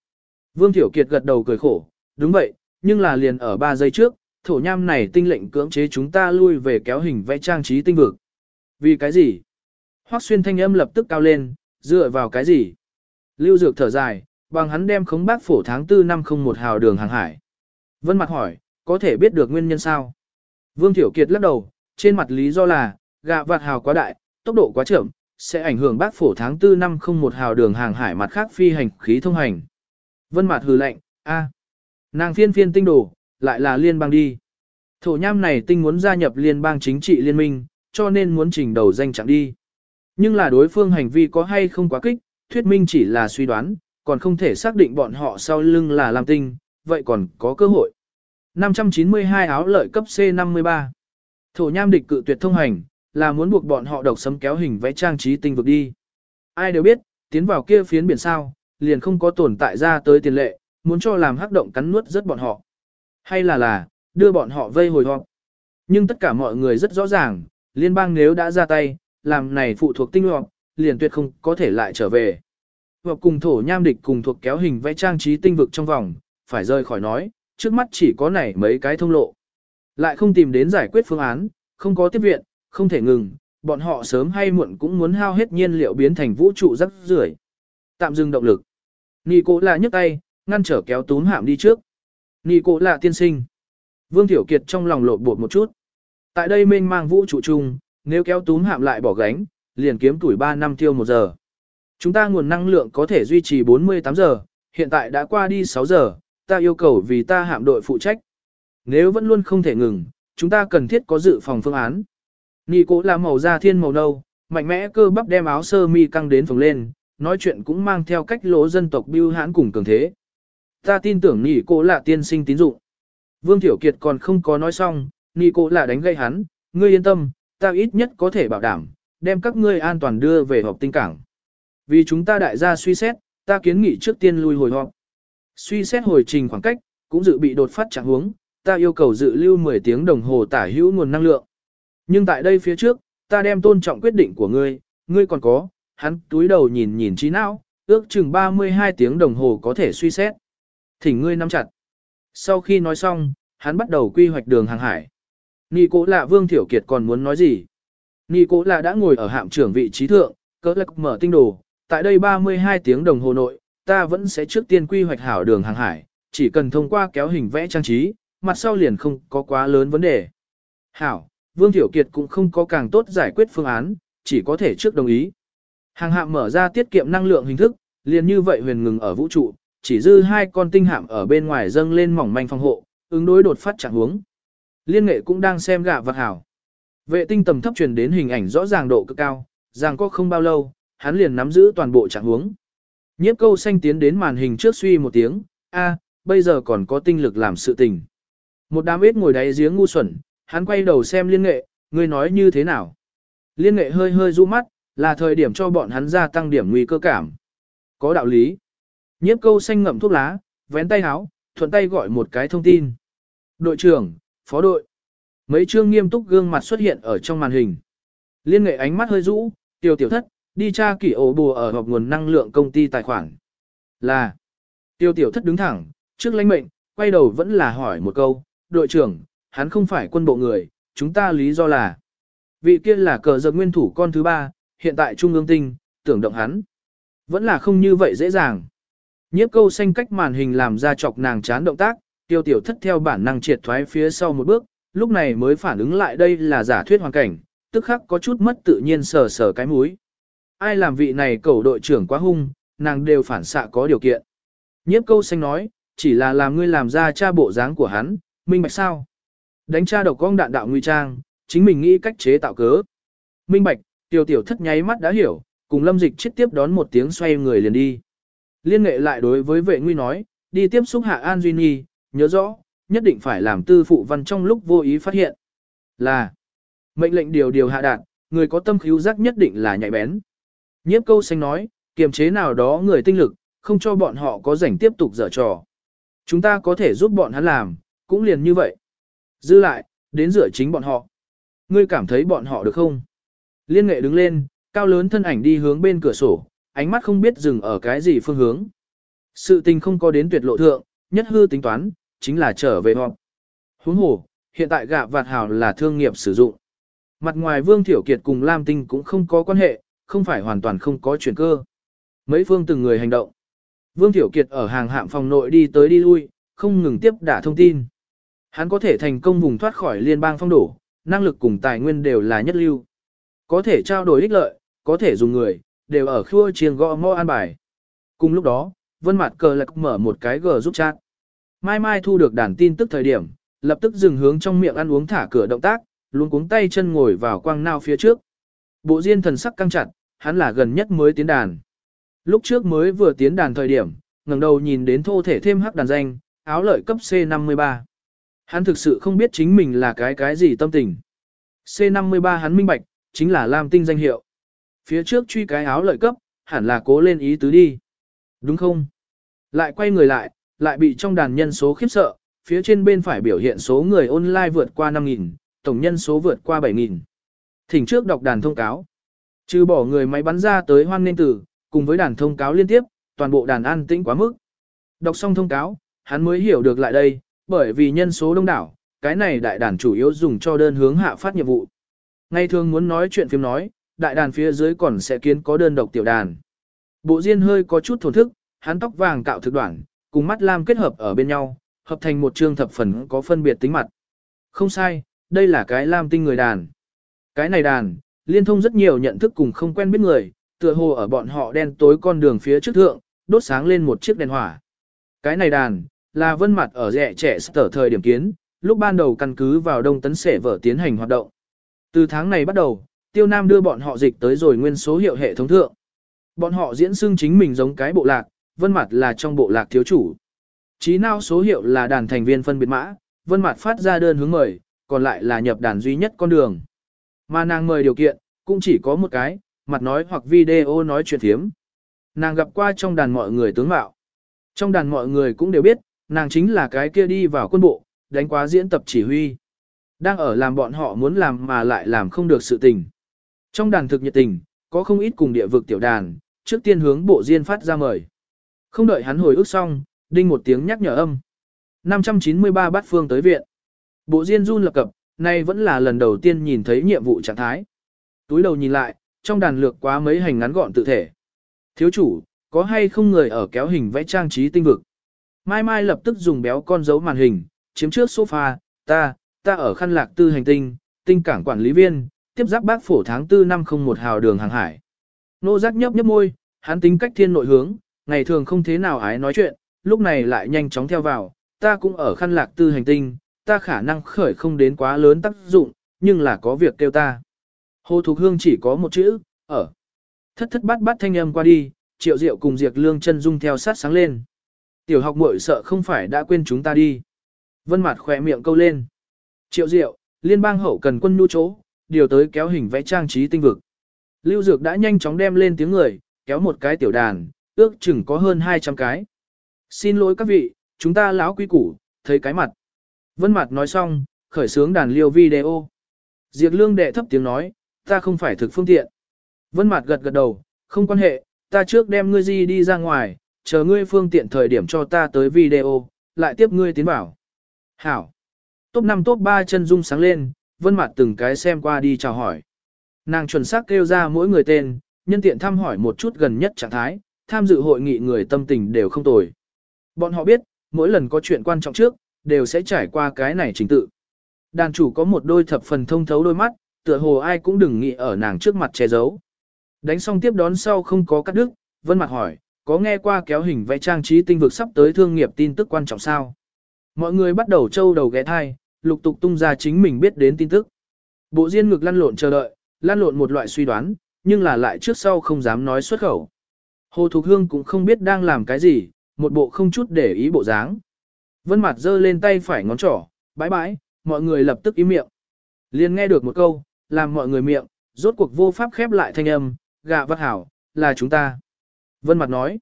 Vương Tiểu Kiệt gật đầu cười khổ, đúng vậy, nhưng là liền ở 3 giây trước, thổ nham này tinh lệnh cưỡng chế chúng ta lui về kéo hình vẽ trang trí tinh vực. Vì cái gì? Hoắc xuyên thanh âm lập tức cao lên, dựa vào cái gì? Lưu Dược thở dài, bằng hắn đem khống bác phổ tháng 4 năm không một hào đường hàng hải. Vân Mặt hỏi, có thể biết được nguyên nhân sao? Vương Tiểu Kiệt lắc đầu, trên mặt lý do là, gạ vạt hào quá đại, tốc độ quá chậm, sẽ ảnh hưởng bác phổ tháng 4 năm không một hào đường hàng hải mặt khác phi hành khí thông hành. Vân mạt hừ lạnh, a, nàng phiên phiên tinh đồ, lại là liên bang đi. Thổ nham này tinh muốn gia nhập liên bang chính trị liên minh, cho nên muốn trình đầu danh chẳng đi. Nhưng là đối phương hành vi có hay không quá kích, thuyết minh chỉ là suy đoán, còn không thể xác định bọn họ sau lưng là làm tinh, vậy còn có cơ hội. 592 áo lợi cấp C53 Thổ nham địch cự tuyệt thông hành, là muốn buộc bọn họ độc sấm kéo hình vẽ trang trí tinh vực đi. Ai đều biết, tiến vào kia phiến biển sao, liền không có tồn tại ra tới tiền lệ, muốn cho làm hắc động cắn nuốt rất bọn họ. Hay là là, đưa bọn họ vây hồi họp. Nhưng tất cả mọi người rất rõ ràng, liên bang nếu đã ra tay, làm này phụ thuộc tinh họp, liền tuyệt không có thể lại trở về. Họp cùng thổ nham địch cùng thuộc kéo hình vẽ trang trí tinh vực trong vòng, phải rơi khỏi nói, trước mắt chỉ có này mấy cái thông lộ. Lại không tìm đến giải quyết phương án, không có tiếp viện, không thể ngừng, bọn họ sớm hay muộn cũng muốn hao hết nhiên liệu biến thành vũ trụ rắc rưởi. Tạm dừng động lực. Nị cố là nhấc tay, ngăn trở kéo túm hạm đi trước. Nị cố là tiên sinh. Vương Tiểu Kiệt trong lòng lột bột một chút. Tại đây mênh mang vũ trụ chung, nếu kéo túm hạm lại bỏ gánh, liền kiếm tuổi 3 năm tiêu một giờ. Chúng ta nguồn năng lượng có thể duy trì 48 giờ, hiện tại đã qua đi 6 giờ, ta yêu cầu vì ta hạm đội phụ trách. Nếu vẫn luôn không thể ngừng, chúng ta cần thiết có dự phòng phương án. Nị cố là màu da thiên màu nâu, mạnh mẽ cơ bắp đem áo sơ mi căng đến phồng lên, nói chuyện cũng mang theo cách lỗ dân tộc biêu hãn cùng cường thế. Ta tin tưởng nhị cô là tiên sinh tín dụng. Vương Tiểu Kiệt còn không có nói xong, nhị cô là đánh gây hắn, ngươi yên tâm, ta ít nhất có thể bảo đảm, đem các ngươi an toàn đưa về họp tinh cảng. Vì chúng ta đại gia suy xét, ta kiến nghị trước tiên lui hồi họp. Suy xét hồi trình khoảng cách, cũng dự bị đột phát trạng huống, ta yêu cầu dự lưu 10 tiếng đồng hồ tả hữu nguồn năng lượng. Nhưng tại đây phía trước, ta đem tôn trọng quyết định của ngươi, ngươi còn có, hắn túi đầu nhìn nhìn trí não, ước chừng 32 tiếng đồng hồ có thể suy xét. Thỉnh ngươi nắm chặt. Sau khi nói xong, hắn bắt đầu quy hoạch đường hàng hải. Nị cố lạ Vương Thiểu Kiệt còn muốn nói gì? Nị cố lạ đã ngồi ở hạm trưởng vị trí thượng, cỡ lạc mở tinh đồ. Tại đây 32 tiếng đồng hồ nội, ta vẫn sẽ trước tiên quy hoạch hảo đường hàng hải, chỉ cần thông qua kéo hình vẽ trang trí, mặt sau liền không có quá lớn vấn đề. Hảo, Vương Tiểu Kiệt cũng không có càng tốt giải quyết phương án, chỉ có thể trước đồng ý. Hàng hạm mở ra tiết kiệm năng lượng hình thức, liền như vậy huyền ngừng ở vũ trụ, chỉ dư hai con tinh hạm ở bên ngoài dâng lên mỏng manh phòng hộ, ứng đối đột phát trạng huống. Liên nghệ cũng đang xem gạ vật hảo. Vệ tinh tầm thấp truyền đến hình ảnh rõ ràng độ cực cao, rằng có không bao lâu, hắn liền nắm giữ toàn bộ trạng huống. Nhiếp câu xanh tiến đến màn hình trước suy một tiếng, a, bây giờ còn có tinh lực làm sự tình. Một đám ếch ngồi đáy giếng ngu xuẩn, hắn quay đầu xem liên nghệ, ngươi nói như thế nào. Liên nghệ hơi hơi du mắt, là thời điểm cho bọn hắn gia tăng điểm nguy cơ cảm. Có đạo lý. Nhiếp câu xanh ngậm thuốc lá, vén tay háo, thuận tay gọi một cái thông tin. Đội trưởng, phó đội. Mấy chương nghiêm túc gương mặt xuất hiện ở trong màn hình. Liên nghệ ánh mắt hơi rũ, tiểu tiểu thất, Đi tra kỷ ổ bùa ở họp nguồn năng lượng công ty tài khoản. Là. Tiêu tiểu thất đứng thẳng, trước lãnh mệnh, quay đầu vẫn là hỏi một câu, đội trưởng, hắn không phải quân bộ người, chúng ta lý do là. Vị kia là cờ giật nguyên thủ con thứ ba, hiện tại trung ương tinh, tưởng động hắn. Vẫn là không như vậy dễ dàng. Nhiếp câu xanh cách màn hình làm ra chọc nàng chán động tác, tiêu tiểu thất theo bản năng triệt thoái phía sau một bước, lúc này mới phản ứng lại đây là giả thuyết hoàn cảnh, tức khắc có chút mất tự nhiên sờ sờ cái mũi. Ai làm vị này cầu đội trưởng quá hung, nàng đều phản xạ có điều kiện. Nhiếp câu xanh nói, chỉ là làm ngươi làm ra cha bộ dáng của hắn, minh bạch sao? Đánh cha độc con đạn đạo nguy trang, chính mình nghĩ cách chế tạo cớ. Minh bạch, tiểu tiểu thất nháy mắt đã hiểu, cùng lâm dịch chết tiếp đón một tiếng xoay người liền đi. Liên nghệ lại đối với vệ nguy nói, đi tiếp xúc hạ An Duy Nhi, nhớ rõ, nhất định phải làm tư phụ văn trong lúc vô ý phát hiện. Là, mệnh lệnh điều điều hạ đạn, người có tâm khíu giác nhất định là nhạy bén. Nhiếp câu xanh nói, kiềm chế nào đó người tinh lực, không cho bọn họ có rảnh tiếp tục dở trò. Chúng ta có thể giúp bọn hắn làm, cũng liền như vậy. Dư lại, đến rửa chính bọn họ. Ngươi cảm thấy bọn họ được không? Liên nghệ đứng lên, cao lớn thân ảnh đi hướng bên cửa sổ, ánh mắt không biết dừng ở cái gì phương hướng. Sự tình không có đến tuyệt lộ thượng, nhất hư tính toán, chính là trở về họp. Huống hồ, hiện tại gạ vạt hào là thương nghiệp sử dụng. Mặt ngoài Vương Thiểu Kiệt cùng Lam Tinh cũng không có quan hệ, không phải hoàn toàn không có chuyển cơ. Mấy phương từng người hành động. Vương Thiểu Kiệt ở hàng hạm phòng nội đi tới đi lui, không ngừng tiếp đả thông tin. Hắn có thể thành công vùng thoát khỏi liên bang phong đổ, năng lực cùng tài nguyên đều là nhất lưu. Có thể trao đổi ích lợi, có thể dùng người, đều ở khua chiêng gõ mõ an bài. Cùng lúc đó, Vân Mạt cờ lạc mở một cái gờ giúp chat. Mai Mai thu được đàn tin tức thời điểm, lập tức dừng hướng trong miệng ăn uống thả cửa động tác, luôn cuống tay chân ngồi vào quang nao phía trước. Bộ diên thần sắc căng chặt, hắn là gần nhất mới tiến đàn. Lúc trước mới vừa tiến đàn thời điểm, ngẩng đầu nhìn đến thô thể thêm hắc đàn danh, áo lợi cấp C53. Hắn thực sự không biết chính mình là cái cái gì tâm tình. C53 hắn minh bạch, chính là Lam Tinh danh hiệu. Phía trước truy cái áo lợi cấp, hẳn là cố lên ý tứ đi. Đúng không? Lại quay người lại, lại bị trong đàn nhân số khiếp sợ, phía trên bên phải biểu hiện số người online vượt qua 5.000, tổng nhân số vượt qua 7.000. Thỉnh trước đọc đàn thông cáo. Trừ bỏ người máy bắn ra tới hoan nên tử, cùng với đàn thông cáo liên tiếp, toàn bộ đàn an tĩnh quá mức. Đọc xong thông cáo, hắn mới hiểu được lại đây, bởi vì nhân số đông đảo, cái này đại đàn chủ yếu dùng cho đơn hướng hạ phát nhiệm vụ. Ngày thường muốn nói chuyện phim nói, đại đàn phía dưới còn sẽ kiến có đơn độc tiểu đàn. Bộ diên hơi có chút thổn thức, hắn tóc vàng cạo thực đoạn, cùng mắt lam kết hợp ở bên nhau, hợp thành một trương thập phần có phân biệt tính mặt. Không sai, đây là cái lam tinh người đàn. Cái này đàn, liên thông rất nhiều nhận thức cùng không quen biết người, tựa hồ ở bọn họ đen tối con đường phía trước thượng, đốt sáng lên một chiếc đèn hỏa. Cái này đàn, là vân mặt ở rẻ trẻ sở thời điểm kiến, lúc ban đầu căn cứ vào đông tấn sể vở tiến hành hoạt động. Từ tháng này bắt đầu, Tiêu Nam đưa bọn họ dịch tới rồi nguyên số hiệu hệ thống thượng. Bọn họ diễn xưng chính mình giống cái bộ lạc, vân mặt là trong bộ lạc thiếu chủ. Chí nào số hiệu là đàn thành viên phân biệt mã, vân mặt phát ra đơn hướng mời, còn lại là nhập đàn duy nhất con đường. Mà nàng mời điều kiện, cũng chỉ có một cái, mặt nói hoặc video nói chuyện thiếm. Nàng gặp qua trong đàn mọi người tướng mạo. Trong đàn mọi người cũng đều biết, nàng chính là cái kia đi vào quân bộ, đánh quá diễn tập chỉ huy. Đang ở làm bọn họ muốn làm mà lại làm không được sự tình. Trong đàn thực nhiệt tình, có không ít cùng địa vực tiểu đàn, trước tiên hướng bộ diên phát ra mời. Không đợi hắn hồi ức xong, đinh một tiếng nhắc nhở âm. 593 bát phương tới viện. Bộ diên run lập cập, nay vẫn là lần đầu tiên nhìn thấy nhiệm vụ trạng thái. Túi đầu nhìn lại, trong đàn lược quá mấy hành ngắn gọn tự thể. Thiếu chủ, có hay không người ở kéo hình vẽ trang trí tinh vực? Mai Mai lập tức dùng béo con dấu màn hình, chiếm trước sofa, ta, ta ở khăn lạc tư hành tinh, tinh cảng quản lý viên, tiếp giáp bác phổ tháng 4 năm 01 hào đường hàng hải. Nô giác nhấp nhấp môi, hắn tính cách thiên nội hướng, ngày thường không thế nào ái nói chuyện, lúc này lại nhanh chóng theo vào, ta cũng ở khăn lạc tư hành tinh, ta khả năng khởi không đến quá lớn tác dụng, nhưng là có việc kêu ta. Hồ Thục Hương chỉ có một chữ, ở. Thất thất bát bát thanh âm qua đi, triệu diệu cùng diệt lương chân dung theo sát sáng lên. Tiểu học muội sợ không phải đã quên chúng ta đi. Vân mặt khỏe miệng câu lên. Triệu diệu, liên bang hậu cần quân nhu chỗ, điều tới kéo hình vẽ trang trí tinh vực. Lưu Dược đã nhanh chóng đem lên tiếng người, kéo một cái tiểu đàn, ước chừng có hơn 200 cái. Xin lỗi các vị, chúng ta lão quý củ, thấy cái mặt. Vân Mạt nói xong, khởi sướng đàn liêu video. Diệp lương đệ thấp tiếng nói, ta không phải thực phương tiện. Vân Mạt gật gật đầu, không quan hệ, ta trước đem ngươi gì đi ra ngoài, chờ ngươi phương tiện thời điểm cho ta tới video, lại tiếp ngươi tiến bảo. Hảo. Top 5 top 3 chân dung sáng lên, vân mặt từng cái xem qua đi chào hỏi. Nàng chuẩn xác kêu ra mỗi người tên, nhân tiện thăm hỏi một chút gần nhất trạng thái, tham dự hội nghị người tâm tình đều không tồi. Bọn họ biết, mỗi lần có chuyện quan trọng trước, đều sẽ trải qua cái này trình tự. Đàn chủ có một đôi thập phần thông thấu đôi mắt, tựa hồ ai cũng đừng nghĩ ở nàng trước mặt che giấu. Đánh xong tiếp đón sau không có cắt đứt, Vân Mặt hỏi, có nghe qua kéo hình vẽ trang trí tinh vực sắp tới thương nghiệp tin tức quan trọng sao? Mọi người bắt đầu trâu đầu ghé thai, lục tục tung ra chính mình biết đến tin tức. Bộ Diên ngực lăn lộn chờ đợi, lăn lộn một loại suy đoán, nhưng là lại trước sau không dám nói xuất khẩu. Hồ Thục Hương cũng không biết đang làm cái gì, một bộ không chút để ý bộ dáng. Vân Mặt giơ lên tay phải ngón trỏ, bãi bãi, mọi người lập tức im miệng. liền nghe được một câu, làm mọi người miệng, rốt cuộc vô pháp khép lại thanh âm, gạ vắt hảo, là chúng ta. Vân Mặt nói,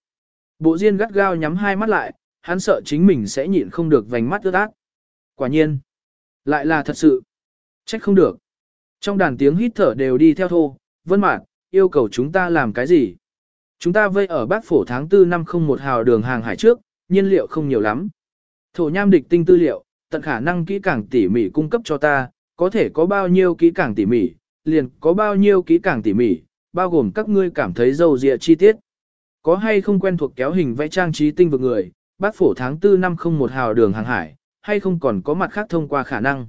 bộ Diên gắt gao nhắm hai mắt lại, hắn sợ chính mình sẽ nhịn không được vành mắt ướt át. Quả nhiên, lại là thật sự. Trách không được. Trong đàn tiếng hít thở đều đi theo thô, Vân mạn yêu cầu chúng ta làm cái gì? Chúng ta vây ở bác Phổ tháng 4 năm không một hào đường hàng hải trước, nhiên liệu không nhiều lắm. Thổ nham địch tinh tư liệu, tận khả năng kỹ càng tỉ mỉ cung cấp cho ta, có thể có bao nhiêu kỹ càng tỉ mỉ, liền có bao nhiêu kỹ càng tỉ mỉ, bao gồm các ngươi cảm thấy dâu dịa chi tiết. Có hay không quen thuộc kéo hình vẽ trang trí tinh vực người, bác Phổ tháng 4 năm không một hào đường hàng hải, hay không còn có mặt khác thông qua khả năng.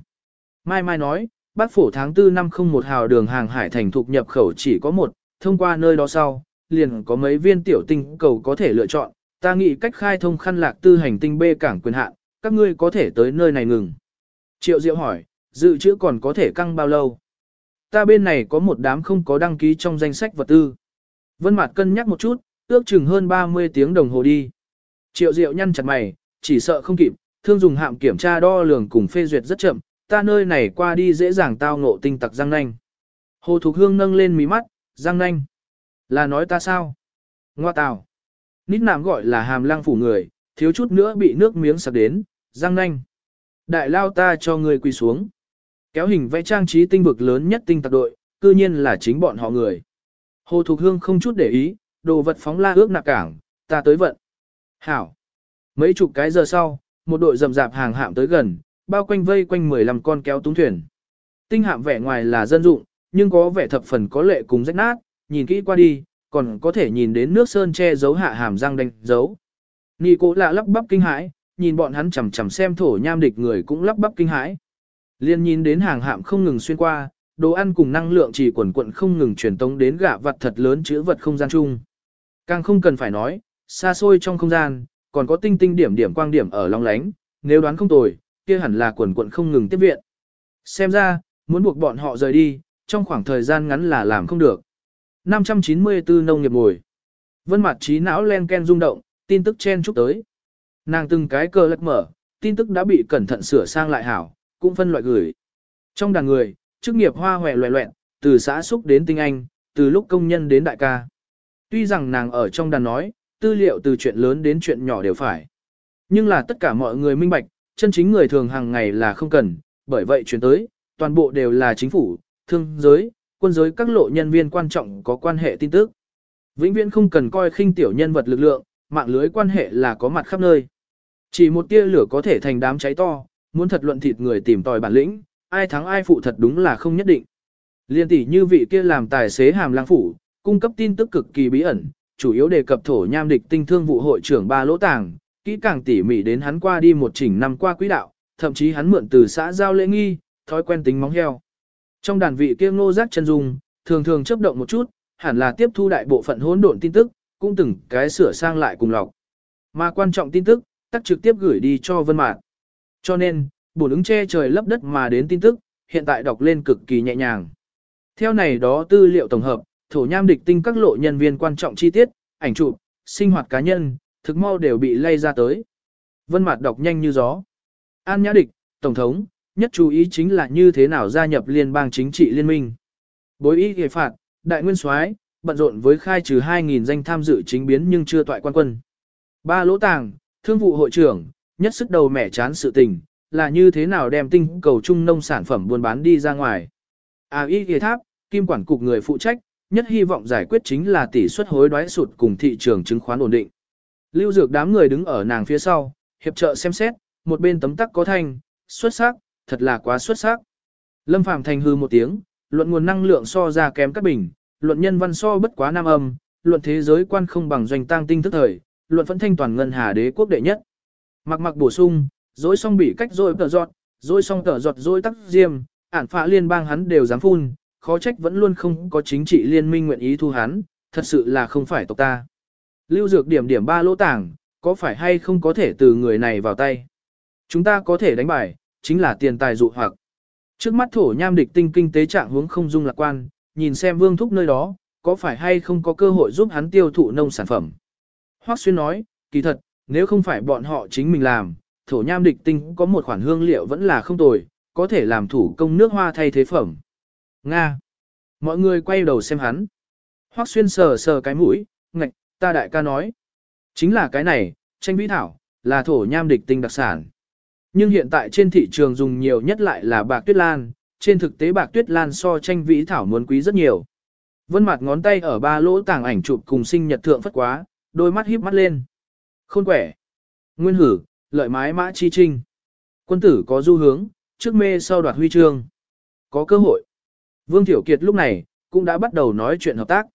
Mai Mai nói, bác Phổ tháng 4 năm không một hào đường hàng hải thành thục nhập khẩu chỉ có một, thông qua nơi đó sau, liền có mấy viên tiểu tinh cầu có thể lựa chọn, ta nghĩ cách khai thông khăn lạc tư hành tinh B cảng quyền hạn, các ngươi có thể tới nơi này ngừng. Triệu Diệu hỏi, dự trữ còn có thể căng bao lâu? Ta bên này có một đám không có đăng ký trong danh sách vật tư. Vân Mạt cân nhắc một chút, ước chừng hơn 30 tiếng đồng hồ đi. Triệu Diệu nhăn chặt mày, chỉ sợ không kịp, thương dùng hạm kiểm tra đo lường cùng phê duyệt rất chậm, ta nơi này qua đi dễ dàng tao ngộ tinh tặc răng nanh. Hồ Thục Hương nâng lên mí mắt, răng nanh. Là nói ta sao? Ngoa tào. Nít nàm gọi là hàm lang phủ người, thiếu chút nữa bị nước miếng sặc đến, răng nanh. Đại lao ta cho người quỳ xuống. Kéo hình vẽ trang trí tinh vực lớn nhất tinh tặc đội, cư nhiên là chính bọn họ người. Hồ Thục Hương không chút để ý, đồ vật phóng la ước nạc cảng, ta tới vận. Hảo. Mấy chục cái giờ sau, một đội rầm rạp hàng hạm tới gần, bao quanh vây quanh 15 con kéo túng thuyền. Tinh hạm vẻ ngoài là dân dụng, nhưng có vẻ thập phần có lệ cùng rách nát, nhìn kỹ qua đi, còn có thể nhìn đến nước sơn che giấu hạ hàm răng đánh dấu. Nị cố lạ lắp bắp kinh hãi, nhìn bọn hắn chầm chầm xem thổ nham địch người cũng lắp bắp kinh hãi. Liên nhìn đến hàng hạm không ngừng xuyên qua, đồ ăn cùng năng lượng chỉ quần quận không ngừng truyền tống đến gạ vật thật lớn chứa vật không gian chung. Càng không cần phải nói, xa xôi trong không gian, còn có tinh tinh điểm điểm quang điểm ở long lánh, nếu đoán không tồi, kia hẳn là quần quận không ngừng tiếp viện. Xem ra, muốn buộc bọn họ rời đi, trong khoảng thời gian ngắn là làm không được. 594 nông nghiệp ngồi. Vân mặt trí não len ken rung động, tin tức chen chúc tới. Nàng từng cái cơ lật mở, tin tức đã bị cẩn thận sửa sang lại hảo, cũng phân loại gửi. Trong đàn người, chức nghiệp hoa hòe loẹ loẹn, từ xã xúc đến tinh anh, từ lúc công nhân đến đại ca. Tuy rằng nàng ở trong đàn nói, tư liệu từ chuyện lớn đến chuyện nhỏ đều phải. Nhưng là tất cả mọi người minh bạch, chân chính người thường hàng ngày là không cần, bởi vậy chuyển tới, toàn bộ đều là chính phủ, thương giới, quân giới các lộ nhân viên quan trọng có quan hệ tin tức. Vĩnh viễn không cần coi khinh tiểu nhân vật lực lượng, mạng lưới quan hệ là có mặt khắp nơi. Chỉ một tia lửa có thể thành đám cháy to, muốn thật luận thịt người tìm tòi bản lĩnh, ai thắng ai phụ thật đúng là không nhất định. Liên tỷ như vị kia làm tài xế hàm lang phủ, cung cấp tin tức cực kỳ bí ẩn, chủ yếu đề cập thổ nham địch tinh thương vụ hội trưởng ba lỗ tàng, kỹ càng tỉ mỉ đến hắn qua đi một chỉnh năm qua quỹ đạo, thậm chí hắn mượn từ xã giao lễ nghi, thói quen tính móng heo. Trong đàn vị kia ngô giác chân dung, thường thường chấp động một chút, hẳn là tiếp thu đại bộ phận hỗn độn tin tức, cũng từng cái sửa sang lại cùng lọc. Mà quan trọng tin tức, tắt trực tiếp gửi đi cho Vân Mạc. Cho nên, bổn ứng che trời lấp đất mà đến tin tức, hiện tại đọc lên cực kỳ nhẹ nhàng. Theo này đó tư liệu tổng hợp, thổ nham địch tinh các lộ nhân viên quan trọng chi tiết, ảnh chụp, sinh hoạt cá nhân, thực mau đều bị lay ra tới. Vân Mạt đọc nhanh như gió. An Nhã Địch, Tổng thống, nhất chú ý chính là như thế nào gia nhập liên bang chính trị liên minh. Bối ý ghề phạt, đại nguyên soái bận rộn với khai trừ 2.000 danh tham dự chính biến nhưng chưa toại quan quân. Ba lỗ tàng, thương vụ hội trưởng, nhất sức đầu mẻ chán sự tình, là như thế nào đem tinh cầu trung nông sản phẩm buôn bán đi ra ngoài. À y ghề tháp, kim quản cục người phụ trách, nhất hy vọng giải quyết chính là tỷ suất hối đoái sụt cùng thị trường chứng khoán ổn định. Lưu Dược đám người đứng ở nàng phía sau, hiệp trợ xem xét, một bên tấm tắc có thanh, xuất sắc, thật là quá xuất sắc. Lâm Phàm thành hư một tiếng, luận nguồn năng lượng so ra kém các bình, luận nhân văn so bất quá nam âm, luận thế giới quan không bằng doanh tăng tinh thức thời, luận phẫn thanh toàn ngân hà đế quốc đệ nhất. Mặc mặc bổ sung, dối xong bị cách dối tờ giọt, dối xong tờ giọt dối tắc diêm, ản phạ liên bang hắn đều dám phun, khó trách vẫn luôn không có chính trị liên minh nguyện ý thu hắn, thật sự là không phải tộc ta. Lưu dược điểm điểm ba lỗ tảng, có phải hay không có thể từ người này vào tay. Chúng ta có thể đánh bài, chính là tiền tài dụ hoặc. Trước mắt thổ nham địch tinh kinh tế trạng hướng không dung lạc quan, nhìn xem vương thúc nơi đó, có phải hay không có cơ hội giúp hắn tiêu thụ nông sản phẩm. Hoắc Xuyên nói, kỳ thật, nếu không phải bọn họ chính mình làm, thổ nham địch tinh có một khoản hương liệu vẫn là không tồi, có thể làm thủ công nước hoa thay thế phẩm. Nga. Mọi người quay đầu xem hắn. Hoắc Xuyên sờ sờ cái mũi, ngạch, ta đại ca nói. Chính là cái này, tranh vĩ thảo, là thổ nham địch tinh đặc sản. Nhưng hiện tại trên thị trường dùng nhiều nhất lại là bạc tuyết lan, trên thực tế bạc tuyết lan so tranh vĩ thảo muốn quý rất nhiều. Vân mặt ngón tay ở ba lỗ tảng ảnh chụp cùng sinh nhật thượng phất quá, đôi mắt híp mắt lên. Khôn quẻ. Nguyên hử, lợi mái mã chi trinh. Quân tử có du hướng, trước mê sau đoạt huy chương. Có cơ hội. Vương Tiểu Kiệt lúc này, cũng đã bắt đầu nói chuyện hợp tác.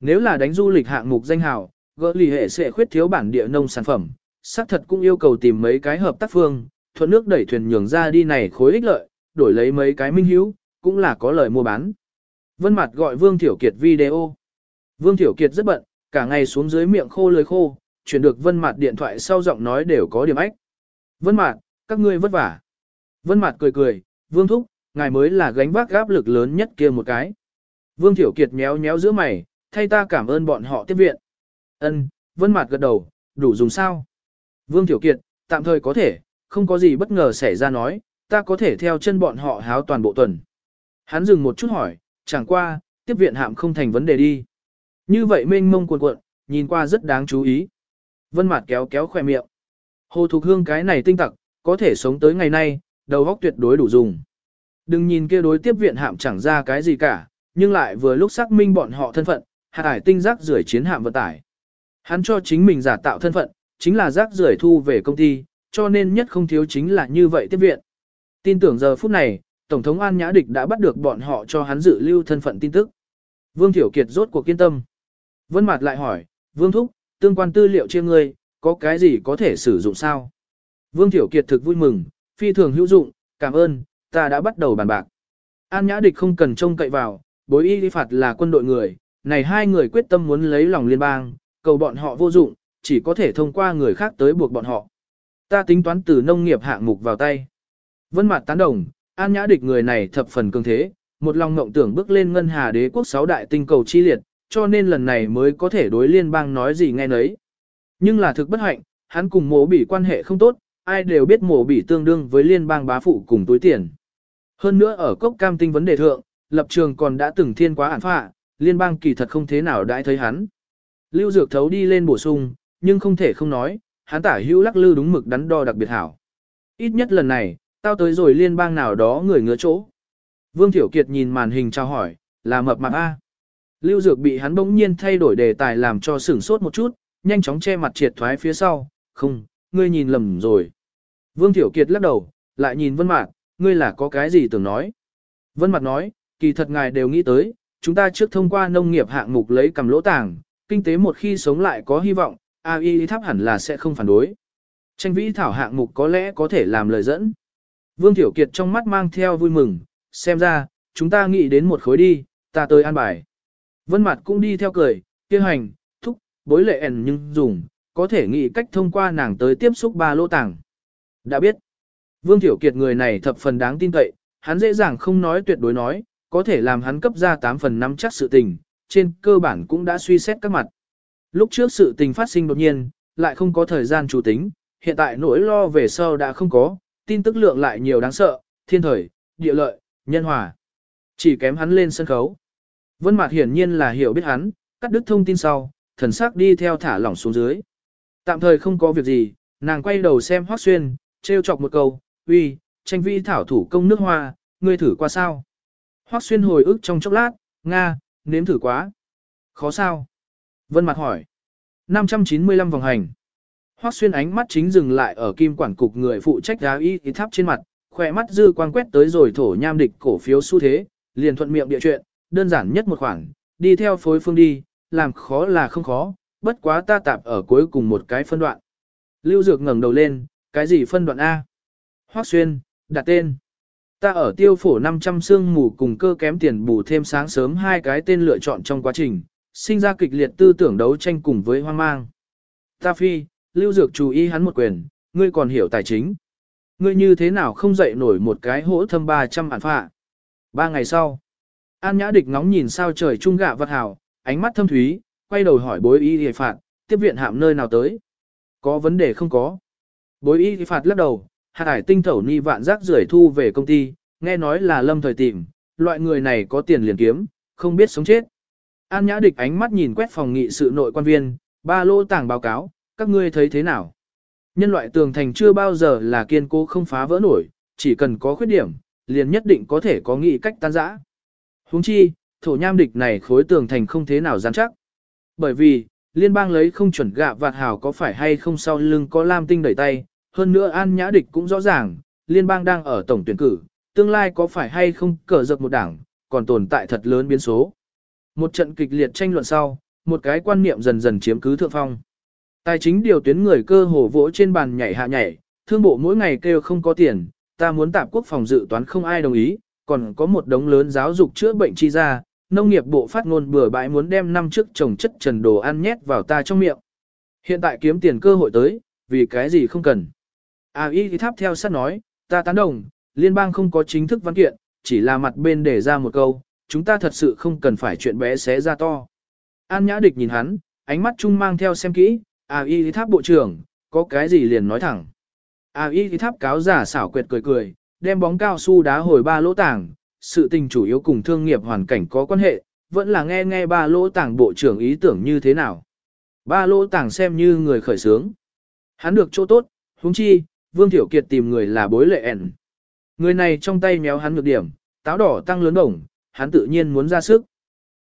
Nếu là đánh du lịch hạng mục danh hào, gỡ lì hệ sẽ khuyết thiếu bản địa nông sản phẩm, xác thật cũng yêu cầu tìm mấy cái hợp tác phương, thuận nước đẩy thuyền nhường ra đi này khối ích lợi, đổi lấy mấy cái minh hữu, cũng là có lời mua bán. Vân Mạt gọi Vương Tiểu Kiệt video. Vương Tiểu Kiệt rất bận, cả ngày xuống dưới miệng khô lưỡi khô, chuyển được Vân Mạt điện thoại sau giọng nói đều có điểm ách. Vân Mạt, các ngươi vất vả. Vân Mạt cười cười, Vương Thúc, ngài mới là gánh vác áp lực lớn nhất kia một cái. Vương Tiểu Kiệt méo méo giữa mày, thay ta cảm ơn bọn họ tiếp viện. Ân, Vân Mạt gật đầu, đủ dùng sao? Vương Tiểu Kiệt, tạm thời có thể, không có gì bất ngờ xảy ra nói, ta có thể theo chân bọn họ háo toàn bộ tuần. Hắn dừng một chút hỏi, chẳng qua, tiếp viện hạm không thành vấn đề đi. Như vậy mênh mông cuộn cuộn, nhìn qua rất đáng chú ý. Vân Mạt kéo kéo khóe miệng. Hồ Thục Hương cái này tinh tặc, có thể sống tới ngày nay, đầu óc tuyệt đối đủ dùng. Đừng nhìn kia đối tiếp viện hạm chẳng ra cái gì cả, nhưng lại vừa lúc xác minh bọn họ thân phận, hạ tải tinh rác rưởi chiến hạm vận tải. Hắn cho chính mình giả tạo thân phận, chính là rác rưởi thu về công ty, cho nên nhất không thiếu chính là như vậy tiếp viện. Tin tưởng giờ phút này, Tổng thống An Nhã Địch đã bắt được bọn họ cho hắn dự lưu thân phận tin tức. Vương Thiểu Kiệt rốt cuộc kiên tâm. Vân Mạt lại hỏi, Vương Thúc, tương quan tư liệu chia ngươi, có cái gì có thể sử dụng sao? Vương Thiểu Kiệt thực vui mừng, phi thường hữu dụng, cảm ơn, ta đã bắt đầu bàn bạc. An Nhã Địch không cần trông cậy vào, bối y đi phạt là quân đội người, này hai người quyết tâm muốn lấy lòng liên bang, cầu bọn họ vô dụng, chỉ có thể thông qua người khác tới buộc bọn họ. Ta tính toán từ nông nghiệp hạng mục vào tay. Vân Mạt tán đồng, An Nhã Địch người này thập phần cường thế, một lòng ngộng tưởng bước lên ngân hà đế quốc sáu đại tinh cầu chi liệt, cho nên lần này mới có thể đối liên bang nói gì nghe nấy. Nhưng là thực bất hạnh, hắn cùng mộ bị quan hệ không tốt, ai đều biết mổ bị tương đương với liên bang bá phụ cùng túi tiền. Hơn nữa ở cốc cam tinh vấn đề thượng, lập trường còn đã từng thiên quá ản phạ, liên bang kỳ thật không thế nào đãi thấy hắn. Lưu Dược thấu đi lên bổ sung, nhưng không thể không nói, hắn tả hữu lắc lư đúng mực đắn đo đặc biệt hảo. Ít nhất lần này, tao tới rồi liên bang nào đó người ngứa chỗ. Vương Thiểu Kiệt nhìn màn hình trao hỏi, là mập mạp A. Lưu Dược bị hắn bỗng nhiên thay đổi đề tài làm cho sửng sốt một chút, nhanh chóng che mặt triệt thoái phía sau, không, ngươi nhìn lầm rồi. Vương Tiểu Kiệt lắc đầu, lại nhìn Vân Mạc, ngươi là có cái gì tưởng nói. Vân Mạc nói, kỳ thật ngài đều nghĩ tới, chúng ta trước thông qua nông nghiệp hạng mục lấy cầm lỗ tàng, kinh tế một khi sống lại có hy vọng, AI tháp hẳn là sẽ không phản đối. Tranh vĩ thảo hạng mục có lẽ có thể làm lời dẫn. Vương Tiểu Kiệt trong mắt mang theo vui mừng, xem ra, chúng ta nghĩ đến một khối đi, ta tới an bài. Vân Mạt cũng đi theo cười, kia hành, thúc, bối lệ ẩn nhưng dùng, có thể nghĩ cách thông qua nàng tới tiếp xúc ba lỗ tàng. Đã biết, Vương tiểu Kiệt người này thập phần đáng tin cậy, hắn dễ dàng không nói tuyệt đối nói, có thể làm hắn cấp ra 8 phần 5 chắc sự tình, trên cơ bản cũng đã suy xét các mặt. Lúc trước sự tình phát sinh đột nhiên, lại không có thời gian chủ tính, hiện tại nỗi lo về sau đã không có, tin tức lượng lại nhiều đáng sợ, thiên thời, địa lợi, nhân hòa. Chỉ kém hắn lên sân khấu. Vân Mạc hiển nhiên là hiểu biết hắn, cắt đứt thông tin sau, thần sắc đi theo thả lỏng xuống dưới. Tạm thời không có việc gì, nàng quay đầu xem Hoắc Xuyên, trêu chọc một câu, "Uy, tranh vi thảo thủ công nước hoa, ngươi thử qua sao?" Hoắc Xuyên hồi ức trong chốc lát, "Nga, nếm thử quá. Khó sao? Vân Mặt hỏi. 595 vòng hành. Hoắc xuyên ánh mắt chính dừng lại ở kim quản cục người phụ trách giáo y thì tháp trên mặt, khỏe mắt dư quang quét tới rồi thổ nham địch cổ phiếu xu thế, liền thuận miệng địa chuyện, đơn giản nhất một khoản, đi theo phối phương đi, làm khó là không khó, bất quá ta tạp ở cuối cùng một cái phân đoạn. Lưu Dược ngẩng đầu lên, cái gì phân đoạn A? Hoắc xuyên, đặt tên. Ta ở tiêu phổ 500 xương mù cùng cơ kém tiền bù thêm sáng sớm hai cái tên lựa chọn trong quá trình, sinh ra kịch liệt tư tưởng đấu tranh cùng với hoang mang. Ta phi, Lưu Dược chú ý hắn một quyền, ngươi còn hiểu tài chính. Ngươi như thế nào không dậy nổi một cái hỗ thâm 300 ản phạ. Ba ngày sau, An Nhã Địch ngóng nhìn sao trời trung gạ vật hảo, ánh mắt thâm thúy, quay đầu hỏi bối y hề phạt, tiếp viện hạm nơi nào tới. Có vấn đề không có. Bối y phạt lắc đầu, hạt hải tinh thẩu ni vạn rác rưởi thu về công ty, nghe nói là lâm thời tìm, loại người này có tiền liền kiếm, không biết sống chết. An Nhã Địch ánh mắt nhìn quét phòng nghị sự nội quan viên, ba lô tảng báo cáo, các ngươi thấy thế nào? Nhân loại tường thành chưa bao giờ là kiên cố không phá vỡ nổi, chỉ cần có khuyết điểm, liền nhất định có thể có nghị cách tan rã. Huống chi, thổ nham địch này khối tường thành không thế nào rắn chắc. Bởi vì, liên bang lấy không chuẩn gạ vạt hào có phải hay không sau lưng có lam tinh đẩy tay, hơn nữa an nhã địch cũng rõ ràng, liên bang đang ở tổng tuyển cử, tương lai có phải hay không cờ giật một đảng, còn tồn tại thật lớn biến số. Một trận kịch liệt tranh luận sau, một cái quan niệm dần dần chiếm cứ thượng phong. Tài chính điều tuyến người cơ hồ vỗ trên bàn nhảy hạ nhảy, thương bộ mỗi ngày kêu không có tiền, ta muốn tạp quốc phòng dự toán không ai đồng ý, còn có một đống lớn giáo dục chữa bệnh chi ra, nông nghiệp bộ phát ngôn bừa bãi muốn đem năm trước trồng chất trần đồ ăn nhét vào ta trong miệng. Hiện tại kiếm tiền cơ hội tới, vì cái gì không cần. A y thì tháp theo sát nói, ta tán đồng, liên bang không có chính thức văn kiện, chỉ là mặt bên để ra một câu, chúng ta thật sự không cần phải chuyện bé xé ra to. An nhã địch nhìn hắn, ánh mắt chung mang theo xem kỹ, A y thì tháp bộ trưởng, có cái gì liền nói thẳng. A y thì tháp cáo giả xảo quyệt cười cười, đem bóng cao su đá hồi ba lỗ tảng, sự tình chủ yếu cùng thương nghiệp hoàn cảnh có quan hệ, vẫn là nghe nghe ba lỗ tảng bộ trưởng ý tưởng như thế nào. Ba lỗ tảng xem như người khởi sướng. Hắn được chỗ tốt, huống chi, Vương Thiểu Kiệt tìm người là bối lệ ẻn. Người này trong tay méo hắn ngược điểm, táo đỏ tăng lớn đồng, hắn tự nhiên muốn ra sức.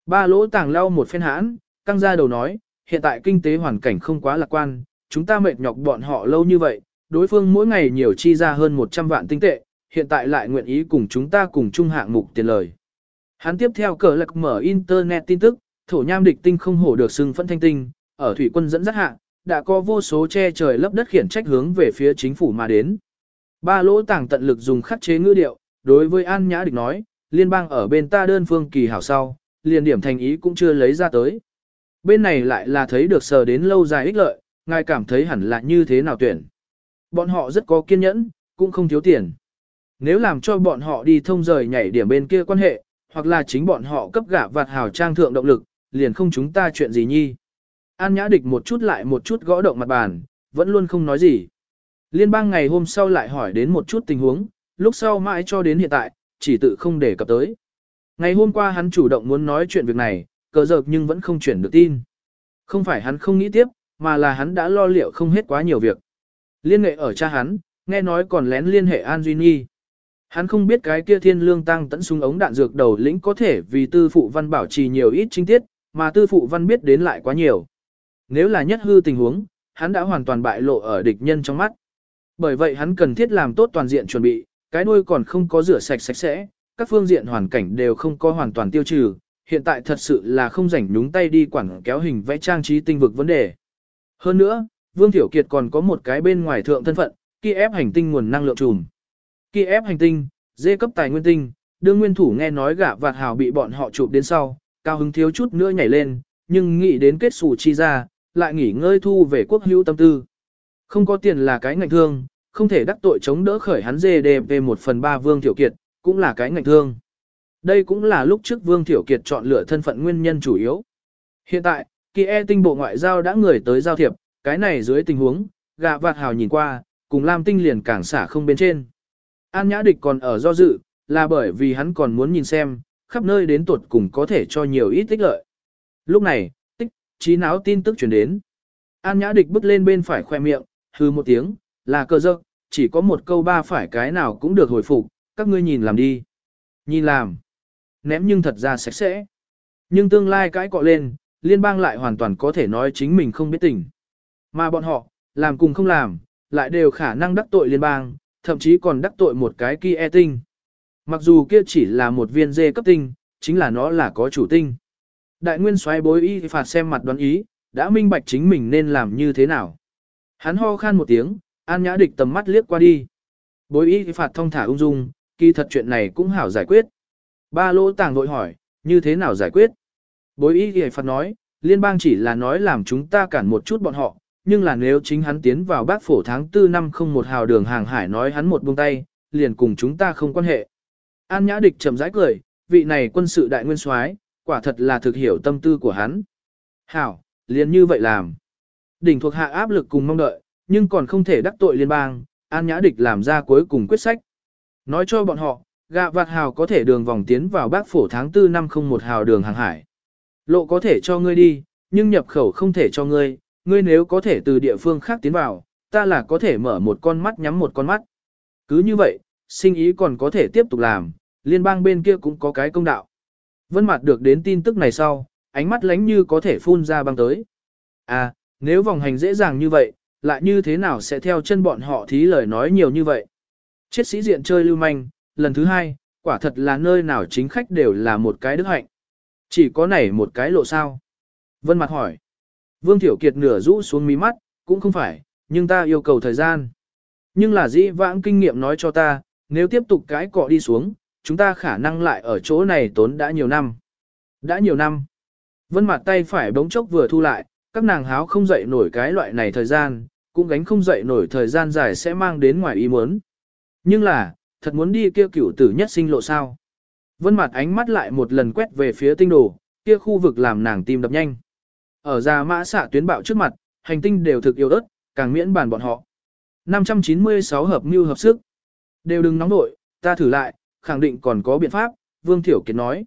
Ba lỗ tảng lau một phen hãn, căng ra đầu nói, hiện tại kinh tế hoàn cảnh không quá lạc quan, chúng ta mệt nhọc bọn họ lâu như vậy, đối phương mỗi ngày nhiều chi ra hơn 100 vạn tinh tệ, hiện tại lại nguyện ý cùng chúng ta cùng chung hạng mục tiền lời. Hắn tiếp theo cờ lạc mở internet tin tức, thổ nham địch tinh không hổ được xưng phân thanh tinh, ở thủy quân dẫn dắt hạ, đã có vô số che trời lấp đất khiển trách hướng về phía chính phủ mà đến. Ba lỗ tàng tận lực dùng khắc chế ngữ điệu, đối với An Nhã Địch nói, liên bang ở bên ta đơn phương kỳ hảo sau, liền điểm thành ý cũng chưa lấy ra tới. Bên này lại là thấy được sờ đến lâu dài ích lợi, ngài cảm thấy hẳn là như thế nào tuyển. Bọn họ rất có kiên nhẫn, cũng không thiếu tiền. Nếu làm cho bọn họ đi thông rời nhảy điểm bên kia quan hệ, hoặc là chính bọn họ cấp gả vạt hào trang thượng động lực, liền không chúng ta chuyện gì nhi. An nhã địch một chút lại một chút gõ động mặt bàn, vẫn luôn không nói gì. Liên bang ngày hôm sau lại hỏi đến một chút tình huống, lúc sau mãi cho đến hiện tại, chỉ tự không để cập tới. Ngày hôm qua hắn chủ động muốn nói chuyện việc này, cờ dợp nhưng vẫn không chuyển được tin. Không phải hắn không nghĩ tiếp, mà là hắn đã lo liệu không hết quá nhiều việc. Liên nghệ ở cha hắn, nghe nói còn lén liên hệ An Duy Nhi. Hắn không biết cái kia thiên lương tăng tẫn súng ống đạn dược đầu lĩnh có thể vì tư phụ văn bảo trì nhiều ít trinh tiết, mà tư phụ văn biết đến lại quá nhiều. Nếu là nhất hư tình huống, hắn đã hoàn toàn bại lộ ở địch nhân trong mắt. Bởi vậy hắn cần thiết làm tốt toàn diện chuẩn bị, cái nuôi còn không có rửa sạch sạch sẽ, các phương diện hoàn cảnh đều không có hoàn toàn tiêu trừ, hiện tại thật sự là không rảnh nhúng tay đi quảng kéo hình vẽ trang trí tinh vực vấn đề. Hơn nữa, Vương Tiểu Kiệt còn có một cái bên ngoài thượng thân phận, kia ép hành tinh nguồn năng lượng trùm. Kia ép hành tinh, dê cấp tài nguyên tinh, đương nguyên thủ nghe nói gã vạt hào bị bọn họ chụp đến sau, cao hứng thiếu chút nữa nhảy lên, nhưng nghĩ đến kết xù chi ra, lại nghỉ ngơi thu về quốc hữu tâm tư. Không có tiền là cái ngạnh thương, không thể đắc tội chống đỡ khởi hắn GDP 1 phần 3 Vương Tiểu Kiệt, cũng là cái ngạnh thương. Đây cũng là lúc trước Vương Tiểu Kiệt chọn lựa thân phận nguyên nhân chủ yếu. Hiện tại, kỳ e tinh bộ ngoại giao đã người tới giao thiệp, cái này dưới tình huống, gạ vạt hào nhìn qua, cùng Lam tinh liền cảng xả không bên trên. An Nhã Địch còn ở do dự, là bởi vì hắn còn muốn nhìn xem, khắp nơi đến tuột cùng có thể cho nhiều ít tích lợi. Lúc này, tích, trí não tin tức chuyển đến. An Nhã Địch bước lên bên phải khoe miệng, hư một tiếng, là cơ dơ, chỉ có một câu ba phải cái nào cũng được hồi phục, các ngươi nhìn làm đi. Nhìn làm. Ném nhưng thật ra sạch sẽ. nhưng tương lai cãi cọ lên, liên bang lại hoàn toàn có thể nói chính mình không biết tình. Mà bọn họ, làm cùng không làm, lại đều khả năng đắc tội liên bang, thậm chí còn đắc tội một cái kia e tinh. Mặc dù kia chỉ là một viên dê cấp tinh, chính là nó là có chủ tinh. Đại nguyên xoay bối y phạt xem mặt đoán ý, đã minh bạch chính mình nên làm như thế nào. Hắn ho khan một tiếng, an nhã địch tầm mắt liếc qua đi. Bối y phạt thông thả ung dung, kỳ thật chuyện này cũng hảo giải quyết. Ba lỗ tàng đội hỏi, như thế nào giải quyết? Bối y phạt nói, liên bang chỉ là nói làm chúng ta cản một chút bọn họ, nhưng là nếu chính hắn tiến vào bác phổ tháng 4 năm không một hào đường hàng hải nói hắn một buông tay, liền cùng chúng ta không quan hệ. An Nhã Địch chậm rãi cười, vị này quân sự đại nguyên soái, quả thật là thực hiểu tâm tư của hắn. Hảo, liền như vậy làm. Đỉnh thuộc hạ áp lực cùng mong đợi, nhưng còn không thể đắc tội liên bang, An Nhã Địch làm ra cuối cùng quyết sách. Nói cho bọn họ, gạ vạt hào có thể đường vòng tiến vào bác phổ tháng 4 năm không một hào đường hàng hải. Lộ có thể cho ngươi đi, nhưng nhập khẩu không thể cho ngươi, ngươi nếu có thể từ địa phương khác tiến vào, ta là có thể mở một con mắt nhắm một con mắt. Cứ như vậy, sinh ý còn có thể tiếp tục làm, liên bang bên kia cũng có cái công đạo. Vân Mạt được đến tin tức này sau, ánh mắt lánh như có thể phun ra băng tới. À, nếu vòng hành dễ dàng như vậy, lại như thế nào sẽ theo chân bọn họ thí lời nói nhiều như vậy? Chết sĩ diện chơi lưu manh, lần thứ hai, quả thật là nơi nào chính khách đều là một cái đức hạnh. Chỉ có này một cái lộ sao? Vân Mạt hỏi. Vương Thiểu Kiệt nửa rũ xuống mí mắt, cũng không phải, nhưng ta yêu cầu thời gian. Nhưng là dĩ vãng kinh nghiệm nói cho ta, nếu tiếp tục cái cọ đi xuống, chúng ta khả năng lại ở chỗ này tốn đã nhiều năm. Đã nhiều năm. Vân mặt tay phải bỗng chốc vừa thu lại, các nàng háo không dậy nổi cái loại này thời gian, cũng gánh không dậy nổi thời gian dài sẽ mang đến ngoài ý muốn. Nhưng là, thật muốn đi kia cửu tử nhất sinh lộ sao. Vân mặt ánh mắt lại một lần quét về phía tinh đồ, kia khu vực làm nàng tim đập nhanh. Ở ra mã xạ tuyến bạo trước mặt, hành tinh đều thực yếu ớt, càng miễn bàn bọn họ. 596 hợp mưu hợp sức. Đều đừng nóng nội, ta thử lại, khẳng định còn có biện pháp, Vương Thiểu Kiệt nói.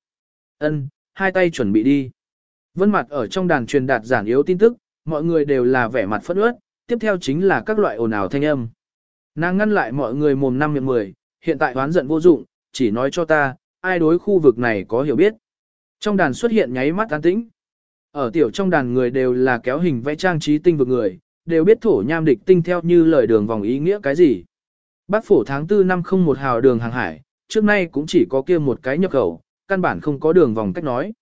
Ân, hai tay chuẩn bị đi. Vân mặt ở trong đàn truyền đạt giản yếu tin tức, mọi người đều là vẻ mặt phẫn ướt, tiếp theo chính là các loại ồn ào thanh âm. Nàng ngăn lại mọi người mồm năm miệng mười, hiện tại hoán giận vô dụng, chỉ nói cho ta, ai đối khu vực này có hiểu biết. Trong đàn xuất hiện nháy mắt an tĩnh. Ở tiểu trong đàn người đều là kéo hình vẽ trang trí tinh vực người, đều biết thổ nham địch tinh theo như lời đường vòng ý nghĩa cái gì. Bác phổ tháng 4 năm không một hào đường hàng hải, trước nay cũng chỉ có kia một cái nhập khẩu, căn bản không có đường vòng cách nói.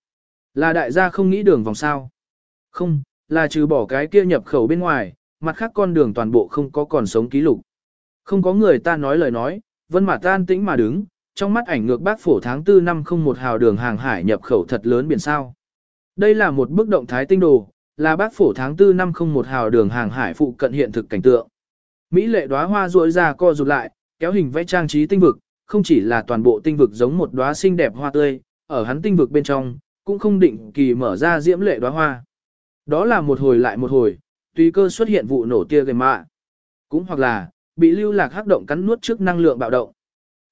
Là đại gia không nghĩ đường vòng sao? Không, là trừ bỏ cái kia nhập khẩu bên ngoài, mặt khác con đường toàn bộ không có còn sống ký lục. Không có người ta nói lời nói, vân mặt tan tĩnh mà đứng, trong mắt ảnh ngược bác phổ tháng 4 năm không một hào đường hàng hải nhập khẩu thật lớn biển sao. Đây là một bức động thái tinh đồ, là bác phổ tháng 4 năm không một hào đường hàng hải phụ cận hiện thực cảnh tượng. Mỹ lệ đóa hoa rũi ra co rụt lại, kéo hình vẽ trang trí tinh vực, không chỉ là toàn bộ tinh vực giống một đóa xinh đẹp hoa tươi, ở hắn tinh vực bên trong, cũng không định kỳ mở ra diễm lệ đóa hoa. Đó là một hồi lại một hồi, tùy cơ xuất hiện vụ nổ tia gây mạ. Cũng hoặc là, bị lưu lạc hắc động cắn nuốt trước năng lượng bạo động.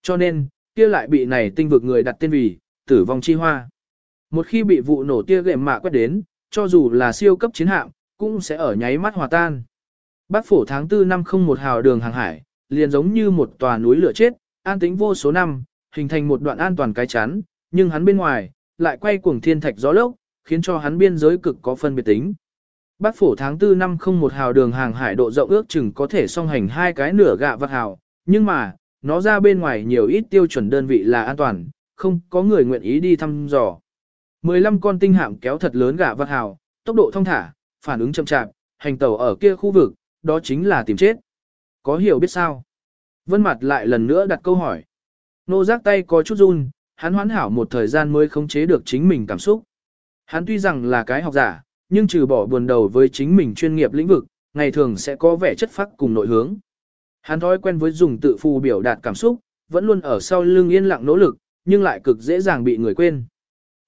Cho nên, kia lại bị này tinh vực người đặt tên vì, tử vong chi hoa. Một khi bị vụ nổ tia gệm mạ quét đến, cho dù là siêu cấp chiến hạm, cũng sẽ ở nháy mắt hòa tan. Bác phổ tháng 4 năm không một hào đường hàng hải, liền giống như một tòa núi lửa chết, an tĩnh vô số năm, hình thành một đoạn an toàn cái chắn, nhưng hắn bên ngoài, lại quay cuồng thiên thạch gió lốc, khiến cho hắn biên giới cực có phân biệt tính. Bác phổ tháng 4 năm không một hào đường hàng hải độ rộng ước chừng có thể song hành hai cái nửa gạ vặt hào, nhưng mà, nó ra bên ngoài nhiều ít tiêu chuẩn đơn vị là an toàn, không có người nguyện ý đi thăm dò. 15 con tinh hạm kéo thật lớn gạ vạc hào, tốc độ thông thả, phản ứng chậm chạp, hành tàu ở kia khu vực, đó chính là tìm chết. Có hiểu biết sao? Vân mặt lại lần nữa đặt câu hỏi. Nô giác tay có chút run, hắn hoán hảo một thời gian mới khống chế được chính mình cảm xúc. Hắn tuy rằng là cái học giả, nhưng trừ bỏ buồn đầu với chính mình chuyên nghiệp lĩnh vực, ngày thường sẽ có vẻ chất phác cùng nội hướng. Hắn thói quen với dùng tự phù biểu đạt cảm xúc, vẫn luôn ở sau lưng yên lặng nỗ lực, nhưng lại cực dễ dàng bị người quên.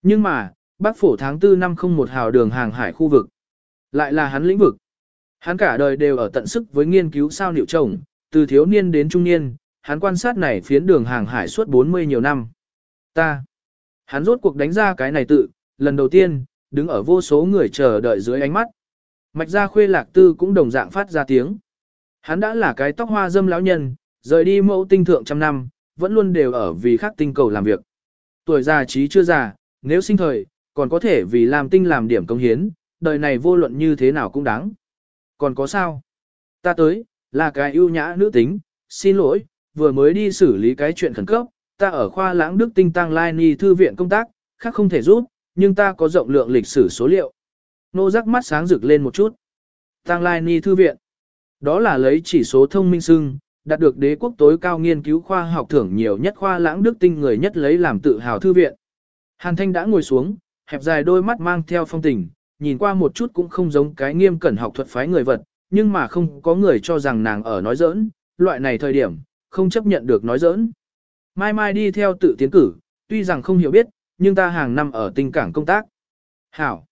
Nhưng mà, bác phổ tháng 4 năm không một hào đường hàng hải khu vực. Lại là hắn lĩnh vực. Hắn cả đời đều ở tận sức với nghiên cứu sao liệu trồng, từ thiếu niên đến trung niên, hắn quan sát này phiến đường hàng hải suốt 40 nhiều năm. Ta. Hắn rốt cuộc đánh ra cái này tự, lần đầu tiên, đứng ở vô số người chờ đợi dưới ánh mắt. Mạch gia khuê lạc tư cũng đồng dạng phát ra tiếng. Hắn đã là cái tóc hoa dâm lão nhân, rời đi mẫu tinh thượng trăm năm, vẫn luôn đều ở vì khác tinh cầu làm việc. Tuổi già trí chưa già, nếu sinh thời, còn có thể vì làm tinh làm điểm công hiến, đời này vô luận như thế nào cũng đáng. Còn có sao? Ta tới, là cái ưu nhã nữ tính, xin lỗi, vừa mới đi xử lý cái chuyện khẩn cấp, ta ở khoa lãng đức tinh tăng lai ni thư viện công tác, khác không thể giúp, nhưng ta có rộng lượng lịch sử số liệu. Nô rắc mắt sáng rực lên một chút. Tăng lai ni thư viện. Đó là lấy chỉ số thông minh sưng, đạt được đế quốc tối cao nghiên cứu khoa học thưởng nhiều nhất khoa lãng đức tinh người nhất lấy làm tự hào thư viện. Hàn Thanh đã ngồi xuống, hẹp dài đôi mắt mang theo phong tình, nhìn qua một chút cũng không giống cái nghiêm cẩn học thuật phái người vật, nhưng mà không có người cho rằng nàng ở nói giỡn, loại này thời điểm, không chấp nhận được nói giỡn. Mai Mai đi theo tự tiến cử, tuy rằng không hiểu biết, nhưng ta hàng năm ở tinh cảng công tác. Hảo.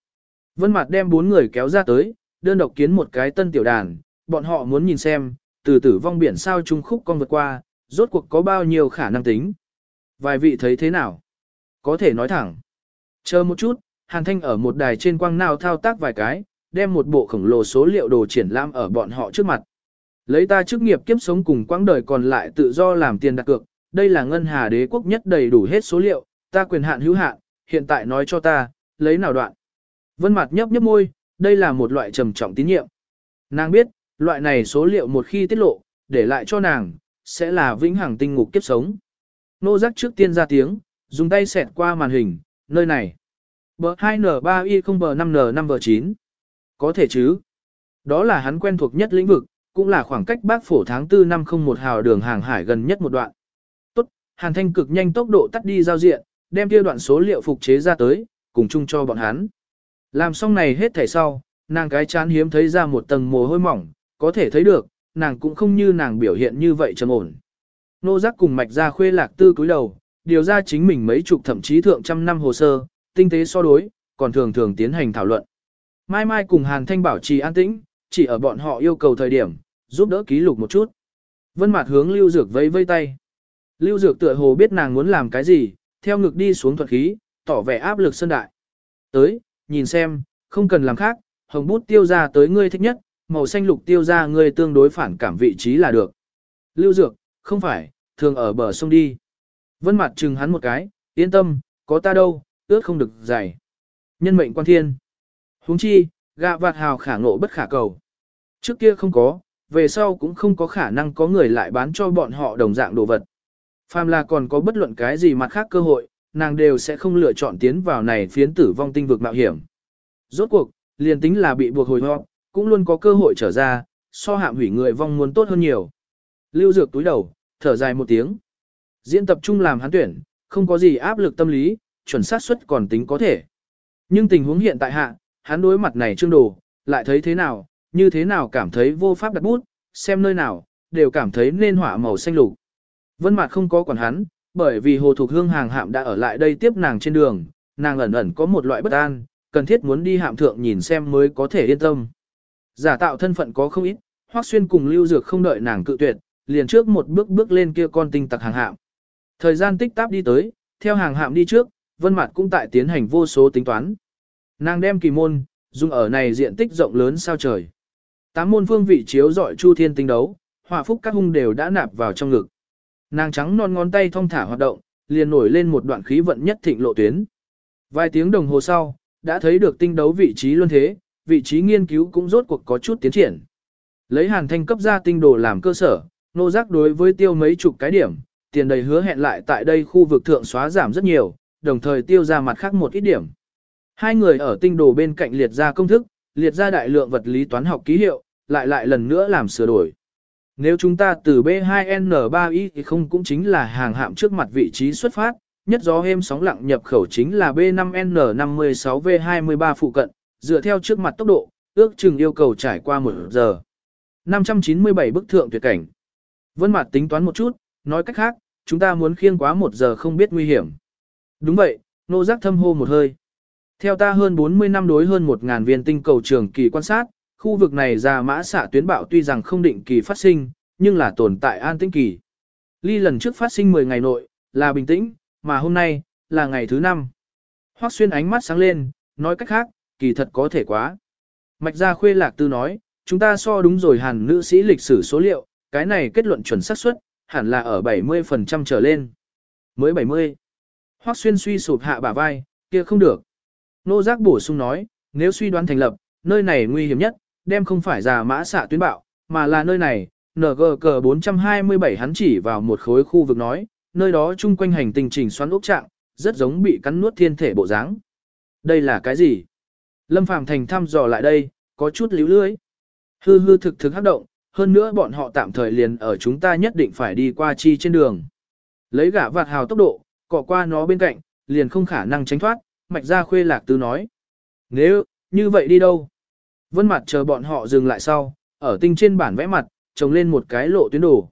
Vân Mạt đem bốn người kéo ra tới, đơn độc kiến một cái tân tiểu đàn, bọn họ muốn nhìn xem, từ tử vong biển sao trung khúc con vượt qua, rốt cuộc có bao nhiêu khả năng tính. Vài vị thấy thế nào? Có thể nói thẳng. Chờ một chút, Hàn Thanh ở một đài trên quang nào thao tác vài cái, đem một bộ khổng lồ số liệu đồ triển lãm ở bọn họ trước mặt. Lấy ta chức nghiệp kiếp sống cùng quãng đời còn lại tự do làm tiền đặt cược, đây là ngân hà đế quốc nhất đầy đủ hết số liệu, ta quyền hạn hữu hạn, hiện tại nói cho ta, lấy nào đoạn. Vân mặt nhấp nhấp môi, đây là một loại trầm trọng tín nhiệm. Nàng biết, loại này số liệu một khi tiết lộ, để lại cho nàng, sẽ là vĩnh hằng tinh ngục kiếp sống. Nô giác trước tiên ra tiếng, dùng tay xẹt qua màn hình, nơi này. Bờ 2N3Y không bờ 5N5 bờ 9. Có thể chứ. Đó là hắn quen thuộc nhất lĩnh vực, cũng là khoảng cách bác phổ tháng 4 năm 01 hào đường hàng hải gần nhất một đoạn. Tốt, Hàn Thanh cực nhanh tốc độ tắt đi giao diện, đem kia đoạn số liệu phục chế ra tới, cùng chung cho bọn hắn. Làm xong này hết thảy sau, nàng cái chán hiếm thấy ra một tầng mồ hôi mỏng, có thể thấy được, nàng cũng không như nàng biểu hiện như vậy trầm ổn. Nô giác cùng mạch ra khuê lạc tư cúi đầu, điều ra chính mình mấy chục thậm chí thượng trăm năm hồ sơ, tinh tế so đối, còn thường thường tiến hành thảo luận. Mai Mai cùng Hàn Thanh bảo trì an tĩnh, chỉ ở bọn họ yêu cầu thời điểm, giúp đỡ ký lục một chút. Vân Mạt hướng Lưu Dược vẫy vây tay. Lưu Dược tựa hồ biết nàng muốn làm cái gì, theo ngực đi xuống thuật khí, tỏ vẻ áp lực sơn đại. Tới, nhìn xem, không cần làm khác, hồng bút tiêu ra tới ngươi thích nhất, màu xanh lục tiêu ra ngươi tương đối phản cảm vị trí là được. Lưu Dược, không phải, thường ở bờ sông đi. Vân mặt chừng hắn một cái, yên tâm, có ta đâu, ước không được dày. Nhân mệnh quan thiên. Huống chi, gạ vạt hào khả ngộ bất khả cầu. Trước kia không có, về sau cũng không có khả năng có người lại bán cho bọn họ đồng dạng đồ vật. Phàm là còn có bất luận cái gì mặt khác cơ hội, nàng đều sẽ không lựa chọn tiến vào này phiến tử vong tinh vực mạo hiểm. Rốt cuộc, liền tính là bị buộc hồi ho, cũng luôn có cơ hội trở ra, so hạm hủy người vong muốn tốt hơn nhiều. Lưu Dược túi đầu, thở dài một tiếng. Diễn tập trung làm hắn tuyển, không có gì áp lực tâm lý, chuẩn xác suất còn tính có thể. Nhưng tình huống hiện tại hạ, hắn đối mặt này trương đồ, lại thấy thế nào, như thế nào cảm thấy vô pháp đặt bút, xem nơi nào, đều cảm thấy nên hỏa màu xanh lục. Vân Mạt không có quản hắn, bởi vì Hồ Thục Hương hàng hạm đã ở lại đây tiếp nàng trên đường, nàng ẩn ẩn có một loại bất an, cần thiết muốn đi hạm thượng nhìn xem mới có thể yên tâm. Giả tạo thân phận có không ít, Hoắc Xuyên cùng Lưu Dược không đợi nàng cự tuyệt, liền trước một bước bước lên kia con tinh tặc hàng hạm. Thời gian tích tắc đi tới, theo hàng hạm đi trước, Vân Mạt cũng tại tiến hành vô số tính toán. Nàng đem kỳ môn, dùng ở này diện tích rộng lớn sao trời. Tám môn phương vị chiếu dọi chu thiên tinh đấu, hỏa phúc các hung đều đã nạp vào trong ngực. Nàng trắng non ngón tay thong thả hoạt động, liền nổi lên một đoạn khí vận nhất thịnh lộ tuyến. Vài tiếng đồng hồ sau, đã thấy được tinh đấu vị trí luân thế, vị trí nghiên cứu cũng rốt cuộc có chút tiến triển. Lấy hàn thanh cấp ra tinh đồ làm cơ sở, nô giác đối với tiêu mấy chục cái điểm, tiền đầy hứa hẹn lại tại đây khu vực thượng xóa giảm rất nhiều, đồng thời tiêu ra mặt khác một ít điểm. Hai người ở tinh đồ bên cạnh liệt ra công thức, liệt ra đại lượng vật lý toán học ký hiệu, lại lại lần nữa làm sửa đổi. Nếu chúng ta từ b2n3y thì không cũng chính là hàng hạm trước mặt vị trí xuất phát, nhất gió êm sóng lặng nhập khẩu chính là B5N56V23 phụ cận, dựa theo trước mặt tốc độ, ước chừng yêu cầu trải qua một giờ. 597 bức thượng tuyệt cảnh. Vân Mạt tính toán một chút, nói cách khác, chúng ta muốn khiêng quá một giờ không biết nguy hiểm. Đúng vậy, nô giác thâm hô một hơi. Theo ta hơn 40 năm đối hơn 1.000 viên tinh cầu trường kỳ quan sát, khu vực này ra mã xạ tuyến bạo tuy rằng không định kỳ phát sinh, nhưng là tồn tại an tĩnh kỳ. Ly lần trước phát sinh 10 ngày nội, là bình tĩnh, mà hôm nay, là ngày thứ 5. Hoắc xuyên ánh mắt sáng lên, nói cách khác, kỳ thật có thể quá. Mạch gia khuê lạc tư nói, chúng ta so đúng rồi hàn nữ sĩ lịch sử số liệu, cái này kết luận chuẩn xác suất, hẳn là ở 70% trở lên. Mới 70. Hoắc xuyên suy sụp hạ bả vai, kia không được. Nô giác bổ sung nói, nếu suy đoán thành lập, nơi này nguy hiểm nhất, đem không phải già mã xạ tuyến bạo, mà là nơi này, NG cờ 427 hắn chỉ vào một khối khu vực nói, nơi đó chung quanh hành tinh trình xoắn ốc trạng, rất giống bị cắn nuốt thiên thể bộ dáng. Đây là cái gì? Lâm Phàm Thành thăm dò lại đây, có chút líu lưới. Hư hư thực thực hấp động, hơn nữa bọn họ tạm thời liền ở chúng ta nhất định phải đi qua chi trên đường. Lấy gã vạt hào tốc độ, cọ qua nó bên cạnh, liền không khả năng tránh thoát, mạch ra khuê lạc tư nói. Nếu, như vậy đi đâu? Vân mặt chờ bọn họ dừng lại sau, ở tinh trên bản vẽ mặt, trồng lên một cái lộ tuyến đồ.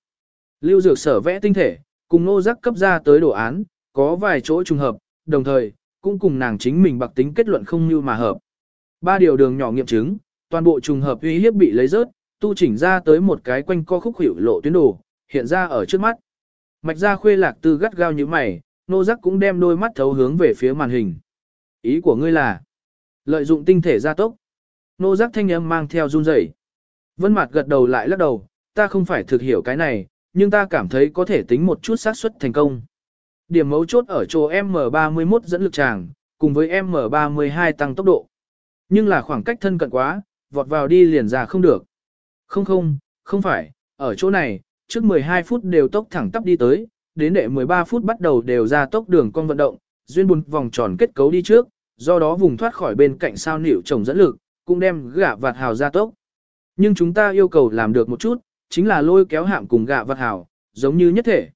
Lưu dược sở vẽ tinh thể, cùng nô giác cấp ra tới đồ án, có vài chỗ trùng hợp, đồng thời, cũng cùng nàng chính mình bạc tính kết luận không như mà hợp. Ba điều đường nhỏ nghiệm chứng, toàn bộ trùng hợp uy hiếp bị lấy rớt, tu chỉnh ra tới một cái quanh co khúc hữu lộ tuyến đồ, hiện ra ở trước mắt. Mạch ra khuê lạc tư gắt gao như mày, nô giác cũng đem đôi mắt thấu hướng về phía màn hình. Ý của ngươi là, lợi dụng tinh thể gia tốc. Nô giác thanh âm mang theo run rẩy. Vân mặt gật đầu lại lắc đầu, ta không phải thực hiểu cái này, nhưng ta cảm thấy có thể tính một chút xác suất thành công. Điểm mấu chốt ở chỗ M31 dẫn lực tràng, cùng với M32 tăng tốc độ. Nhưng là khoảng cách thân cận quá, vọt vào đi liền ra không được. Không không, không phải, ở chỗ này, trước 12 phút đều tốc thẳng tắp đi tới, đến đệ 13 phút bắt đầu đều ra tốc đường con vận động, duyên bùn vòng tròn kết cấu đi trước, do đó vùng thoát khỏi bên cạnh sao nịu trồng dẫn lực, cũng đem gạ vạt hào ra tốc. Nhưng chúng ta yêu cầu làm được một chút, chính là lôi kéo hạm cùng gạ vạt hào, giống như nhất thể.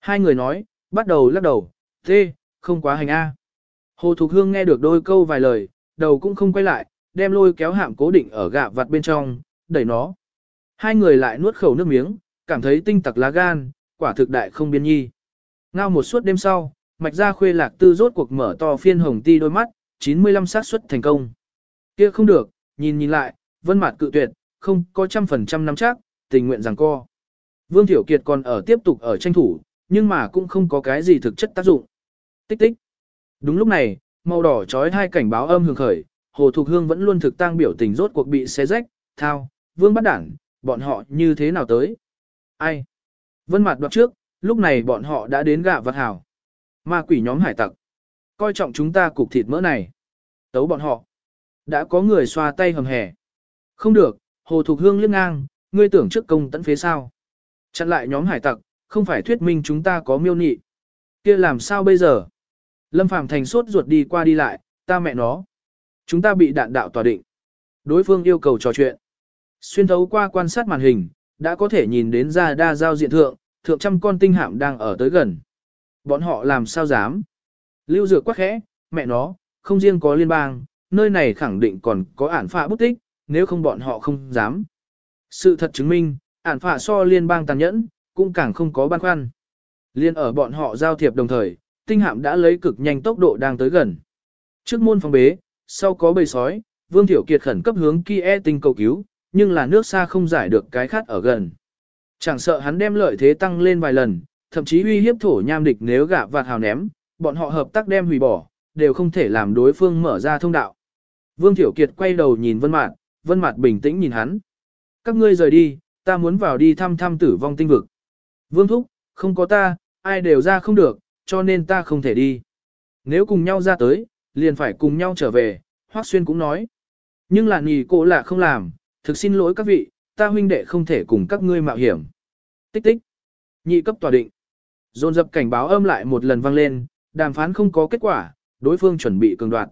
Hai người nói, bắt đầu lắc đầu, thế, không quá hành A. Hồ Thục Hương nghe được đôi câu vài lời, đầu cũng không quay lại, đem lôi kéo hạm cố định ở gạ vặt bên trong, đẩy nó. Hai người lại nuốt khẩu nước miếng, cảm thấy tinh tặc lá gan, quả thực đại không biên nhi. Ngao một suốt đêm sau, mạch ra khuê lạc tư rốt cuộc mở to phiên hồng ti đôi mắt, 95 sát suất thành công. Kia không được, nhìn nhìn lại, vân mặt cự tuyệt, không có trăm phần trăm nắm chắc, tình nguyện rằng co. Vương Thiểu Kiệt còn ở tiếp tục ở tranh thủ, nhưng mà cũng không có cái gì thực chất tác dụng. Tích tích. Đúng lúc này, màu đỏ trói hai cảnh báo âm hưởng khởi, Hồ Thục Hương vẫn luôn thực tang biểu tình rốt cuộc bị xé rách, thao, vương bắt đảng, bọn họ như thế nào tới? Ai? Vân mặt đoạt trước, lúc này bọn họ đã đến gạ vật hảo. Ma quỷ nhóm hải tặc. Coi trọng chúng ta cục thịt mỡ này. Tấu bọn họ. Đã có người xoa tay hầm hẻ. Không được, Hồ Thục Hương liếc ngang, ngươi tưởng trước công tận phế sao. Chặn lại nhóm hải tặc, không phải thuyết minh chúng ta có miêu nị. kia làm sao bây giờ? Lâm Phàm thành sốt ruột đi qua đi lại, ta mẹ nó. Chúng ta bị đạn đạo tòa định. Đối phương yêu cầu trò chuyện. Xuyên thấu qua quan sát màn hình, đã có thể nhìn đến ra đa giao diện thượng, thượng trăm con tinh hạm đang ở tới gần. Bọn họ làm sao dám? Lưu Dược quá khẽ, mẹ nó, không riêng có liên bang, nơi này khẳng định còn có ản phạ bút tích, nếu không bọn họ không dám. Sự thật chứng minh, ản phạ so liên bang tàn nhẫn, cũng càng không có băn khoăn. Liên ở bọn họ giao thiệp đồng thời, tinh hạm đã lấy cực nhanh tốc độ đang tới gần. Trước môn phòng bế, sau có bầy sói, Vương Thiểu Kiệt khẩn cấp hướng Kie tinh cầu cứu, nhưng là nước xa không giải được cái khát ở gần. Chẳng sợ hắn đem lợi thế tăng lên vài lần, thậm chí uy hiếp thổ nham địch nếu gạ vạt hào ném, bọn họ hợp tác đem hủy bỏ, đều không thể làm đối phương mở ra thông đạo. Vương Thiểu Kiệt quay đầu nhìn Vân Mạt, Vân Mạt bình tĩnh nhìn hắn. Các ngươi rời đi, ta muốn vào đi thăm thăm tử vong tinh vực. Vương Thúc, không có ta, ai đều ra không được, cho nên ta không thể đi. Nếu cùng nhau ra tới, liền phải cùng nhau trở về, Hoắc Xuyên cũng nói. Nhưng là nì cô là không làm, thực xin lỗi các vị, ta huynh đệ không thể cùng các ngươi mạo hiểm. Tích tích. Nhị cấp tòa định. Dồn dập cảnh báo âm lại một lần vang lên, đàm phán không có kết quả, đối phương chuẩn bị cường đoạt.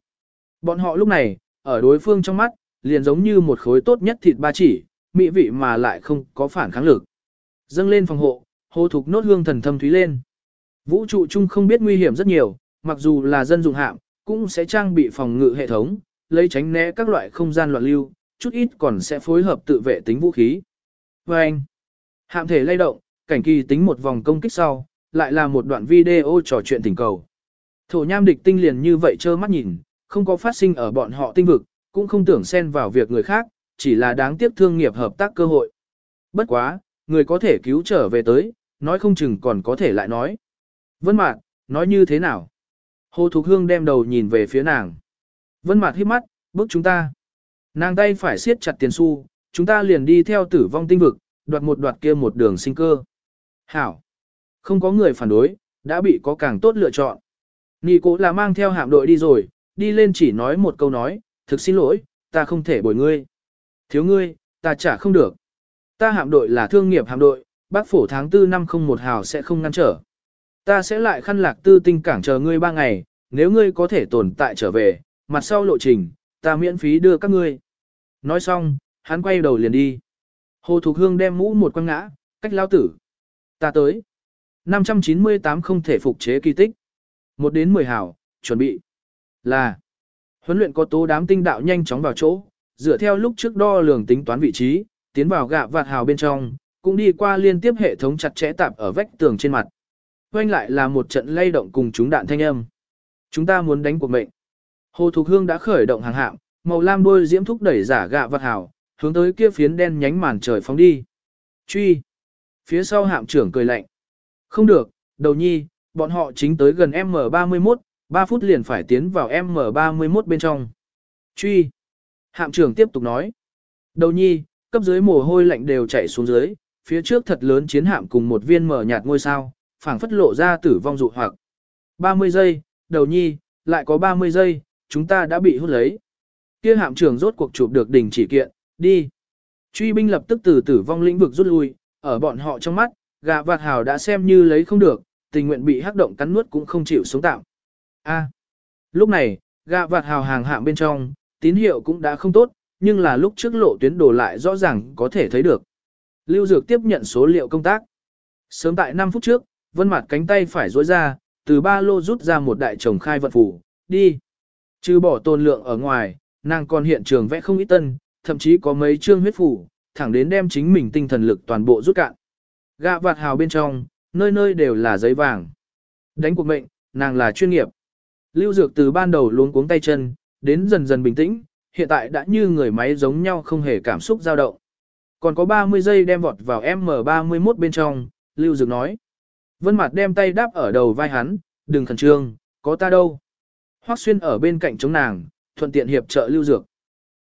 Bọn họ lúc này, ở đối phương trong mắt, liền giống như một khối tốt nhất thịt ba chỉ, mỹ vị mà lại không có phản kháng lực. Dâng lên phòng hộ, hô thục nốt hương thần thâm thúy lên. Vũ trụ chung không biết nguy hiểm rất nhiều, mặc dù là dân dụng hạm, cũng sẽ trang bị phòng ngự hệ thống, lấy tránh né các loại không gian loạn lưu, chút ít còn sẽ phối hợp tự vệ tính vũ khí. Và anh, hạm thể lay động, cảnh kỳ tính một vòng công kích sau, lại là một đoạn video trò chuyện tình cầu. Thổ nham địch tinh liền như vậy trơ mắt nhìn, không có phát sinh ở bọn họ tinh vực, cũng không tưởng xen vào việc người khác, chỉ là đáng tiếc thương nghiệp hợp tác cơ hội. Bất quá, người có thể cứu trở về tới, nói không chừng còn có thể lại nói. Vân Mạc, nói như thế nào? Hồ Thục Hương đem đầu nhìn về phía nàng. Vân Mạc hít mắt, bước chúng ta. Nàng tay phải siết chặt tiền xu, chúng ta liền đi theo tử vong tinh vực, đoạt một đoạt kia một đường sinh cơ. Hảo. Không có người phản đối, đã bị có càng tốt lựa chọn. Nị cố là mang theo hạm đội đi rồi, đi lên chỉ nói một câu nói, thực xin lỗi, ta không thể bồi ngươi. Thiếu ngươi, ta trả không được. Ta hạm đội là thương nghiệp hạm đội, bác phổ tháng 4 năm không một hào sẽ không ngăn trở. Ta sẽ lại khăn lạc tư tinh cảng chờ ngươi ba ngày, nếu ngươi có thể tồn tại trở về, mặt sau lộ trình, ta miễn phí đưa các ngươi. Nói xong, hắn quay đầu liền đi. Hồ Thục Hương đem mũ một quăng ngã, cách lao tử. Ta tới. 598 không thể phục chế kỳ tích. Một đến 10 hào, chuẩn bị. Là. Huấn luyện có tố đám tinh đạo nhanh chóng vào chỗ, dựa theo lúc trước đo lường tính toán vị trí, tiến vào gạ vạt hào bên trong, cũng đi qua liên tiếp hệ thống chặt chẽ tạp ở vách tường trên mặt. Quanh lại là một trận lay động cùng chúng đạn thanh âm. Chúng ta muốn đánh cuộc mệnh. Hồ Thục Hương đã khởi động hàng hạm, màu lam đôi diễm thúc đẩy giả gạ vật hảo hướng tới kia phiến đen nhánh màn trời phóng đi. Truy. Phía sau hạm trưởng cười lạnh. Không được, đầu nhi, bọn họ chính tới gần M31, 3 phút liền phải tiến vào M31 bên trong. Truy. Hạm trưởng tiếp tục nói. Đầu nhi, cấp dưới mồ hôi lạnh đều chảy xuống dưới, phía trước thật lớn chiến hạm cùng một viên mở nhạt ngôi sao, phảng phất lộ ra tử vong dụ hoặc. 30 giây, đầu nhi, lại có 30 giây, chúng ta đã bị hút lấy. Kia hạm trưởng rốt cuộc chụp được đỉnh chỉ kiện, đi. Truy binh lập tức từ tử vong lĩnh vực rút lui, ở bọn họ trong mắt, gà vạt hào đã xem như lấy không được, tình nguyện bị hắc động cắn nuốt cũng không chịu sống tạm. A. lúc này, gà vạt hào hàng hạm bên trong, tín hiệu cũng đã không tốt, nhưng là lúc trước lộ tuyến đổ lại rõ ràng có thể thấy được. Lưu Dược tiếp nhận số liệu công tác. Sớm tại 5 phút trước, Vân mặt cánh tay phải rối ra, từ ba lô rút ra một đại chồng khai vận phủ, đi. Trừ bỏ tôn lượng ở ngoài, nàng còn hiện trường vẽ không ít tân, thậm chí có mấy chương huyết phủ, thẳng đến đem chính mình tinh thần lực toàn bộ rút cạn. Gạ vạt hào bên trong, nơi nơi đều là giấy vàng. Đánh cuộc mệnh, nàng là chuyên nghiệp. Lưu Dược từ ban đầu luống cuống tay chân, đến dần dần bình tĩnh, hiện tại đã như người máy giống nhau không hề cảm xúc dao động. Còn có 30 giây đem vọt vào M31 bên trong, Lưu Dược nói. Vân Mạt đem tay đáp ở đầu vai hắn, đừng khẩn trương, có ta đâu. Hoắc Xuyên ở bên cạnh chống nàng, thuận tiện hiệp trợ Lưu Dược.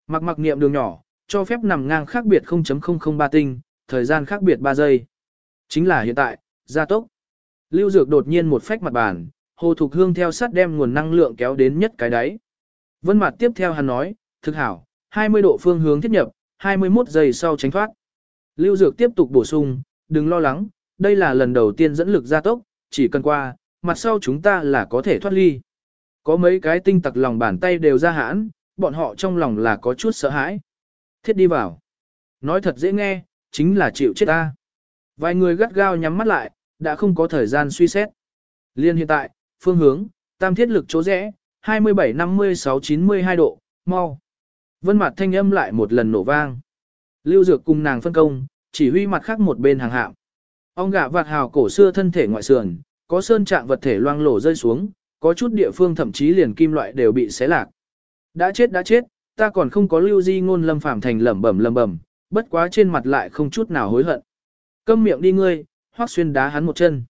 Mặc mặc niệm đường nhỏ, cho phép nằm ngang khác biệt 0.003 tinh, thời gian khác biệt 3 giây. Chính là hiện tại, gia tốc. Lưu Dược đột nhiên một phách mặt bàn, Hồ Thục Hương theo sát đem nguồn năng lượng kéo đến nhất cái đáy. Vân mặt tiếp theo hắn nói, thực hảo, 20 độ phương hướng thiết nhập, 21 giây sau tránh thoát. Lưu Dược tiếp tục bổ sung, đừng lo lắng, đây là lần đầu tiên dẫn lực gia tốc, chỉ cần qua, mặt sau chúng ta là có thể thoát ly. Có mấy cái tinh tặc lòng bàn tay đều ra hãn, bọn họ trong lòng là có chút sợ hãi. Thiết đi vào. Nói thật dễ nghe, chính là chịu chết ta. Vài người gắt gao nhắm mắt lại, đã không có thời gian suy xét. Liên hiện tại, phương hướng, tam thiết lực chỗ rẽ, 27 56 92 độ, mau. Vân mặt thanh âm lại một lần nổ vang. Lưu Dược cùng nàng phân công, chỉ huy mặt khác một bên hàng hạm. Ông gạ vạt hào cổ xưa thân thể ngoại sườn, có sơn trạng vật thể loang lổ rơi xuống, có chút địa phương thậm chí liền kim loại đều bị xé lạc. Đã chết đã chết, ta còn không có lưu di ngôn lâm phàm thành lẩm bẩm lẩm bẩm, bất quá trên mặt lại không chút nào hối hận. Câm miệng đi ngươi, hoắc xuyên đá hắn một chân.